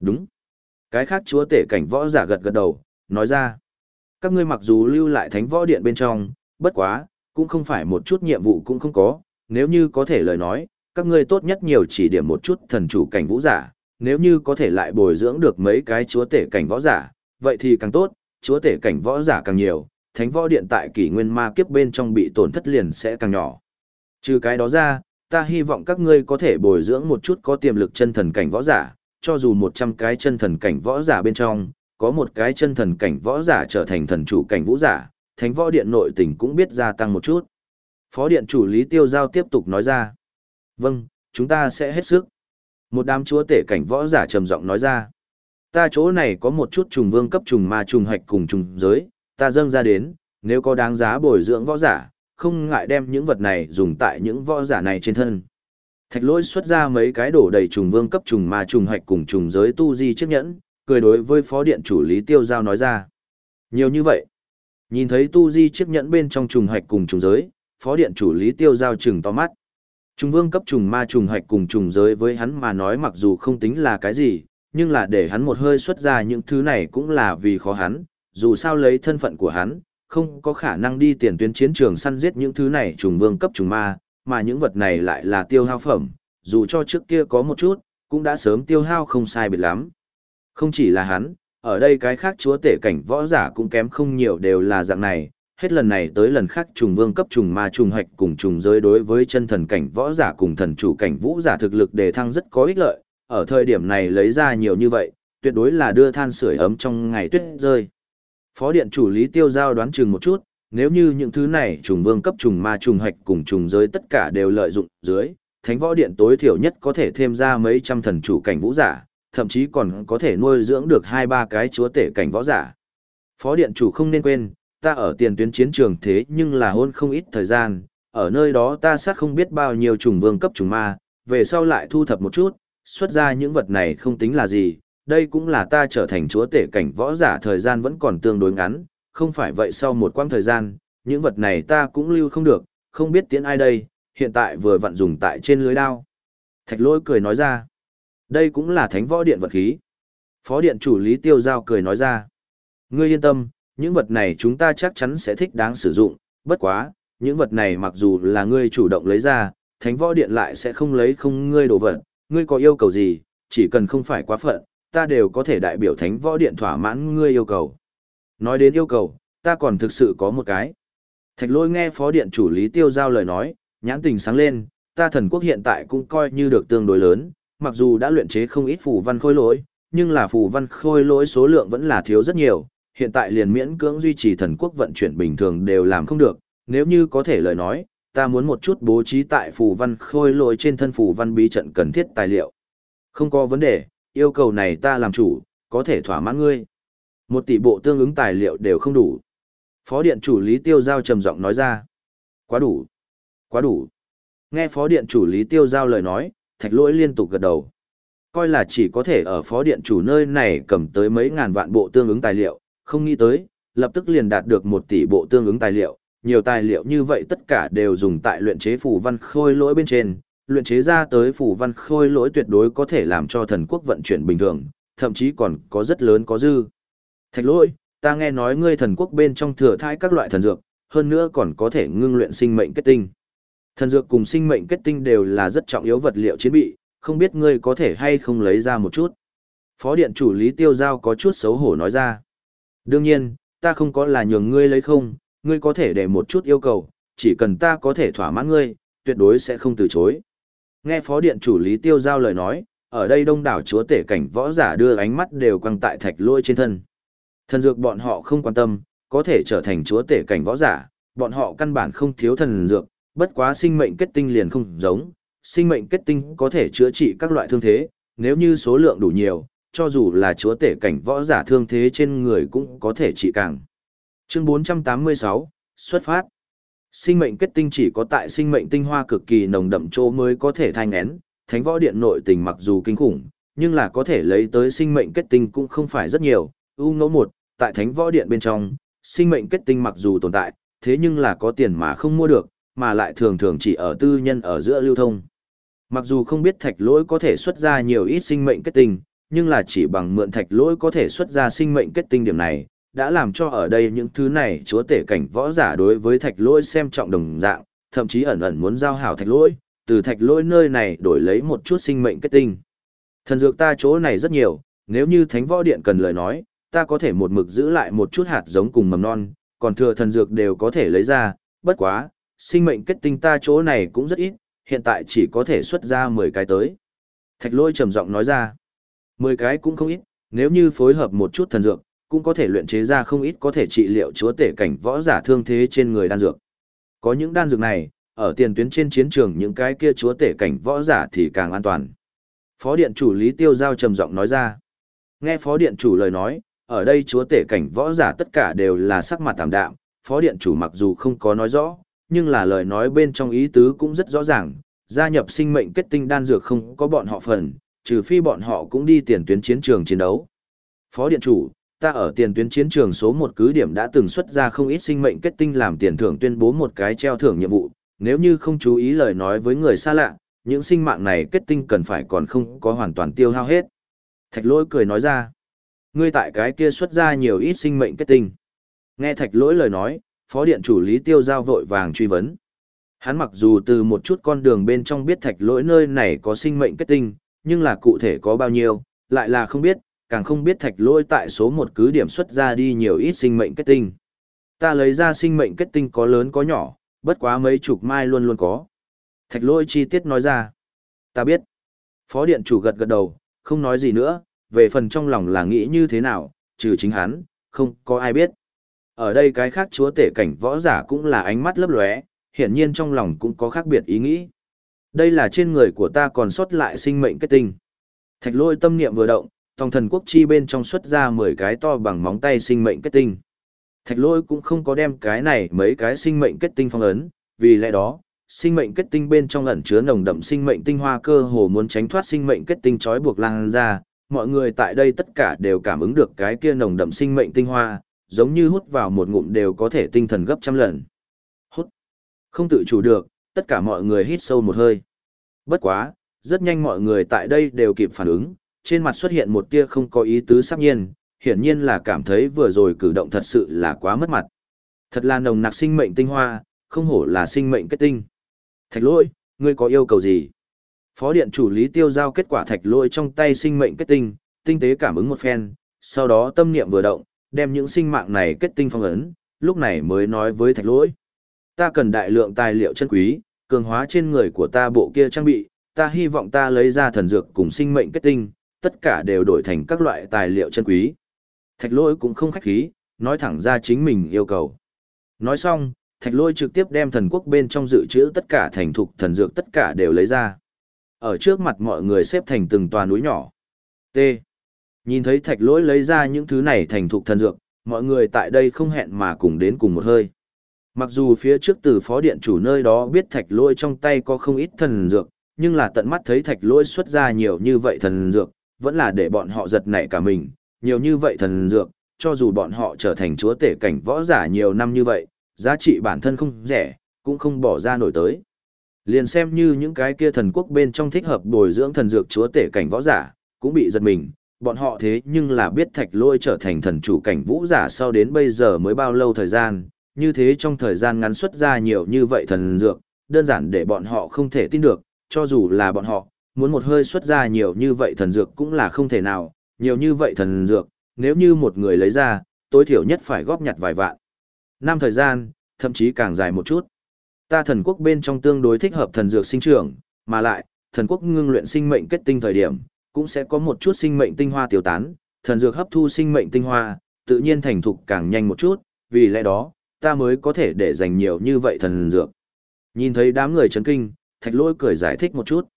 Đúng. Cái khác chúa tể cảnh võ giả gật gật đầu, nói ra. Các ngươi mặc dù lưu lại thánh võ điện bên trong, bất quá, cũng không phải một chút nhiệm vụ cũng không có, nếu như có thể lời nói, các ngươi tốt nhất nhiều chỉ điểm một chút thần chủ cảnh vũ giả, nếu như có thể lại bồi dưỡng được mấy cái chúa tể cảnh võ giả, vậy thì càng tốt, chúa tể cảnh võ giả càng nhiều, thánh võ điện tại kỷ nguyên ma kiếp bên trong bị tổn thất liền sẽ càng nhỏ. Trừ cái đó ra, ta hy vọng các ngươi có thể bồi dưỡng một chút có tiềm lực chân thần cảnh võ giả, cho dù 100 cái chân thần cảnh võ giả bên trong, có một cái chân thần cảnh võ giả trở thành thần chủ cảnh vũ giả, thánh võ điện nội tình cũng biết gia tăng một chút. Phó điện chủ Lý Tiêu Giao tiếp tục nói ra. Vâng, chúng ta sẽ hết sức. Một đám chúa tể cảnh võ giả trầm giọng nói ra. Ta chỗ này có một chút trùng vương cấp trùng ma trùng hạch cùng trùng giới, ta dâng ra đến, nếu có đáng giá bồi dưỡng võ giả, không ngại đem những vật này dùng tại những võ giả này trên thân. Thạch lỗi xuất ra mấy cái đổ đầy trùng vương cấp trùng ma trùng hạch cùng trùng giới tu di chiếc nhẫn, cười đối với phó điện chủ lý tiêu giao nói ra. Nhiều như vậy. Nhìn thấy tu di chiếc nhẫn bên trong trùng hạch cùng trùng giới, phó điện chủ lý tiêu giao trừng to mắt. Trùng vương cấp trùng ma trùng hạch cùng trùng giới với hắn mà nói mặc dù không tính là cái gì, nhưng là để hắn một hơi xuất ra những thứ này cũng là vì khó hắn, dù sao lấy thân phận của hắn, không có khả năng đi tiền tuyến chiến trường săn giết những thứ này trùng vương cấp trùng ma, mà những vật này lại là tiêu hao phẩm, dù cho trước kia có một chút, cũng đã sớm tiêu hao không sai biệt lắm. Không chỉ là hắn, ở đây cái khác chúa tể cảnh võ giả cũng kém không nhiều đều là dạng này, hết lần này tới lần khác trùng vương cấp trùng ma trùng hạch cùng trùng giới đối với chân thần cảnh võ giả cùng thần chủ cảnh vũ giả thực lực đề thăng rất có ích lợi, ở thời điểm này lấy ra nhiều như vậy, tuyệt đối là đưa than sưởi ấm trong ngày tuyết rơi. Phó điện chủ Lý Tiêu Giao đoán chừng một chút, nếu như những thứ này trùng vương cấp trùng ma trùng hạch cùng trùng giới tất cả đều lợi dụng dưới, thánh võ điện tối thiểu nhất có thể thêm ra mấy trăm thần chủ cảnh vũ giả, thậm chí còn có thể nuôi dưỡng được hai ba cái chúa tể cảnh võ giả. Phó điện chủ không nên quên, ta ở tiền tuyến chiến trường thế nhưng là hôn không ít thời gian, ở nơi đó ta sát không biết bao nhiêu trùng vương cấp trùng ma, về sau lại thu thập một chút, xuất ra những vật này không tính là gì, đây cũng là ta trở thành chúa tể cảnh võ giả thời gian vẫn còn tương đối ngắn, không phải vậy sau một quãng thời gian, những vật này ta cũng lưu không được, không biết tiến ai đây, hiện tại vừa vặn dùng tại trên lưới đao. Thạch lôi cười nói ra, đây cũng là thánh võ điện vật khí. Phó điện chủ Lý Tiêu Giao cười nói ra, ngươi yên tâm, những vật này chúng ta chắc chắn sẽ thích đáng sử dụng, bất quá, những vật này mặc dù là ngươi chủ động lấy ra, thánh võ điện lại sẽ không lấy không ngươi đồ vật, ngươi có yêu cầu gì, chỉ cần không phải quá phận, ta đều có thể đại biểu thánh võ điện thỏa mãn ngươi yêu cầu. Nói đến yêu cầu, ta còn thực sự có một cái. Thạch lôi nghe phó điện chủ lý tiêu giao lời nói, nhãn tình sáng lên, ta thần quốc hiện tại cũng coi như được tương đối lớn, mặc dù đã luyện chế không ít phù văn khôi lỗi, nhưng là phù văn khôi lỗi số lượng vẫn là thiếu rất nhiều, hiện tại liền miễn cưỡng duy trì thần quốc vận chuyển bình thường đều làm không được, nếu như có thể lời nói, ta muốn một chút bố trí tại phù văn khôi lỗi trên thân phù văn bí trận cần thiết tài liệu. Không có vấn đề, yêu cầu này ta làm chủ, có thể thỏa mãn ngươi. Một tỷ bộ tương ứng tài liệu đều không đủ. Phó điện chủ Lý Tiêu Giao trầm giọng nói ra. Quá đủ. Quá đủ. Nghe phó điện chủ Lý Tiêu Giao lời nói, thạch lỗi liên tục gật đầu. Coi là chỉ có thể ở phó điện chủ nơi này cầm tới mấy ngàn vạn bộ tương ứng tài liệu, không nghĩ tới, lập tức liền đạt được một tỷ bộ tương ứng tài liệu. Nhiều tài liệu như vậy tất cả đều dùng tại luyện chế phù văn khôi lỗi bên trên, luyện chế ra tới phủ văn khôi lỗi tuyệt đối có thể làm cho thần quốc vận chuyển bình thường, thậm chí còn có rất lớn có dư. Thạch lỗi, ta nghe nói ngươi thần quốc bên trong thừa thai các loại thần dược, hơn nữa còn có thể ngưng luyện sinh mệnh kết tinh. Thần dược cùng sinh mệnh kết tinh đều là rất trọng yếu vật liệu chiến bị, không biết ngươi có thể hay không lấy ra một chút. Phó điện chủ Lý Tiêu Giao có chút xấu hổ nói ra. Đương nhiên, ta không có là nhường ngươi lấy không, ngươi có thể để một chút yêu cầu, chỉ cần ta có thể thỏa mãn ngươi, tuyệt đối sẽ không từ chối. Nghe phó điện chủ Lý Tiêu Giao lời nói, ở đây đông đảo chúa tể cảnh võ giả đưa ánh mắt đều quăng tại thạch lôi trên thân. Thần dược bọn họ không quan tâm, có thể trở thành chúa tể cảnh võ giả, bọn họ căn bản không thiếu thần dược, bất quá sinh mệnh kết tinh liền không giống, sinh mệnh kết tinh có thể chữa trị các loại thương thế, nếu như số lượng đủ nhiều, cho dù là chúa tể cảnh võ giả thương thế trên người cũng có thể trị càng. Chương 486, xuất phát. Sinh mệnh kết tinh chỉ có tại sinh mệnh tinh hoa cực kỳ nồng đậm chỗ mới có thể thai ngén, thánh võ điện nội tình mặc dù kinh khủng, nhưng là có thể lấy tới sinh mệnh kết tinh cũng không phải rất nhiều. U ngẫu một, tại thánh võ điện bên trong, sinh mệnh kết tinh mặc dù tồn tại, thế nhưng là có tiền mà không mua được, mà lại thường thường chỉ ở tư nhân ở giữa lưu thông. Mặc dù không biết thạch lỗi có thể xuất ra nhiều ít sinh mệnh kết tinh, nhưng là chỉ bằng mượn thạch lỗi có thể xuất ra sinh mệnh kết tinh điểm này, đã làm cho ở đây những thứ này chúa tể cảnh võ giả đối với thạch lỗi xem trọng đồng dạng, thậm chí ẩn ẩn muốn giao hảo thạch lỗi, từ thạch lỗi nơi này đổi lấy một chút sinh mệnh kết tinh. Thần dược ta chỗ này rất nhiều, nếu như thánh võ điện cần lời nói, ta có thể một mực giữ lại một chút hạt giống cùng mầm non, còn thừa thần dược đều có thể lấy ra, bất quá, sinh mệnh kết tinh ta chỗ này cũng rất ít, hiện tại chỉ có thể xuất ra 10 cái tới. Thạch lôi trầm giọng nói ra, 10 cái cũng không ít, nếu như phối hợp một chút thần dược, cũng có thể luyện chế ra không ít có thể trị liệu chúa tể cảnh võ giả thương thế trên người đan dược. Có những đan dược này, ở tiền tuyến trên chiến trường những cái kia chúa tể cảnh võ giả thì càng an toàn. Phó điện chủ Lý Tiêu Giao trầm giọng nói ra. Nghe phó điện chủ lời nói, ở đây chúa tể cảnh võ giả tất cả đều là sắc mặt tạm đạm, phó điện chủ mặc dù không có nói rõ, nhưng là lời nói bên trong ý tứ cũng rất rõ ràng, gia nhập sinh mệnh kết tinh đan dược không có bọn họ phần, trừ phi bọn họ cũng đi tiền tuyến chiến trường chiến đấu. Phó điện chủ, ta ở tiền tuyến chiến trường số một cứ điểm đã từng xuất ra không ít sinh mệnh kết tinh làm tiền thưởng tuyên bố một cái treo thưởng nhiệm vụ, nếu như không chú ý lời nói với người xa lạ, những sinh mạng này kết tinh cần phải còn không có hoàn toàn tiêu hao hết. Thạch lỗi cười nói ra, ngươi tại cái kia xuất ra nhiều ít sinh mệnh kết tinh. Nghe thạch lỗi lời nói, phó điện chủ Lý Tiêu Giao vội vàng truy vấn. Hắn mặc dù từ một chút con đường bên trong biết thạch lỗi nơi này có sinh mệnh kết tinh, nhưng là cụ thể có bao nhiêu, lại là không biết, càng không biết thạch lỗi tại số một cứ điểm xuất ra đi nhiều ít sinh mệnh kết tinh. Ta lấy ra sinh mệnh kết tinh có lớn có nhỏ, bất quá mấy chục mai luôn luôn có. Thạch lỗi chi tiết nói ra. Ta biết. Phó điện chủ gật gật đầu, không nói gì nữa, về phần trong lòng là nghĩ như thế nào, trừ chính hắn, không có ai biết. Ở đây cái khác chúa tể cảnh võ giả cũng là ánh mắt lấp lóe, hiển nhiên trong lòng cũng có khác biệt ý nghĩ. Đây là trên người của ta còn sót lại sinh mệnh kết tinh. Thạch lôi tâm niệm vừa động, tòng thần quốc chi bên trong xuất ra 10 cái to bằng móng tay sinh mệnh kết tinh. Thạch lôi cũng không có đem cái này mấy cái sinh mệnh kết tinh phong ấn, vì lẽ đó, sinh mệnh kết tinh bên trong ẩn chứa nồng đậm sinh mệnh tinh hoa cơ hồ muốn tránh thoát sinh mệnh kết tinh trói buộc lan ra, mọi người tại đây tất cả đều cảm ứng được cái kia nồng đậm sinh mệnh tinh hoa, giống như hút vào một ngụm đều có thể tinh thần gấp trăm lần. Hút. Không tự chủ được, tất cả mọi người hít sâu một hơi. Bất quá, rất nhanh mọi người tại đây đều kịp phản ứng, trên mặt xuất hiện một tia không có ý tứ sắp nhiên, hiển nhiên là cảm thấy vừa rồi cử động thật sự là quá mất mặt. Thật là nồng nặc sinh mệnh tinh hoa, không hổ là sinh mệnh kết tinh. Thạch lỗi, ngươi có yêu cầu gì? Phó điện chủ lý tiêu giao kết quả thạch lỗi trong tay sinh mệnh kết tinh, tinh tế cảm ứng một phen, sau đó tâm niệm vừa động, đem những sinh mạng này kết tinh phong ấn, lúc này mới nói với thạch lỗi. Ta cần đại lượng tài liệu chân quý, cường hóa trên người của ta bộ kia trang bị, ta hy vọng ta lấy ra thần dược cùng sinh mệnh kết tinh, tất cả đều đổi thành các loại tài liệu chân quý. Thạch lỗi cũng không khách khí, nói thẳng ra chính mình yêu cầu. Nói xong, thạch lỗi trực tiếp đem thần quốc bên trong dự trữ tất cả thành thục thần dược tất cả đều lấy ra. Ở trước mặt mọi người xếp thành từng tòa núi nhỏ. T. Nhìn thấy thạch lỗi lấy ra những thứ này thành thục thần dược, mọi người tại đây không hẹn mà cùng đến cùng một hơi. Mặc dù phía trước từ phó điện chủ nơi đó biết thạch lỗi trong tay có không ít thần dược, nhưng là tận mắt thấy thạch lỗi xuất ra nhiều như vậy thần dược, vẫn là để bọn họ giật nảy cả mình, nhiều như vậy thần dược, cho dù bọn họ trở thành chúa tể cảnh võ giả nhiều năm như vậy, giá trị bản thân không rẻ, cũng không bỏ ra nổi tới. Liền xem như những cái kia thần quốc bên trong thích hợp bồi dưỡng thần dược chúa tể cảnh võ giả, cũng bị giật mình, bọn họ thế nhưng là biết thạch lôi trở thành thần chủ cảnh vũ giả sau đến bây giờ mới bao lâu thời gian, như thế trong thời gian ngắn xuất ra nhiều như vậy thần dược, đơn giản để bọn họ không thể tin được, cho dù là bọn họ, muốn một hơi xuất ra nhiều như vậy thần dược cũng là không thể nào, nhiều như vậy thần dược, nếu như một người lấy ra, tối thiểu nhất phải góp nhặt vài vạn. Năm thời gian, thậm chí càng dài một chút. Ta thần quốc bên trong tương đối thích hợp thần dược sinh trưởng, mà lại, thần quốc ngưng luyện sinh mệnh kết tinh thời điểm, cũng sẽ có một chút sinh mệnh tinh hoa tiêu tán, thần dược hấp thu sinh mệnh tinh hoa, tự nhiên thành thục càng nhanh một chút, vì lẽ đó, ta mới có thể để dành nhiều như vậy thần dược. Nhìn thấy đám người chấn kinh, thạch lỗi cười giải thích một chút.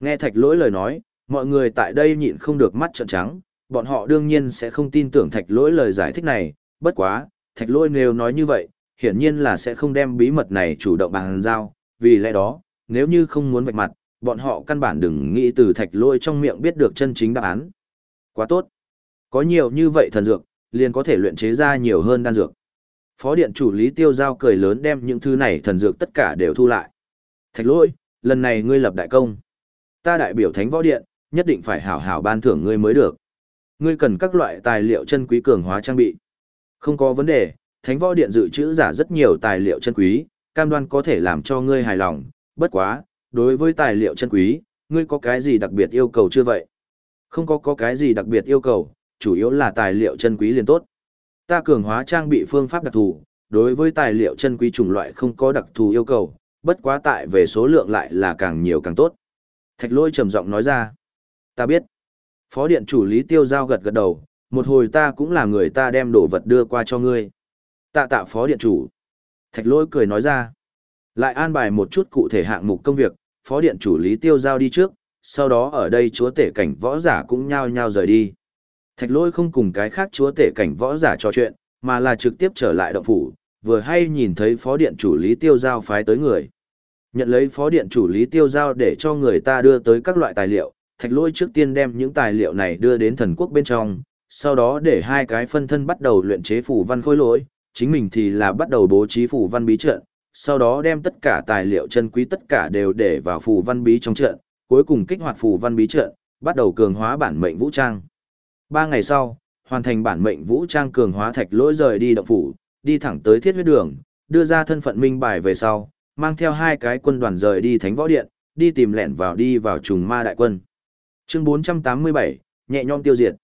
Nghe thạch lỗi lời nói, mọi người tại đây nhịn không được mắt trợn trắng, bọn họ đương nhiên sẽ không tin tưởng thạch lỗi lời giải thích này, bất quá, thạch lỗi nếu nói như vậy, hiển nhiên là sẽ không đem bí mật này chủ động bằng giao, vì lẽ đó, nếu như không muốn vạch mặt, bọn họ căn bản đừng nghĩ từ thạch lỗi trong miệng biết được chân chính đáp án. Quá tốt. Có nhiều như vậy thần dược, liền có thể luyện chế ra nhiều hơn đan dược. Phó điện chủ Lý Tiêu Giao cười lớn đem những thứ này thần dược tất cả đều thu lại. Thạch lỗi, lần này ngươi lập đại công. Ta đại biểu thánh võ điện, nhất định phải hảo hảo ban thưởng ngươi mới được. Ngươi cần các loại tài liệu chân quý cường hóa trang bị. Không có vấn đề, thánh võ điện dự trữ giả rất nhiều tài liệu chân quý, cam đoan có thể làm cho ngươi hài lòng, bất quá, đối với tài liệu chân quý, ngươi có cái gì đặc biệt yêu cầu chưa vậy? Không có có cái gì đặc biệt yêu cầu, chủ yếu là tài liệu chân quý liền tốt. Ta cường hóa trang bị phương pháp đặc thù, đối với tài liệu chân quý chủng loại không có đặc thù yêu cầu, bất quá tại về số lượng lại là càng nhiều càng tốt. Thạch lôi trầm giọng nói ra. Ta biết. Phó điện chủ Lý Tiêu Giao gật gật đầu, một hồi ta cũng là người ta đem đồ vật đưa qua cho ngươi. Tạ tạ phó điện chủ. Thạch lôi cười nói ra. Lại an bài một chút cụ thể hạng mục công việc, phó điện chủ Lý Tiêu Giao đi trước, sau đó ở đây chúa tể cảnh võ giả cũng nhao nhao rời đi. Thạch lôi không cùng cái khác chúa tể cảnh võ giả trò chuyện, mà là trực tiếp trở lại động phủ, vừa hay nhìn thấy phó điện chủ lý tiêu giao phái tới người. Nhận lấy phó điện chủ lý tiêu giao để cho người ta đưa tới các loại tài liệu, thạch lỗi trước tiên đem những tài liệu này đưa đến thần quốc bên trong, sau đó để hai cái phân thân bắt đầu luyện chế phủ văn khôi lỗi, chính mình thì là bắt đầu bố trí phủ văn bí trận, sau đó đem tất cả tài liệu chân quý tất cả đều để vào phủ văn bí trong trận, cuối cùng kích hoạt phủ văn bí trận, bắt đầu cường hóa bản mệnh vũ trang. Ba ngày sau, hoàn thành bản mệnh vũ trang cường hóa thạch lỗi rời đi động phủ, đi thẳng tới thiết huyết đường, đưa ra thân phận minh bài về sau, mang theo hai cái quân đoàn rời đi thánh võ điện, đi tìm lẻn vào đi vào trùng ma đại quân. Chương 487, nhẹ nhõm tiêu diệt.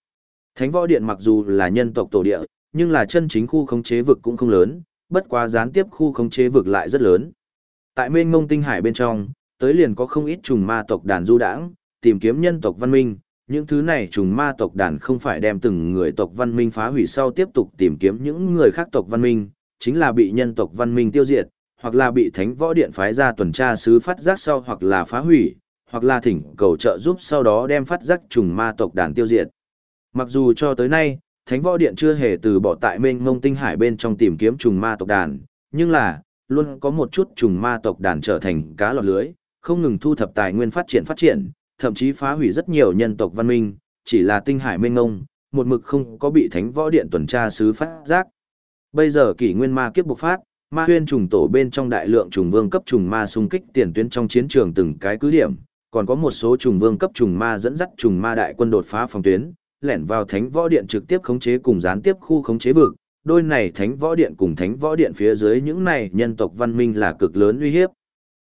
Thánh võ điện mặc dù là nhân tộc tổ địa, nhưng là chân chính khu khống chế vực cũng không lớn, bất quá gián tiếp khu khống chế vực lại rất lớn. Tại mênh mông tinh hải bên trong, tới liền có không ít trùng ma tộc đàn du đãng, tìm kiếm nhân tộc văn minh, những thứ này trùng ma tộc đàn không phải đem từng người tộc văn minh phá hủy sau tiếp tục tìm kiếm những người khác tộc văn minh, chính là bị nhân tộc văn minh tiêu diệt, hoặc là bị thánh võ điện phái ra tuần tra sứ phát giác sau hoặc là phá hủy, hoặc là thỉnh cầu trợ giúp sau đó đem phát giác trùng ma tộc đàn tiêu diệt. Mặc dù cho tới nay, thánh võ điện chưa hề từ bỏ tại mênh mông tinh hải bên trong tìm kiếm trùng ma tộc đàn, nhưng là, luôn có một chút trùng ma tộc đàn trở thành cá lọt lưới, không ngừng thu thập tài nguyên phát triển phát triển, thậm chí phá hủy rất nhiều nhân tộc văn minh, chỉ là tinh hải mênh ngông, một mực không có bị thánh võ điện tuần tra sứ phát giác. Bây giờ kỷ nguyên ma kiếp bộc phát, ma huyên trùng tổ bên trong đại lượng trùng vương cấp trùng ma xung kích tiền tuyến trong chiến trường từng cái cứ điểm, còn có một số trùng vương cấp trùng ma dẫn dắt trùng ma đại quân đột phá phòng tuyến, lẻn vào thánh võ điện trực tiếp khống chế cùng gián tiếp khu khống chế vực. Đôi này thánh võ điện cùng thánh võ điện phía dưới những này nhân tộc văn minh là cực lớn uy hiếp.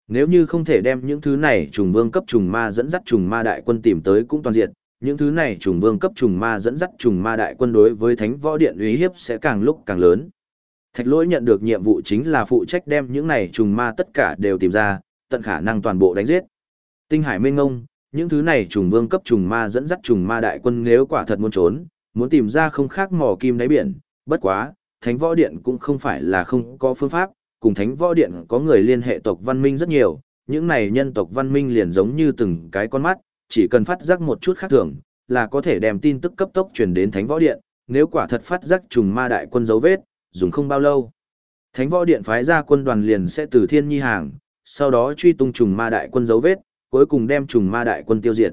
Nếu như không thể đem những thứ này trùng vương cấp trùng ma dẫn dắt trùng ma đại quân tìm tới cũng toàn diện, những thứ này trùng vương cấp trùng ma dẫn dắt trùng ma đại quân đối với thánh võ điện uy hiếp sẽ càng lúc càng lớn. Thạch lỗi nhận được nhiệm vụ chính là phụ trách đem những này trùng ma tất cả đều tìm ra, tận khả năng toàn bộ đánh giết. Tinh hải minh ngông, những thứ này trùng vương cấp trùng ma dẫn dắt trùng ma đại quân nếu quả thật muốn trốn, muốn tìm ra không khác mò kim đáy biển, bất quá, thánh võ điện cũng không phải là không có phương pháp, cùng thánh võ điện có người liên hệ tộc văn minh rất nhiều, những này nhân tộc văn minh liền giống như từng cái con mắt, chỉ cần phát giác một chút khác thường, là có thể đem tin tức cấp tốc truyền đến thánh võ điện, nếu quả thật phát giác trùng ma đại quân dấu vết, dùng không bao lâu. Thánh võ điện phái ra quân đoàn liền sẽ từ thiên nhi hàng, sau đó truy tung trùng ma đại quân dấu vết, cuối cùng đem trùng ma đại quân tiêu diệt.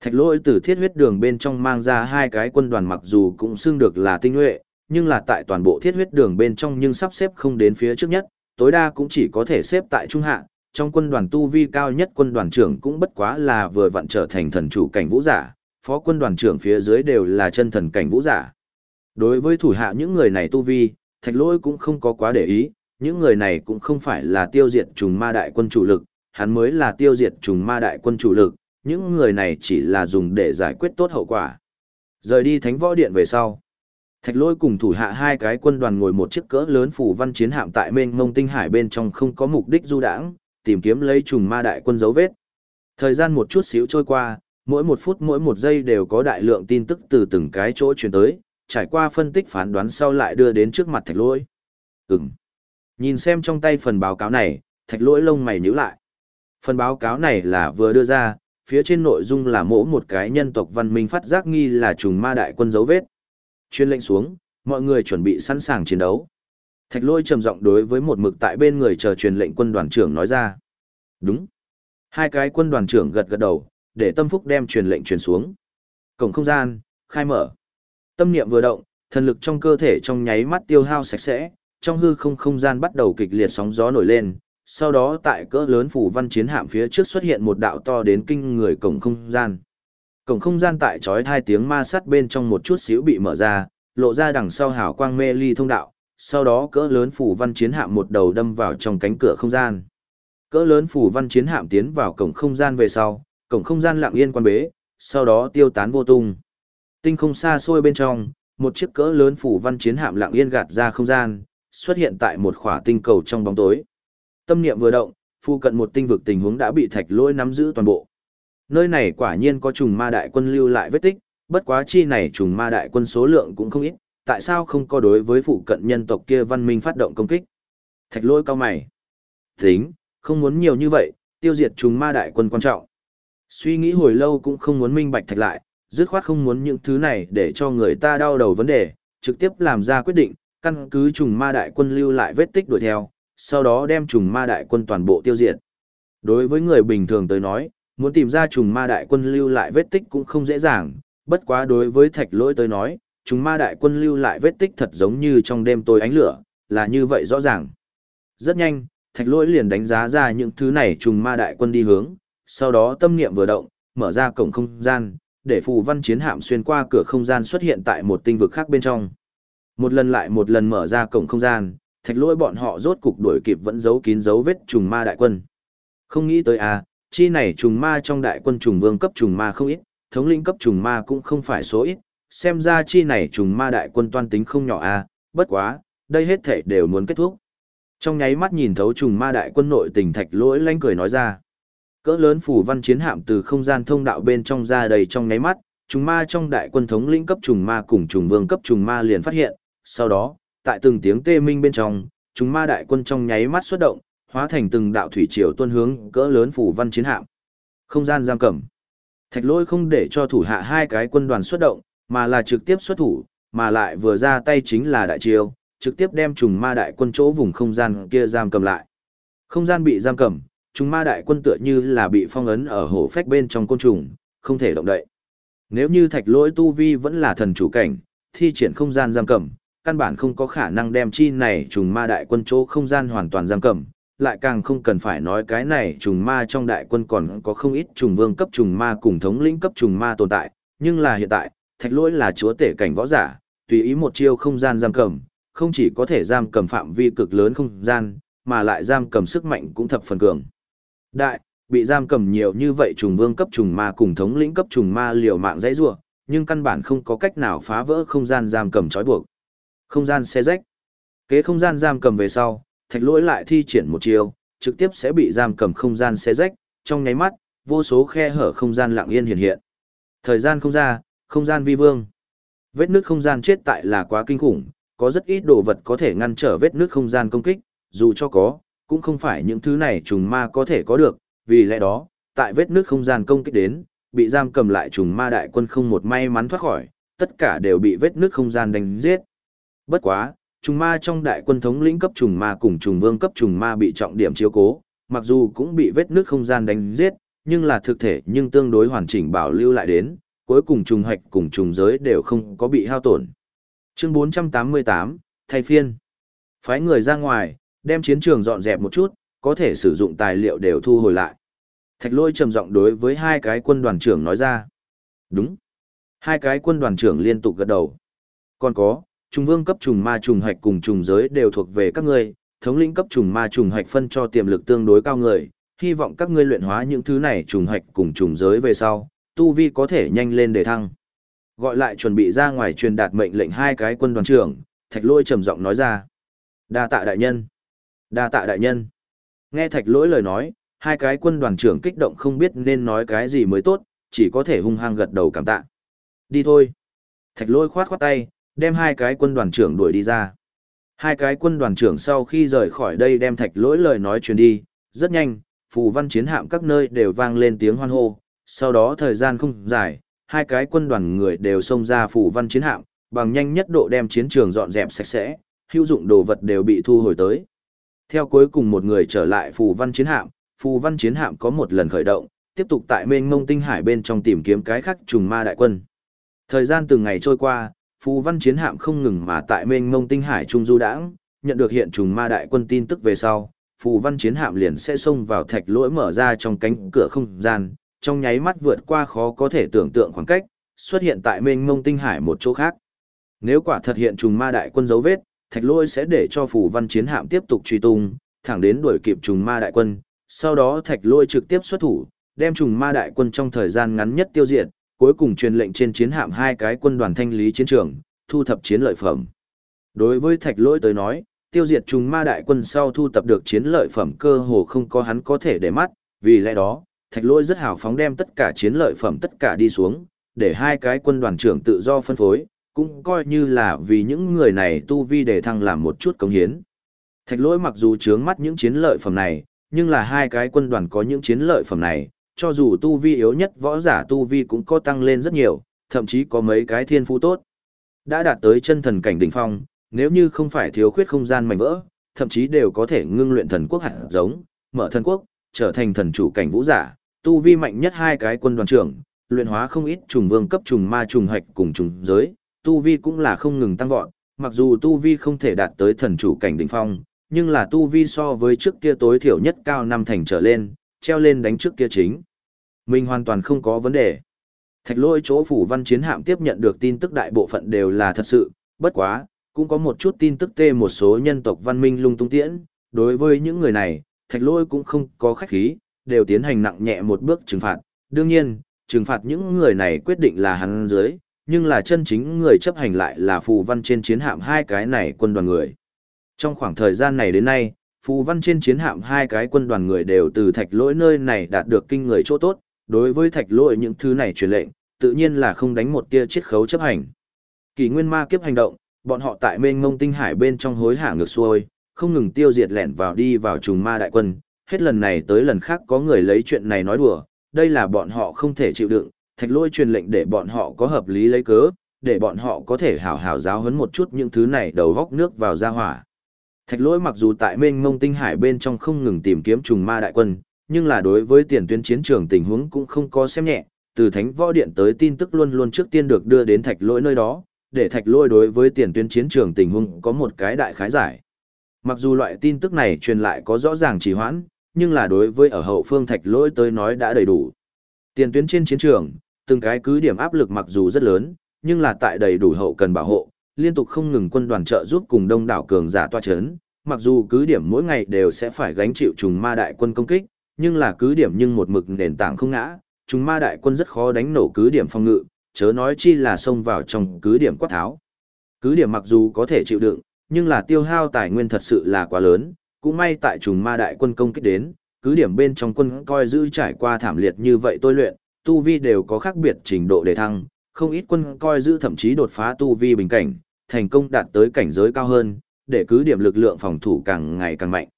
Thạch lỗi từ thiết huyết đường bên trong mang ra hai cái quân đoàn mặc dù cũng xưng được là tinh nhuệ, nhưng là tại toàn bộ thiết huyết đường bên trong nhưng sắp xếp không đến phía trước nhất, tối đa cũng chỉ có thể xếp tại trung hạ, trong quân đoàn tu vi cao nhất quân đoàn trưởng cũng bất quá là vừa vặn trở thành thần chủ cảnh vũ giả, phó quân đoàn trưởng phía dưới đều là chân thần cảnh vũ giả. Đối với thủ hạ những người này tu vi, thạch lỗi cũng không có quá để ý, những người này cũng không phải là tiêu diệt trùng ma đại quân chủ lực, hắn mới là tiêu diệt trùng ma đại quân chủ lực, những người này chỉ là dùng để giải quyết tốt hậu quả. Rời đi thánh võ điện về sau. Thạch lôi cùng thủ hạ hai cái quân đoàn ngồi một chiếc cỡ lớn phủ văn chiến hạm tại mênh mông tinh hải bên trong không có mục đích du đãng, tìm kiếm lấy trùng ma đại quân dấu vết. Thời gian một chút xíu trôi qua, mỗi một phút mỗi một giây đều có đại lượng tin tức từ từng cái chỗ truyền tới, trải qua phân tích phán đoán sau lại đưa đến trước mặt thạch Lỗi. Ừm. Nhìn xem trong tay phần báo cáo này, thạch lỗi lông mày nhíu lại. Phần báo cáo này là vừa đưa ra, phía trên nội dung là mỗi một cái nhân tộc văn minh phát giác nghi là trùng ma đại quân dấu vết. Chuyên lệnh xuống, mọi người chuẩn bị sẵn sàng chiến đấu. Thạch lôi trầm giọng đối với một mực tại bên người chờ truyền lệnh quân đoàn trưởng nói ra. Đúng. Hai cái quân đoàn trưởng gật gật đầu, để tâm phúc đem truyền lệnh truyền xuống. Cổng không gian, khai mở. Tâm niệm vừa động, thần lực trong cơ thể trong nháy mắt tiêu hao sạch sẽ, trong hư không không gian bắt đầu kịch liệt sóng gió nổi lên, sau đó tại cỡ lớn phủ văn chiến hạm phía trước xuất hiện một đạo to đến kinh người cổng không gian. Cổng không gian tại chói hai tiếng ma sắt bên trong một chút xíu bị mở ra, lộ ra đằng sau hào quang mê ly thông đạo, sau đó cỡ lớn phủ văn chiến hạm một đầu đâm vào trong cánh cửa không gian. Cỡ lớn phủ văn chiến hạm tiến vào cổng không gian về sau, cổng không gian lặng yên quan bế, sau đó tiêu tán vô tung. Tinh không xa xôi bên trong, một chiếc cỡ lớn phủ văn chiến hạm lặng yên gạt ra không gian, xuất hiện tại một khỏa tinh cầu trong bóng tối. Tâm niệm vừa động, phu cận một tinh vực tình huống đã bị thạch lỗi nắm giữ toàn bộ. Nơi này quả nhiên có trùng ma đại quân lưu lại vết tích, bất quá chi này trùng ma đại quân số lượng cũng không ít, tại sao không có đối với phụ cận nhân tộc kia văn minh phát động công kích? Thạch lỗi cao mày. Tính, không muốn nhiều như vậy, tiêu diệt trùng ma đại quân quan trọng. Suy nghĩ hồi lâu cũng không muốn minh bạch thạch lại, dứt khoát không muốn những thứ này để cho người ta đau đầu vấn đề, trực tiếp làm ra quyết định, căn cứ trùng ma đại quân lưu lại vết tích đuổi theo, sau đó đem trùng ma đại quân toàn bộ tiêu diệt. Đối với người bình thường tới nói, muốn tìm ra trùng ma đại quân lưu lại vết tích cũng không dễ dàng, bất quá đối với thạch lỗi tới nói, trùng ma đại quân lưu lại vết tích thật giống như trong đêm tối ánh lửa, là như vậy rõ ràng. Rất nhanh, thạch lỗi liền đánh giá ra những thứ này trùng ma đại quân đi hướng, sau đó tâm niệm vừa động, mở ra cổng không gian, để phù văn chiến hạm xuyên qua cửa không gian xuất hiện tại một tinh vực khác bên trong. Một lần lại một lần mở ra cổng không gian, thạch lỗi bọn họ rốt cục đuổi kịp vẫn giấu kín dấu vết trùng ma đại quân. Không nghĩ tới à, chi này trùng ma trong đại quân trùng vương cấp trùng ma không ít, thống lĩnh cấp trùng ma cũng không phải số ít, xem ra chi này trùng ma đại quân toan tính không nhỏ à, bất quá, đây hết thể đều muốn kết thúc. Trong nháy mắt nhìn thấu trùng ma đại quân nội tình thạch lỗi lanh cười nói ra. Cỡ lớn phủ văn chiến hạm từ không gian thông đạo bên trong ra đầy trong nháy mắt, trùng ma trong đại quân thống lĩnh cấp trùng ma cùng trùng vương cấp trùng ma liền phát hiện, sau đó, tại từng tiếng tê minh bên trong, trùng ma đại quân trong nháy mắt xuất động, hóa thành từng đạo thủy triều tuân hướng cỡ lớn phủ văn chiến hạm. Không gian giam cầm. Thạch lôi không để cho thủ hạ hai cái quân đoàn xuất động, mà là trực tiếp xuất thủ, mà lại vừa ra tay chính là đại triều, trực tiếp đem trùng ma đại quân chỗ vùng không gian kia giam cầm lại. Không gian bị giam cầm, trùng ma đại quân tựa như là bị phong ấn ở hổ phách bên trong côn trùng, không thể động đậy. Nếu như thạch lỗi tu vi vẫn là thần chủ cảnh, thi triển không gian giam cầm, căn bản không có khả năng đem chi này trùng ma đại quân chỗ không gian hoàn toàn giam cầm, lại càng không cần phải nói cái này trùng ma trong đại quân còn có không ít trùng vương cấp trùng ma cùng thống lĩnh cấp trùng ma tồn tại, nhưng là hiện tại, thạch lỗi là chúa tể cảnh võ giả, tùy ý một chiêu không gian giam cầm, không chỉ có thể giam cầm phạm vi cực lớn không gian, mà lại giam cầm sức mạnh cũng thập phần cường. Đại, bị giam cầm nhiều như vậy trùng vương cấp trùng ma cùng thống lĩnh cấp trùng ma liều mạng dãy rủa, nhưng căn bản không có cách nào phá vỡ không gian giam cầm trói buộc. Không gian xe rách. Kế không gian giam cầm về sau, thạch lỗi lại thi triển một chiều, trực tiếp sẽ bị giam cầm không gian xe rách, trong nháy mắt, vô số khe hở không gian lặng yên hiện hiện. Thời gian không ra, không gian vi vương. Vết nước không gian chết tại là quá kinh khủng, có rất ít đồ vật có thể ngăn trở vết nước không gian công kích, dù cho có, cũng không phải những thứ này trùng ma có thể có được, vì lẽ đó, tại vết nước không gian công kích đến, bị giam cầm lại trùng ma đại quân không một may mắn thoát khỏi, tất cả đều bị vết nước không gian đánh giết. Bất quá, trùng ma trong đại quân thống lĩnh cấp trùng ma cùng trùng vương cấp trùng ma bị trọng điểm chiếu cố, mặc dù cũng bị vết nước không gian đánh giết, nhưng là thực thể nhưng tương đối hoàn chỉnh bảo lưu lại đến, cuối cùng trùng hạch cùng trùng giới đều không có bị hao tổn. Chương 488, thay phiên. Phái người ra ngoài, đem chiến trường dọn dẹp một chút, có thể sử dụng tài liệu đều thu hồi lại. Thạch lôi trầm giọng đối với hai cái quân đoàn trưởng nói ra. Đúng. Hai cái quân đoàn trưởng liên tục gật đầu. Còn có, trùng vương cấp trùng ma trùng hạch cùng trùng giới đều thuộc về các ngươi, thống lĩnh cấp trùng ma trùng hạch phân cho tiềm lực tương đối cao người, hy vọng các ngươi luyện hóa những thứ này trùng hạch cùng trùng giới về sau, tu vi có thể nhanh lên để thăng. Gọi lại chuẩn bị ra ngoài truyền đạt mệnh lệnh hai cái quân đoàn trưởng, Thạch Lôi trầm giọng nói ra: "Đa tạ đại nhân." "Đa tạ đại nhân." Nghe Thạch Lỗi lời nói, hai cái quân đoàn trưởng kích động không biết nên nói cái gì mới tốt, chỉ có thể hung hăng gật đầu cảm tạ. "Đi thôi." Thạch Lỗi khoát khoát tay, đem hai cái quân đoàn trưởng đuổi đi ra. Hai cái quân đoàn trưởng sau khi rời khỏi đây đem thạch lỗi lời nói truyền đi, rất nhanh, phù văn chiến hạm các nơi đều vang lên tiếng hoan hô, sau đó thời gian không dài, hai cái quân đoàn người đều xông ra phù văn chiến hạm, bằng nhanh nhất độ đem chiến trường dọn dẹp sạch sẽ, hữu dụng đồ vật đều bị thu hồi tới. Theo cuối cùng một người trở lại phù văn chiến hạm, phù văn chiến hạm có một lần khởi động, tiếp tục tại mênh mông tinh hải bên trong tìm kiếm cái khắc trùng ma đại quân. Thời gian từng ngày trôi qua, phù văn chiến hạm không ngừng mà tại mênh mông tinh hải trung du đãng nhận được hiện trùng ma đại quân tin tức về sau phù văn chiến hạm liền sẽ xông vào thạch lỗi mở ra trong cánh cửa không gian trong nháy mắt vượt qua khó có thể tưởng tượng khoảng cách xuất hiện tại mênh mông tinh hải một chỗ khác nếu quả thật hiện trùng ma đại quân dấu vết thạch lỗi sẽ để cho phủ văn chiến hạm tiếp tục truy tung thẳng đến đuổi kịp trùng ma đại quân sau đó thạch lỗi trực tiếp xuất thủ đem trùng ma đại quân trong thời gian ngắn nhất tiêu diệt cuối cùng truyền lệnh trên chiến hạm hai cái quân đoàn thanh lý chiến trường, thu thập chiến lợi phẩm. Đối với thạch lỗi tới nói, tiêu diệt trùng ma đại quân sau thu thập được chiến lợi phẩm cơ hồ không có hắn có thể để mắt, vì lẽ đó, thạch lỗi rất hào phóng đem tất cả chiến lợi phẩm tất cả đi xuống, để hai cái quân đoàn trưởng tự do phân phối, cũng coi như là vì những người này tu vi để thăng làm một chút công hiến. Thạch lỗi mặc dù trướng mắt những chiến lợi phẩm này, nhưng là hai cái quân đoàn có những chiến lợi phẩm này, cho dù tu vi yếu nhất võ giả tu vi cũng có tăng lên rất nhiều, thậm chí có mấy cái thiên phú tốt. Đã đạt tới chân thần cảnh đỉnh phong, nếu như không phải thiếu khuyết không gian mảnh vỡ, thậm chí đều có thể ngưng luyện thần quốc hạt giống, mở thần quốc, trở thành thần chủ cảnh vũ giả, tu vi mạnh nhất hai cái quân đoàn trưởng, luyện hóa không ít trùng vương cấp trùng ma trùng hạch cùng trùng giới, tu vi cũng là không ngừng tăng vọt, mặc dù tu vi không thể đạt tới thần chủ cảnh đỉnh phong, nhưng là tu vi so với trước kia tối thiểu nhất cao năm thành trở lên, treo lên đánh trước kia chính. Mình hoàn toàn không có vấn đề. Thạch lôi chỗ phủ văn chiến hạm tiếp nhận được tin tức đại bộ phận đều là thật sự, bất quá, cũng có một chút tin tức tê một số nhân tộc văn minh lung tung tiễn. Đối với những người này, thạch lôi cũng không có khách khí, đều tiến hành nặng nhẹ một bước trừng phạt. Đương nhiên, trừng phạt những người này quyết định là hắn dưới, nhưng là chân chính người chấp hành lại là phù văn trên chiến hạm hai cái này quân đoàn người. Trong khoảng thời gian này đến nay, phù văn trên chiến hạm hai cái quân đoàn người đều từ thạch lỗi nơi này đạt được kinh người chỗ tốt, đối với thạch lỗi những thứ này truyền lệnh, tự nhiên là không đánh một tia chiết khấu chấp hành. Kỳ nguyên ma kiếp hành động, bọn họ tại mênh mông tinh hải bên trong hối hả ngược xuôi, không ngừng tiêu diệt lẻn vào đi vào trùng ma đại quân, hết lần này tới lần khác có người lấy chuyện này nói đùa, đây là bọn họ không thể chịu đựng, thạch lôi truyền lệnh để bọn họ có hợp lý lấy cớ, để bọn họ có thể hảo hảo giáo huấn một chút những thứ này đầu góc nước vào ra hỏa. Thạch lỗi mặc dù tại mênh mông tinh hải bên trong không ngừng tìm kiếm trùng ma đại quân, nhưng là đối với tiền tuyến chiến trường tình huống cũng không có xem nhẹ, từ thánh võ điện tới tin tức luôn luôn trước tiên được đưa đến thạch lỗi nơi đó, để thạch lỗi đối với tiền tuyến chiến trường tình huống có một cái đại khái giải. Mặc dù loại tin tức này truyền lại có rõ ràng trì hoãn, nhưng là đối với ở hậu phương thạch lỗi tới nói đã đầy đủ. Tiền tuyến trên chiến trường, từng cái cứ điểm áp lực mặc dù rất lớn, nhưng là tại đầy đủ hậu cần bảo hộ, liên tục không ngừng quân đoàn trợ giúp cùng đông đảo cường giả toa chấn, mặc dù cứ điểm mỗi ngày đều sẽ phải gánh chịu trùng ma đại quân công kích, nhưng là cứ điểm nhưng một mực nền tảng không ngã, trùng ma đại quân rất khó đánh nổ cứ điểm phòng ngự, chớ nói chi là xông vào trong cứ điểm quát tháo. Cứ điểm mặc dù có thể chịu đựng, nhưng là tiêu hao tài nguyên thật sự là quá lớn, cũng may tại trùng ma đại quân công kích đến, cứ điểm bên trong quân coi giữ trải qua thảm liệt như vậy tôi luyện, tu vi đều có khác biệt trình độ đề thăng, không ít quân coi giữ thậm chí đột phá tu vi bình cảnh, thành công đạt tới cảnh giới cao hơn, để cứ điểm lực lượng phòng thủ càng ngày càng mạnh.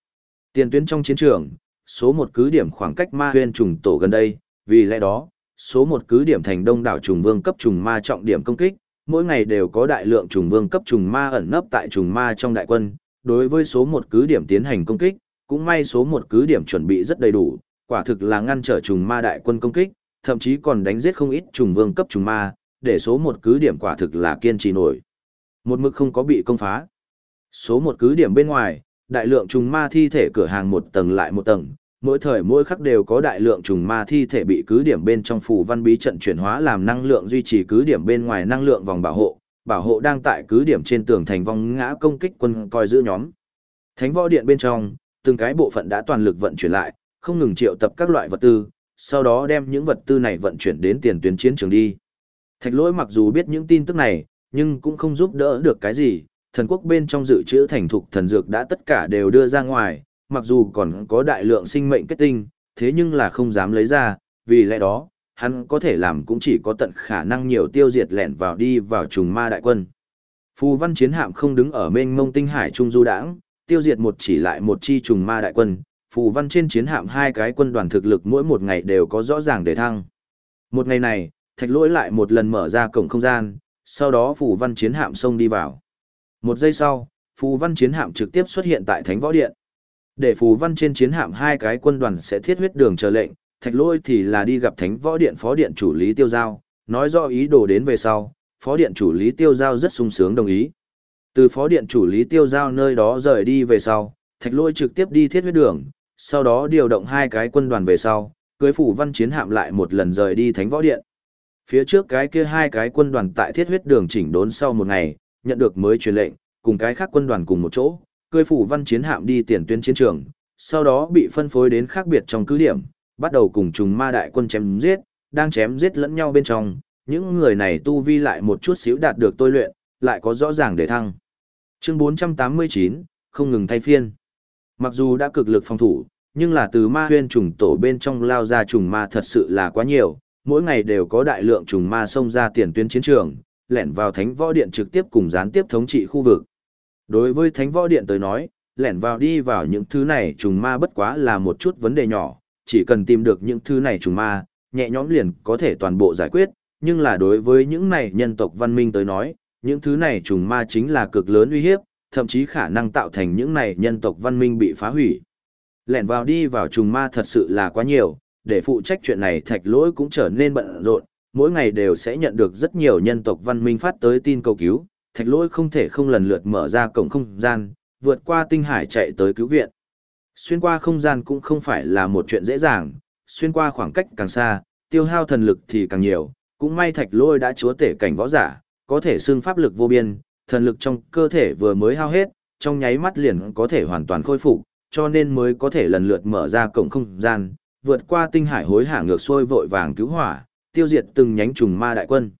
Tiền tuyến trong chiến trường, số một cứ điểm khoảng cách ma huyên trùng tổ gần đây, vì lẽ đó, số một cứ điểm thành đông đảo trùng vương cấp trùng ma trọng điểm công kích, mỗi ngày đều có đại lượng trùng vương cấp trùng ma ẩn nấp tại trùng ma trong đại quân, đối với số một cứ điểm tiến hành công kích, cũng may số một cứ điểm chuẩn bị rất đầy đủ, quả thực là ngăn trở trùng ma đại quân công kích, thậm chí còn đánh giết không ít trùng vương cấp trùng ma, để số một cứ điểm quả thực là kiên trì nổi. Một mực không có bị công phá. Số một cứ điểm bên ngoài, đại lượng trùng ma thi thể cửa hàng một tầng lại một tầng, mỗi thời mỗi khắc đều có đại lượng trùng ma thi thể bị cứ điểm bên trong phủ văn bí trận chuyển hóa làm năng lượng duy trì cứ điểm bên ngoài năng lượng vòng bảo hộ, bảo hộ đang tại cứ điểm trên tường thành vong ngã công kích quân coi giữ nhóm. Thánh võ điện bên trong, từng cái bộ phận đã toàn lực vận chuyển lại, không ngừng triệu tập các loại vật tư, sau đó đem những vật tư này vận chuyển đến tiền tuyến chiến trường đi. Thạch lỗi mặc dù biết những tin tức này, nhưng cũng không giúp đỡ được cái gì, thần quốc bên trong dự trữ thành thục thần dược đã tất cả đều đưa ra ngoài, mặc dù còn có đại lượng sinh mệnh kết tinh, thế nhưng là không dám lấy ra, vì lẽ đó, hắn có thể làm cũng chỉ có tận khả năng nhiều tiêu diệt lẻn vào đi vào trùng ma đại quân. Phù văn chiến hạm không đứng ở mênh mông tinh hải trung du đãng, tiêu diệt một chỉ lại một chi trùng ma đại quân, phù văn trên chiến hạm hai cái quân đoàn thực lực mỗi một ngày đều có rõ ràng để thăng. Một ngày này, thạch lỗi lại một lần mở ra cổng không gian, sau đó phù văn chiến hạm xông đi vào. Một giây sau, phù văn chiến hạm trực tiếp xuất hiện tại thánh võ điện. Để phù văn trên chiến hạm hai cái quân đoàn sẽ thiết huyết đường chờ lệnh, thạch lỗi thì là đi gặp thánh võ điện phó điện chủ lý tiêu giao, nói rõ ý đồ đến về sau, phó điện chủ lý tiêu giao rất sung sướng đồng ý. Từ phó điện chủ lý tiêu giao nơi đó rời đi về sau, thạch lỗi trực tiếp đi thiết huyết đường, sau đó điều động hai cái quân đoàn về sau, cưới phủ văn chiến hạm lại một lần rời đi thánh võ điện. Phía trước cái kia hai cái quân đoàn tại thiết huyết đường chỉnh đốn sau một ngày, nhận được mới truyền lệnh, cùng cái khác quân đoàn cùng một chỗ, cưới phủ văn chiến hạm đi tiền tuyến chiến trường, sau đó bị phân phối đến khác biệt trong cứ điểm, bắt đầu cùng trùng ma đại quân chém giết, đang chém giết lẫn nhau bên trong, những người này tu vi lại một chút xíu đạt được tôi luyện, lại có rõ ràng để thăng. Chương 489, không ngừng thay phiên. Mặc dù đã cực lực phòng thủ, nhưng là từ ma huyên trùng tổ bên trong lao ra trùng ma thật sự là quá nhiều, mỗi ngày đều có đại lượng trùng ma xông ra tiền tuyến chiến trường, lẻn vào thánh võ điện trực tiếp cùng gián tiếp thống trị khu vực. Đối với thánh võ điện tới nói, lẻn vào đi vào những thứ này trùng ma bất quá là một chút vấn đề nhỏ, chỉ cần tìm được những thứ này trùng ma, nhẹ nhõm liền có thể toàn bộ giải quyết, nhưng là đối với những này nhân tộc văn minh tới nói, những thứ này trùng ma chính là cực lớn uy hiếp, thậm chí khả năng tạo thành những này nhân tộc văn minh bị phá hủy. Lẹn vào đi vào trùng ma thật sự là quá nhiều, để phụ trách chuyện này thạch lỗi cũng trở nên bận rộn, mỗi ngày đều sẽ nhận được rất nhiều nhân tộc văn minh phát tới tin cầu cứu, thạch lỗi không thể không lần lượt mở ra cổng không gian, vượt qua tinh hải chạy tới cứu viện. Xuyên qua không gian cũng không phải là một chuyện dễ dàng, xuyên qua khoảng cách càng xa, tiêu hao thần lực thì càng nhiều, cũng may thạch lỗi đã chúa tể cảnh võ giả, có thể xưng pháp lực vô biên, thần lực trong cơ thể vừa mới hao hết, trong nháy mắt liền có thể hoàn toàn khôi phục, cho nên mới có thể lần lượt mở ra cổng không gian, vượt qua tinh hải hối hả ngược xuôi vội vàng cứu hỏa, tiêu diệt từng nhánh trùng ma đại quân.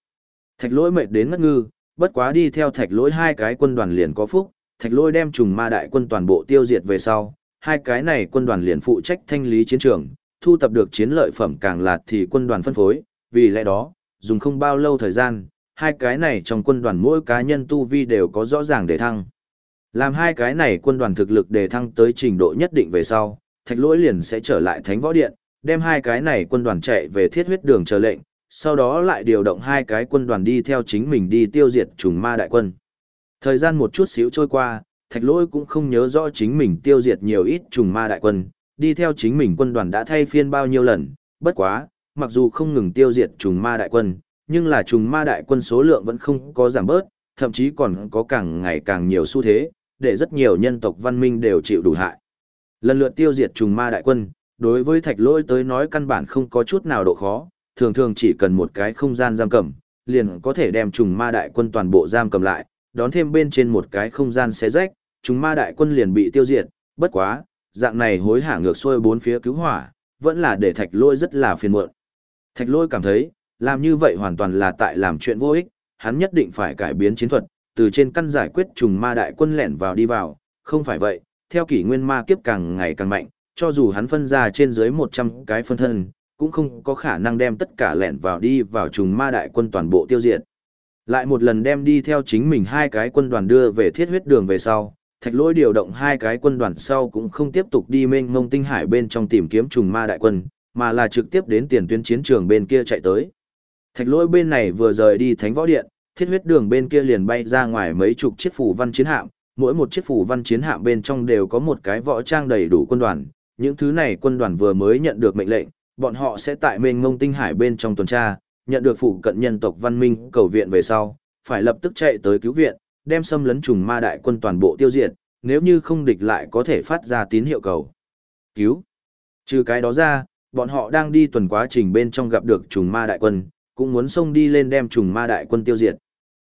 Thạch lỗi mệt đến ngất ngư, bất quá đi theo thạch lỗi hai cái quân đoàn liền có phúc, thạch lỗi đem trùng ma đại quân toàn bộ tiêu diệt về sau, hai cái này quân đoàn liền phụ trách thanh lý chiến trường, thu tập được chiến lợi phẩm càng lạt thì quân đoàn phân phối, vì lẽ đó, dùng không bao lâu thời gian, hai cái này trong quân đoàn mỗi cá nhân tu vi đều có rõ ràng để thăng. Làm hai cái này quân đoàn thực lực đề thăng tới trình độ nhất định về sau, thạch lỗi liền sẽ trở lại thánh võ điện, đem hai cái này quân đoàn chạy về thiết huyết đường chờ lệnh, sau đó lại điều động hai cái quân đoàn đi theo chính mình đi tiêu diệt trùng ma đại quân. Thời gian một chút xíu trôi qua, thạch lỗi cũng không nhớ rõ chính mình tiêu diệt nhiều ít trùng ma đại quân, đi theo chính mình quân đoàn đã thay phiên bao nhiêu lần, bất quá, mặc dù không ngừng tiêu diệt trùng ma đại quân, nhưng là trùng ma đại quân số lượng vẫn không có giảm bớt, thậm chí còn có càng ngày càng nhiều xu thế, để rất nhiều nhân tộc văn minh đều chịu đủ hại. Lần lượt tiêu diệt trùng ma đại quân, đối với thạch lỗi tới nói căn bản không có chút nào độ khó, thường thường chỉ cần một cái không gian giam cầm, liền có thể đem trùng ma đại quân toàn bộ giam cầm lại, đón thêm bên trên một cái không gian xé rách, trùng ma đại quân liền bị tiêu diệt, bất quá, dạng này hối hả ngược xuôi bốn phía cứu hỏa, vẫn là để thạch lôi rất là phiền muộn. Thạch lôi cảm thấy, làm như vậy hoàn toàn là tại làm chuyện vô ích, hắn nhất định phải cải biến chiến thuật, từ trên căn giải quyết trùng ma đại quân lẻn vào đi vào, không phải vậy, theo kỷ nguyên ma kiếp càng ngày càng mạnh, cho dù hắn phân ra trên dưới 100 cái phân thân, cũng không có khả năng đem tất cả lẻn vào đi vào trùng ma đại quân toàn bộ tiêu diệt. Lại một lần đem đi theo chính mình hai cái quân đoàn đưa về thiết huyết đường về sau, thạch lỗi điều động hai cái quân đoàn sau cũng không tiếp tục đi mênh mông tinh hải bên trong tìm kiếm trùng ma đại quân, mà là trực tiếp đến tiền tuyến chiến trường bên kia chạy tới. Thạch lỗi bên này vừa rời đi thánh võ điện, thiết huyết đường bên kia liền bay ra ngoài mấy chục chiếc phủ văn chiến hạm, mỗi một chiếc phủ văn chiến hạm bên trong đều có một cái võ trang đầy đủ quân đoàn. Những thứ này quân đoàn vừa mới nhận được mệnh lệnh, bọn họ sẽ tại mênh ngông tinh hải bên trong tuần tra, nhận được phụ cận nhân tộc văn minh cầu viện về sau, phải lập tức chạy tới cứu viện, đem xâm lấn trùng ma đại quân toàn bộ tiêu diệt, nếu như không địch lại có thể phát ra tín hiệu cầu. Cứu. Trừ cái đó ra, bọn họ đang đi tuần quá trình bên trong gặp được trùng ma đại quân, cũng muốn xông đi lên đem trùng ma đại quân tiêu diệt.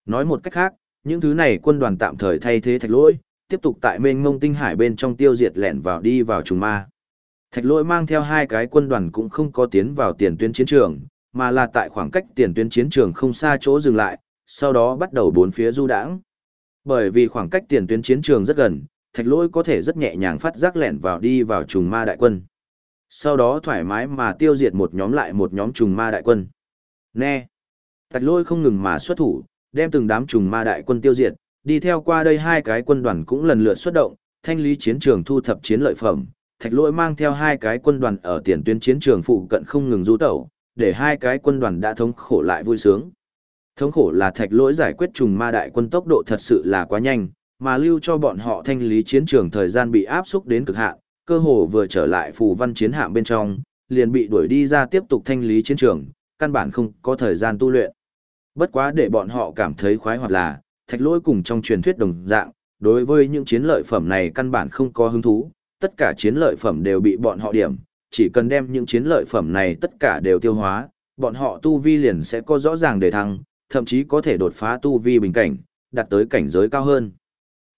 Nói một cách khác, những thứ này quân đoàn tạm thời thay thế thạch lỗi, tiếp tục tại mênh ngông tinh hải bên trong tiêu diệt lẻn vào đi vào trùng ma. Thạch lỗi mang theo hai cái quân đoàn cũng không có tiến vào tiền tuyến chiến trường, mà là tại khoảng cách tiền tuyến chiến trường không xa chỗ dừng lại, sau đó bắt đầu bốn phía du đãng. Bởi vì khoảng cách tiền tuyến chiến trường rất gần, thạch lỗi có thể rất nhẹ nhàng phát giác lẻn vào đi vào trùng ma đại quân. Sau đó thoải mái mà tiêu diệt một nhóm lại một nhóm trùng ma đại quân. Nè! Thạch lỗi không ngừng mà xuất thủ, đem từng đám trùng ma đại quân tiêu diệt, đi theo qua đây hai cái quân đoàn cũng lần lượt xuất động, thanh lý chiến trường thu thập chiến lợi phẩm. Thạch lỗi mang theo hai cái quân đoàn ở tiền tuyến chiến trường phụ cận không ngừng du tẩu, để hai cái quân đoàn đã thống khổ lại vui sướng. Thống khổ là thạch lỗi giải quyết trùng ma đại quân tốc độ thật sự là quá nhanh, mà lưu cho bọn họ thanh lý chiến trường thời gian bị áp xúc đến cực hạn, cơ hồ vừa trở lại phù văn chiến hạm bên trong, liền bị đuổi đi ra tiếp tục thanh lý chiến trường, căn bản không có thời gian tu luyện. Bất quá để bọn họ cảm thấy khoái hoặc là, thạch lỗi cùng trong truyền thuyết đồng dạng, đối với những chiến lợi phẩm này căn bản không có hứng thú, tất cả chiến lợi phẩm đều bị bọn họ điểm, chỉ cần đem những chiến lợi phẩm này tất cả đều tiêu hóa, bọn họ tu vi liền sẽ có rõ ràng để thăng, thậm chí có thể đột phá tu vi bình cảnh, đạt tới cảnh giới cao hơn.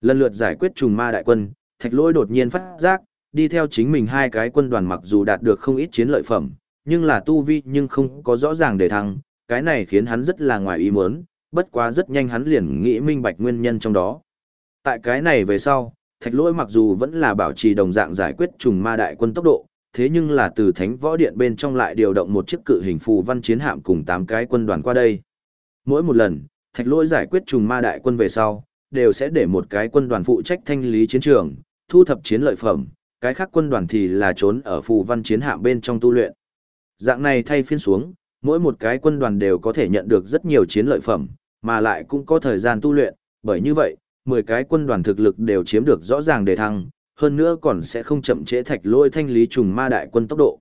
Lần lượt giải quyết trùng ma đại quân, thạch lỗi đột nhiên phát giác, đi theo chính mình hai cái quân đoàn mặc dù đạt được không ít chiến lợi phẩm, nhưng là tu vi nhưng không có rõ ràng để thăng, cái này khiến hắn rất là ngoài ý muốn, bất quá rất nhanh hắn liền nghĩ minh bạch nguyên nhân trong đó. Tại cái này về sau, thạch lỗi mặc dù vẫn là bảo trì đồng dạng giải quyết trùng ma đại quân tốc độ, thế nhưng là từ thánh võ điện bên trong lại điều động một chiếc cự hình phù văn chiến hạm cùng 8 cái quân đoàn qua đây. Mỗi một lần, thạch lỗi giải quyết trùng ma đại quân về sau, đều sẽ để một cái quân đoàn phụ trách thanh lý chiến trường, thu thập chiến lợi phẩm, cái khác quân đoàn thì là trốn ở phù văn chiến hạm bên trong tu luyện. Dạng này thay phiên xuống, mỗi một cái quân đoàn đều có thể nhận được rất nhiều chiến lợi phẩm, mà lại cũng có thời gian tu luyện, bởi như vậy, 10 cái quân đoàn thực lực đều chiếm được rõ ràng đề thăng, hơn nữa còn sẽ không chậm trễ thạch lôi thanh lý trùng ma đại quân tốc độ.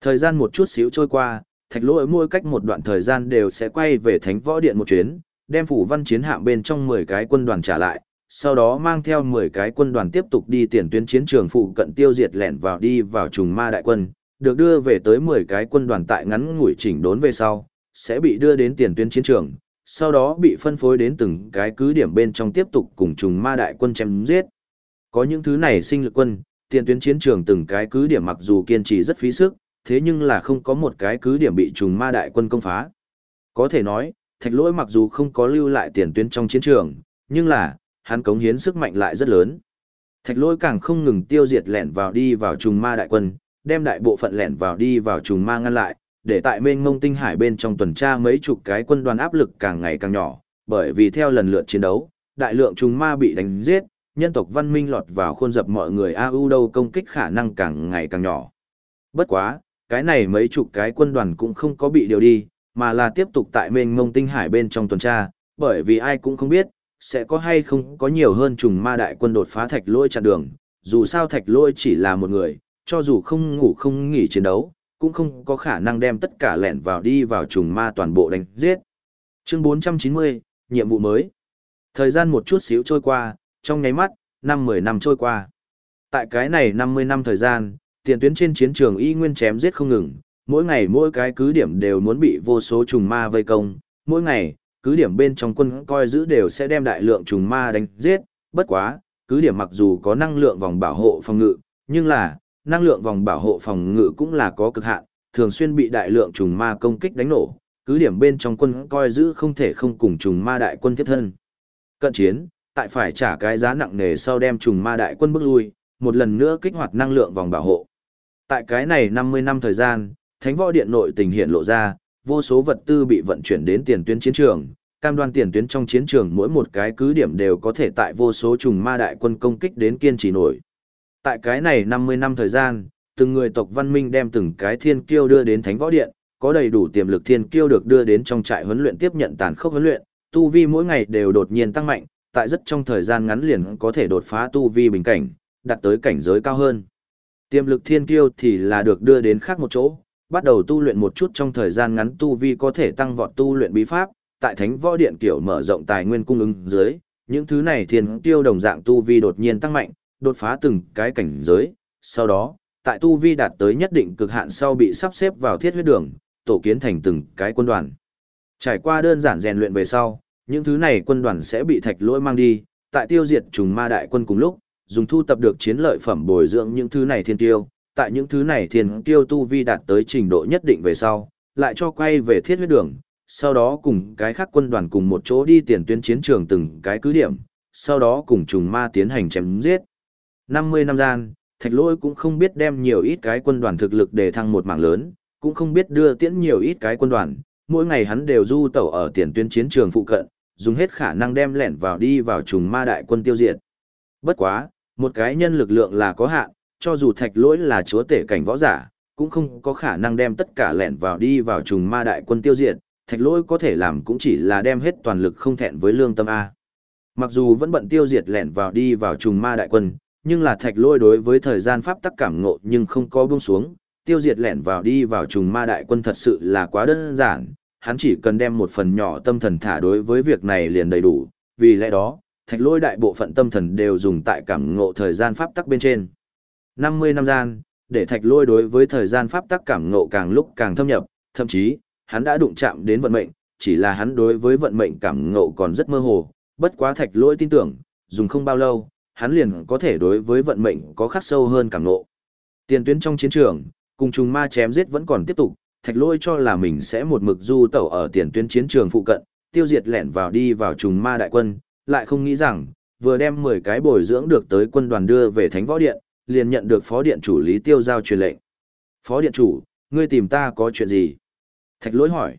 Thời gian một chút xíu trôi qua, thạch lôi mỗi cách một đoạn thời gian đều sẽ quay về thánh võ điện một chuyến, đem phủ văn chiến hạm bên trong 10 cái quân đoàn trả lại, sau đó mang theo 10 cái quân đoàn tiếp tục đi tiền tuyến chiến trường phụ cận tiêu diệt lẻn vào đi vào trùng ma đại quân, được đưa về tới 10 cái quân đoàn tại ngắn ngủi chỉnh đốn về sau, sẽ bị đưa đến tiền tuyến chiến trường, sau đó bị phân phối đến từng cái cứ điểm bên trong tiếp tục cùng trùng ma đại quân chém giết. Có những thứ này sinh lực quân, tiền tuyến chiến trường từng cái cứ điểm mặc dù kiên trì rất phí sức, thế nhưng là không có một cái cứ điểm bị trùng ma đại quân công phá. Có thể nói, thạch lỗi mặc dù không có lưu lại tiền tuyến trong chiến trường, nhưng là, hắn cống hiến sức mạnh lại rất lớn. Thạch lỗi càng không ngừng tiêu diệt lẻn vào đi vào trùng ma đại quân, đem đại bộ phận lẻn vào đi vào trùng ma ngăn lại, để tại mênh mông tinh hải bên trong tuần tra mấy chục cái quân đoàn áp lực càng ngày càng nhỏ, bởi vì theo lần lượt chiến đấu, đại lượng trùng ma bị đánh giết, nhân tộc văn minh lọt vào khuôn dập mọi người AU đâu công kích khả năng càng ngày càng nhỏ. Bất quá, cái này mấy chục cái quân đoàn cũng không có bị điều đi, mà là tiếp tục tại mênh mông tinh hải bên trong tuần tra, bởi vì ai cũng không biết, sẽ có hay không có nhiều hơn trùng ma đại quân đột phá thạch lôi chặn đường, dù sao thạch lôi chỉ là một người, cho dù không ngủ không nghỉ chiến đấu, cũng không có khả năng đem tất cả lẻn vào đi vào trùng ma toàn bộ đánh giết. Chương 490, nhiệm vụ mới. Thời gian một chút xíu trôi qua, trong nháy mắt, năm 10 năm trôi qua. Tại cái này 50 năm thời gian, tiền tuyến trên chiến trường y nguyên chém giết không ngừng, mỗi ngày mỗi cái cứ điểm đều muốn bị vô số trùng ma vây công, mỗi ngày, cứ điểm bên trong quân coi giữ đều sẽ đem đại lượng trùng ma đánh giết, bất quá, cứ điểm mặc dù có năng lượng vòng bảo hộ phòng ngự, nhưng là, năng lượng vòng bảo hộ phòng ngự cũng là có cực hạn, thường xuyên bị đại lượng trùng ma công kích đánh nổ, cứ điểm bên trong quân coi giữ không thể không cùng trùng ma đại quân tiếp thân. Cận chiến, tại phải trả cái giá nặng nề sau đem trùng ma đại quân bước lui, một lần nữa kích hoạt năng lượng vòng bảo hộ. Tại cái này 50 năm thời gian, Thánh Võ Điện nội tình hiện lộ ra, vô số vật tư bị vận chuyển đến tiền tuyến chiến trường, cam đoan tiền tuyến trong chiến trường mỗi một cái cứ điểm đều có thể tại vô số trùng ma đại quân công kích đến kiên trì nổi. Tại cái này 50 năm thời gian, từng người tộc văn minh đem từng cái thiên kiêu đưa đến Thánh Võ Điện, có đầy đủ tiềm lực thiên kiêu được đưa đến trong trại huấn luyện tiếp nhận tàn khốc huấn luyện, tu vi mỗi ngày đều đột nhiên tăng mạnh, tại rất trong thời gian ngắn liền có thể đột phá tu vi bình cảnh, đạt tới cảnh giới cao hơn. Tiềm lực thiên kiêu thì là được đưa đến khác một chỗ, bắt đầu tu luyện một chút trong thời gian ngắn tu vi có thể tăng vọt tu luyện bí pháp, tại Thánh Võ Điện kiểu mở rộng tài nguyên cung ứng dưới, những thứ này thiên kiêu đồng dạng tu vi đột nhiên tăng mạnh, đột phá từng cái cảnh giới, sau đó, tại tu vi đạt tới nhất định cực hạn sau bị sắp xếp vào thiết huyết đường, tổ kiến thành từng cái quân đoàn. Trải qua đơn giản rèn luyện về sau, những thứ này quân đoàn sẽ bị thạch lỗi mang đi, tại tiêu diệt trùng ma đại quân cùng lúc, dùng thu tập được chiến lợi phẩm bồi dưỡng những thứ này thiên tiêu, tại những thứ này thiên tiêu tu vi đạt tới trình độ nhất định về sau, lại cho quay về thiết huyết đường, sau đó cùng cái khác quân đoàn cùng một chỗ đi tiền tuyến chiến trường từng cái cứ điểm, sau đó cùng trùng ma tiến hành chém giết. 50 năm gian, thạch lỗi cũng không biết đem nhiều ít cái quân đoàn thực lực để thăng một mảng lớn, cũng không biết đưa tiễn nhiều ít cái quân đoàn, mỗi ngày hắn đều du tẩu ở tiền tuyến chiến trường phụ cận, dùng hết khả năng đem lẻn vào đi vào trùng ma đại quân tiêu diệt. Bất quá, một cái nhân lực lượng là có hạn, cho dù thạch lỗi là chúa tể cảnh võ giả, cũng không có khả năng đem tất cả lẻn vào đi vào trùng ma đại quân tiêu diệt, thạch lỗi có thể làm cũng chỉ là đem hết toàn lực không thẹn với lương tâm A. Mặc dù vẫn bận tiêu diệt lẻn vào đi vào trùng ma đại quân, nhưng là thạch lôi đối với thời gian pháp tắc cảm ngộ nhưng không có buông xuống, tiêu diệt lẻn vào đi vào trùng ma đại quân thật sự là quá đơn giản, hắn chỉ cần đem một phần nhỏ tâm thần thả đối với việc này liền đầy đủ, vì lẽ đó, thạch lôi đại bộ phận tâm thần đều dùng tại cảm ngộ thời gian pháp tắc bên trên. 50 năm gian, để thạch lôi đối với thời gian pháp tắc cảm ngộ càng lúc càng thâm nhập, thậm chí, hắn đã đụng chạm đến vận mệnh, chỉ là hắn đối với vận mệnh cảm ngộ còn rất mơ hồ, bất quá thạch lôi tin tưởng, dùng không bao lâu, hắn liền có thể đối với vận mệnh có khắc sâu hơn cảm ngộ. Tiền tuyến trong chiến trường, cùng trùng ma chém giết vẫn còn tiếp tục, thạch lôi cho là mình sẽ một mực du tẩu ở tiền tuyến chiến trường phụ cận, tiêu diệt lẻn vào đi vào trùng ma đại quân, lại không nghĩ rằng, vừa đem 10 cái bồi dưỡng được tới quân đoàn đưa về thánh võ điện, liền nhận được phó điện chủ Lý Tiêu giao truyền lệnh. Phó điện chủ, ngươi tìm ta có chuyện gì? Thạch lỗi hỏi.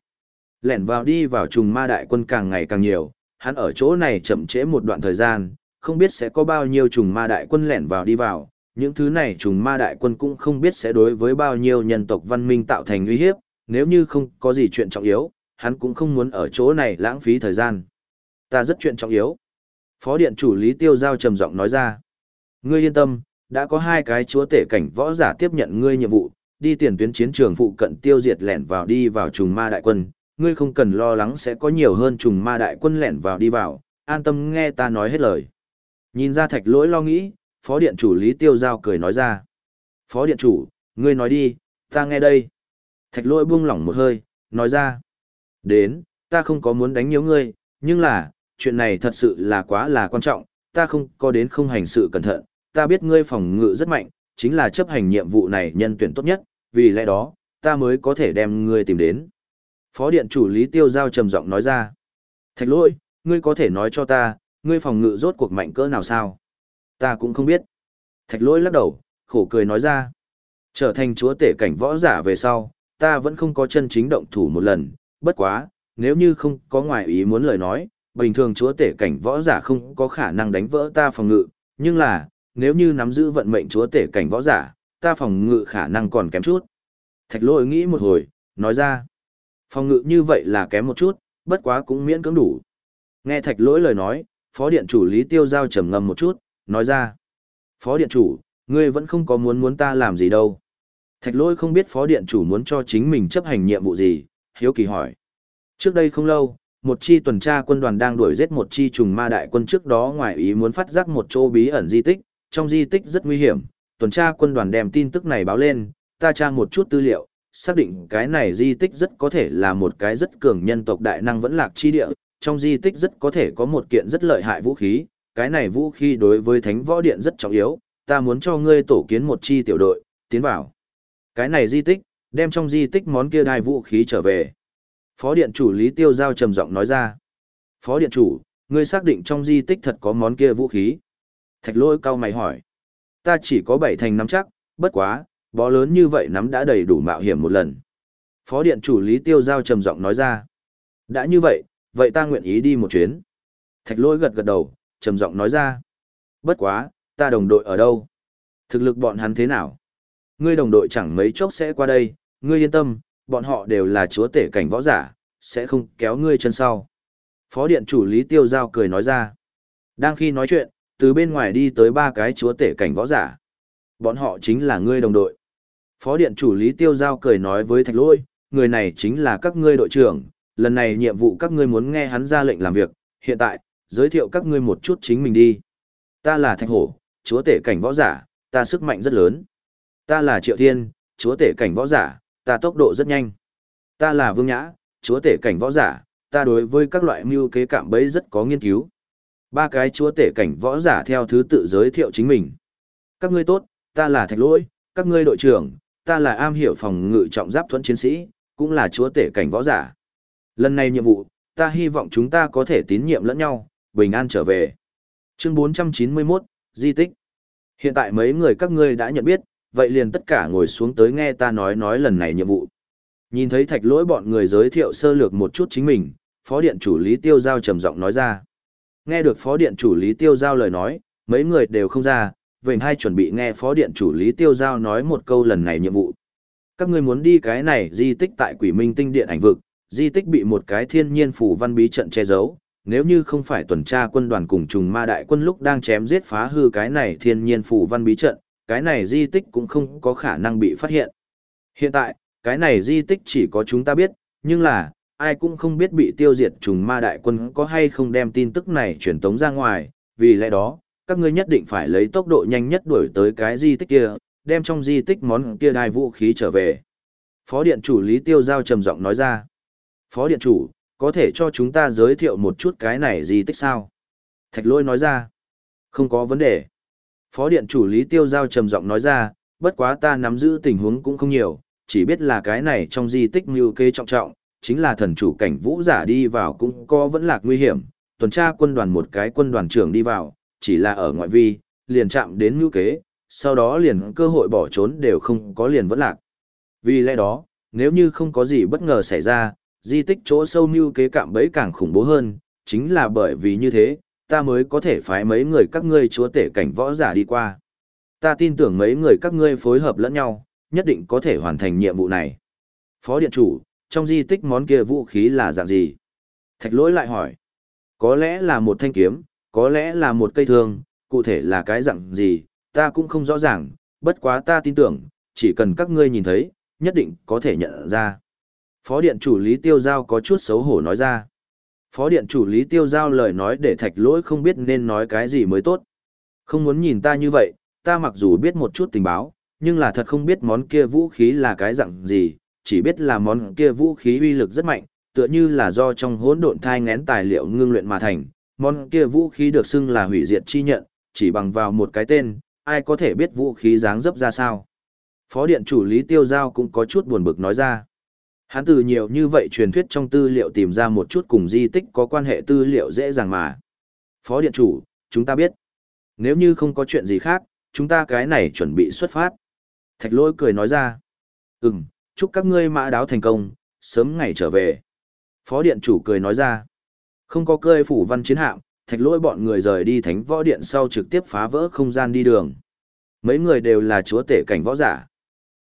Lẻn vào đi vào trùng ma đại quân càng ngày càng nhiều, hắn ở chỗ này chậm trễ một đoạn thời gian, không biết sẽ có bao nhiêu trùng ma đại quân lẻn vào đi vào, những thứ này trùng ma đại quân cũng không biết sẽ đối với bao nhiêu nhân tộc văn minh tạo thành uy hiếp, nếu như không có gì chuyện trọng yếu, hắn cũng không muốn ở chỗ này lãng phí thời gian. Ta rất chuyện trọng yếu. Phó điện chủ Lý Tiêu Giao trầm giọng nói ra. Ngươi yên tâm, đã có hai cái chúa tể cảnh võ giả tiếp nhận ngươi nhiệm vụ, đi tiền tuyến chiến trường phụ cận tiêu diệt lẻn vào đi vào trùng ma đại quân, ngươi không cần lo lắng sẽ có nhiều hơn trùng ma đại quân lẻn vào đi vào, an tâm nghe ta nói hết lời. Nhìn ra thạch lỗi lo nghĩ, phó điện chủ Lý Tiêu Giao cười nói ra. Phó điện chủ, ngươi nói đi, ta nghe đây. Thạch lỗi buông lỏng một hơi, nói ra. Đến, ta không có muốn đánh nhớ ngươi, nhưng là, chuyện này thật sự là quá là quan trọng, ta không có đến không hành sự cẩn thận, ta biết ngươi phòng ngự rất mạnh, chính là chấp hành nhiệm vụ này nhân tuyển tốt nhất, vì lẽ đó, ta mới có thể đem ngươi tìm đến. Phó điện chủ Lý Tiêu Giao trầm giọng nói ra. Thạch lỗi, ngươi có thể nói cho ta, ngươi phòng ngự rốt cuộc mạnh cỡ nào sao? Ta cũng không biết. Thạch lỗi lắc đầu, khổ cười nói ra. Trở thành chúa tể cảnh võ giả về sau, ta vẫn không có chân chính động thủ một lần, bất quá, nếu như không có ngoài ý muốn lời nói, bình thường chúa tể cảnh võ giả không có khả năng đánh vỡ ta phòng ngự, nhưng là, nếu như nắm giữ vận mệnh chúa tể cảnh võ giả, ta phòng ngự khả năng còn kém chút. Thạch lỗi nghĩ một hồi, nói ra, phòng ngự như vậy là kém một chút, bất quá cũng miễn cưỡng đủ. Nghe thạch lỗi lời nói, phó điện chủ Lý Tiêu Giao trầm ngâm một chút, nói ra, phó điện chủ, ngươi vẫn không có muốn muốn ta làm gì đâu. Thạch lỗi không biết phó điện chủ muốn cho chính mình chấp hành nhiệm vụ gì, hiếu kỳ hỏi. Trước đây không lâu, một chi tuần tra quân đoàn đang đuổi giết một chi trùng ma đại quân trước đó ngoài ý muốn phát giác một chỗ bí ẩn di tích, trong di tích rất nguy hiểm, tuần tra quân đoàn đem tin tức này báo lên, ta tra một chút tư liệu, xác định cái này di tích rất có thể là một cái rất cường nhân tộc đại năng vẫn lạc chi địa, trong di tích rất có thể có một kiện rất lợi hại vũ khí, cái này vũ khí đối với thánh võ điện rất trọng yếu, ta muốn cho ngươi tổ kiến một chi tiểu đội, tiến vào. Cái này di tích, đem trong di tích món kia đai vũ khí trở về. Phó điện chủ Lý Tiêu Giao trầm giọng nói ra. Phó điện chủ, ngươi xác định trong di tích thật có món kia vũ khí. Thạch lôi cao mày hỏi. Ta chỉ có bảy thành nắm chắc, bất quá, bó lớn như vậy nắm đã đầy đủ mạo hiểm một lần. Phó điện chủ Lý Tiêu Giao trầm giọng nói ra. Đã như vậy, vậy ta nguyện ý đi một chuyến. Thạch lôi gật gật đầu, trầm giọng nói ra. Bất quá, ta đồng đội ở đâu? Thực lực bọn hắn thế nào? Ngươi đồng đội chẳng mấy chốc sẽ qua đây, ngươi yên tâm, bọn họ đều là chúa tể cảnh võ giả, sẽ không kéo ngươi chân sau. Phó điện chủ Lý Tiêu Giao cười nói ra. Đang khi nói chuyện, từ bên ngoài đi tới ba cái chúa tể cảnh võ giả. Bọn họ chính là ngươi đồng đội. Phó điện chủ Lý Tiêu Giao cười nói với Thạch Lôi, người này chính là các ngươi đội trưởng, lần này nhiệm vụ các ngươi muốn nghe hắn ra lệnh làm việc, hiện tại, giới thiệu các ngươi một chút chính mình đi. Ta là Thạch Hổ, chúa tể cảnh võ giả, ta sức mạnh rất lớn. Ta là Triệu Thiên, chúa tể cảnh võ giả, ta tốc độ rất nhanh. Ta là Vương Nhã, chúa tể cảnh võ giả, ta đối với các loại mưu kế cạm bẫy rất có nghiên cứu. Ba cái chúa tể cảnh võ giả theo thứ tự giới thiệu chính mình. Các ngươi tốt, ta là Thạch Lỗi, các ngươi đội trưởng, ta là am hiểu phòng ngự trọng giáp thuẫn chiến sĩ, cũng là chúa tể cảnh võ giả. Lần này nhiệm vụ, ta hy vọng chúng ta có thể tín nhiệm lẫn nhau, bình an trở về. Chương 491, Di tích. Hiện tại mấy người các ngươi đã nhận biết, vậy liền tất cả ngồi xuống tới nghe ta nói nói lần này nhiệm vụ. Nhìn thấy thạch lỗi bọn người giới thiệu sơ lược một chút chính mình, phó điện chủ Lý Tiêu Giao trầm giọng nói ra. Nghe được phó điện chủ Lý Tiêu Giao lời nói, mấy người đều không ra, về hai chuẩn bị nghe phó điện chủ Lý Tiêu Giao nói một câu lần này nhiệm vụ. Các ngươi muốn đi cái này di tích tại quỷ minh tinh điện ảnh vực, di tích bị một cái thiên nhiên phủ văn bí trận che giấu, nếu như không phải tuần tra quân đoàn cùng trùng ma đại quân lúc đang chém giết phá hư cái này thiên nhiên phủ văn bí trận, cái này di tích cũng không có khả năng bị phát hiện. Hiện tại, cái này di tích chỉ có chúng ta biết, nhưng là, ai cũng không biết bị tiêu diệt trùng ma đại quân có hay không đem tin tức này truyền tống ra ngoài, vì lẽ đó, các ngươi nhất định phải lấy tốc độ nhanh nhất đuổi tới cái di tích kia, đem trong di tích món kia đai vũ khí trở về. Phó điện chủ Lý Tiêu Giao trầm giọng nói ra. Phó điện chủ, có thể cho chúng ta giới thiệu một chút cái này di tích sao? Thạch lôi nói ra. Không có vấn đề. Phó điện chủ Lý Tiêu Giao trầm giọng nói ra, bất quá ta nắm giữ tình huống cũng không nhiều, chỉ biết là cái này trong di tích mưu kê trọng trọng, chính là thần chủ cảnh vũ giả đi vào cũng có vẫn lạc nguy hiểm, tuần tra quân đoàn một cái quân đoàn trưởng đi vào, chỉ là ở ngoại vi, liền chạm đến mưu kế, sau đó liền cơ hội bỏ trốn đều không có liền vẫn lạc. Vì lẽ đó, nếu như không có gì bất ngờ xảy ra, di tích chỗ sâu mưu kế cạm bẫy càng khủng bố hơn, chính là bởi vì như thế, ta mới có thể phái mấy người các ngươi chúa tể cảnh võ giả đi qua. Ta tin tưởng mấy người các ngươi phối hợp lẫn nhau, nhất định có thể hoàn thành nhiệm vụ này. Phó điện chủ, trong di tích món kia vũ khí là dạng gì? Thạch lỗi lại hỏi. Có lẽ là một thanh kiếm, có lẽ là một cây thương, cụ thể là cái dạng gì, ta cũng không rõ ràng, bất quá ta tin tưởng, chỉ cần các ngươi nhìn thấy, nhất định có thể nhận ra. Phó điện chủ Lý Tiêu Giao có chút xấu hổ nói ra. Phó điện chủ Lý Tiêu Giao lời nói để thạch lỗi không biết nên nói cái gì mới tốt. Không muốn nhìn ta như vậy, ta mặc dù biết một chút tình báo, nhưng là thật không biết món kia vũ khí là cái dạng gì, chỉ biết là món kia vũ khí uy lực rất mạnh, tựa như là do trong hỗn độn thai ngén tài liệu ngưng luyện mà thành. Món kia vũ khí được xưng là hủy diệt chi nhận, chỉ bằng vào một cái tên, ai có thể biết vũ khí dáng dấp ra sao. Phó điện chủ Lý Tiêu Giao cũng có chút buồn bực nói ra. Hắn từ nhiều như vậy truyền thuyết trong tư liệu tìm ra một chút cùng di tích có quan hệ tư liệu dễ dàng mà. Phó điện chủ, chúng ta biết. Nếu như không có chuyện gì khác, chúng ta cái này chuẩn bị xuất phát. Thạch lỗi cười nói ra. Ừm, chúc các ngươi mã đáo thành công, sớm ngày trở về. Phó điện chủ cười nói ra. Không có cơi phủ văn chiến hạm, thạch lỗi bọn người rời đi thánh võ điện sau trực tiếp phá vỡ không gian đi đường. Mấy người đều là chúa tể cảnh võ giả.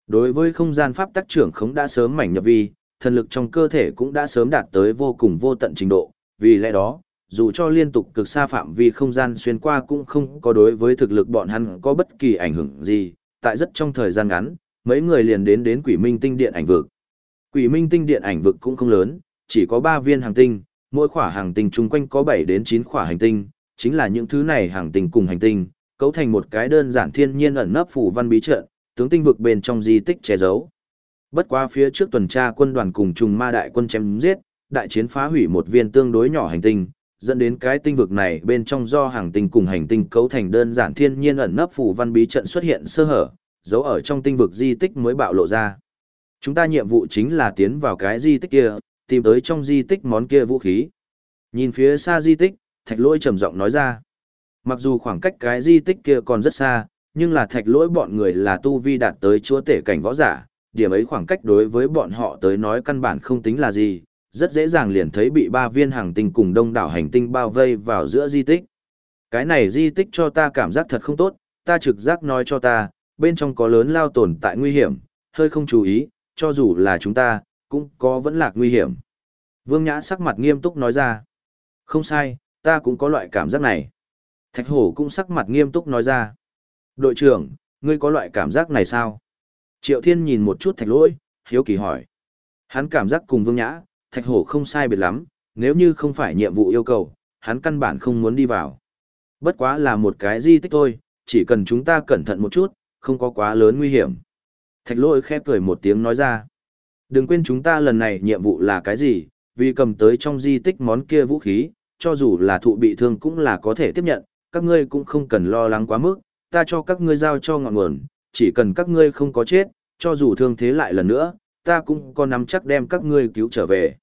Đối với không gian pháp tắc trưởng khống đã sớm mảnh nhập vi, thần lực trong cơ thể cũng đã sớm đạt tới vô cùng vô tận trình độ, vì lẽ đó, dù cho liên tục cực xa phạm vi không gian xuyên qua cũng không có đối với thực lực bọn hắn có bất kỳ ảnh hưởng gì, tại rất trong thời gian ngắn, mấy người liền đến đến quỷ minh tinh điện ảnh vực. Quỷ minh tinh điện ảnh vực cũng không lớn, chỉ có 3 viên hàng tinh, mỗi khỏa hàng tinh chung quanh có 7 đến 9 khỏa hành tinh, chính là những thứ này hàng tinh cùng hành tinh, cấu thành một cái đơn giản thiên nhiên ẩn nấp phủ văn bí trận, tướng tinh vực bên trong di tích che giấu. Bất quá phía trước tuần tra quân đoàn cùng trùng ma đại quân chém giết, đại chiến phá hủy một viên tương đối nhỏ hành tinh, dẫn đến cái tinh vực này bên trong do hàng tinh cùng hành tinh cấu thành đơn giản thiên nhiên ẩn nấp phủ văn bí trận xuất hiện sơ hở, giấu ở trong tinh vực di tích mới bạo lộ ra. Chúng ta nhiệm vụ chính là tiến vào cái di tích kia, tìm tới trong di tích món kia vũ khí. Nhìn phía xa di tích, thạch lôi trầm giọng nói ra. Mặc dù khoảng cách cái di tích kia còn rất xa, nhưng là thạch lỗi bọn người là tu vi đạt tới chúa tể cảnh võ giả, điểm ấy khoảng cách đối với bọn họ tới nói căn bản không tính là gì, rất dễ dàng liền thấy bị ba viên hàng tinh cùng đông đảo hành tinh bao vây vào giữa di tích. Cái này di tích cho ta cảm giác thật không tốt, ta trực giác nói cho ta, bên trong có lớn lao tồn tại nguy hiểm, hơi không chú ý, cho dù là chúng ta, cũng có vẫn lạc nguy hiểm. Vương Nhã sắc mặt nghiêm túc nói ra. Không sai, ta cũng có loại cảm giác này. Thạch Hổ cũng sắc mặt nghiêm túc nói ra. Đội trưởng, ngươi có loại cảm giác này sao? Triệu Thiên nhìn một chút thạch lỗi, hiếu kỳ hỏi. Hắn cảm giác cùng Vương Nhã, thạch hổ không sai biệt lắm, nếu như không phải nhiệm vụ yêu cầu, hắn căn bản không muốn đi vào. Bất quá là một cái di tích thôi, chỉ cần chúng ta cẩn thận một chút, không có quá lớn nguy hiểm. Thạch lỗi khẽ cười một tiếng nói ra. Đừng quên chúng ta lần này nhiệm vụ là cái gì, vì cầm tới trong di tích món kia vũ khí, cho dù là thụ bị thương cũng là có thể tiếp nhận, các ngươi cũng không cần lo lắng quá mức, ta cho các ngươi giao cho ngọn nguồn, chỉ cần các ngươi không có chết, cho dù thương thế lại lần nữa, ta cũng có nắm chắc đem các ngươi cứu trở về.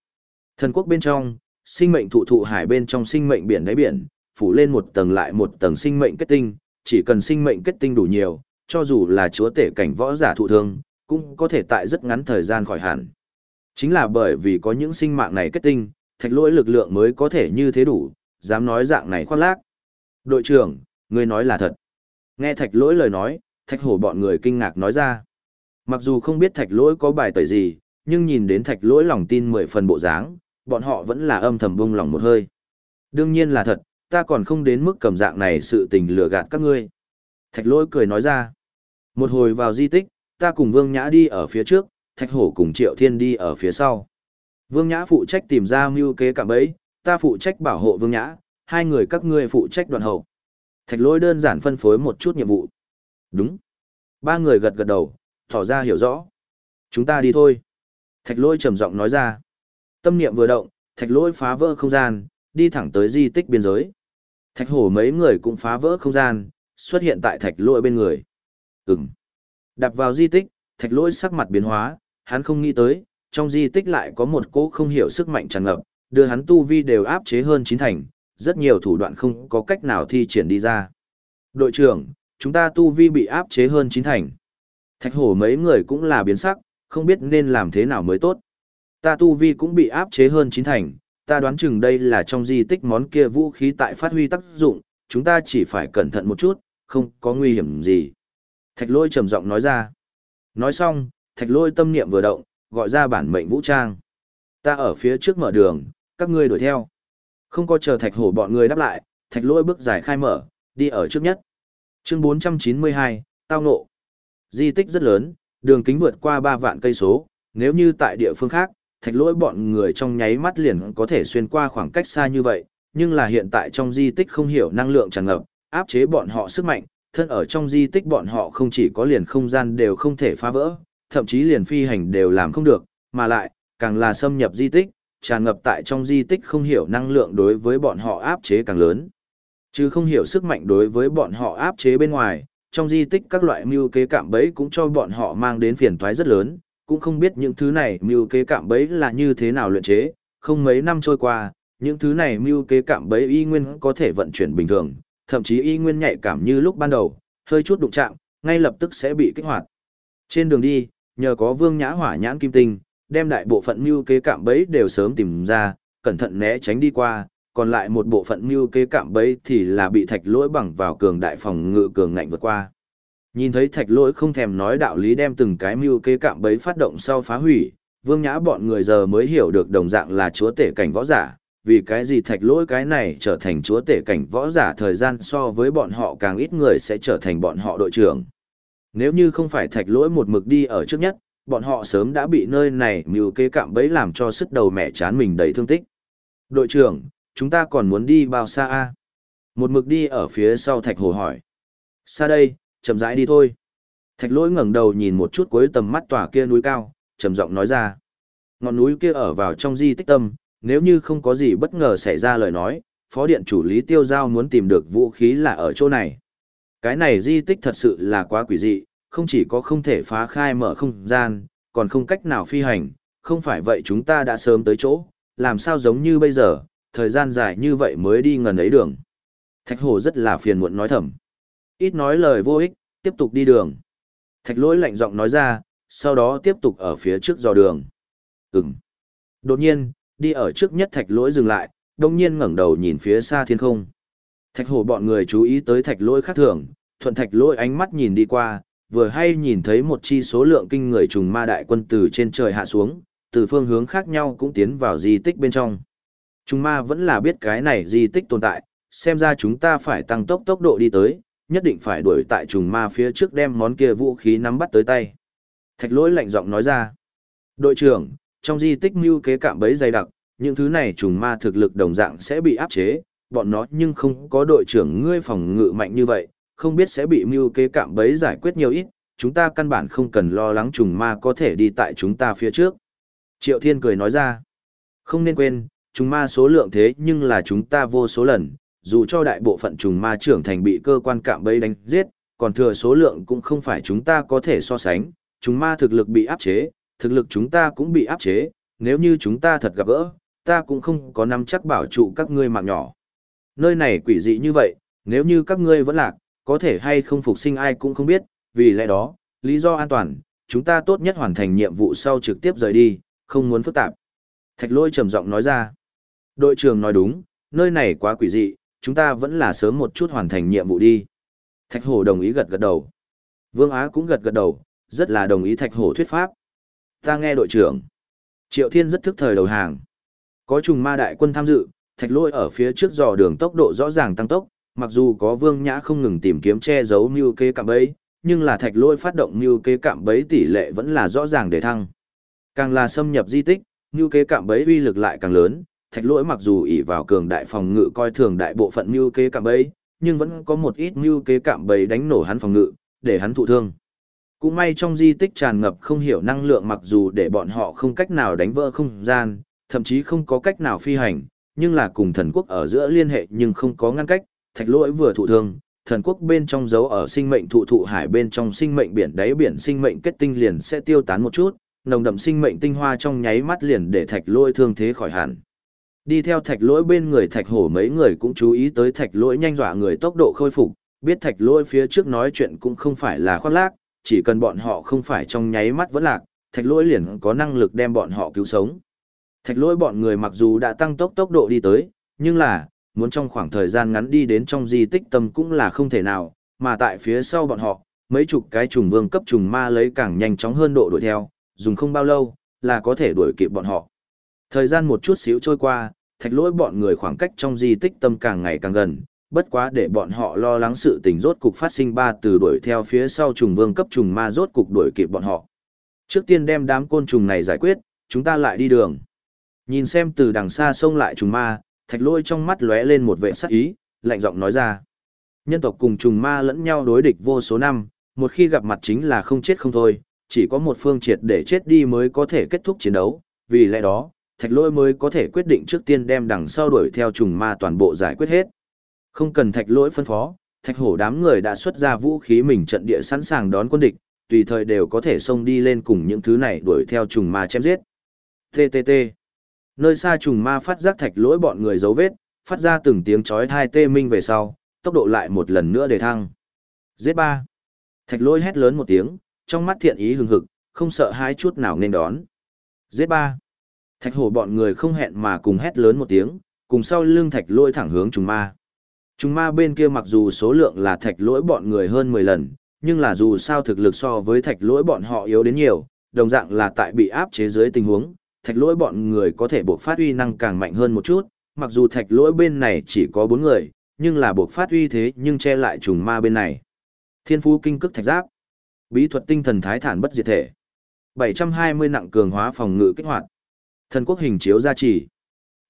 Thần quốc bên trong, sinh mệnh thụ thụ hải bên trong sinh mệnh biển đáy biển, phủ lên một tầng lại một tầng sinh mệnh kết tinh, chỉ cần sinh mệnh kết tinh đủ nhiều, cho dù là chúa tể cảnh võ giả thụ thương, cũng có thể tại rất ngắn thời gian khỏi hẳn. Chính là bởi vì có những sinh mạng này kết tinh, thạch lỗi lực lượng mới có thể như thế đủ, dám nói dạng này khoác lác. Đội trưởng, ngươi nói là thật. Nghe thạch lỗi lời nói, thạch hổ bọn người kinh ngạc nói ra. Mặc dù không biết thạch lỗi có bài tẩy gì, nhưng nhìn đến thạch lỗi lòng tin mười phần bộ dáng, bọn họ vẫn là âm thầm bông lòng một hơi. Đương nhiên là thật, ta còn không đến mức cầm dạng này sự tình lừa gạt các ngươi. Thạch lỗi cười nói ra. Một hồi vào di tích, ta cùng Vương Nhã đi ở phía trước, Thạch Hổ cùng Triệu Thiên đi ở phía sau. Vương Nhã phụ trách tìm ra mưu kế cạm bẫy, ta phụ trách bảo hộ Vương Nhã, hai người các ngươi phụ trách đoàn hậu. Thạch lỗi đơn giản phân phối một chút nhiệm vụ. Đúng. Ba người gật gật đầu, tỏ ra hiểu rõ. Chúng ta đi thôi. Thạch lỗi trầm giọng nói ra. Tâm niệm vừa động, thạch lỗi phá vỡ không gian, đi thẳng tới di tích biên giới. Thạch hổ mấy người cũng phá vỡ không gian, xuất hiện tại thạch lỗi bên người. Ừm. Đạp vào di tích, thạch lỗi sắc mặt biến hóa, hắn không nghĩ tới, trong di tích lại có một cỗ không hiểu sức mạnh tràn ngập, đưa hắn tu vi đều áp chế hơn chín thành, rất nhiều thủ đoạn không có cách nào thi triển đi ra. Đội trưởng, chúng ta tu vi bị áp chế hơn chín thành. Thạch hổ mấy người cũng là biến sắc, không biết nên làm thế nào mới tốt. Ta tu vi cũng bị áp chế hơn chín thành, ta đoán chừng đây là trong di tích món kia vũ khí tại phát huy tác dụng, chúng ta chỉ phải cẩn thận một chút, không có nguy hiểm gì. Thạch lôi trầm giọng nói ra. Nói xong, thạch lôi tâm niệm vừa động, gọi ra bản mệnh vũ trang. Ta ở phía trước mở đường, các ngươi đuổi theo. Không có chờ thạch hổ bọn người đáp lại, thạch lỗi bước giải khai mở, đi ở trước nhất. Chương 492, tao nộ. Di tích rất lớn, đường kính vượt qua 3 vạn cây số, nếu như tại địa phương khác, thạch lỗi bọn người trong nháy mắt liền có thể xuyên qua khoảng cách xa như vậy, nhưng là hiện tại trong di tích không hiểu năng lượng tràn ngập, áp chế bọn họ sức mạnh, thân ở trong di tích bọn họ không chỉ có liền không gian đều không thể phá vỡ, thậm chí liền phi hành đều làm không được, mà lại, càng là xâm nhập di tích, tràn ngập tại trong di tích không hiểu năng lượng đối với bọn họ áp chế càng lớn. Chứ không hiểu sức mạnh đối với bọn họ áp chế bên ngoài, trong di tích các loại mưu kế cạm bẫy cũng cho bọn họ mang đến phiền toái rất lớn, cũng không biết những thứ này mưu kế cạm bẫy là như thế nào luyện chế, không mấy năm trôi qua, những thứ này mưu kế cạm bẫy y nguyên có thể vận chuyển bình thường, thậm chí y nguyên nhạy cảm như lúc ban đầu, hơi chút đụng chạm, ngay lập tức sẽ bị kích hoạt. Trên đường đi, nhờ có Vương Nhã Hỏa nhãn kim tinh, đem đại bộ phận mưu kế cạm bẫy đều sớm tìm ra, cẩn thận né tránh đi qua, còn lại một bộ phận mưu kế cạm bẫy thì là bị thạch lỗi bằng vào cường đại phòng ngự cường ngạnh vượt qua. Nhìn thấy thạch lỗi không thèm nói đạo lý đem từng cái mưu kế cạm bẫy phát động sau phá hủy, vương nhã bọn người giờ mới hiểu được đồng dạng là chúa tể cảnh võ giả, vì cái gì thạch lỗi cái này trở thành chúa tể cảnh võ giả thời gian so với bọn họ càng ít người sẽ trở thành bọn họ đội trưởng. Nếu như không phải thạch lỗi một mực đi ở trước nhất, bọn họ sớm đã bị nơi này mưu kế cạm bẫy làm cho sức đầu mẹ chán mình đầy thương tích. Đội trưởng, chúng ta còn muốn đi bao xa a Một mực đi ở phía sau thạch hồ hỏi. Xa đây, chậm rãi đi thôi. Thạch lỗi ngẩng đầu nhìn một chút cuối tầm mắt tòa kia núi cao, trầm giọng nói ra. Ngọn núi kia ở vào trong di tích tâm, nếu như không có gì bất ngờ xảy ra lời nói, phó điện chủ lý tiêu giao muốn tìm được vũ khí là ở chỗ này. Cái này di tích thật sự là quá quỷ dị, không chỉ có không thể phá khai mở không gian, còn không cách nào phi hành, không phải vậy chúng ta đã sớm tới chỗ, làm sao giống như bây giờ, thời gian dài như vậy mới đi ngần ấy đường. Thạch hồ rất là phiền muộn nói thầm. Ít nói lời vô ích, tiếp tục đi đường. Thạch lỗi lạnh giọng nói ra, sau đó tiếp tục ở phía trước dò đường. Ừm. Đột nhiên, đi ở trước nhất thạch lỗi dừng lại, đông nhiên ngẩng đầu nhìn phía xa thiên không. Thạch hồ bọn người chú ý tới thạch lỗi khác thường, thuận thạch lỗi ánh mắt nhìn đi qua, vừa hay nhìn thấy một chi số lượng kinh người trùng ma đại quân từ trên trời hạ xuống, từ phương hướng khác nhau cũng tiến vào di tích bên trong. Trùng ma vẫn là biết cái này di tích tồn tại, xem ra chúng ta phải tăng tốc tốc độ đi tới, nhất định phải đuổi tại trùng ma phía trước đem món kia vũ khí nắm bắt tới tay. Thạch lỗi lạnh giọng nói ra. Đội trưởng, trong di tích mưu kế cạm bấy dày đặc, những thứ này trùng ma thực lực đồng dạng sẽ bị áp chế, bọn nó nhưng không có đội trưởng ngươi phòng ngự mạnh như vậy, không biết sẽ bị mưu kế cạm bấy giải quyết nhiều ít, chúng ta căn bản không cần lo lắng trùng ma có thể đi tại chúng ta phía trước. Triệu Thiên cười nói ra, không nên quên, trùng ma số lượng thế nhưng là chúng ta vô số lần, dù cho đại bộ phận trùng ma trưởng thành bị cơ quan cạm bấy đánh giết, còn thừa số lượng cũng không phải chúng ta có thể so sánh, trùng ma thực lực bị áp chế, thực lực chúng ta cũng bị áp chế, nếu như chúng ta thật gặp gỡ, ta cũng không có nắm chắc bảo trụ các ngươi mạng nhỏ. Nơi này quỷ dị như vậy, nếu như các ngươi vẫn lạc, có thể hay không phục sinh ai cũng không biết, vì lẽ đó, lý do an toàn, chúng ta tốt nhất hoàn thành nhiệm vụ sau trực tiếp rời đi, không muốn phức tạp. Thạch lôi trầm giọng nói ra. Đội trưởng nói đúng, nơi này quá quỷ dị, chúng ta vẫn là sớm một chút hoàn thành nhiệm vụ đi. Thạch hổ đồng ý gật gật đầu. Vương Á cũng gật gật đầu, rất là đồng ý thạch hổ thuyết pháp. Ta nghe đội trưởng. Triệu Thiên rất thức thời đầu hàng. Có trùng ma đại quân tham dự, thạch lôi ở phía trước dò đường tốc độ rõ ràng tăng tốc, mặc dù có vương nhã không ngừng tìm kiếm che giấu mưu kế cạm bẫy, nhưng là thạch lôi phát động mưu kế cạm bẫy tỷ lệ vẫn là rõ ràng để thăng. Càng là xâm nhập di tích, mưu kế cạm bẫy uy lực lại càng lớn, thạch lỗi mặc dù ỷ vào cường đại phòng ngự coi thường đại bộ phận mưu kế cạm bẫy, nhưng vẫn có một ít mưu kế cạm bẫy đánh nổ hắn phòng ngự, để hắn thụ thương. Cũng may trong di tích tràn ngập không hiểu năng lượng mặc dù để bọn họ không cách nào đánh vỡ không gian, thậm chí không có cách nào phi hành, nhưng là cùng thần quốc ở giữa liên hệ nhưng không có ngăn cách, thạch lỗi vừa thụ thương, thần quốc bên trong dấu ở sinh mệnh thụ thụ hải bên trong sinh mệnh biển đáy biển sinh mệnh kết tinh liền sẽ tiêu tán một chút, nồng đậm sinh mệnh tinh hoa trong nháy mắt liền để thạch lỗi thương thế khỏi hẳn. Đi theo thạch lỗi bên người thạch hổ mấy người cũng chú ý tới thạch lỗi nhanh dọa người tốc độ khôi phục, biết thạch lỗi phía trước nói chuyện cũng không phải là khoác lác, chỉ cần bọn họ không phải trong nháy mắt vẫn lạc, thạch lỗi liền có năng lực đem bọn họ cứu sống. Thạch lỗi bọn người mặc dù đã tăng tốc tốc độ đi tới, nhưng là, muốn trong khoảng thời gian ngắn đi đến trong di tích tâm cũng là không thể nào, mà tại phía sau bọn họ, mấy chục cái trùng vương cấp trùng ma lấy càng nhanh chóng hơn độ đuổi theo, dùng không bao lâu, là có thể đuổi kịp bọn họ. Thời gian một chút xíu trôi qua, thạch lỗi bọn người khoảng cách trong di tích tâm càng ngày càng gần, bất quá để bọn họ lo lắng sự tình rốt cục phát sinh ba từ đuổi theo phía sau trùng vương cấp trùng ma rốt cục đuổi kịp bọn họ. Trước tiên đem đám côn trùng này giải quyết, chúng ta lại đi đường. Nhìn xem từ đằng xa xông lại trùng ma, thạch lôi trong mắt lóe lên một vệ sắc ý, lạnh giọng nói ra. Nhân tộc cùng trùng ma lẫn nhau đối địch vô số năm, một khi gặp mặt chính là không chết không thôi, chỉ có một phương triệt để chết đi mới có thể kết thúc chiến đấu, vì lẽ đó, thạch lôi mới có thể quyết định trước tiên đem đằng sau đuổi theo trùng ma toàn bộ giải quyết hết. Không cần thạch lỗi phân phó, thạch hổ đám người đã xuất ra vũ khí mình trận địa sẵn sàng đón quân địch, tùy thời đều có thể xông đi lên cùng những thứ này đuổi theo trùng ma chém giết. TTT. Nơi xa trùng ma phát giác thạch lỗi bọn người dấu vết, phát ra từng tiếng chói thai tê minh về sau, tốc độ lại một lần nữa để thăng. Giết ba. Thạch lỗi hét lớn một tiếng, trong mắt thiện ý hừng hực, không sợ hai chút nào nên đón. Giết ba. Thạch hổ bọn người không hẹn mà cùng hét lớn một tiếng, cùng sau lưng thạch lỗi thẳng hướng trùng ma. Trùng ma bên kia mặc dù số lượng là thạch lỗi bọn người hơn 10 lần, nhưng là dù sao thực lực so với thạch lỗi bọn họ yếu đến nhiều, đồng dạng là tại bị áp chế dưới tình huống, thạch lỗi bọn người có thể buộc phát uy năng càng mạnh hơn một chút, mặc dù thạch lỗi bên này chỉ có bốn người, nhưng là buộc phát uy thế nhưng che lại trùng ma bên này. Thiên phú kinh cức thạch giáp, bí thuật tinh thần thái thản bất diệt thể, 720 nặng cường hóa phòng ngự kích hoạt, thần quốc hình chiếu gia trì.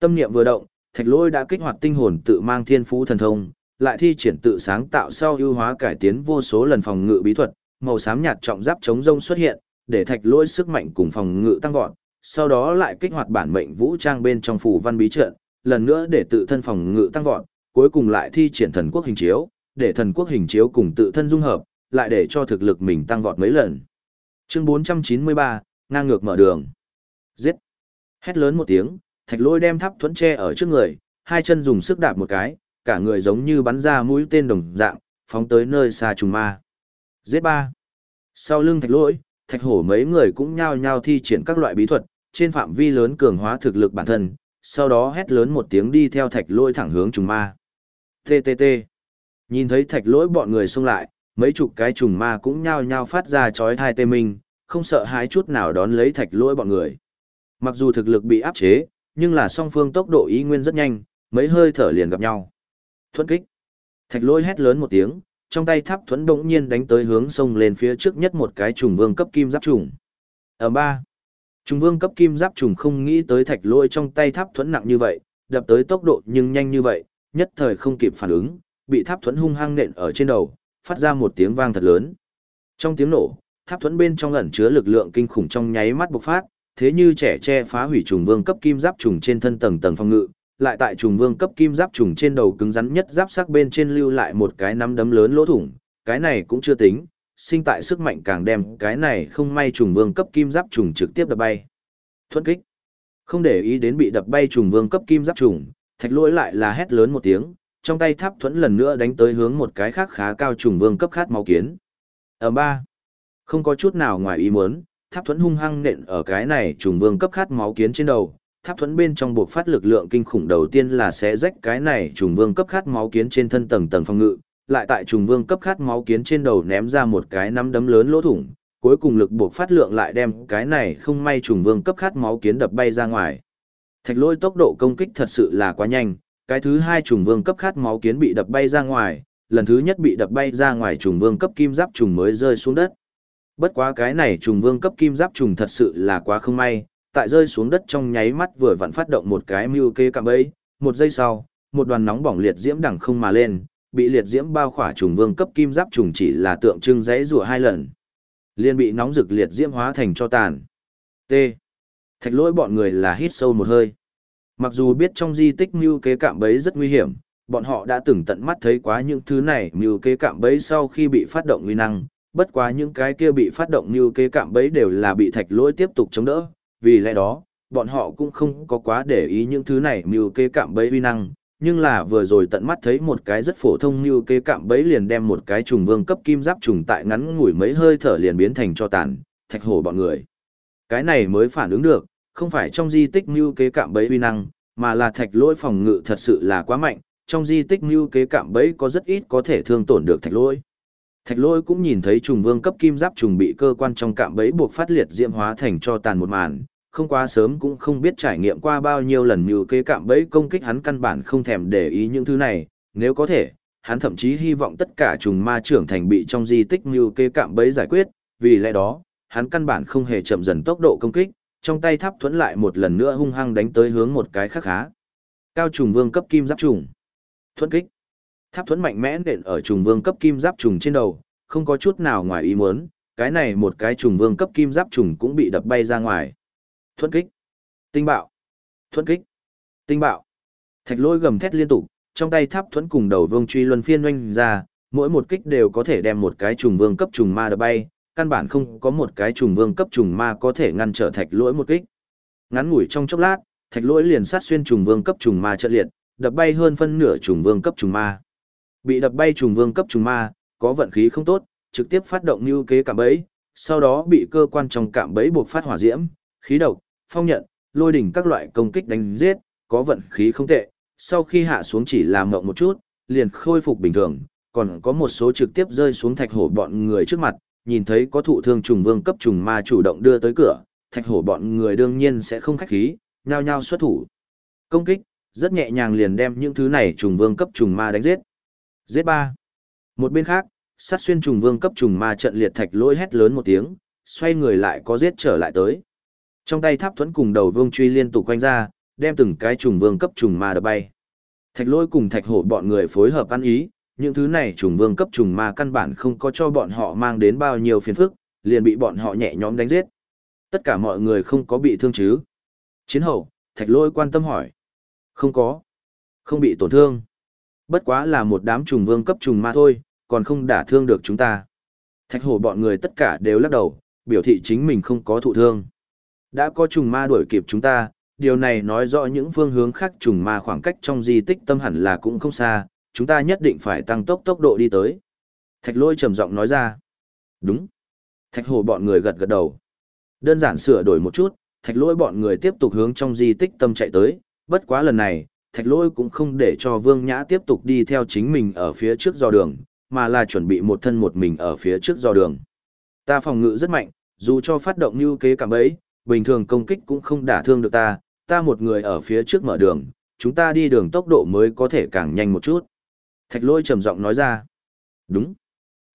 Tâm niệm vừa động, thạch lỗi đã kích hoạt tinh hồn tự mang thiên phú thần thông, lại thi triển tự sáng tạo sau ưu hóa cải tiến vô số lần phòng ngự bí thuật, màu xám nhạt trọng giáp chống rông xuất hiện, để thạch lỗi sức mạnh cùng phòng ngự tăng vọt, sau đó lại kích hoạt bản mệnh vũ trang bên trong phù văn bí trận, lần nữa để tự thân phòng ngự tăng vọt, cuối cùng lại thi triển thần quốc hình chiếu, để thần quốc hình chiếu cùng tự thân dung hợp, lại để cho thực lực mình tăng vọt mấy lần. Chương 493, ngang ngược mở đường. Giết. Hét lớn một tiếng, thạch lôi đem tháp thuẫn tre ở trước người, hai chân dùng sức đạp một cái, cả người giống như bắn ra mũi tên đồng dạng, phóng tới nơi xa trùng ma. Giết ba. Sau lưng thạch lôi, thạch hổ mấy người cũng nhao nhao thi triển các loại bí thuật, trên phạm vi lớn cường hóa thực lực bản thân, sau đó hét lớn một tiếng đi theo thạch lôi thẳng hướng trùng ma. TTT. Nhìn thấy thạch lỗi bọn người xông lại, mấy chục cái trùng ma cũng nhao nhao phát ra chói thai tê minh, không sợ hãi chút nào đón lấy thạch lỗi bọn người. Mặc dù thực lực bị áp chế, nhưng là song phương tốc độ ý nguyên rất nhanh, mấy hơi thở liền gặp nhau. Thuẫn kích. Thạch lôi hét lớn một tiếng, trong tay tháp thuẫn đống nhiên đánh tới hướng sông lên phía trước nhất một cái trùng vương cấp kim giáp trùng. Ở ba, trùng vương cấp kim giáp trùng không nghĩ tới thạch lôi trong tay tháp thuẫn nặng như vậy, đập tới tốc độ nhưng nhanh như vậy, nhất thời không kịp phản ứng, bị tháp thuẫn hung hăng nện ở trên đầu, phát ra một tiếng vang thật lớn. Trong tiếng nổ, tháp thuẫn bên trong ẩn chứa lực lượng kinh khủng trong nháy mắt bộc phát, thế như trẻ che phá hủy trùng vương cấp kim giáp trùng trên thân tầng tầng phòng ngự, lại tại trùng vương cấp kim giáp trùng trên đầu cứng rắn nhất giáp sắc bên trên lưu lại một cái nắm đấm lớn lỗ thủng, cái này cũng chưa tính, sinh tại sức mạnh càng đem cái này không may trùng vương cấp kim giáp trùng trực tiếp đập bay. Thuận kích. Không để ý đến bị đập bay trùng vương cấp kim giáp trùng, thạch lỗi lại là hét lớn một tiếng, trong tay tháp thuẫn lần nữa đánh tới hướng một cái khác khá cao trùng vương cấp khát máu kiến. Ở ba, không có chút nào ngoài ý muốn, tháp thuẫn hung hăng nện ở cái này trùng vương cấp khát máu kiến trên đầu, tháp thuẫn bên trong buộc phát lực lượng kinh khủng đầu tiên là sẽ rách cái này trùng vương cấp khát máu kiến trên thân tầng tầng phòng ngự, lại tại trùng vương cấp khát máu kiến trên đầu ném ra một cái nắm đấm lớn lỗ thủng, cuối cùng lực buộc phát lượng lại đem cái này không may trùng vương cấp khát máu kiến đập bay ra ngoài. Thạch lôi tốc độ công kích thật sự là quá nhanh, cái thứ hai trùng vương cấp khát máu kiến bị đập bay ra ngoài, lần thứ nhất bị đập bay ra ngoài trùng vương cấp kim giáp trùng mới rơi xuống đất. Bất quá cái này trùng vương cấp kim giáp trùng thật sự là quá không may, tại rơi xuống đất trong nháy mắt vừa vặn phát động một cái mưu kê cạm bẫy, một giây sau, một đoàn nóng bỏng liệt diễm đằng không mà lên, bị liệt diễm bao khỏa trùng vương cấp kim giáp trùng chỉ là tượng trưng dãy rùa hai lần. liên bị nóng rực liệt diễm hóa thành cho tàn. T. Thạch lỗi bọn người là hít sâu một hơi. Mặc dù biết trong di tích mưu kế cạm bẫy rất nguy hiểm, bọn họ đã từng tận mắt thấy quá những thứ này mưu kế cạm bẫy sau khi bị phát động nguy năng, bất quá những cái kia bị phát động mưu kế cạm bẫy đều là bị thạch lỗi tiếp tục chống đỡ, vì lẽ đó, bọn họ cũng không có quá để ý những thứ này mưu kế cạm bẫy uy năng, nhưng là vừa rồi tận mắt thấy một cái rất phổ thông như kế cạm bẫy liền đem một cái trùng vương cấp kim giáp trùng tại ngắn ngủi mấy hơi thở liền biến thành cho tàn, thạch hổ bọn người. Cái này mới phản ứng được, không phải trong di tích như kế cạm bẫy uy năng, mà là thạch lỗi phòng ngự thật sự là quá mạnh, trong di tích như kế cạm bẫy có rất ít có thể thương tổn được thạch lỗi. Thạch lôi cũng nhìn thấy trùng vương cấp kim giáp trùng bị cơ quan trong cạm bẫy buộc phát liệt diễm hóa thành cho tàn một màn, không quá sớm cũng không biết trải nghiệm qua bao nhiêu lần mưu kế cạm bẫy công kích hắn căn bản không thèm để ý những thứ này, nếu có thể, hắn thậm chí hy vọng tất cả trùng ma trưởng thành bị trong di tích mưu kế cạm bẫy giải quyết, vì lẽ đó, hắn căn bản không hề chậm dần tốc độ công kích, trong tay tháp thuẫn lại một lần nữa hung hăng đánh tới hướng một cái khác khá. Cao trùng vương cấp kim giáp trùng. Thuẫn kích. Tháp thuẫn mạnh mẽ nện ở trùng vương cấp kim giáp trùng trên đầu, không có chút nào ngoài ý muốn, cái này một cái trùng vương cấp kim giáp trùng cũng bị đập bay ra ngoài. Thuẫn kích. Tinh bạo. Thuẫn kích. Tinh bạo. Thạch lôi gầm thét liên tục, trong tay tháp thuẫn cùng đầu vương truy luân phiên oanh ra, mỗi một kích đều có thể đem một cái trùng vương cấp trùng ma đập bay, căn bản không có một cái trùng vương cấp trùng ma có thể ngăn trở thạch lỗi một kích. Ngắn ngủi trong chốc lát, thạch lỗi liền sát xuyên trùng vương cấp trùng ma trận liệt, đập bay hơn phân nửa trùng vương cấp trùng ma. Bị đập bay trùng vương cấp trùng ma, có vận khí không tốt, trực tiếp phát động như kế cạm bẫy, sau đó bị cơ quan trong cạm bẫy buộc phát hỏa diễm, khí độc, phong nhận, lôi đỉnh các loại công kích đánh giết, có vận khí không tệ, sau khi hạ xuống chỉ làm mộng một chút, liền khôi phục bình thường, còn có một số trực tiếp rơi xuống thạch hổ bọn người trước mặt, nhìn thấy có thụ thương trùng vương cấp trùng ma chủ động đưa tới cửa, thạch hổ bọn người đương nhiên sẽ không khách khí, nhao nhao xuất thủ. Công kích, rất nhẹ nhàng liền đem những thứ này trùng vương cấp trùng ma đánh giết. Giết ba. Một bên khác, sát xuyên trùng vương cấp trùng ma trận liệt thạch lôi hét lớn một tiếng, xoay người lại có giết trở lại tới. Trong tay tháp thuẫn cùng đầu vương truy liên tục quanh ra, đem từng cái trùng vương cấp trùng ma đập bay. Thạch lôi cùng thạch hổ bọn người phối hợp ăn ý, những thứ này trùng vương cấp trùng ma căn bản không có cho bọn họ mang đến bao nhiêu phiền phức, liền bị bọn họ nhẹ nhõm đánh giết. Tất cả mọi người không có bị thương chứ. Chiến hậu, thạch lôi quan tâm hỏi. Không có. Không bị tổn thương. Bất quá là một đám trùng vương cấp trùng ma thôi, còn không đả thương được chúng ta. Thạch hổ bọn người tất cả đều lắc đầu, biểu thị chính mình không có thụ thương. Đã có trùng ma đuổi kịp chúng ta, điều này nói rõ những phương hướng khác trùng ma khoảng cách trong di tích tâm hẳn là cũng không xa, chúng ta nhất định phải tăng tốc tốc độ đi tới. Thạch lôi trầm giọng nói ra. Đúng. Thạch hồ bọn người gật gật đầu. Đơn giản sửa đổi một chút, thạch lôi bọn người tiếp tục hướng trong di tích tâm chạy tới, bất quá lần này, thạch lôi cũng không để cho vương nhã tiếp tục đi theo chính mình ở phía trước do đường, mà là chuẩn bị một thân một mình ở phía trước do đường. Ta phòng ngự rất mạnh, dù cho phát động như kế cảm ấy, bình thường công kích cũng không đả thương được ta, ta một người ở phía trước mở đường, chúng ta đi đường tốc độ mới có thể càng nhanh một chút. Thạch lỗi trầm giọng nói ra. Đúng.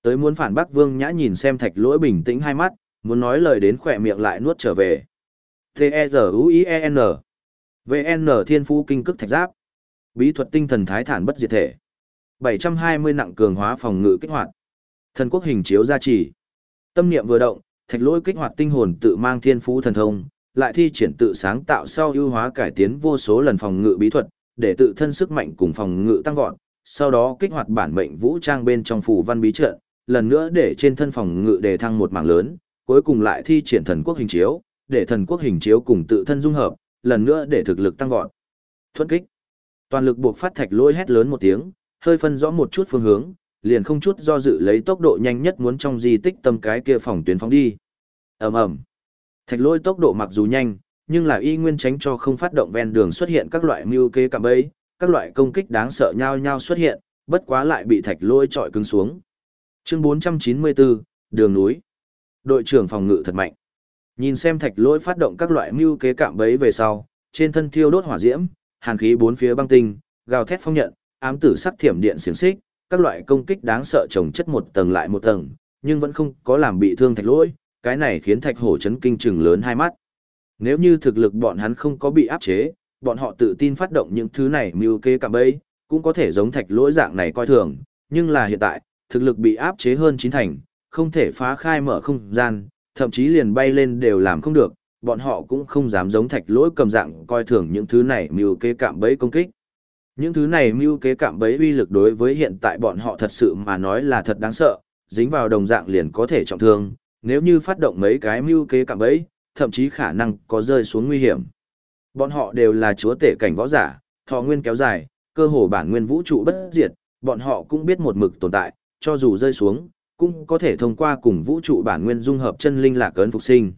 Tới muốn phản bác vương nhã nhìn xem thạch lỗi bình tĩnh hai mắt, muốn nói lời đến khỏe miệng lại nuốt trở về. T-E-Z-U-I-E-N VN Thiên Phú Kinh Cức Thạch Giáp Bí thuật tinh thần thái thản bất diệt thể 720 nặng cường hóa phòng ngự kích hoạt Thần quốc hình chiếu gia trì Tâm niệm vừa động, thạch lỗi kích hoạt tinh hồn tự mang thiên phú thần thông, lại thi triển tự sáng tạo sau ưu hóa cải tiến vô số lần phòng ngự bí thuật, để tự thân sức mạnh cùng phòng ngự tăng vọt, sau đó kích hoạt bản mệnh vũ trang bên trong phù văn bí trận, lần nữa để trên thân phòng ngự đề thăng một mảng lớn, cuối cùng lại thi triển thần quốc hình chiếu, để thần quốc hình chiếu cùng tự thân dung hợp, lần nữa để thực lực tăng vọt. Thuận kích. Toàn lực buộc phát thạch lôi hét lớn một tiếng, hơi phân rõ một chút phương hướng, liền không chút do dự lấy tốc độ nhanh nhất muốn trong di tích tâm cái kia phòng tuyến phóng đi. Ầm ầm. Thạch lôi tốc độ mặc dù nhanh, nhưng là y nguyên tránh cho không phát động ven đường xuất hiện các loại mưu kế cạm bẫy, các loại công kích đáng sợ nhau nhau xuất hiện, bất quá lại bị thạch lôi trọi cứng xuống. Chương 494, đường núi. Đội trưởng phòng ngự thật mạnh. Nhìn xem thạch lôi phát động các loại mưu kế cạm bẫy về sau, trên thân thiêu đốt hỏa diễm, hàn khí bốn phía băng tinh, gào thét phong nhận, ám tử sắc thiểm điện xiển xích, các loại công kích đáng sợ chồng chất một tầng lại một tầng, nhưng vẫn không có làm bị thương thạch lỗi, cái này khiến thạch hổ chấn kinh trừng lớn hai mắt. Nếu như thực lực bọn hắn không có bị áp chế, bọn họ tự tin phát động những thứ này mưu kế cạm bẫy, cũng có thể giống thạch lỗi dạng này coi thường, nhưng là hiện tại, thực lực bị áp chế hơn chín thành, không thể phá khai mở không gian, thậm chí liền bay lên đều làm không được, bọn họ cũng không dám giống thạch lỗi cầm dạng coi thường những thứ này mưu kế cạm bẫy công kích. Những thứ này mưu kế cạm bấy uy lực đối với hiện tại bọn họ thật sự mà nói là thật đáng sợ, dính vào đồng dạng liền có thể trọng thương, nếu như phát động mấy cái mưu kế cạm bấy, thậm chí khả năng có rơi xuống nguy hiểm. Bọn họ đều là chúa tể cảnh võ giả, thọ nguyên kéo dài, cơ hồ bản nguyên vũ trụ bất diệt, bọn họ cũng biết một mực tồn tại, cho dù rơi xuống, cũng có thể thông qua cùng vũ trụ bản nguyên dung hợp chân linh lạc cơn phục sinh.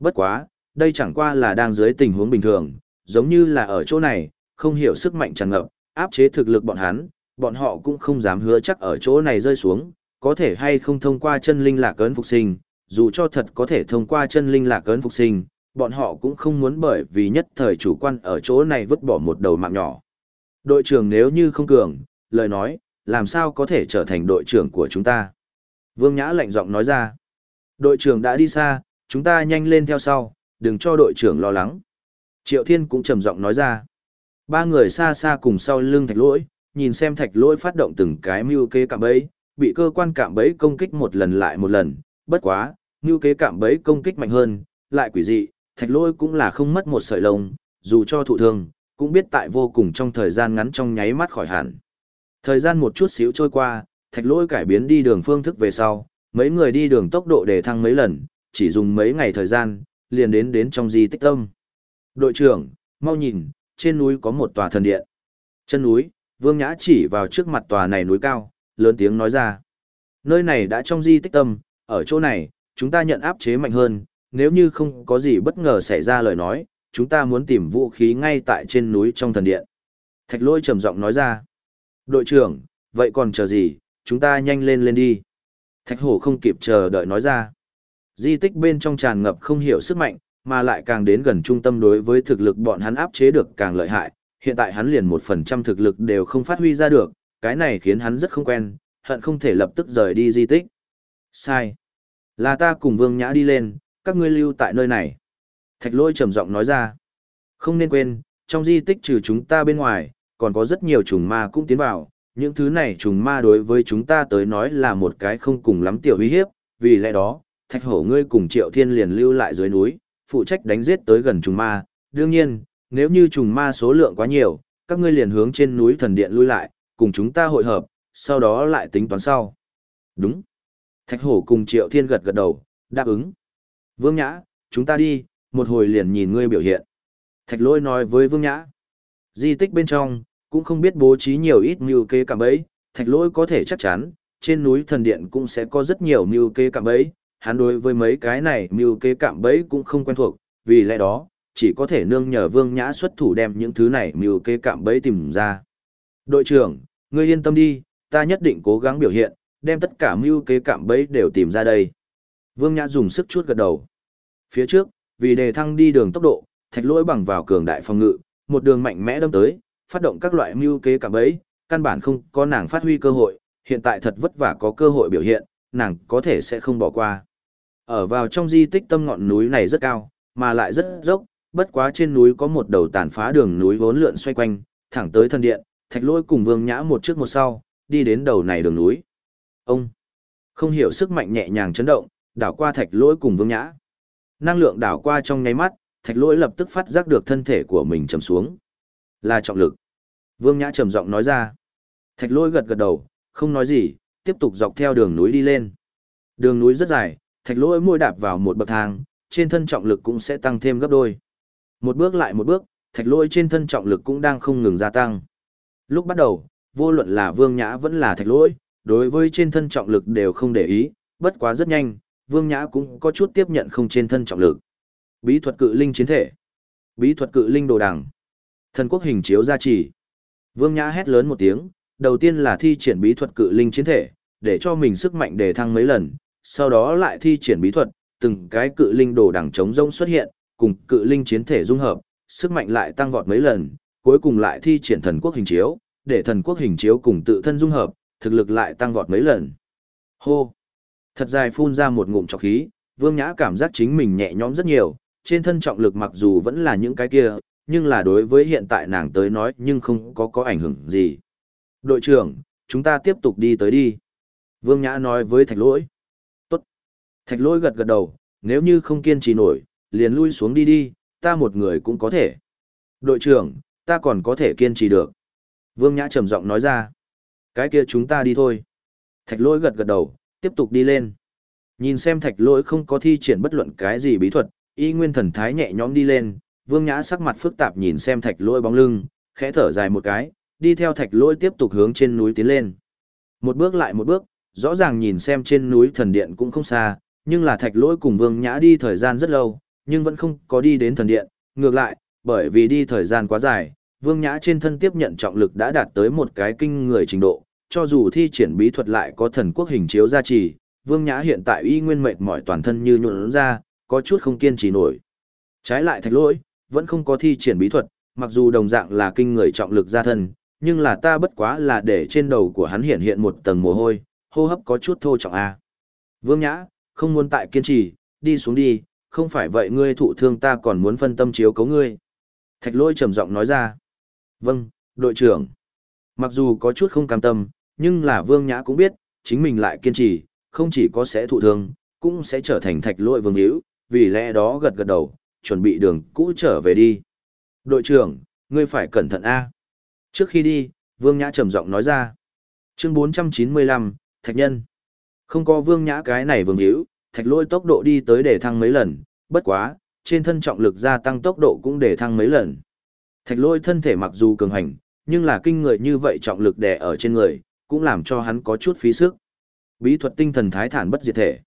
Bất quá, đây chẳng qua là đang dưới tình huống bình thường, giống như là ở chỗ này, không hiểu sức mạnh tràn ngập, áp chế thực lực bọn hắn, bọn họ cũng không dám hứa chắc ở chỗ này rơi xuống, có thể hay không thông qua chân linh lạc ấn phục sinh, dù cho thật có thể thông qua chân linh lạc ấn phục sinh, bọn họ cũng không muốn bởi vì nhất thời chủ quan ở chỗ này vứt bỏ một đầu mạng nhỏ. Đội trưởng nếu như không cường, lời nói, làm sao có thể trở thành đội trưởng của chúng ta? Vương Nhã lạnh giọng nói ra. Đội trưởng đã đi xa, chúng ta nhanh lên theo sau, đừng cho đội trưởng lo lắng. Triệu Thiên cũng trầm giọng nói ra. Ba người xa xa cùng sau lưng thạch lỗi, nhìn xem thạch lỗi phát động từng cái mưu kế cạm bẫy, bị cơ quan cạm bẫy công kích một lần lại một lần, bất quá, mưu kế cạm bẫy công kích mạnh hơn, lại quỷ dị, thạch lỗi cũng là không mất một sợi lông, dù cho thụ thương, cũng biết tại vô cùng trong thời gian ngắn trong nháy mắt khỏi hẳn. Thời gian một chút xíu trôi qua, thạch lỗi cải biến đi đường phương thức về sau, mấy người đi đường tốc độ để thăng mấy lần, chỉ dùng mấy ngày thời gian, liền đến đến trong di tích tâm. Đội trưởng, mau nhìn, trên núi có một tòa thần điện. Chân núi, Vương Nhã chỉ vào trước mặt tòa này núi cao, lớn tiếng nói ra. Nơi này đã trong di tích tâm, ở chỗ này, chúng ta nhận áp chế mạnh hơn, nếu như không có gì bất ngờ xảy ra lời nói, chúng ta muốn tìm vũ khí ngay tại trên núi trong thần điện. Thạch lôi trầm giọng nói ra. Đội trưởng, vậy còn chờ gì, chúng ta nhanh lên lên đi. Thạch hổ không kịp chờ đợi nói ra. Di tích bên trong tràn ngập không hiểu sức mạnh, mà lại càng đến gần trung tâm đối với thực lực bọn hắn áp chế được càng lợi hại, hiện tại hắn liền một phần trăm thực lực đều không phát huy ra được, cái này khiến hắn rất không quen, hận không thể lập tức rời đi di tích. Sai. Là ta cùng Vương Nhã đi lên, các ngươi lưu tại nơi này. Thạch lôi trầm giọng nói ra. Không nên quên, trong di tích trừ chúng ta bên ngoài, còn có rất nhiều trùng ma cũng tiến vào. Những thứ này trùng ma đối với chúng ta tới nói là một cái không cùng lắm tiểu uy hiếp, vì lẽ đó, thạch hổ ngươi cùng triệu thiên liền lưu lại dưới núi, phụ trách đánh giết tới gần trùng ma. Đương nhiên, nếu như trùng ma số lượng quá nhiều, các ngươi liền hướng trên núi thần điện lui lại, cùng chúng ta hội hợp, sau đó lại tính toán sau. Đúng. Thạch hổ cùng triệu thiên gật gật đầu, đáp ứng. Vương Nhã, chúng ta đi, một hồi liền nhìn ngươi biểu hiện. Thạch lôi nói với Vương Nhã. Di tích bên trong, cũng không biết bố trí nhiều ít mưu kế cảm ấy, thạch lôi có thể chắc chắn, trên núi thần điện cũng sẽ có rất nhiều mưu kế cảm ấy, hắn đối với mấy cái này mưu kế cạm bẫy cũng không quen thuộc, vì lẽ đó, chỉ có thể nương nhờ Vương Nhã xuất thủ đem những thứ này mưu kế cạm bẫy tìm ra. Đội trưởng, ngươi yên tâm đi, ta nhất định cố gắng biểu hiện, đem tất cả mưu kế cạm bẫy đều tìm ra đây. Vương Nhã dùng sức chút gật đầu. Phía trước, vì đề thăng đi đường tốc độ, thạch lỗi bằng vào cường đại phòng ngự, một đường mạnh mẽ đâm tới, phát động các loại mưu kế cạm bẫy, căn bản không có nàng phát huy cơ hội, hiện tại thật vất vả có cơ hội biểu hiện, nàng có thể sẽ không bỏ qua. Ở vào trong di tích tâm ngọn núi này rất cao, mà lại rất dốc, bất quá trên núi có một đầu tàn phá đường núi vốn lượn xoay quanh, thẳng tới thân điện, thạch lỗi cùng vương nhã một trước một sau, đi đến đầu này đường núi. Ông, không hiểu sức mạnh nhẹ nhàng chấn động, đảo qua thạch lỗi cùng vương nhã. Năng lượng đảo qua trong nháy mắt, thạch lỗi lập tức phát giác được thân thể của mình trầm xuống. Là trọng lực. Vương nhã trầm giọng nói ra. Thạch lỗi gật gật đầu, không nói gì, tiếp tục dọc theo đường núi đi lên. Đường núi rất dài, thạch lỗi môi đạp vào một bậc thang, trên thân trọng lực cũng sẽ tăng thêm gấp đôi. Một bước lại một bước, thạch lỗi trên thân trọng lực cũng đang không ngừng gia tăng. Lúc bắt đầu, vô luận là vương nhã vẫn là thạch lỗi, đối với trên thân trọng lực đều không để ý, bất quá rất nhanh, Vương Nhã cũng có chút tiếp nhận không trên thân trọng lực. Bí thuật cự linh chiến thể. Bí thuật cự linh đồ đằng. Thần quốc hình chiếu gia trì. Vương Nhã hét lớn một tiếng, đầu tiên là thi triển bí thuật cự linh chiến thể, để cho mình sức mạnh để thăng mấy lần, sau đó lại thi triển bí thuật, từng cái cự linh đồ đằng chống rông xuất hiện, cùng cự linh chiến thể dung hợp, sức mạnh lại tăng vọt mấy lần, cuối cùng lại thi triển thần quốc hình chiếu, để thần quốc hình chiếu cùng tự thân dung hợp, thực lực lại tăng vọt mấy lần. Hô! Thật dài phun ra một ngụm trọc khí, Vương Nhã cảm giác chính mình nhẹ nhõm rất nhiều, trên thân trọng lực mặc dù vẫn là những cái kia, nhưng là đối với hiện tại nàng tới nói nhưng không có có ảnh hưởng gì. Đội trưởng, chúng ta tiếp tục đi tới đi. Vương Nhã nói với Thạch Lỗi. Thạch Lỗi gật gật đầu, nếu như không kiên trì nổi, liền lui xuống đi đi, ta một người cũng có thể. Đội trưởng, ta còn có thể kiên trì được. Vương Nhã trầm giọng nói ra. Cái kia chúng ta đi thôi. Thạch Lỗi gật gật đầu, tiếp tục đi lên. Nhìn xem thạch lỗi không có thi triển bất luận cái gì bí thuật, y nguyên thần thái nhẹ nhõm đi lên, vương nhã sắc mặt phức tạp nhìn xem thạch lỗi bóng lưng, khẽ thở dài một cái, đi theo thạch lỗi tiếp tục hướng trên núi tiến lên. Một bước lại một bước, rõ ràng nhìn xem trên núi thần điện cũng không xa, nhưng là thạch lỗi cùng vương nhã đi thời gian rất lâu, nhưng vẫn không có đi đến thần điện, ngược lại, bởi vì đi thời gian quá dài, vương nhã trên thân tiếp nhận trọng lực đã đạt tới một cái kinh người trình độ, cho dù thi triển bí thuật lại có thần quốc hình chiếu gia trì, Vương Nhã hiện tại y nguyên mệt mỏi toàn thân như nhuộn ra, có chút không kiên trì nổi. Trái lại thạch lỗi, vẫn không có thi triển bí thuật, mặc dù đồng dạng là kinh người trọng lực gia thân, nhưng là ta bất quá là để trên đầu của hắn hiện hiện một tầng mồ hôi, hô hấp có chút thô trọng a. Vương Nhã, không muốn tại kiên trì, đi xuống đi, không phải vậy ngươi thụ thương ta còn muốn phân tâm chiếu cấu ngươi. Thạch lôi trầm giọng nói ra. Vâng, đội trưởng. Mặc dù có chút không cam tâm, nhưng là Vương Nhã cũng biết, chính mình lại kiên trì, không chỉ có sẽ thụ thương, cũng sẽ trở thành thạch lôi vương hữu, vì lẽ đó gật gật đầu, chuẩn bị đường cũ trở về đi. Đội trưởng, ngươi phải cẩn thận a. Trước khi đi, Vương Nhã trầm giọng nói ra. Chương 495, Thạch Nhân. Không có Vương Nhã cái này vương hữu, thạch lôi tốc độ đi tới để thăng mấy lần, bất quá, trên thân trọng lực gia tăng tốc độ cũng để thăng mấy lần. Thạch lôi thân thể mặc dù cường hành, nhưng là kinh người như vậy trọng lực đè ở trên người, cũng làm cho hắn có chút phí sức. Bí thuật tinh thần thái thản bất diệt thể.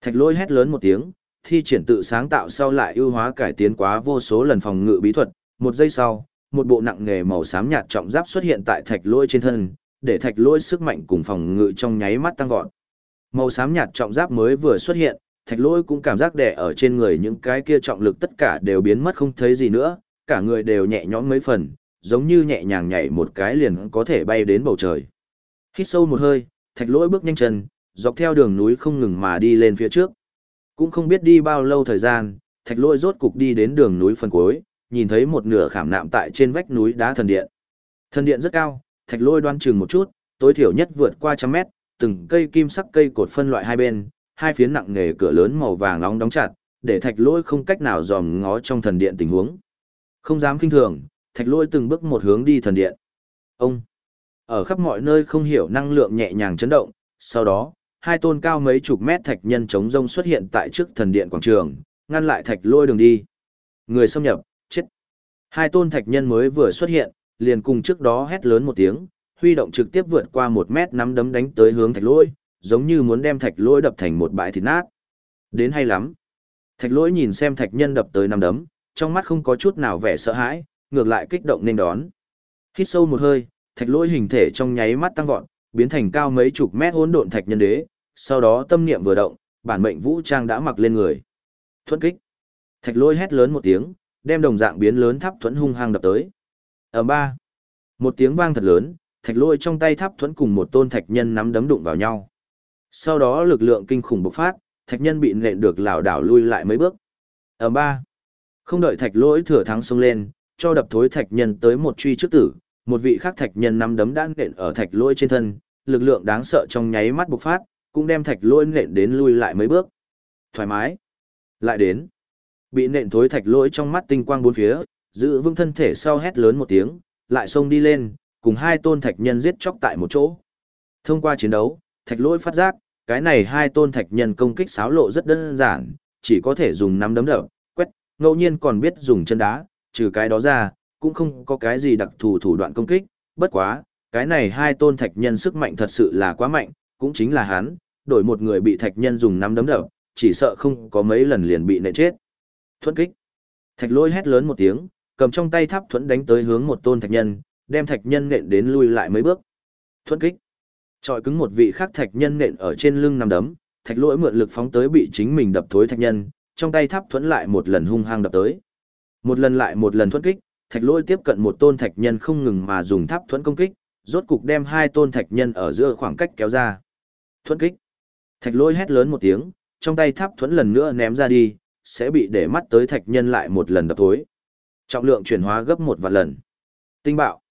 Thạch lôi hét lớn một tiếng, thi triển tự sáng tạo sau lại ưu hóa cải tiến quá vô số lần phòng ngự bí thuật, một giây sau, một bộ nặng nghề màu xám nhạt trọng giáp xuất hiện tại thạch lôi trên thân, để thạch lôi sức mạnh cùng phòng ngự trong nháy mắt tăng vọt. Màu xám nhạt trọng giáp mới vừa xuất hiện, thạch lôi cũng cảm giác đè ở trên người những cái kia trọng lực tất cả đều biến mất không thấy gì nữa, cả người đều nhẹ nhõm mấy phần, giống như nhẹ nhàng nhảy một cái liền có thể bay đến bầu trời. Hít sâu một hơi, thạch lỗi bước nhanh chân, dọc theo đường núi không ngừng mà đi lên phía trước. Cũng không biết đi bao lâu thời gian, thạch lỗi rốt cục đi đến đường núi phần cuối, nhìn thấy một nửa khảm nạm tại trên vách núi đá thần điện. Thần điện rất cao, thạch lỗi đoan chừng một chút, tối thiểu nhất vượt qua trăm mét, từng cây kim sắc cây cột phân loại hai bên, hai phiến nặng nghề cửa lớn màu vàng nóng đóng chặt, để thạch lỗi không cách nào dòm ngó trong thần điện tình huống. Không dám kinh thường, thạch lỗi từng bước một hướng đi thần điện. Ông! Ở khắp mọi nơi không hiểu năng lượng nhẹ nhàng chấn động, sau đó, hai tôn cao mấy chục mét thạch nhân chống rông xuất hiện tại trước thần điện quảng trường, ngăn lại thạch lôi đường đi. Người xâm nhập, chết. Hai tôn thạch nhân mới vừa xuất hiện, liền cùng trước đó hét lớn một tiếng, huy động trực tiếp vượt qua một mét nắm đấm đánh tới hướng thạch lôi, giống như muốn đem thạch lôi đập thành một bãi thịt nát. Đến hay lắm. Thạch lôi nhìn xem thạch nhân đập tới nắm đấm, trong mắt không có chút nào vẻ sợ hãi, ngược lại kích động nên đón. Hít sâu một hơi, thạch lôi hình thể trong nháy mắt tăng vọt, biến thành cao mấy chục mét hỗn độn thạch nhân đế, sau đó tâm niệm vừa động, bản mệnh vũ trang đã mặc lên người. Thuẫn kích. Thạch lôi hét lớn một tiếng, đem đồng dạng biến lớn tháp thuẫn hung hăng đập tới. Ở ba. Một tiếng vang thật lớn, thạch lôi trong tay tháp thuẫn cùng một tôn thạch nhân nắm đấm đụng vào nhau. Sau đó lực lượng kinh khủng bộc phát, thạch nhân bị nện được lảo đảo lui lại mấy bước. Ở ba. Không đợi thạch lỗi thừa thắng xông lên, cho đập thối thạch nhân tới một truy trước tử, một vị khác thạch nhân nắm đấm đã nện ở thạch lỗi trên thân, lực lượng đáng sợ trong nháy mắt bộc phát, cũng đem thạch lỗi nện đến lui lại mấy bước. Thoải mái. Lại đến. Bị nện thối thạch lỗi trong mắt tinh quang bốn phía, giữ vững thân thể sau hét lớn một tiếng, lại xông đi lên, cùng hai tôn thạch nhân giết chóc tại một chỗ. Thông qua chiến đấu, thạch lỗi phát giác, cái này hai tôn thạch nhân công kích xáo lộ rất đơn giản, chỉ có thể dùng nắm đấm đập, quét, ngẫu nhiên còn biết dùng chân đá, trừ cái đó ra, cũng không có cái gì đặc thù thủ đoạn công kích, bất quá, cái này hai tôn thạch nhân sức mạnh thật sự là quá mạnh, cũng chính là hắn, đổi một người bị thạch nhân dùng nắm đấm đập, chỉ sợ không có mấy lần liền bị nện chết. Thuẫn kích. Thạch lôi hét lớn một tiếng, cầm trong tay tháp thuẫn đánh tới hướng một tôn thạch nhân, đem thạch nhân nện đến lui lại mấy bước. Thuận kích. Trọi cứng một vị khác thạch nhân nện ở trên lưng nằm đấm, thạch lỗi mượn lực phóng tới bị chính mình đập thối thạch nhân, trong tay tháp thuẫn lại một lần hung hăng đập tới. Một lần lại một lần thuận kích, thạch lỗi tiếp cận một tôn thạch nhân không ngừng mà dùng tháp thuẫn công kích, rốt cục đem hai tôn thạch nhân ở giữa khoảng cách kéo ra. Thuận kích. Thạch lỗi hét lớn một tiếng, trong tay tháp thuẫn lần nữa ném ra đi, sẽ bị để mắt tới thạch nhân lại một lần đập thối. Trọng lượng chuyển hóa gấp một vạn lần. Tinh bạo.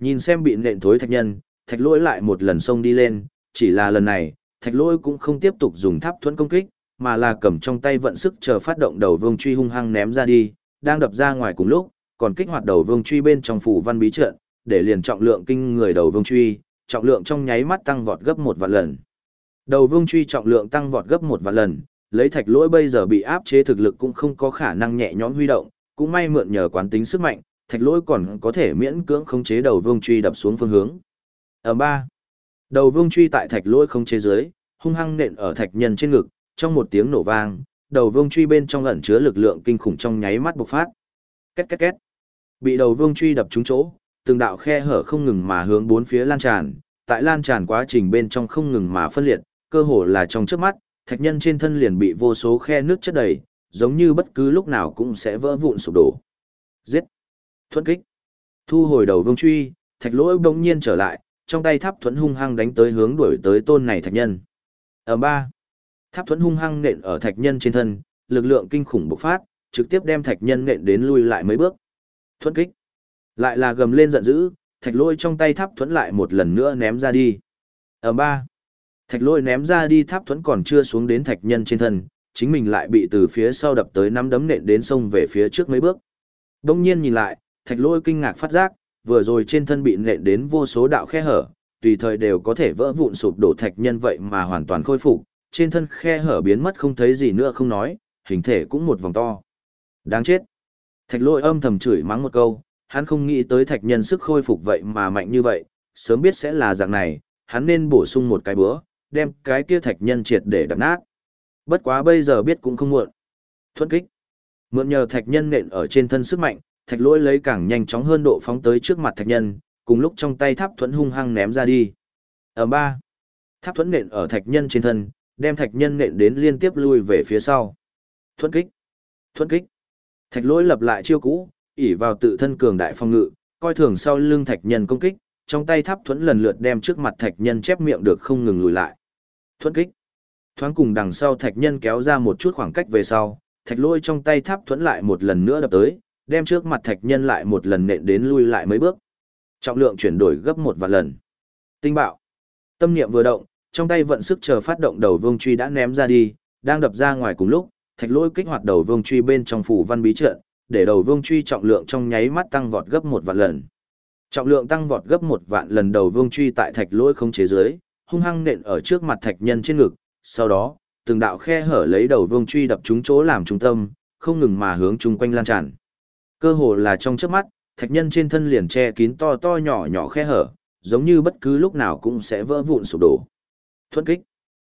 Nhìn xem bị nện thối thạch nhân, thạch lỗi lại một lần xông đi lên, chỉ là lần này, thạch lỗi cũng không tiếp tục dùng tháp thuẫn công kích, mà là cầm trong tay vận sức chờ phát động đầu vương truy hung hăng ném ra đi, đang đập ra ngoài cùng lúc, còn kích hoạt đầu vương truy bên trong phủ văn bí trận, để liền trọng lượng kinh người đầu vương truy, trọng lượng trong nháy mắt tăng vọt gấp một vạn lần. Đầu vương truy trọng lượng tăng vọt gấp một vạn lần, lấy thạch lỗi bây giờ bị áp chế thực lực cũng không có khả năng nhẹ nhõm huy động, cũng may mượn nhờ quán tính sức mạnh, thạch lỗi còn có thể miễn cưỡng khống chế đầu vương truy đập xuống phương hướng. Ở ba, đầu vương truy tại thạch lỗi khống chế dưới, hung hăng nện ở thạch nhân trên ngực, trong một tiếng nổ vang, đầu vương truy bên trong ẩn chứa lực lượng kinh khủng trong nháy mắt bộc phát. Két két két. Bị đầu vương truy đập trúng chỗ, từng đạo khe hở không ngừng mà hướng bốn phía lan tràn, tại lan tràn quá trình bên trong không ngừng mà phân liệt, cơ hồ là trong trước mắt, thạch nhân trên thân liền bị vô số khe nước chất đầy, giống như bất cứ lúc nào cũng sẽ vỡ vụn sụp đổ. Giết! Thuẫn kích! Thu hồi đầu vương truy, thạch lỗi bỗng nhiên trở lại, trong tay tháp thuẫn hung hăng đánh tới hướng đuổi tới tôn này thạch nhân. Ở ba, tháp thuẫn hung hăng nện ở thạch nhân trên thân, lực lượng kinh khủng bộc phát, trực tiếp đem thạch nhân nện đến lui lại mấy bước. Thuẫn kích, lại là gầm lên giận dữ, thạch lôi trong tay tháp thuẫn lại một lần nữa ném ra đi. Ở ba, thạch lôi ném ra đi tháp thuẫn còn chưa xuống đến thạch nhân trên thân, chính mình lại bị từ phía sau đập tới năm đấm nện đến sông về phía trước mấy bước. Đông nhiên nhìn lại, thạch lôi kinh ngạc phát giác, vừa rồi trên thân bị nện đến vô số đạo khe hở, tùy thời đều có thể vỡ vụn sụp đổ thạch nhân vậy mà hoàn toàn khôi phục, trên thân khe hở biến mất không thấy gì nữa không nói, hình thể cũng một vòng to. Đáng chết. Thạch lôi âm thầm chửi mắng một câu, hắn không nghĩ tới thạch nhân sức khôi phục vậy mà mạnh như vậy, sớm biết sẽ là dạng này, hắn nên bổ sung một cái bữa, đem cái kia thạch nhân triệt để đập nát. Bất quá bây giờ biết cũng không muộn. Thuận kích. Mượn nhờ thạch nhân nện ở trên thân sức mạnh, thạch lỗi lấy càng nhanh chóng hơn độ phóng tới trước mặt thạch nhân, cùng lúc trong tay tháp thuẫn hung hăng ném ra đi. Ở ba, tháp thuẫn nện ở thạch nhân trên thân, đem thạch nhân nện đến liên tiếp lui về phía sau. Thuẫn kích, thuẫn kích. Thạch lỗi lập lại chiêu cũ, ỉ vào tự thân cường đại phong ngự, coi thường sau lưng thạch nhân công kích, trong tay tháp thuẫn lần lượt đem trước mặt thạch nhân chép miệng được không ngừng lùi lại. Thuẫn kích. Thoáng cùng đằng sau thạch nhân kéo ra một chút khoảng cách về sau, thạch lôi trong tay tháp thuẫn lại một lần nữa đập tới, đem trước mặt thạch nhân lại một lần nện đến lui lại mấy bước. Trọng lượng chuyển đổi gấp một vạn lần. Tinh bạo. Tâm niệm vừa động, trong tay vận sức chờ phát động đầu vương truy đã ném ra đi, đang đập ra ngoài cùng lúc, thạch lôi kích hoạt đầu vương truy bên trong phủ văn bí trận, để đầu vương truy trọng lượng trong nháy mắt tăng vọt gấp một vạn lần. Trọng lượng tăng vọt gấp một vạn lần đầu vương truy tại thạch lôi không chế dưới, hung hăng nện ở trước mặt thạch nhân trên ngực, sau đó, từng đạo khe hở lấy đầu vương truy đập trúng chỗ làm trung tâm, không ngừng mà hướng chung quanh lan tràn. Cơ hồ là trong chớp mắt, thạch nhân trên thân liền che kín to to nhỏ nhỏ khe hở, giống như bất cứ lúc nào cũng sẽ vỡ vụn sụp đổ. Thuận kích.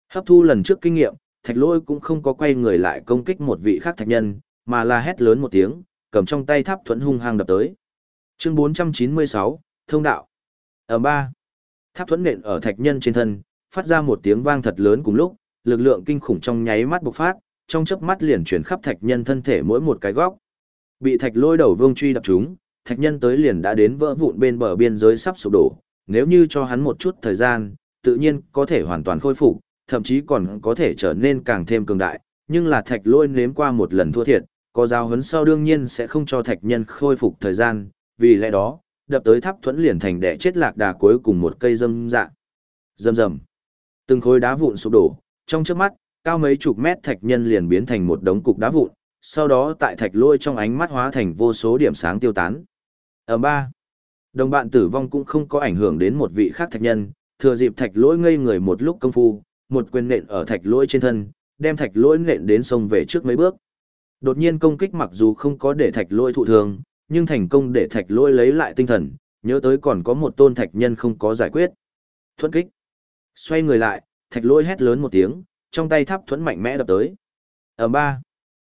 Hấp thu lần trước kinh nghiệm, thạch lôi cũng không có quay người lại công kích một vị khác thạch nhân, mà là hét lớn một tiếng, cầm trong tay tháp thuẫn hung hăng đập tới. Chương 496, Thông đạo. Ở ba, tháp thuẫn nện ở thạch nhân trên thân, phát ra một tiếng vang thật lớn cùng lúc, lực lượng kinh khủng trong nháy mắt bộc phát, trong chớp mắt liền chuyển khắp thạch nhân thân thể mỗi một cái góc. Bị thạch lôi đầu vương truy đập chúng, thạch nhân tới liền đã đến vỡ vụn bên bờ biên giới sắp sụp đổ, nếu như cho hắn một chút thời gian, tự nhiên có thể hoàn toàn khôi phục, thậm chí còn có thể trở nên càng thêm cường đại, nhưng là thạch lôi nếm qua một lần thua thiệt, có giáo huấn sau đương nhiên sẽ không cho thạch nhân khôi phục thời gian, vì lẽ đó, đập tới tháp thuẫn liền thành đẻ chết lạc đà cuối cùng một cây dâm dạ. Dâm dầm. Từng khối đá vụn sụp đổ, trong trước mắt, cao mấy chục mét thạch nhân liền biến thành một đống cục đá vụn, sau đó tại thạch lôi trong ánh mắt hóa thành vô số điểm sáng tiêu tán. Ở ba, đồng bạn tử vong cũng không có ảnh hưởng đến một vị khác thạch nhân, thừa dịp thạch lôi ngây người một lúc công phu, một quyền nện ở thạch lôi trên thân, đem thạch lôi nện đến sông về trước mấy bước. Đột nhiên công kích mặc dù không có để thạch lôi thụ thương, nhưng thành công để thạch lôi lấy lại tinh thần, nhớ tới còn có một tôn thạch nhân không có giải quyết. Thuẫn kích. Xoay người lại, thạch lôi hét lớn một tiếng, trong tay tháp thuẫn mạnh mẽ đập tới. Ở ba,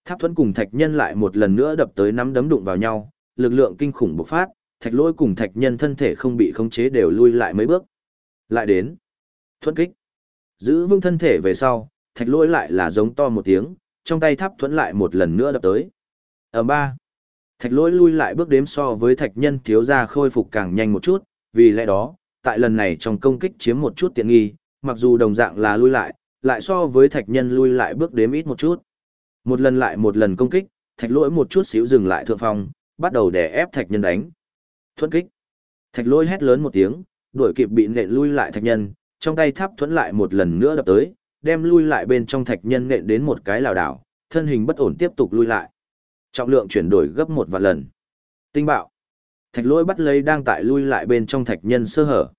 Tháp thuẫn cùng thạch nhân lại một lần nữa đập tới nắm đấm đụng vào nhau, lực lượng kinh khủng bộc phát, thạch lôi cùng thạch nhân thân thể không bị khống chế đều lui lại mấy bước. Lại đến. Thuẫn kích. Giữ vững thân thể về sau, thạch lôi lại là giống to một tiếng, trong tay tháp thuẫn lại một lần nữa đập tới. Ở ba. Thạch lôi lui lại bước đếm so với thạch nhân thiếu ra khôi phục càng nhanh một chút, vì lẽ đó, tại lần này trong công kích chiếm một chút tiện nghi, mặc dù đồng dạng là lui lại, lại so với thạch nhân lui lại bước đếm ít một chút. Một lần lại một lần công kích, thạch lỗi một chút xíu dừng lại thượng phong, bắt đầu đè ép thạch nhân đánh. Thuẫn kích. Thạch lỗi hét lớn một tiếng, đuổi kịp bị nện lui lại thạch nhân, trong tay tháp thuẫn lại một lần nữa đập tới, đem lui lại bên trong thạch nhân nện đến một cái lảo đảo, thân hình bất ổn tiếp tục lui lại. Trọng lượng chuyển đổi gấp một vạn lần. Tinh bạo. Thạch lỗi bắt lấy đang tại lui lại bên trong thạch nhân sơ hở.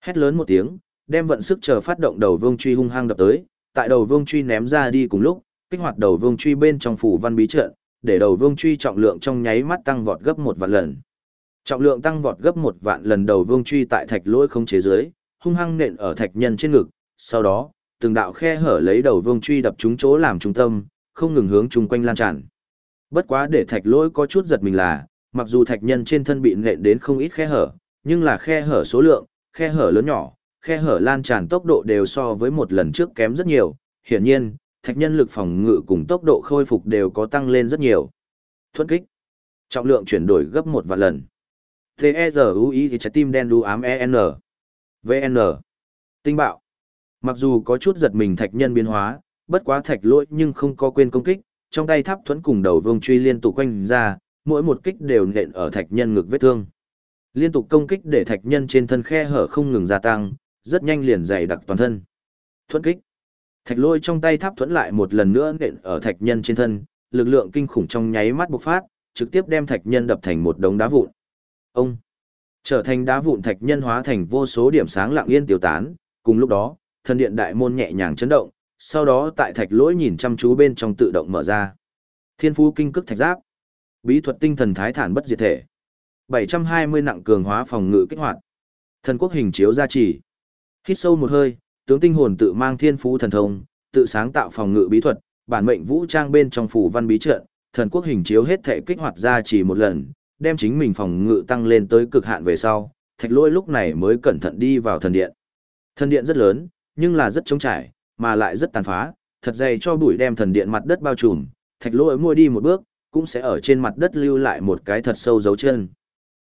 Hét lớn một tiếng, đem vận sức chờ phát động đầu vương truy hung hăng đập tới, tại đầu vương truy ném ra đi cùng lúc, kích hoạt đầu vương truy bên trong phủ văn bí trận, để đầu vương truy trọng lượng trong nháy mắt tăng vọt gấp một vạn lần. Trọng lượng tăng vọt gấp một vạn lần đầu vương truy tại thạch lỗi không chế dưới, hung hăng nện ở thạch nhân trên ngực, sau đó, từng đạo khe hở lấy đầu vương truy đập trúng chỗ làm trung tâm, không ngừng hướng chung quanh lan tràn. Bất quá để thạch lỗi có chút giật mình là, mặc dù thạch nhân trên thân bị nện đến không ít khe hở, nhưng là khe hở số lượng, khe hở lớn nhỏ, khe hở lan tràn tốc độ đều so với một lần trước kém rất nhiều, hiển nhiên, thạch nhân lực phòng ngự cùng tốc độ khôi phục đều có tăng lên rất nhiều. Thuận kích. Trọng lượng chuyển đổi gấp một vạn lần. T-E-Z-U-I thì trái tim đen đu ám E-N. VN. Tinh bạo. Mặc dù có chút giật mình thạch nhân biến hóa, bất quá thạch lỗi nhưng không có quên công kích, trong tay tháp thuẫn cùng đầu vương truy liên tục quanh ra, mỗi một kích đều nện ở thạch nhân ngực vết thương. Liên tục công kích để thạch nhân trên thân khe hở không ngừng gia tăng, rất nhanh liền dày đặc toàn thân. Thuẫn kích. Thạch lôi trong tay tháp thuẫn lại một lần nữa nện ở thạch nhân trên thân, lực lượng kinh khủng trong nháy mắt bộc phát, trực tiếp đem thạch nhân đập thành một đống đá vụn. Ông trở thành đá vụn thạch nhân hóa thành vô số điểm sáng lặng yên tiêu tán, cùng lúc đó, thần điện đại môn nhẹ nhàng chấn động, sau đó tại thạch lỗi nhìn chăm chú bên trong tự động mở ra. Thiên phú kinh cức thạch giáp, bí thuật tinh thần thái thản bất diệt thể. 720 nặng cường hóa phòng ngự kích hoạt. Thần quốc hình chiếu gia trì. Hít sâu một hơi, tướng tinh hồn tự mang thiên phú thần thông, tự sáng tạo phòng ngự bí thuật, bản mệnh vũ trang bên trong phủ văn bí trận, thần quốc hình chiếu hết thể kích hoạt ra chỉ một lần, đem chính mình phòng ngự tăng lên tới cực hạn về sau, thạch lôi lúc này mới cẩn thận đi vào thần điện. Thần điện rất lớn, nhưng là rất trống trải, mà lại rất tàn phá, thật dày cho bụi đem thần điện mặt đất bao trùm, thạch lôi mua đi một bước, cũng sẽ ở trên mặt đất lưu lại một cái thật sâu dấu chân.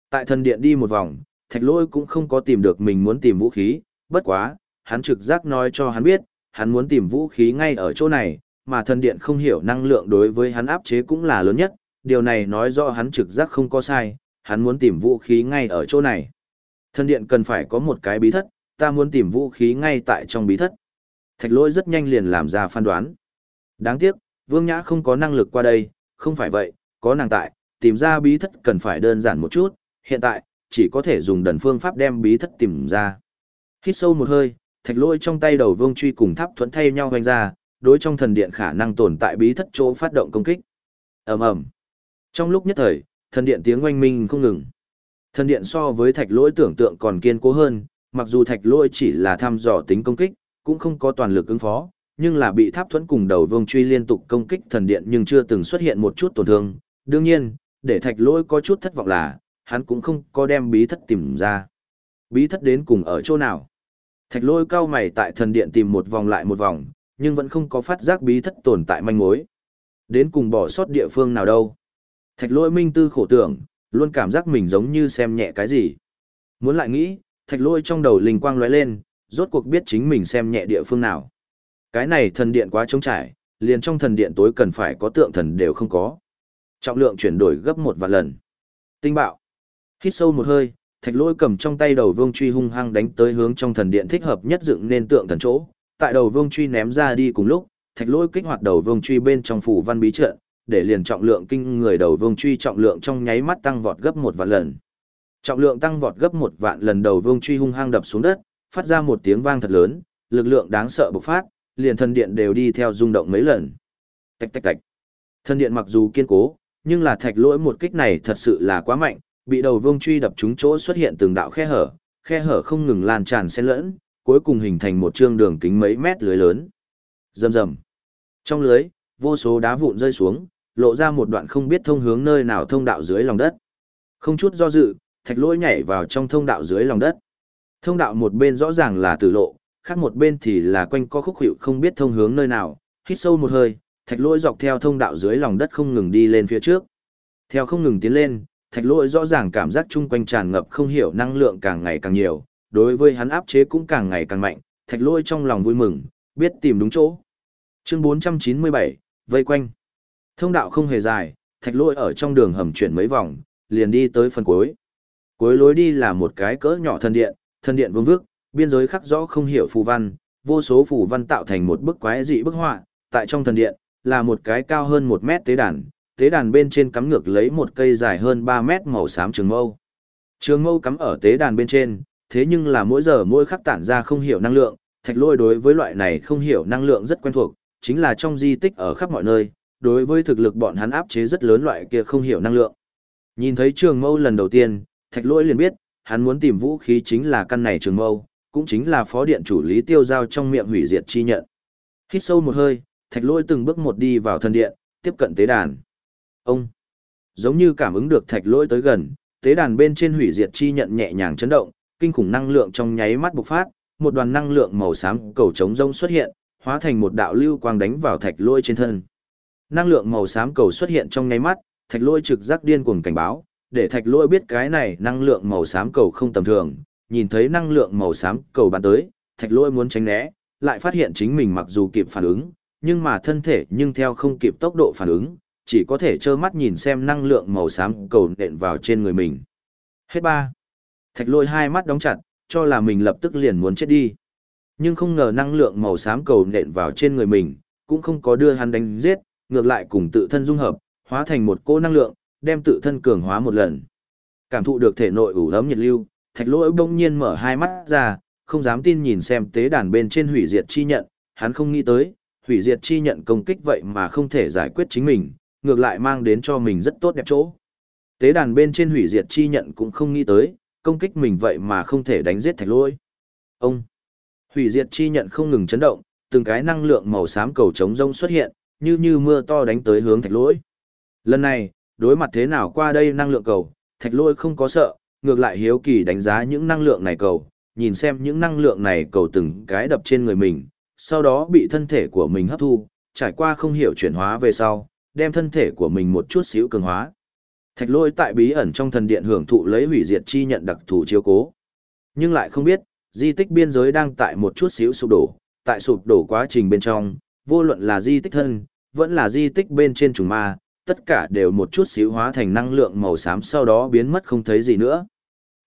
Tại thần điện đi một vòng, thạch lôi cũng không có tìm được mình muốn tìm vũ khí, bất quá, hắn trực giác nói cho hắn biết, hắn muốn tìm vũ khí ngay ở chỗ này, mà thần điện không hiểu năng lượng đối với hắn áp chế cũng là lớn nhất, điều này nói rõ hắn trực giác không có sai, hắn muốn tìm vũ khí ngay ở chỗ này. Thần điện cần phải có một cái bí thất, ta muốn tìm vũ khí ngay tại trong bí thất. Thạch lỗi rất nhanh liền làm ra phán đoán. Đáng tiếc, Vương Nhã không có năng lực qua đây, không phải vậy, có nàng tại, tìm ra bí thất cần phải đơn giản một chút, hiện tại, chỉ có thể dùng đần phương pháp đem bí thất tìm ra. Hít sâu một hơi, thạch lôi trong tay đầu vương truy cùng tháp thuẫn thay nhau hoành ra, đối trong thần điện khả năng tồn tại bí thất chỗ phát động công kích. ầm ầm Trong lúc nhất thời, thần điện tiếng oanh minh không ngừng. Thần điện so với thạch lỗi tưởng tượng còn kiên cố hơn, mặc dù thạch lỗi chỉ là thăm dò tính công kích, cũng không có toàn lực ứng phó, nhưng là bị tháp thuẫn cùng đầu vương truy liên tục công kích thần điện nhưng chưa từng xuất hiện một chút tổn thương. Đương nhiên, để thạch lỗi có chút thất vọng là, hắn cũng không có đem bí thất tìm ra. Bí thất đến cùng ở chỗ nào? Thạch lôi cao mày tại thần điện tìm một vòng lại một vòng, nhưng vẫn không có phát giác bí thất tồn tại manh mối. Đến cùng bỏ sót địa phương nào đâu? Thạch lôi minh tư khổ tưởng, luôn cảm giác mình giống như xem nhẹ cái gì. Muốn lại nghĩ, thạch lôi trong đầu linh quang lóe lên, rốt cuộc biết chính mình xem nhẹ địa phương nào. Cái này thần điện quá trống trải, liền trong thần điện tối cần phải có tượng thần đều không có. Trọng lượng chuyển đổi gấp một vạn lần. Tinh bạo. Hít sâu một hơi, thạch lỗi cầm trong tay đầu vương truy hung hăng đánh tới hướng trong thần điện thích hợp nhất dựng nên tượng thần chỗ. Tại đầu vương truy ném ra đi cùng lúc, thạch lỗi kích hoạt đầu vương truy bên trong phủ văn bí trận, để liền trọng lượng kinh người đầu vương truy trọng lượng trong nháy mắt tăng vọt gấp một vạn lần. Trọng lượng tăng vọt gấp một vạn lần đầu vương truy hung hăng đập xuống đất, phát ra một tiếng vang thật lớn, lực lượng đáng sợ bộc phát, liền thần điện đều đi theo rung động mấy lần. Tạch tạch tạch. Thần điện mặc dù kiên cố, nhưng là thạch lỗi một kích này thật sự là quá mạnh, bị đầu vương truy đập trúng chỗ xuất hiện từng đạo khe hở, khe hở không ngừng lan tràn xen lẫn, cuối cùng hình thành một trương đường kính mấy mét lưới lớn. Rầm rầm. Trong lưới, vô số đá vụn rơi xuống, lộ ra một đoạn không biết thông hướng nơi nào thông đạo dưới lòng đất. Không chút do dự, thạch lỗi nhảy vào trong thông đạo dưới lòng đất. Thông đạo một bên rõ ràng là tử lộ, khác một bên thì là quanh co khúc hiệu không biết thông hướng nơi nào, hít sâu một hơi, thạch lỗi dọc theo thông đạo dưới lòng đất không ngừng đi lên phía trước. Theo không ngừng tiến lên, thạch lỗi rõ ràng cảm giác chung quanh tràn ngập không hiểu năng lượng càng ngày càng nhiều, đối với hắn áp chế cũng càng ngày càng mạnh, thạch lỗi trong lòng vui mừng, biết tìm đúng chỗ. Chương 497, vây quanh. Thông đạo không hề dài, thạch lỗi ở trong đường hầm chuyển mấy vòng, liền đi tới phần cuối. Cuối lối đi là một cái cỡ nhỏ thân điện, thân điện vương vức, biên giới khắc rõ không hiểu phù văn, vô số phù văn tạo thành một bức quái dị bức họa, tại trong thần điện là một cái cao hơn một mét tế đàn, tế đàn bên trên cắm ngược lấy một cây dài hơn 3 mét màu xám trường mâu. Trường mâu cắm ở tế đàn bên trên, thế nhưng là mỗi giờ mỗi khắc tản ra không hiểu năng lượng, thạch lôi đối với loại này không hiểu năng lượng rất quen thuộc, chính là trong di tích ở khắp mọi nơi, đối với thực lực bọn hắn áp chế rất lớn loại kia không hiểu năng lượng. Nhìn thấy trường mâu lần đầu tiên, thạch lôi liền biết, hắn muốn tìm vũ khí chính là căn này trường mâu, cũng chính là phó điện chủ lý tiêu giao trong miệng hủy diệt chi nhận. Hít sâu một hơi, thạch lôi từng bước một đi vào thân điện, tiếp cận tế đàn. Ông, giống như cảm ứng được thạch lỗi tới gần, tế đàn bên trên hủy diệt chi nhận nhẹ nhàng chấn động, kinh khủng năng lượng trong nháy mắt bộc phát, một đoàn năng lượng màu xám cầu trống rông xuất hiện, hóa thành một đạo lưu quang đánh vào thạch lôi trên thân. Năng lượng màu xám cầu xuất hiện trong nháy mắt, thạch lôi trực giác điên cuồng cảnh báo, để thạch lôi biết cái này năng lượng màu xám cầu không tầm thường, nhìn thấy năng lượng màu xám cầu bắn tới, thạch lôi muốn tránh né, lại phát hiện chính mình mặc dù kịp phản ứng, nhưng mà thân thể nhưng theo không kịp tốc độ phản ứng, chỉ có thể trơ mắt nhìn xem năng lượng màu xám cầu nện vào trên người mình. Hết ba. Thạch lôi hai mắt đóng chặt, cho là mình lập tức liền muốn chết đi. Nhưng không ngờ năng lượng màu xám cầu nện vào trên người mình, cũng không có đưa hắn đánh giết, ngược lại cùng tự thân dung hợp, hóa thành một cỗ năng lượng, đem tự thân cường hóa một lần. Cảm thụ được thể nội ủ ấm nhiệt lưu, thạch lỗi bỗng nhiên mở hai mắt ra, không dám tin nhìn xem tế đàn bên trên hủy diệt chi nhận, hắn không nghĩ tới, hủy diệt chi nhận công kích vậy mà không thể giải quyết chính mình, ngược lại mang đến cho mình rất tốt đẹp chỗ. Tế đàn bên trên hủy diệt chi nhận cũng không nghĩ tới, công kích mình vậy mà không thể đánh giết thạch lôi. Ông! Hủy diệt chi nhận không ngừng chấn động, từng cái năng lượng màu xám cầu trống rông xuất hiện, như như mưa to đánh tới hướng thạch lôi. Lần này, đối mặt thế nào qua đây năng lượng cầu, thạch lôi không có sợ, ngược lại hiếu kỳ đánh giá những năng lượng này cầu, nhìn xem những năng lượng này cầu từng cái đập trên người mình, sau đó bị thân thể của mình hấp thu, trải qua không hiểu chuyển hóa về sau, đem thân thể của mình một chút xíu cường hóa. Thạch lôi tại bí ẩn trong thần điện hưởng thụ lấy hủy diệt chi nhận đặc thù chiếu cố. Nhưng lại không biết, di tích biên giới đang tại một chút xíu sụp đổ, tại sụp đổ quá trình bên trong, vô luận là di tích thân, vẫn là di tích bên trên trùng ma, tất cả đều một chút xíu hóa thành năng lượng màu xám sau đó biến mất không thấy gì nữa.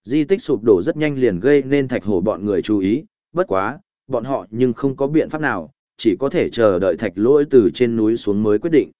Di tích sụp đổ rất nhanh liền gây nên thạch hổ bọn người chú ý, bất quá, bọn họ nhưng không có biện pháp nào, chỉ có thể chờ đợi thạch lỗi từ trên núi xuống mới quyết định.